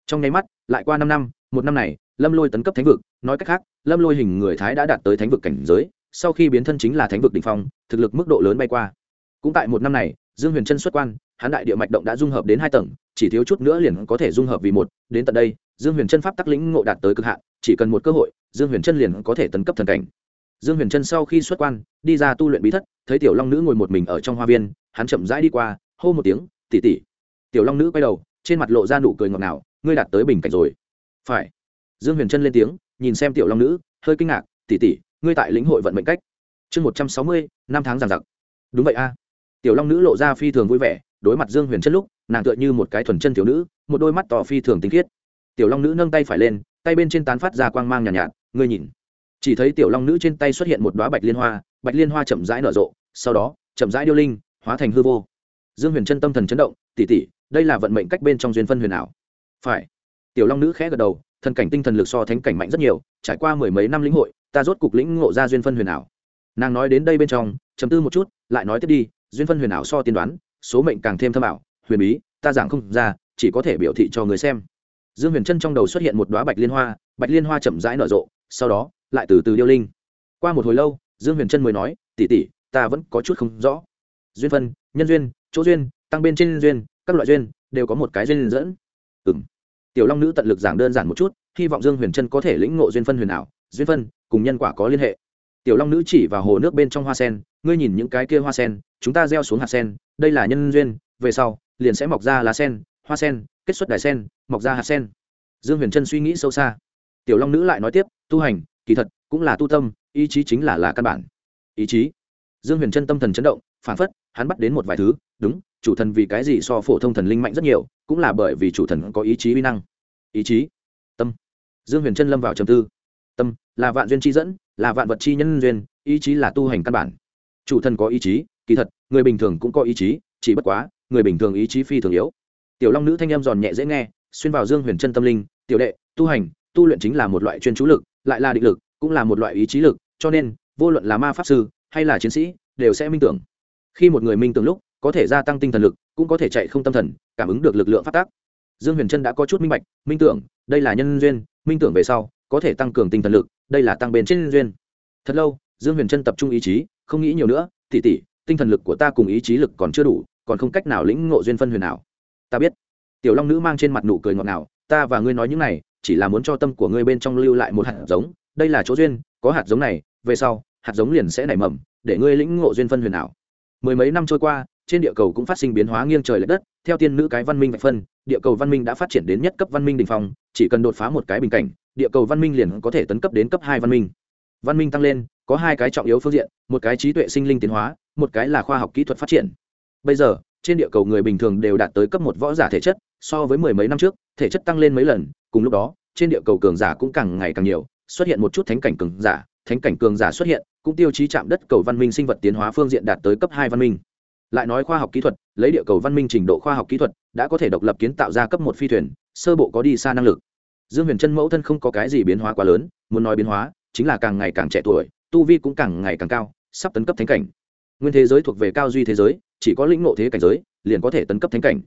Trong nháy mắt, lại qua năm năm, một năm này lâm lôi tấn cấp thánh vực, nói cách khác, lâm lôi hình người thái đã đạt tới thánh vực cảnh giới, sau khi biến thân chính là thánh vực đ ỉ n h phong, thực lực mức độ lớn bay qua. Cũng tại một năm này, dương huyền trân xuất quan hán đại địa mạch động đã dung hợp đến hai tầng, chỉ thiếu chút nữa liền có thể dung hợp vì một, đến tận đây, dương huyền trân pháp tắc lĩnh ngộ đạt tới cực hạn, chỉ cần một cơ hội, dương huyền trân liền có thể tấn cấp thần cảnh. Dương huyền trân sau khi xuất quan, đi ra tu luyện bí thất, thấy tiểu long nữ ngồi một mình ở trong hoa viên, hắn chậm rãi đi qua, hô một tiếng tỉ tỉ tiểu long nữ quay đầu, trên mặt lộ ra nụ cười ngọt ngào, ngươi đạt tới bình cảnh rồi. Phải dương huyền trân lên tiếng nhìn xem tiểu long nữ hơi kinh ngạc tỉ tỉ ngươi tại lĩnh hội vận mệnh cách. Chương một trăm sáu mươi năm tháng giàn giặc. Đúng vậy a. Tiểu long nữ lộ ra phi thường vui vẻ đối mặt dương huyền trân lúc nàng tựa như một cái thuần chân thiếu nữ một đôi mắt tỏ phi thường tinh khiết. Tiểu long nữ nâng tay phải lên tay bên trên tán phát ra quang mang nhàn nhạt, nhạt ngươi nhìn. Chỉ thấy tiểu long nữ trên tay xuất hiện một đoá bạch liên hoa bạch liên hoa chậm rãi nở rộ sau đó chậm rãi điêu linh hóa thành hư vô. Dương huyền chân tâm thần chấn động tỉ tỉ đây là vận mệnh cách bên trong duyên phân huyền ảo. Phải. Tiểu long nữ khẽ gật đầu thần cảnh tinh thần lực so thánh cảnh mạnh rất nhiều, trải qua mười mấy năm lĩnh hội, ta rốt cục lĩnh ngộ ra duyên phân huyền ảo. Nàng nói đến đây bên trong chấm tư một chút, lại nói tiếp đi, duyên phân huyền ảo so tiên đoán, số mệnh càng thêm thâm ảo, huyền bí, ta giảng không ra, chỉ có thể biểu thị cho người xem. Dương huyền chân trong đầu xuất hiện một đoá bạch liên hoa, bạch liên hoa chậm rãi nở rộ, sau đó, lại từ từ điêu linh. Qua một hồi lâu, dương huyền chân mới nói tỉ tỉ ta vẫn có chút không rõ. Duyên phân, nhân duyên, chỗ duyên, tăng bên trên duyên, các loại duyên, đều có một cái duyên dẫn. Ừ tiểu long nữ tận lực giảng đơn giản một chút, hy vọng dương huyền trân có thể lĩnh ngộ duyên phân huyền ảo, duyên phân, cùng nhân quả có liên hệ. Tiểu long nữ chỉ vào hồ nước bên trong hoa sen, ngươi nhìn những cái kia hoa sen, chúng ta gieo xuống hạt sen, đây là nhân duyên, về sau, liền sẽ mọc ra lá sen, hoa sen, kết xuất đài sen, mọc ra hạt sen. Dương huyền trân suy nghĩ sâu xa. Tiểu long nữ lại nói tiếp, tu hành, kỳ thật, cũng là tu tâm, ý chí chính là là căn bản. Ý chí. Dương huyền trân tâm thần chấn động, phản phất, hắn bắt đến một vài thứ, đúng, chủ thần vì cái gì so phổ thông thần linh mạnh rất nhiều cũng là bởi vì chủ thần có ý chí uy năng. Ý chí? Tâm. Dương huyền chân lâm vào trầm tư. Tâm là vạn duyên chi dẫn, là vạn vật chi nhân duyên, ý chí là tu hành căn bản. Chủ thần có ý chí, kỳ thật, người bình thường cũng có ý chí, chỉ bất quá, người bình thường ý chí phi thường yếu. Tiểu long nữ thanh em giòn nhẹ dễ nghe, xuyên vào dương huyền chân tâm linh, tiểu đệ, tu hành, tu luyện chính là một loại chuyên chú lực, lại là định lực, cũng là một loại ý chí lực, cho nên, vô luận là ma pháp sư, hay là chiến sĩ, đều sẽ minh tưởng. Khi một người minh tưởng lúc có thể gia tăng tinh thần lực, cũng có thể chạy không tâm thần, cảm ứng được lực lượng phát tác. Dương huyền trân đã có chút minh bạch, minh tưởng, đây là nhân duyên, minh tưởng về sau, có thể tăng cường tinh thần lực, đây là tăng bền trên duyên. Thật lâu, dương huyền trân tập trung ý chí, không nghĩ nhiều nữa tỉ tỉ tinh thần lực của ta cùng ý chí lực còn chưa đủ, còn không cách nào lĩnh ngộ duyên phân huyền nào. Ta biết. Tiểu long nữ mang trên mặt nụ cười ngọt ngào, ta và ngươi nói những này, chỉ là muốn cho tâm của ngươi bên trong lưu lại một hạt giống, đây là chỗ duyên, có hạt giống này, về sau, hạt giống liền sẽ nảy mầm, để ngươi lĩnh ngộ duyên phân huyền ảo mười mấy năm trôi qua trên địa cầu cũng phát sinh biến hóa nghiêng trời lệch đất, theo tiên nữ cái văn minh vạch phân, địa cầu văn minh đã phát triển đến nhất cấp văn minh đình phong, chỉ cần đột phá một cái bình cảnh, địa cầu văn minh liền có thể tấn cấp đến cấp hai văn minh. Văn minh tăng lên, có hai cái trọng yếu phương diện, một cái trí tuệ sinh linh tiến hóa, một cái là khoa học kỹ thuật phát triển. Bây giờ, trên địa cầu người bình thường đều đạt tới cấp một võ giả thể chất, so với mười mấy năm trước, thể chất tăng lên mấy lần, cùng lúc đó, trên địa cầu cường giả cũng càng ngày càng nhiều, xuất hiện một chút thánh cảnh cường giả, thánh cảnh cường giả xuất hiện, cũng tiêu chí chạm đất cầu văn minh sinh vật tiến hóa phương diện đạt tới cấp hai văn minh lại nói khoa học kỹ thuật, lấy địa cầu văn minh trình độ khoa học kỹ thuật, đã có thể độc lập kiến tạo ra cấp một phi thuyền, sơ bộ có đi xa năng lực. Dương huyền chân mẫu thân không có cái gì biến hóa quá lớn, muốn nói biến hóa, chính là càng ngày càng trẻ tuổi, tu vi cũng càng ngày càng cao, sắp tấn cấp thánh cảnh. Nguyên thế giới thuộc về cao duy thế giới, chỉ có lĩnh ngộ thế cảnh giới, liền có thể tấn cấp thánh cảnh.